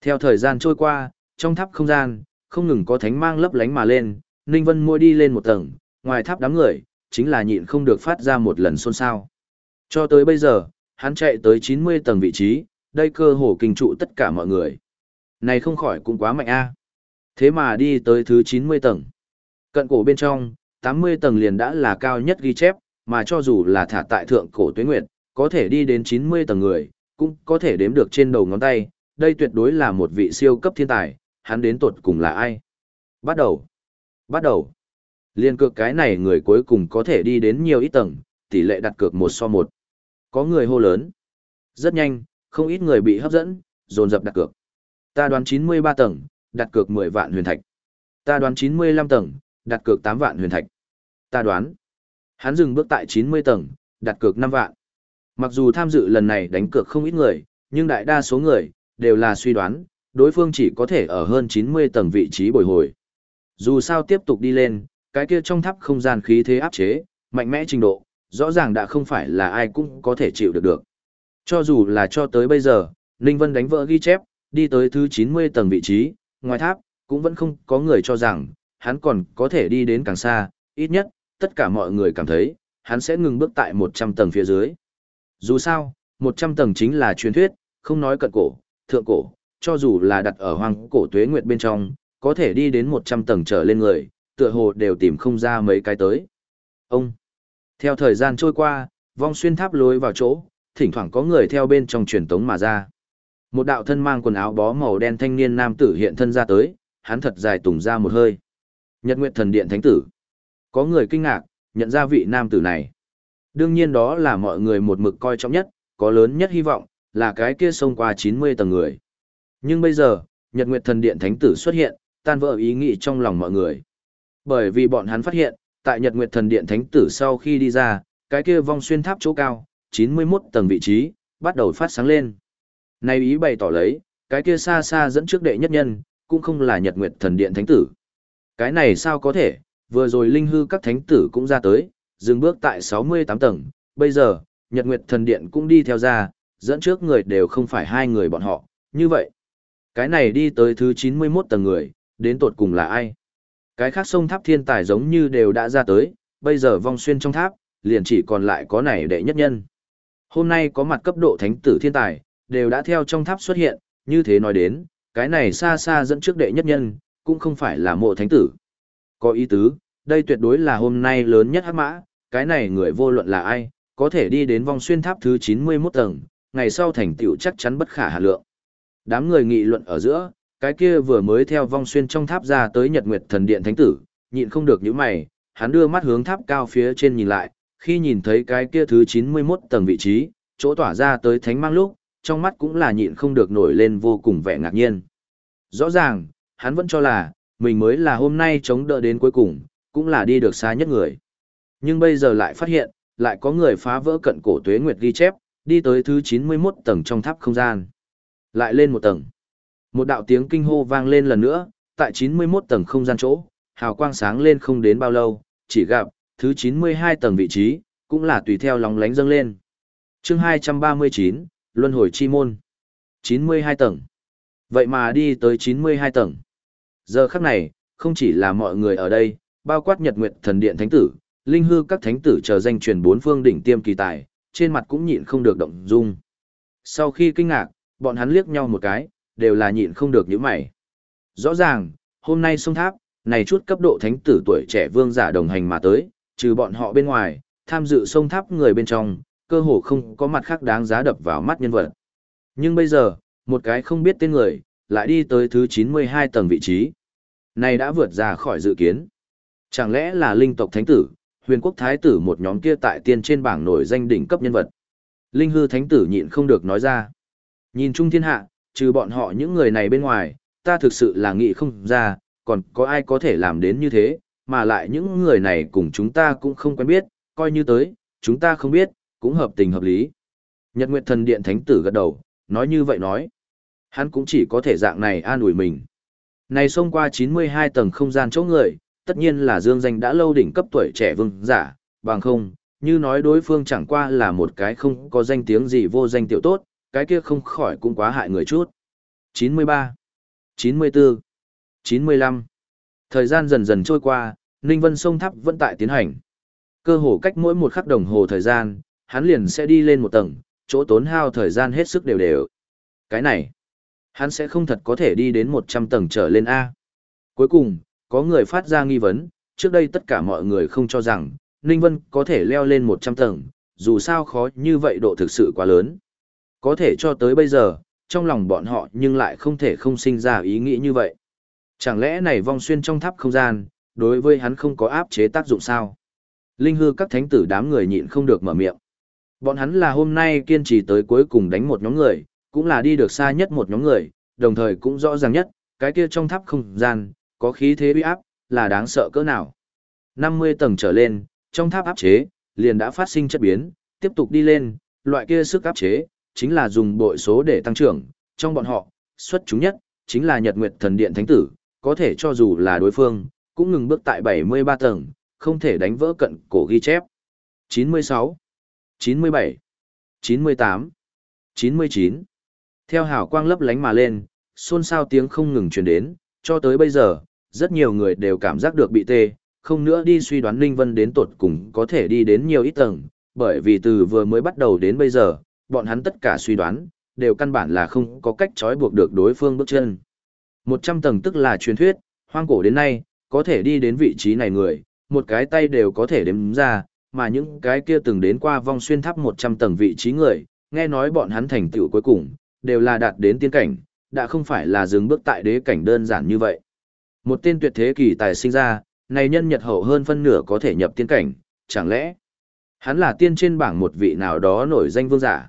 Theo thời gian trôi qua, trong tháp không gian, không ngừng có thánh mang lấp lánh mà lên, Ninh Vân mua đi lên một tầng, ngoài tháp đám người, chính là nhịn không được phát ra một lần xôn xao. Cho tới bây giờ, hắn chạy tới 90 tầng vị trí, đây cơ hồ kinh trụ tất cả mọi người. Này không khỏi cũng quá mạnh a. Thế mà đi tới thứ 90 tầng. Cận cổ bên trong, 80 tầng liền đã là cao nhất ghi chép, mà cho dù là thả tại thượng cổ tuế nguyệt, có thể đi đến 90 tầng người, cũng có thể đếm được trên đầu ngón tay, đây tuyệt đối là một vị siêu cấp thiên tài, hắn đến tột cùng là ai? Bắt đầu. Bắt đầu. Liên cược cái này người cuối cùng có thể đi đến nhiều ít tầng, tỷ lệ đặt cược một so một. Có người hô lớn. Rất nhanh, không ít người bị hấp dẫn, dồn dập đặt cược. Ta đoán 93 tầng, đặt cược 10 vạn huyền thạch. Ta đoán 95 tầng, đặt cược 8 vạn huyền thạch. Ta đoán. Hắn dừng bước tại 90 tầng, đặt cược 5 vạn. Mặc dù tham dự lần này đánh cược không ít người, nhưng đại đa số người, đều là suy đoán, đối phương chỉ có thể ở hơn 90 tầng vị trí bồi hồi. Dù sao tiếp tục đi lên, cái kia trong tháp không gian khí thế áp chế, mạnh mẽ trình độ, rõ ràng đã không phải là ai cũng có thể chịu được được. Cho dù là cho tới bây giờ, Ninh Vân đánh vỡ ghi chép, đi tới thứ 90 tầng vị trí, ngoài tháp, cũng vẫn không có người cho rằng, hắn còn có thể đi đến càng xa, ít nhất, tất cả mọi người cảm thấy, hắn sẽ ngừng bước tại 100 tầng phía dưới. Dù sao, 100 tầng chính là truyền thuyết, không nói cận cổ, thượng cổ, cho dù là đặt ở hoàng cổ tuế nguyệt bên trong, có thể đi đến 100 tầng trở lên người, tựa hồ đều tìm không ra mấy cái tới. Ông, theo thời gian trôi qua, vong xuyên tháp lối vào chỗ, thỉnh thoảng có người theo bên trong truyền tống mà ra. Một đạo thân mang quần áo bó màu đen thanh niên nam tử hiện thân ra tới, hắn thật dài tùng ra một hơi. Nhật Nguyệt Thần Điện Thánh Tử. Có người kinh ngạc, nhận ra vị nam tử này. Đương nhiên đó là mọi người một mực coi trọng nhất, có lớn nhất hy vọng, là cái kia xông qua 90 tầng người. Nhưng bây giờ, Nhật Nguyệt Thần Điện Thánh Tử xuất hiện, tan vỡ ý nghĩ trong lòng mọi người. Bởi vì bọn hắn phát hiện, tại Nhật Nguyệt Thần Điện Thánh Tử sau khi đi ra, cái kia vong xuyên tháp chỗ cao, 91 tầng vị trí, bắt đầu phát sáng lên. Này ý bày tỏ lấy, cái kia xa xa dẫn trước đệ nhất nhân, cũng không là Nhật Nguyệt Thần Điện Thánh Tử. Cái này sao có thể, vừa rồi linh hư các thánh tử cũng ra tới, dừng bước tại 68 tầng, bây giờ, Nhật Nguyệt Thần Điện cũng đi theo ra, dẫn trước người đều không phải hai người bọn họ, như vậy. Cái này đi tới thứ 91 tầng người, đến tột cùng là ai? Cái khác sông tháp thiên tài giống như đều đã ra tới, bây giờ vong xuyên trong tháp, liền chỉ còn lại có này đệ nhất nhân. Hôm nay có mặt cấp độ thánh tử thiên tài, đều đã theo trong tháp xuất hiện, như thế nói đến, cái này xa xa dẫn trước đệ nhất nhân, cũng không phải là mộ thánh tử. Có ý tứ, đây tuyệt đối là hôm nay lớn nhất hắc mã, cái này người vô luận là ai, có thể đi đến vòng xuyên tháp thứ 91 tầng, ngày sau thành tựu chắc chắn bất khả hạ lượng. Đám người nghị luận ở giữa, cái kia vừa mới theo vong xuyên trong tháp ra tới Nhật Nguyệt Thần Điện Thánh Tử, nhịn không được những mày, hắn đưa mắt hướng tháp cao phía trên nhìn lại, khi nhìn thấy cái kia thứ 91 tầng vị trí, chỗ tỏa ra tới thánh mang lúc, trong mắt cũng là nhịn không được nổi lên vô cùng vẻ ngạc nhiên. Rõ ràng, hắn vẫn cho là, mình mới là hôm nay chống đỡ đến cuối cùng, cũng là đi được xa nhất người. Nhưng bây giờ lại phát hiện, lại có người phá vỡ cận cổ tuế nguyệt ghi chép, đi tới thứ 91 tầng trong tháp không gian. Lại lên một tầng. Một đạo tiếng kinh hô vang lên lần nữa, tại 91 tầng không gian chỗ, hào quang sáng lên không đến bao lâu, chỉ gặp, thứ 92 tầng vị trí, cũng là tùy theo lòng lánh dâng lên. chương 239, Luân hồi chi môn. 92 tầng. Vậy mà đi tới 92 tầng. Giờ khắc này, không chỉ là mọi người ở đây, bao quát nhật nguyệt thần điện thánh tử, linh hư các thánh tử chờ danh truyền bốn phương đỉnh tiêm kỳ tài, trên mặt cũng nhịn không được động dung. Sau khi kinh ngạc, bọn hắn liếc nhau một cái, đều là nhịn không được những mày. Rõ ràng, hôm nay sông tháp, này chút cấp độ thánh tử tuổi trẻ vương giả đồng hành mà tới, trừ bọn họ bên ngoài, tham dự sông tháp người bên trong, cơ hồ không có mặt khác đáng giá đập vào mắt nhân vật. Nhưng bây giờ, một cái không biết tên người, lại đi tới thứ 92 tầng vị trí. Này đã vượt ra khỏi dự kiến. Chẳng lẽ là linh tộc thánh tử, huyền quốc thái tử một nhóm kia tại tiên trên bảng nổi danh đỉnh cấp nhân vật. Linh hư thánh tử nhịn không được nói ra. Nhìn chung thiên hạ, trừ bọn họ những người này bên ngoài, ta thực sự là nghĩ không ra, còn có ai có thể làm đến như thế, mà lại những người này cùng chúng ta cũng không quen biết, coi như tới, chúng ta không biết, cũng hợp tình hợp lý. Nhật Nguyệt Thần Điện Thánh Tử gật đầu, nói như vậy nói. Hắn cũng chỉ có thể dạng này an ủi mình. Này xông qua 92 tầng không gian chỗ người, tất nhiên là dương danh đã lâu đỉnh cấp tuổi trẻ vương giả, bằng không, như nói đối phương chẳng qua là một cái không có danh tiếng gì vô danh tiểu tốt, cái kia không khỏi cũng quá hại người chút. 93, 94, 95. Thời gian dần dần trôi qua, Ninh Vân sông tháp vẫn tại tiến hành. Cơ hồ cách mỗi một khắc đồng hồ thời gian, hắn liền sẽ đi lên một tầng, chỗ tốn hao thời gian hết sức đều đều. Cái này, hắn sẽ không thật có thể đi đến 100 tầng trở lên A. Cuối cùng, có người phát ra nghi vấn, trước đây tất cả mọi người không cho rằng, Ninh Vân có thể leo lên 100 tầng, dù sao khó như vậy độ thực sự quá lớn. Có thể cho tới bây giờ, trong lòng bọn họ nhưng lại không thể không sinh ra ý nghĩ như vậy. Chẳng lẽ này vong xuyên trong tháp không gian, đối với hắn không có áp chế tác dụng sao? Linh hư các thánh tử đám người nhịn không được mở miệng. Bọn hắn là hôm nay kiên trì tới cuối cùng đánh một nhóm người, cũng là đi được xa nhất một nhóm người, đồng thời cũng rõ ràng nhất, cái kia trong tháp không gian, có khí thế uy áp, là đáng sợ cỡ nào. 50 tầng trở lên, trong tháp áp chế, liền đã phát sinh chất biến, tiếp tục đi lên, loại kia sức áp chế, chính là dùng bội số để tăng trưởng, trong bọn họ, xuất chúng nhất, chính là Nhật Nguyệt Thần Điện Thánh Tử, có thể cho dù là đối phương, cũng ngừng bước tại 73 tầng, không thể đánh vỡ cận cổ ghi chép. 96, 97, 98, 99. Theo hào quang lấp lánh mà lên, xôn xao tiếng không ngừng truyền đến, cho tới bây giờ, rất nhiều người đều cảm giác được bị tê, không nữa đi suy đoán Ninh Vân đến tột cùng có thể đi đến nhiều ít tầng, bởi vì từ vừa mới bắt đầu đến bây giờ, bọn hắn tất cả suy đoán, đều căn bản là không có cách trói buộc được đối phương bước chân. 100 tầng tức là truyền thuyết, hoang cổ đến nay, có thể đi đến vị trí này người, một cái tay đều có thể đếm ra, mà những cái kia từng đến qua vong xuyên tháp 100 tầng vị trí người, nghe nói bọn hắn thành tựu cuối cùng, đều là đạt đến tiên cảnh, đã không phải là dừng bước tại đế cảnh đơn giản như vậy. Một tên tuyệt thế kỳ tài sinh ra, này nhân nhật hậu hơn phân nửa có thể nhập tiên cảnh, chẳng lẽ hắn là tiên trên bảng một vị nào đó nổi danh vương giả.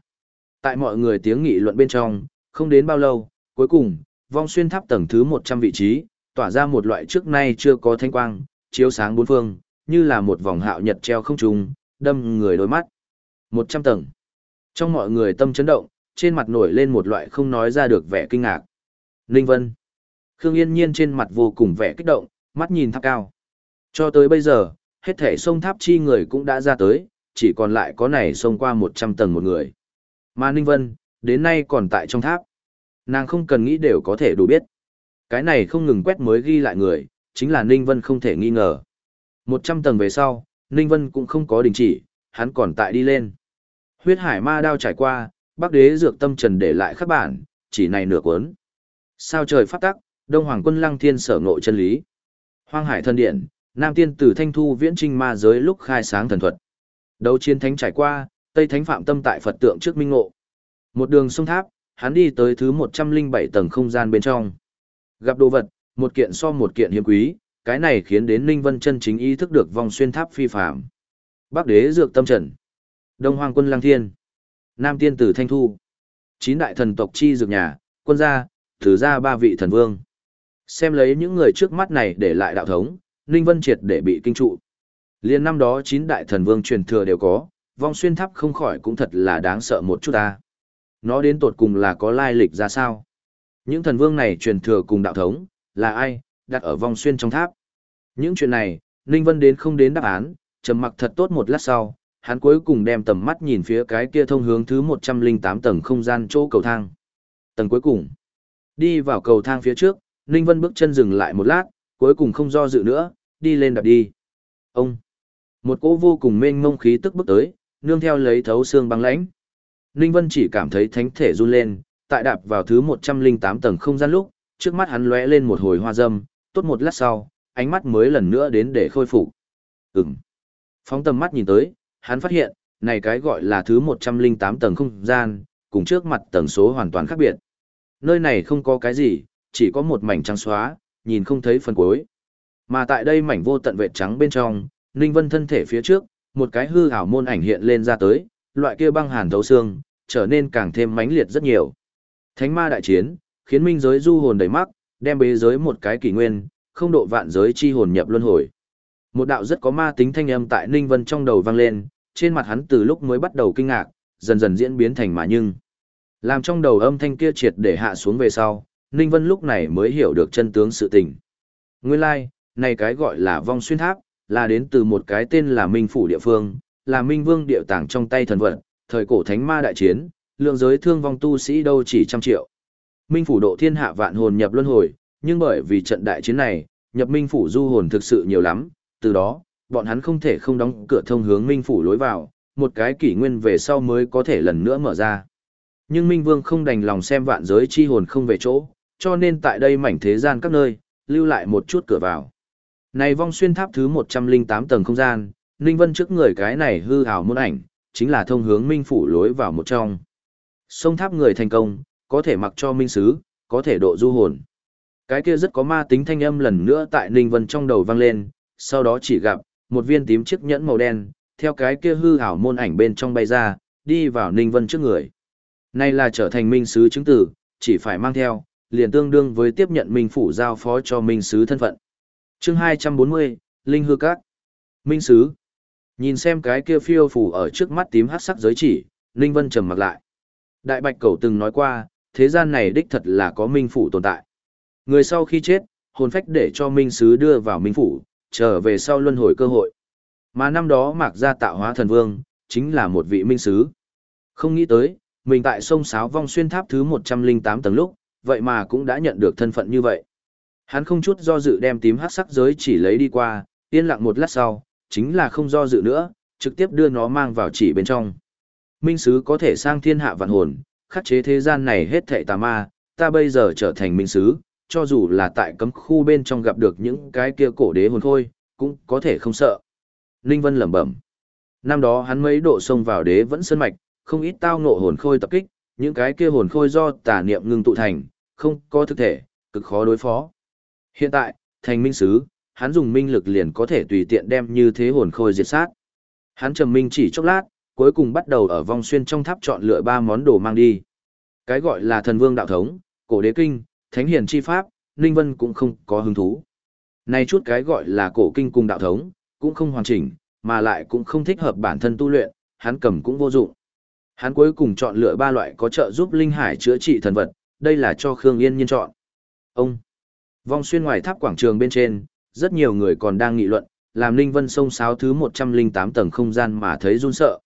Tại mọi người tiếng nghị luận bên trong, không đến bao lâu, cuối cùng, vong xuyên tháp tầng thứ 100 vị trí, tỏa ra một loại trước nay chưa có thanh quang, chiếu sáng bốn phương, như là một vòng hạo nhật treo không trung, đâm người đôi mắt. 100 tầng. Trong mọi người tâm chấn động, trên mặt nổi lên một loại không nói ra được vẻ kinh ngạc. Ninh Vân. Khương Yên Nhiên trên mặt vô cùng vẻ kích động, mắt nhìn tháp cao. Cho tới bây giờ, hết thể sông tháp chi người cũng đã ra tới, chỉ còn lại có này sông qua 100 tầng một người. Mà Ninh Vân, đến nay còn tại trong tháp. Nàng không cần nghĩ đều có thể đủ biết. Cái này không ngừng quét mới ghi lại người, chính là Ninh Vân không thể nghi ngờ. 100 tầng về sau, Ninh Vân cũng không có đình chỉ, hắn còn tại đi lên. Huyết hải ma đao trải qua, Bắc đế dược tâm trần để lại khắc bản, chỉ này nửa cuốn. Sao trời phát tắc, Đông Hoàng quân lăng thiên sở ngộ chân lý. Hoang hải thân điện, Nam tiên tử thanh thu viễn trinh ma giới lúc khai sáng thần thuật. Đấu chiến thánh trải qua, Tây thánh phạm tâm tại Phật tượng trước minh ngộ. Một đường sông tháp, hắn đi tới thứ 107 tầng không gian bên trong. Gặp đồ vật, một kiện so một kiện hiếm quý, cái này khiến đến Ninh Vân chân chính ý thức được vòng xuyên tháp phi phạm. Bắc đế dược tâm trần. Đông Hoàng quân lăng thiên. Nam tiên tử thanh thu. Chín đại thần tộc chi dược nhà, quân gia, thử ra ba vị thần vương. Xem lấy những người trước mắt này để lại đạo thống, Ninh Vân triệt để bị kinh trụ. Liên năm đó chín đại thần vương truyền thừa đều có, vong xuyên tháp không khỏi cũng thật là đáng sợ một chút ta. Nó đến tột cùng là có lai lịch ra sao? Những thần vương này truyền thừa cùng đạo thống, là ai, đặt ở vong xuyên trong tháp. Những chuyện này, Ninh Vân đến không đến đáp án, trầm mặc thật tốt một lát sau, hắn cuối cùng đem tầm mắt nhìn phía cái kia thông hướng thứ 108 tầng không gian chỗ cầu thang. Tầng cuối cùng, đi vào cầu thang phía trước, Ninh Vân bước chân dừng lại một lát, cuối cùng không do dự nữa, đi lên đạp đi. Ông, một cỗ vô cùng mênh mông khí tức bước tới, nương theo lấy thấu xương băng lãnh. Ninh Vân chỉ cảm thấy thánh thể run lên, tại đạp vào thứ 108 tầng không gian lúc, trước mắt hắn lóe lên một hồi hoa dâm, tốt một lát sau, ánh mắt mới lần nữa đến để khôi phục. Ừm. Phóng tầm mắt nhìn tới, hắn phát hiện, này cái gọi là thứ 108 tầng không gian, cùng trước mặt tầng số hoàn toàn khác biệt. Nơi này không có cái gì, chỉ có một mảnh trắng xóa, nhìn không thấy phần cuối. Mà tại đây mảnh vô tận vệt trắng bên trong, Ninh Vân thân thể phía trước, một cái hư ảo môn ảnh hiện lên ra tới, loại kia băng hàn thấu xương, trở nên càng thêm mãnh liệt rất nhiều. Thánh ma đại chiến, khiến minh giới du hồn đầy mắc, đem bế giới một cái kỷ nguyên, không độ vạn giới chi hồn nhập luân hồi. Một đạo rất có ma tính thanh âm tại Ninh Vân trong đầu vang lên, trên mặt hắn từ lúc mới bắt đầu kinh ngạc, dần dần diễn biến thành mà nhưng. Làm trong đầu âm thanh kia triệt để hạ xuống về sau, Ninh Vân lúc này mới hiểu được chân tướng sự tình. Nguyên lai, like, này cái gọi là vong xuyên tháp, là đến từ một cái tên là Minh Phủ địa phương, là Minh Vương địa tàng trong tay thần vật, thời cổ thánh ma đại chiến, lượng giới thương vong tu sĩ đâu chỉ trăm triệu. Minh Phủ độ thiên hạ vạn hồn nhập luân hồi, nhưng bởi vì trận đại chiến này, nhập Minh Phủ du hồn thực sự nhiều lắm, từ đó, bọn hắn không thể không đóng cửa thông hướng Minh Phủ lối vào, một cái kỷ nguyên về sau mới có thể lần nữa mở ra. Nhưng Minh Vương không đành lòng xem vạn giới chi hồn không về chỗ, cho nên tại đây mảnh thế gian các nơi, lưu lại một chút cửa vào. Này vong xuyên tháp thứ 108 tầng không gian, Ninh Vân trước người cái này hư ảo muôn ảnh, chính là thông hướng Minh Phủ lối vào một trong. Sông tháp người thành công, có thể mặc cho Minh Sứ, có thể độ du hồn. Cái kia rất có ma tính thanh âm lần nữa tại Ninh Vân trong đầu vang lên, sau đó chỉ gặp, một viên tím chiếc nhẫn màu đen, theo cái kia hư ảo môn ảnh bên trong bay ra, đi vào Ninh Vân trước người. Này là trở thành minh sứ chứng tử, chỉ phải mang theo, liền tương đương với tiếp nhận minh phủ giao phó cho minh sứ thân phận. chương 240, Linh Hư Các. Minh sứ. Nhìn xem cái kia phiêu phủ ở trước mắt tím hát sắc giới chỉ, Ninh Vân trầm mặt lại. Đại Bạch Cẩu từng nói qua, thế gian này đích thật là có minh phủ tồn tại. Người sau khi chết, hồn phách để cho minh sứ đưa vào minh phủ, trở về sau luân hồi cơ hội. Mà năm đó mạc gia tạo hóa thần vương, chính là một vị minh sứ. Không nghĩ tới, mình tại sông Sáo Vong xuyên tháp thứ 108 tầng lúc, vậy mà cũng đã nhận được thân phận như vậy. Hắn không chút do dự đem tím hắc sắc giới chỉ lấy đi qua, yên lặng một lát sau, chính là không do dự nữa, trực tiếp đưa nó mang vào chỉ bên trong. Minh sứ có thể sang thiên hạ vạn hồn, khắc chế thế gian này hết thảy tà ma, ta bây giờ trở thành minh sứ, cho dù là tại cấm khu bên trong gặp được những cái kia cổ đế hồn khôi, cũng có thể không sợ. Ninh Vân lẩm bẩm. Năm đó hắn mấy độ xông vào đế vẫn sơn mạch, không ít tao ngộ hồn khôi tập kích, những cái kia hồn khôi do tà niệm ngưng tụ thành, không có thực thể, cực khó đối phó. Hiện tại, thành minh sứ, hắn dùng minh lực liền có thể tùy tiện đem như thế hồn khôi diệt sát. Hắn trầm minh chỉ chốc lát, cuối cùng bắt đầu ở vòng xuyên trong tháp chọn lựa ba món đồ mang đi. Cái gọi là thần vương đạo thống, cổ đế kinh, thánh hiền chi pháp, Ninh Vân cũng không có hứng thú. Này chút cái gọi là cổ kinh cùng đạo thống, cũng không hoàn chỉnh, mà lại cũng không thích hợp bản thân tu luyện, hắn cầm cũng vô dụng. Hắn cuối cùng chọn lựa ba loại có trợ giúp linh hải chữa trị thần vật, đây là cho Khương Yên Nhiên chọn. Ông, vong xuyên ngoài tháp quảng trường bên trên, rất nhiều người còn đang nghị luận, làm Ninh Vân sông sáo thứ 108 tầng không gian mà thấy run sợ.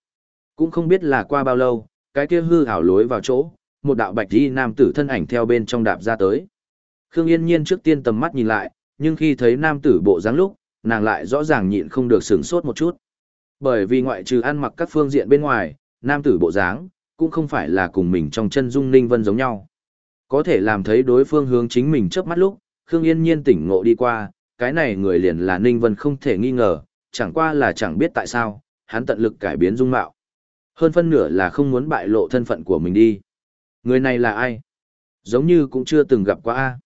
Cũng không biết là qua bao lâu, cái kia hư hảo lối vào chỗ, một đạo bạch y nam tử thân ảnh theo bên trong đạp ra tới. Khương Yên Nhiên trước tiên tầm mắt nhìn lại, nhưng khi thấy nam tử bộ dáng lúc, nàng lại rõ ràng nhịn không được sửng sốt một chút. Bởi vì ngoại trừ ăn mặc các phương diện bên ngoài, nam tử bộ dáng cũng không phải là cùng mình trong chân dung Ninh Vân giống nhau. Có thể làm thấy đối phương hướng chính mình trước mắt lúc, Khương Yên Nhiên tỉnh ngộ đi qua, cái này người liền là Ninh Vân không thể nghi ngờ, chẳng qua là chẳng biết tại sao, hắn tận lực cải biến dung mạo. Hơn phân nửa là không muốn bại lộ thân phận của mình đi. Người này là ai? Giống như cũng chưa từng gặp qua A.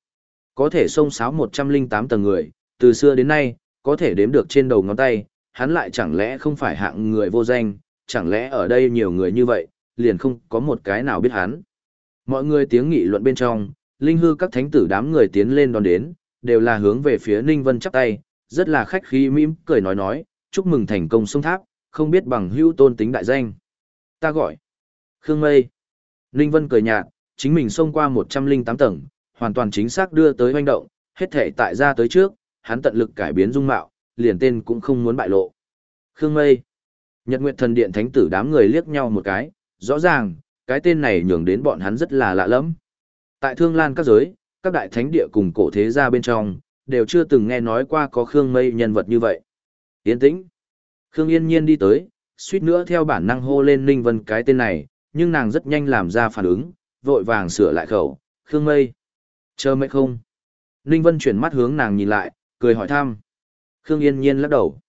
Có thể xông sáo 108 tầng người, từ xưa đến nay, có thể đếm được trên đầu ngón tay, hắn lại chẳng lẽ không phải hạng người vô danh, chẳng lẽ ở đây nhiều người như vậy, liền không có một cái nào biết hắn. Mọi người tiếng nghị luận bên trong, linh hư các thánh tử đám người tiến lên đón đến, đều là hướng về phía Ninh Vân chắp tay, rất là khách khí mỉm cười nói nói, chúc mừng thành công sông tháp, không biết bằng hữu tôn tính đại danh. Ta gọi Khương Mây. Ninh Vân cười nhạt, chính mình xông qua 108 tầng, hoàn toàn chính xác đưa tới hoành động, hết thể tại ra tới trước, hắn tận lực cải biến dung mạo, liền tên cũng không muốn bại lộ. Khương Mây. Nhật Nguyệt Thần Điện thánh tử đám người liếc nhau một cái, rõ ràng, cái tên này nhường đến bọn hắn rất là lạ lẫm. Tại Thương Lan các giới, các đại thánh địa cùng cổ thế gia bên trong, đều chưa từng nghe nói qua có Khương Mây nhân vật như vậy. Yên tĩnh. Khương Yên Nhiên đi tới, suýt nữa theo bản năng hô lên Ninh Vân cái tên này, nhưng nàng rất nhanh làm ra phản ứng, vội vàng sửa lại khẩu, Khương Mây. Chờ mấy không? Ninh Vân chuyển mắt hướng nàng nhìn lại, cười hỏi thăm. Khương Yên Nhiên lắc đầu.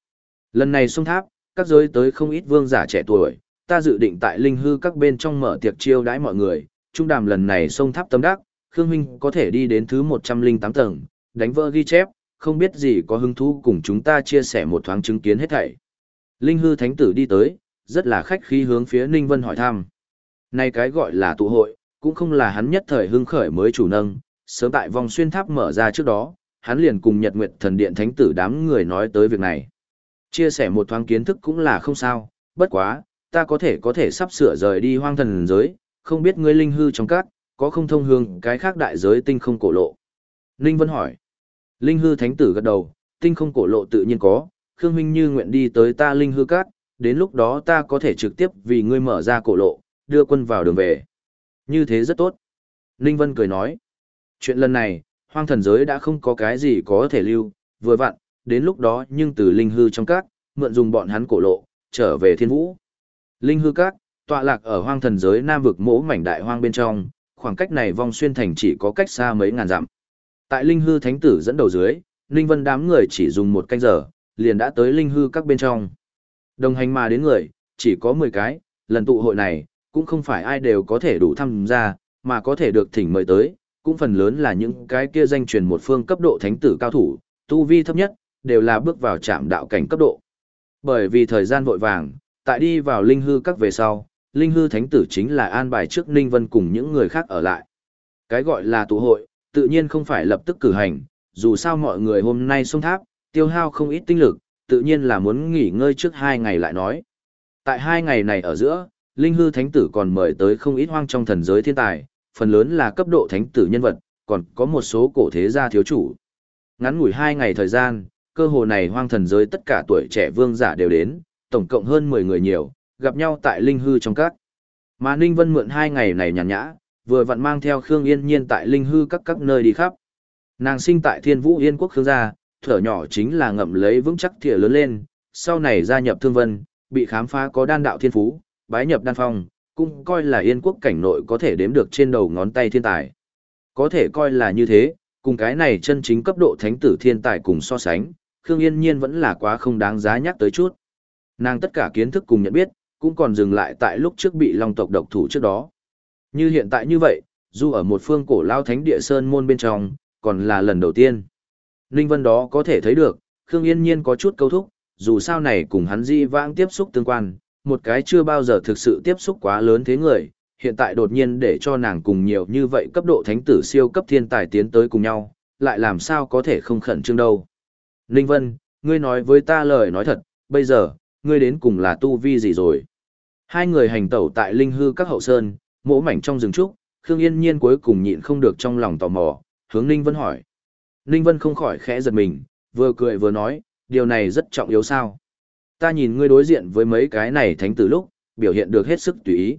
Lần này xung tháp, các giới tới không ít vương giả trẻ tuổi, ta dự định tại linh hư các bên trong mở tiệc chiêu đãi mọi người, trung đàm lần này sông tháp tâm đắc, Khương Minh có thể đi đến thứ 108 tầng, đánh vỡ ghi chép, không biết gì có hứng thú cùng chúng ta chia sẻ một thoáng chứng kiến hết thảy. Linh hư thánh tử đi tới, rất là khách khí hướng phía Ninh Vân hỏi thăm nay cái gọi là tụ hội, cũng không là hắn nhất thời hưng khởi mới chủ nâng, sớm tại vòng xuyên tháp mở ra trước đó, hắn liền cùng Nhật Nguyệt Thần Điện thánh tử đám người nói tới việc này. Chia sẻ một thoáng kiến thức cũng là không sao, bất quá, ta có thể có thể sắp sửa rời đi hoang thần giới, không biết ngươi linh hư trong các, có không thông hương cái khác đại giới tinh không cổ lộ. Ninh Vân hỏi. Linh hư thánh tử gật đầu, tinh không cổ lộ tự nhiên có, Khương Huynh như nguyện đi tới ta linh hư cát, đến lúc đó ta có thể trực tiếp vì ngươi mở ra cổ lộ, đưa quân vào đường về. Như thế rất tốt. Ninh Vân cười nói. Chuyện lần này, hoang thần giới đã không có cái gì có thể lưu, vừa vặn, đến lúc đó nhưng từ linh hư trong cát, mượn dùng bọn hắn cổ lộ, trở về thiên vũ. Linh hư cát, tọa lạc ở hoang thần giới nam vực mỗ mảnh đại hoang bên trong, khoảng cách này vong xuyên thành chỉ có cách xa mấy ngàn dặm. Tại linh hư thánh tử dẫn đầu dưới, linh vân đám người chỉ dùng một canh giờ, liền đã tới linh hư các bên trong. Đồng hành mà đến người, chỉ có 10 cái, lần tụ hội này, cũng không phải ai đều có thể đủ tham gia, mà có thể được thỉnh mời tới, cũng phần lớn là những cái kia danh truyền một phương cấp độ thánh tử cao thủ, tu vi thấp nhất, đều là bước vào trạm đạo cảnh cấp độ. Bởi vì thời gian vội vàng, tại đi vào linh hư các về sau, linh hư thánh tử chính là an bài trước Ninh Vân cùng những người khác ở lại. Cái gọi là tụ hội, tự nhiên không phải lập tức cử hành, dù sao mọi người hôm nay xông tháp, tiêu hao không ít tinh lực, tự nhiên là muốn nghỉ ngơi trước hai ngày lại nói. Tại hai ngày này ở giữa, Linh hư thánh tử còn mời tới không ít hoang trong thần giới thiên tài, phần lớn là cấp độ thánh tử nhân vật, còn có một số cổ thế gia thiếu chủ. Ngắn ngủi hai ngày thời gian, cơ hồ này hoang thần giới tất cả tuổi trẻ vương giả đều đến, tổng cộng hơn 10 người nhiều, gặp nhau tại linh hư trong các. Mà Ninh Vân mượn hai ngày này nhàn nhã, vừa vặn mang theo Khương Yên Nhiên tại linh hư các các nơi đi khắp. Nàng sinh tại Thiên Vũ Yên quốc Khương gia, thở nhỏ chính là ngậm lấy vững chắc thìa lớn lên, sau này gia nhập Thương Vân, bị khám phá có đan đạo thiên phú, bái nhập đan phong, cũng coi là Yên quốc cảnh nội có thể đếm được trên đầu ngón tay thiên tài. Có thể coi là như thế, cùng cái này chân chính cấp độ thánh tử thiên tài cùng so sánh, Khương Yên Nhiên vẫn là quá không đáng giá nhắc tới chút. Nàng tất cả kiến thức cùng nhận biết, cũng còn dừng lại tại lúc trước bị Long tộc độc thủ trước đó. Như hiện tại như vậy, dù ở một phương cổ lao thánh địa sơn môn bên trong, còn là lần đầu tiên. Ninh Vân đó có thể thấy được, Khương Yên Nhiên có chút câu thúc, dù sao này cùng hắn di vãng tiếp xúc tương quan, một cái chưa bao giờ thực sự tiếp xúc quá lớn thế người, hiện tại đột nhiên để cho nàng cùng nhiều như vậy cấp độ thánh tử siêu cấp thiên tài tiến tới cùng nhau, lại làm sao có thể không khẩn trương đâu. Ninh Vân, ngươi nói với ta lời nói thật, bây giờ, ngươi đến cùng là tu vi gì rồi? Hai người hành tẩu tại linh hư các hậu sơn, mỗ mảnh trong rừng trúc, Khương Yên Nhiên cuối cùng nhịn không được trong lòng tò mò, hướng Ninh Vân hỏi. Ninh Vân không khỏi khẽ giật mình, vừa cười vừa nói, điều này rất trọng yếu sao. Ta nhìn ngươi đối diện với mấy cái này thánh tử lúc, biểu hiện được hết sức tùy ý.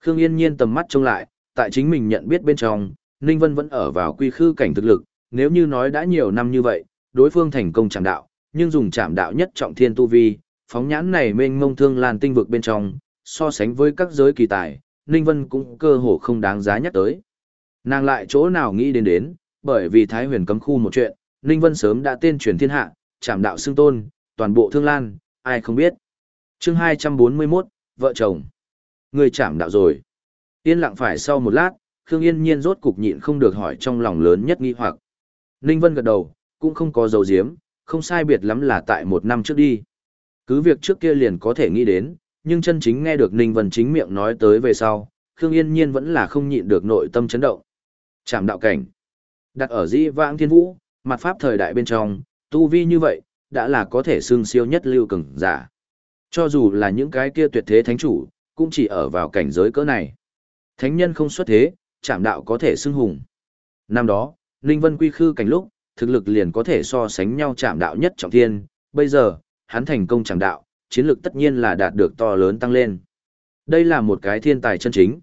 Khương Yên Nhiên tầm mắt trông lại, tại chính mình nhận biết bên trong, Ninh Vân vẫn ở vào quy khư cảnh thực lực, nếu như nói đã nhiều năm như vậy, đối phương thành công chạm đạo, nhưng dùng chạm đạo nhất trọng thiên tu vi, phóng nhãn này mênh mông thương lan tinh vực bên trong, so sánh với các giới kỳ tài, Ninh Vân cũng cơ hồ không đáng giá nhắc tới. Nàng lại chỗ nào nghĩ đến đến, bởi vì Thái huyền cấm khu một chuyện, Ninh Vân sớm đã tên truyền thiên hạ, chạm đạo xưng tôn, toàn bộ thương lan, ai không biết. chương 241, vợ chồng. Người chạm đạo rồi. Yên lặng phải sau một lát, Khương Yên Nhiên rốt cục nhịn không được hỏi trong lòng lớn nhất nghi hoặc. Ninh Vân gật đầu, cũng không có dấu diếm, không sai biệt lắm là tại một năm trước đi. Cứ việc trước kia liền có thể nghĩ đến, nhưng chân chính nghe được Ninh Vân chính miệng nói tới về sau, Khương Yên Nhiên vẫn là không nhịn được nội tâm chấn động. Chạm đạo cảnh. Đặt ở dĩ vãng thiên vũ, mặt pháp thời đại bên trong, tu vi như vậy, đã là có thể xưng siêu nhất lưu cường giả. Cho dù là những cái kia tuyệt thế thánh chủ, cũng chỉ ở vào cảnh giới cỡ này. Thánh nhân không xuất thế, chạm đạo có thể xưng hùng. Năm đó, Ninh Vân quy khư cảnh lúc, thực lực liền có thể so sánh nhau chạm đạo nhất trọng thiên, bây giờ, hắn thành công chạm đạo, chiến lực tất nhiên là đạt được to lớn tăng lên. Đây là một cái thiên tài chân chính.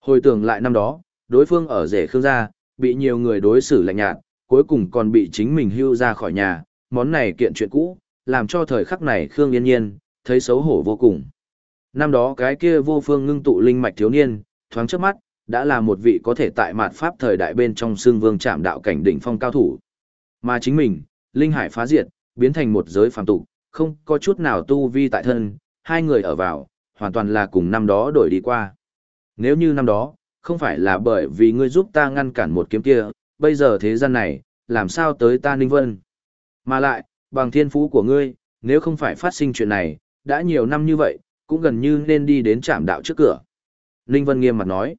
Hồi tưởng lại năm đó, đối phương ở rể khương gia, bị nhiều người đối xử lạnh nhạt, cuối cùng còn bị chính mình hưu ra khỏi nhà, món này kiện chuyện cũ, làm cho thời khắc này Khương Yên Nhiên, thấy xấu hổ vô cùng. Năm đó cái kia vô phương ngưng tụ linh mạch thiếu niên, thoáng trước mắt, đã là một vị có thể tại mạt pháp thời đại bên trong xương vương chạm đạo cảnh đỉnh phong cao thủ. Mà chính mình, linh hải phá diệt, biến thành một giới phàm tục, không có chút nào tu vi tại thân, hai người ở vào, hoàn toàn là cùng năm đó đổi đi qua. Nếu như năm đó, không phải là bởi vì ngươi giúp ta ngăn cản một kiếm kia, bây giờ thế gian này, làm sao tới ta Ninh Vân. Mà lại, bằng thiên phú của ngươi, nếu không phải phát sinh chuyện này, đã nhiều năm như vậy, cũng gần như nên đi đến trạm đạo trước cửa. Ninh Vân nghiêm mặt nói,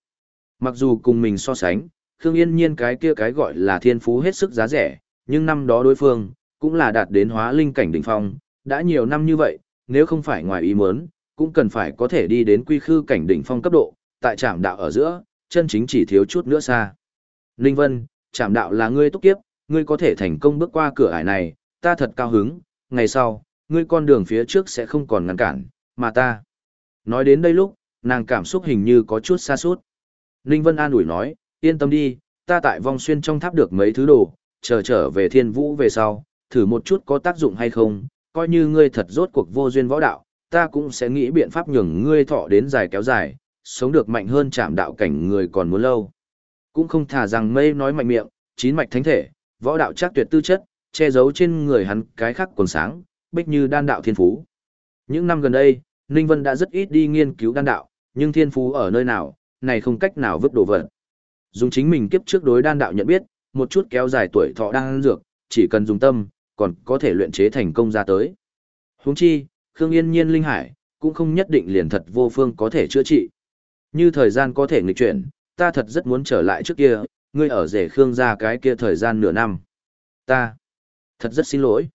mặc dù cùng mình so sánh, Khương Yên Nhiên cái kia cái gọi là thiên phú hết sức giá rẻ, nhưng năm đó đối phương, cũng là đạt đến hóa linh cảnh đỉnh phong, đã nhiều năm như vậy, nếu không phải ngoài ý muốn, cũng cần phải có thể đi đến quy khư cảnh đỉnh phong cấp độ, tại trạm đạo ở giữa, chân chính chỉ thiếu chút nữa xa. Ninh Vân, trạm đạo là ngươi túc kiếp, ngươi có thể thành công bước qua cửa ải này, ta thật cao hứng, ngày sau, ngươi con đường phía trước sẽ không còn ngăn cản, mà ta. Nói đến đây lúc, nàng cảm xúc hình như có chút xa suốt. Ninh Vân an ủi nói, yên tâm đi, ta tại vong xuyên trong tháp được mấy thứ đồ, chờ trở về thiên vũ về sau, thử một chút có tác dụng hay không, coi như ngươi thật rốt cuộc vô duyên võ đạo, ta cũng sẽ nghĩ biện pháp nhường ngươi thọ đến dài kéo dài, sống được mạnh hơn chạm đạo cảnh người còn muốn lâu. Cũng không thả rằng mây nói mạnh miệng, chín mạch thánh thể, võ đạo chắc tuyệt tư chất, che giấu trên người hắn cái khác còn sáng, bích như đan đạo thiên phú. Những năm gần đây, Ninh Vân đã rất ít đi nghiên cứu đan đạo, nhưng thiên phú ở nơi nào, này không cách nào vứt đồ vật. Dùng chính mình kiếp trước đối đan đạo nhận biết, một chút kéo dài tuổi thọ đang dược, chỉ cần dùng tâm, còn có thể luyện chế thành công ra tới. Huống chi, Khương Yên Nhiên linh hải, cũng không nhất định liền thật vô phương có thể chữa trị. Như thời gian có thể nghịch chuyển, ta thật rất muốn trở lại trước kia, ngươi ở rể Khương gia cái kia thời gian nửa năm. Ta, thật rất xin lỗi.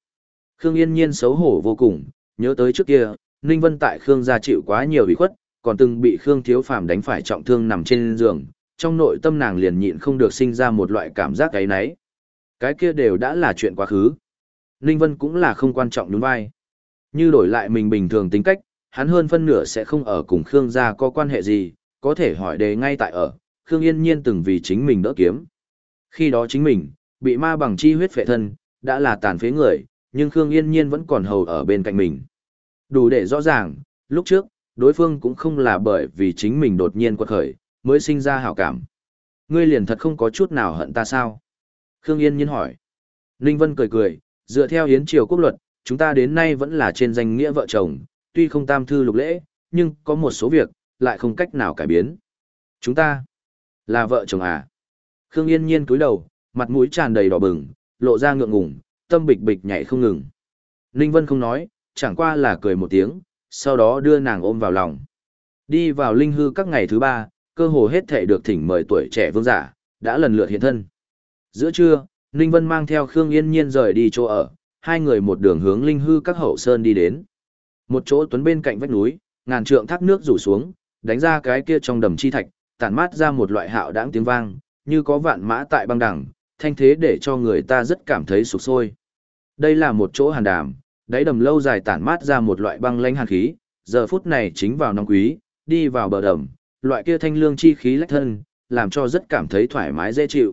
Khương Yên Nhiên xấu hổ vô cùng, nhớ tới trước kia, Ninh Vân tại Khương gia chịu quá nhiều ủy khuất, còn từng bị Khương Thiếu Phàm đánh phải trọng thương nằm trên giường, trong nội tâm nàng liền nhịn không được sinh ra một loại cảm giác cái nấy. Cái kia đều đã là chuyện quá khứ. Ninh Vân cũng là không quan trọng đúng vai. Như đổi lại mình bình thường tính cách, hắn hơn phân nửa sẽ không ở cùng Khương gia có quan hệ gì, có thể hỏi đề ngay tại ở, Khương Yên Nhiên từng vì chính mình đỡ kiếm. Khi đó chính mình, Bị ma bằng chi huyết phệ thân, đã là tàn phế người, nhưng Khương Yên Nhiên vẫn còn hầu ở bên cạnh mình. Đủ để rõ ràng, lúc trước, đối phương cũng không là bởi vì chính mình đột nhiên quật khởi, mới sinh ra hảo cảm. Ngươi liền thật không có chút nào hận ta sao? Khương Yên Nhiên hỏi. Ninh Vân cười cười, dựa theo hiến triều quốc luật, chúng ta đến nay vẫn là trên danh nghĩa vợ chồng, tuy không tam thư lục lễ, nhưng có một số việc, lại không cách nào cải biến. Chúng ta là vợ chồng à? Khương Yên Nhiên cúi đầu, mặt mũi tràn đầy đỏ bừng, lộ ra ngượng ngùng, tâm bịch bịch nhảy không ngừng. Ninh Vân không nói, chẳng qua là cười một tiếng, sau đó đưa nàng ôm vào lòng. Đi vào linh hư các ngày thứ ba, cơ hồ hết thể được thỉnh mời tuổi trẻ vương giả, đã lần lượt hiện thân. Giữa trưa, Ninh Vân mang theo Khương Yên Nhiên rời đi chỗ ở, hai người một đường hướng linh hư các hậu sơn đi đến. Một chỗ tuấn bên cạnh vách núi, ngàn trượng thác nước rủ xuống, đánh ra cái kia trong đầm chi thạch, tản mát ra một loại hạo đãng tiếng vang, như có vạn mã tại băng đẳng, thanh thế để cho người ta rất cảm thấy sụp sôi. Đây là một chỗ hàn đàm, đáy đầm lâu dài tản mát ra một loại băng lãnh hàn khí, giờ phút này chính vào nóng quý, đi vào bờ đầm, loại kia thanh lương chi khí lách thân, làm cho rất cảm thấy thoải mái dễ chịu.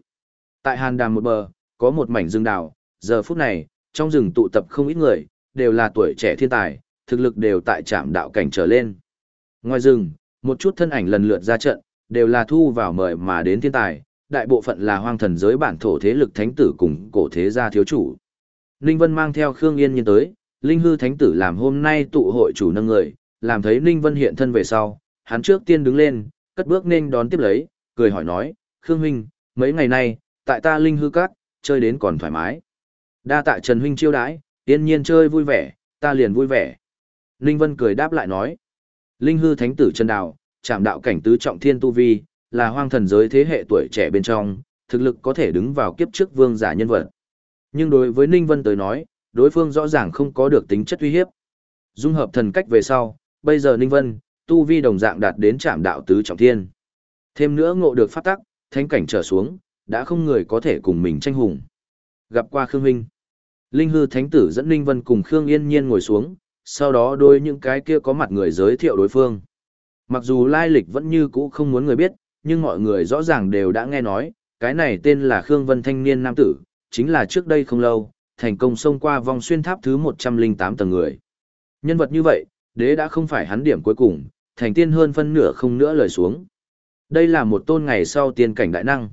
Tại hàn đàm một bờ, có một mảnh rừng đào, giờ phút này, trong rừng tụ tập không ít người, đều là tuổi trẻ thiên tài, thực lực đều tại trạm đạo cảnh trở lên. Ngoài rừng, một chút thân ảnh lần lượt ra trận, đều là thu vào mời mà đến thiên tài, đại bộ phận là hoang thần giới bản thổ thế lực thánh tử cùng cổ thế gia thiếu chủ. Ninh Vân mang theo Khương Yên Nhiên tới, Linh hư thánh tử làm hôm nay tụ hội chủ nâng người, làm thấy Ninh Vân hiện thân về sau, hắn trước tiên đứng lên, cất bước nên đón tiếp lấy, cười hỏi nói, Khương Huynh, mấy ngày nay, tại ta Linh hư các, chơi đến còn thoải mái. Đa tạ Trần Huynh chiêu đãi, yên nhiên chơi vui vẻ, ta liền vui vẻ. Ninh Vân cười đáp lại nói, Linh hư thánh tử Trần Đào, chạm đạo cảnh tứ trọng thiên tu vi, là hoang thần giới thế hệ tuổi trẻ bên trong, thực lực có thể đứng vào kiếp trước vương giả nhân vật. Nhưng đối với Ninh Vân tới nói, đối phương rõ ràng không có được tính chất uy hiếp. Dung hợp thần cách về sau, bây giờ Ninh Vân, tu vi đồng dạng đạt đến trạm đạo tứ trọng thiên. Thêm nữa ngộ được phát tắc, thánh cảnh trở xuống, đã không người có thể cùng mình tranh hùng. Gặp qua Khương Huynh. Linh hư thánh tử dẫn Ninh Vân cùng Khương Yên Nhiên ngồi xuống, sau đó đôi những cái kia có mặt người giới thiệu đối phương. Mặc dù lai lịch vẫn như cũ không muốn người biết, nhưng mọi người rõ ràng đều đã nghe nói, cái này tên là Khương Vân thanh niên nam tử, chính là trước đây không lâu, thành công xông qua vòng xuyên tháp thứ 108 tầng người. Nhân vật như vậy, đế đã không phải hắn điểm cuối cùng, thành tiên hơn phân nửa không nữa lời xuống. Đây là một tôn ngày sau tiên cảnh đại năng.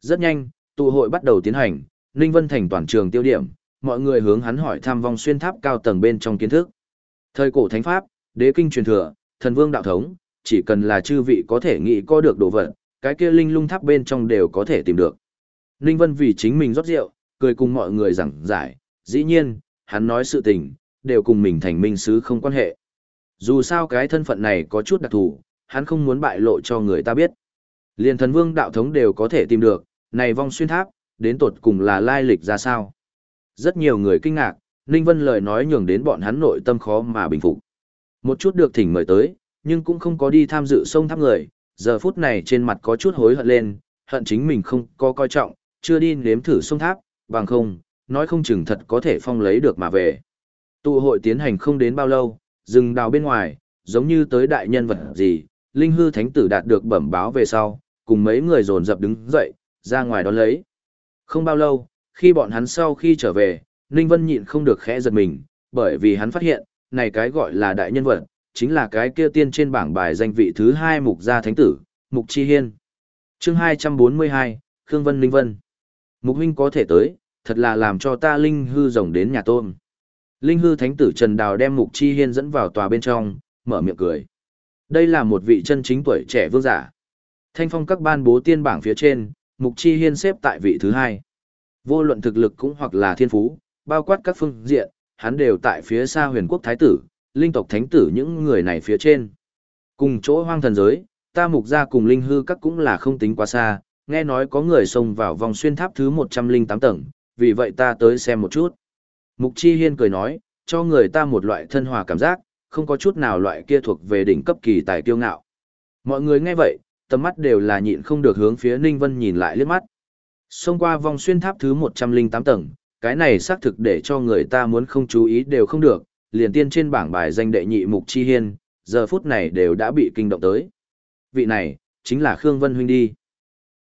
Rất nhanh, tụ hội bắt đầu tiến hành, Ninh Vân thành toàn trường tiêu điểm, mọi người hướng hắn hỏi thăm vòng xuyên tháp cao tầng bên trong kiến thức. Thời cổ thánh pháp, đế kinh truyền thừa, thần vương đạo thống, chỉ cần là chư vị có thể nghĩ có được đồ vật, cái kia linh lung tháp bên trong đều có thể tìm được. Ninh Vân vì chính mình rót rượu, cười cùng mọi người giảng giải, dĩ nhiên, hắn nói sự tình, đều cùng mình thành minh sứ không quan hệ. Dù sao cái thân phận này có chút đặc thù, hắn không muốn bại lộ cho người ta biết. Liên thần vương đạo thống đều có thể tìm được, này vong xuyên tháp, đến tột cùng là lai lịch ra sao. Rất nhiều người kinh ngạc, Ninh Vân lời nói nhường đến bọn hắn nội tâm khó mà bình phục. Một chút được thỉnh mời tới, nhưng cũng không có đi tham dự sông tháp người, giờ phút này trên mặt có chút hối hận lên, hận chính mình không có coi trọng, chưa đi nếm thử sông tháp, bằng không, nói không chừng thật có thể phong lấy được mà về. Tụ hội tiến hành không đến bao lâu, rừng đào bên ngoài, giống như tới đại nhân vật gì, linh hư thánh tử đạt được bẩm báo về sau, cùng mấy người dồn dập đứng dậy, ra ngoài đón lấy. Không bao lâu, khi bọn hắn sau khi trở về, Ninh Vân nhịn không được khẽ giật mình, bởi vì hắn phát hiện, này cái gọi là đại nhân vật, chính là cái kia tiên trên bảng bài danh vị thứ hai mục gia thánh tử, Mục Chi Hiên. chương 242, Khương Vân linh Vân. Mục huynh có thể tới, thật là làm cho ta linh hư rồng đến nhà tôm. Linh hư thánh tử Trần Đào đem Mục Chi Hiên dẫn vào tòa bên trong, mở miệng cười. Đây là một vị chân chính tuổi trẻ vương giả. Thanh phong các ban bố tiên bảng phía trên, Mục Chi Hiên xếp tại vị thứ hai. Vô luận thực lực cũng hoặc là thiên phú, bao quát các phương diện, hắn đều tại phía xa huyền quốc thái tử, linh tộc thánh tử những người này phía trên. Cùng chỗ hoang thần giới, ta mục ra cùng linh hư các cũng là không tính quá xa, nghe nói có người xông vào vòng xuyên tháp thứ 108 tầng, vì vậy ta tới xem một chút. Mục Chi Hiên cười nói, cho người ta một loại thân hòa cảm giác, không có chút nào loại kia thuộc về đỉnh cấp kỳ tài kiêu ngạo. Mọi người nghe vậy, tầm mắt đều là nhịn không được hướng phía Ninh Vân nhìn lại liếc mắt. Xông qua vòng xuyên tháp thứ 108 tầng, cái này xác thực để cho người ta muốn không chú ý đều không được, liền tiên trên bảng bài danh đệ nhị Mục Chi Hiên, giờ phút này đều đã bị kinh động tới. Vị này, chính là Khương Vân Huynh đi.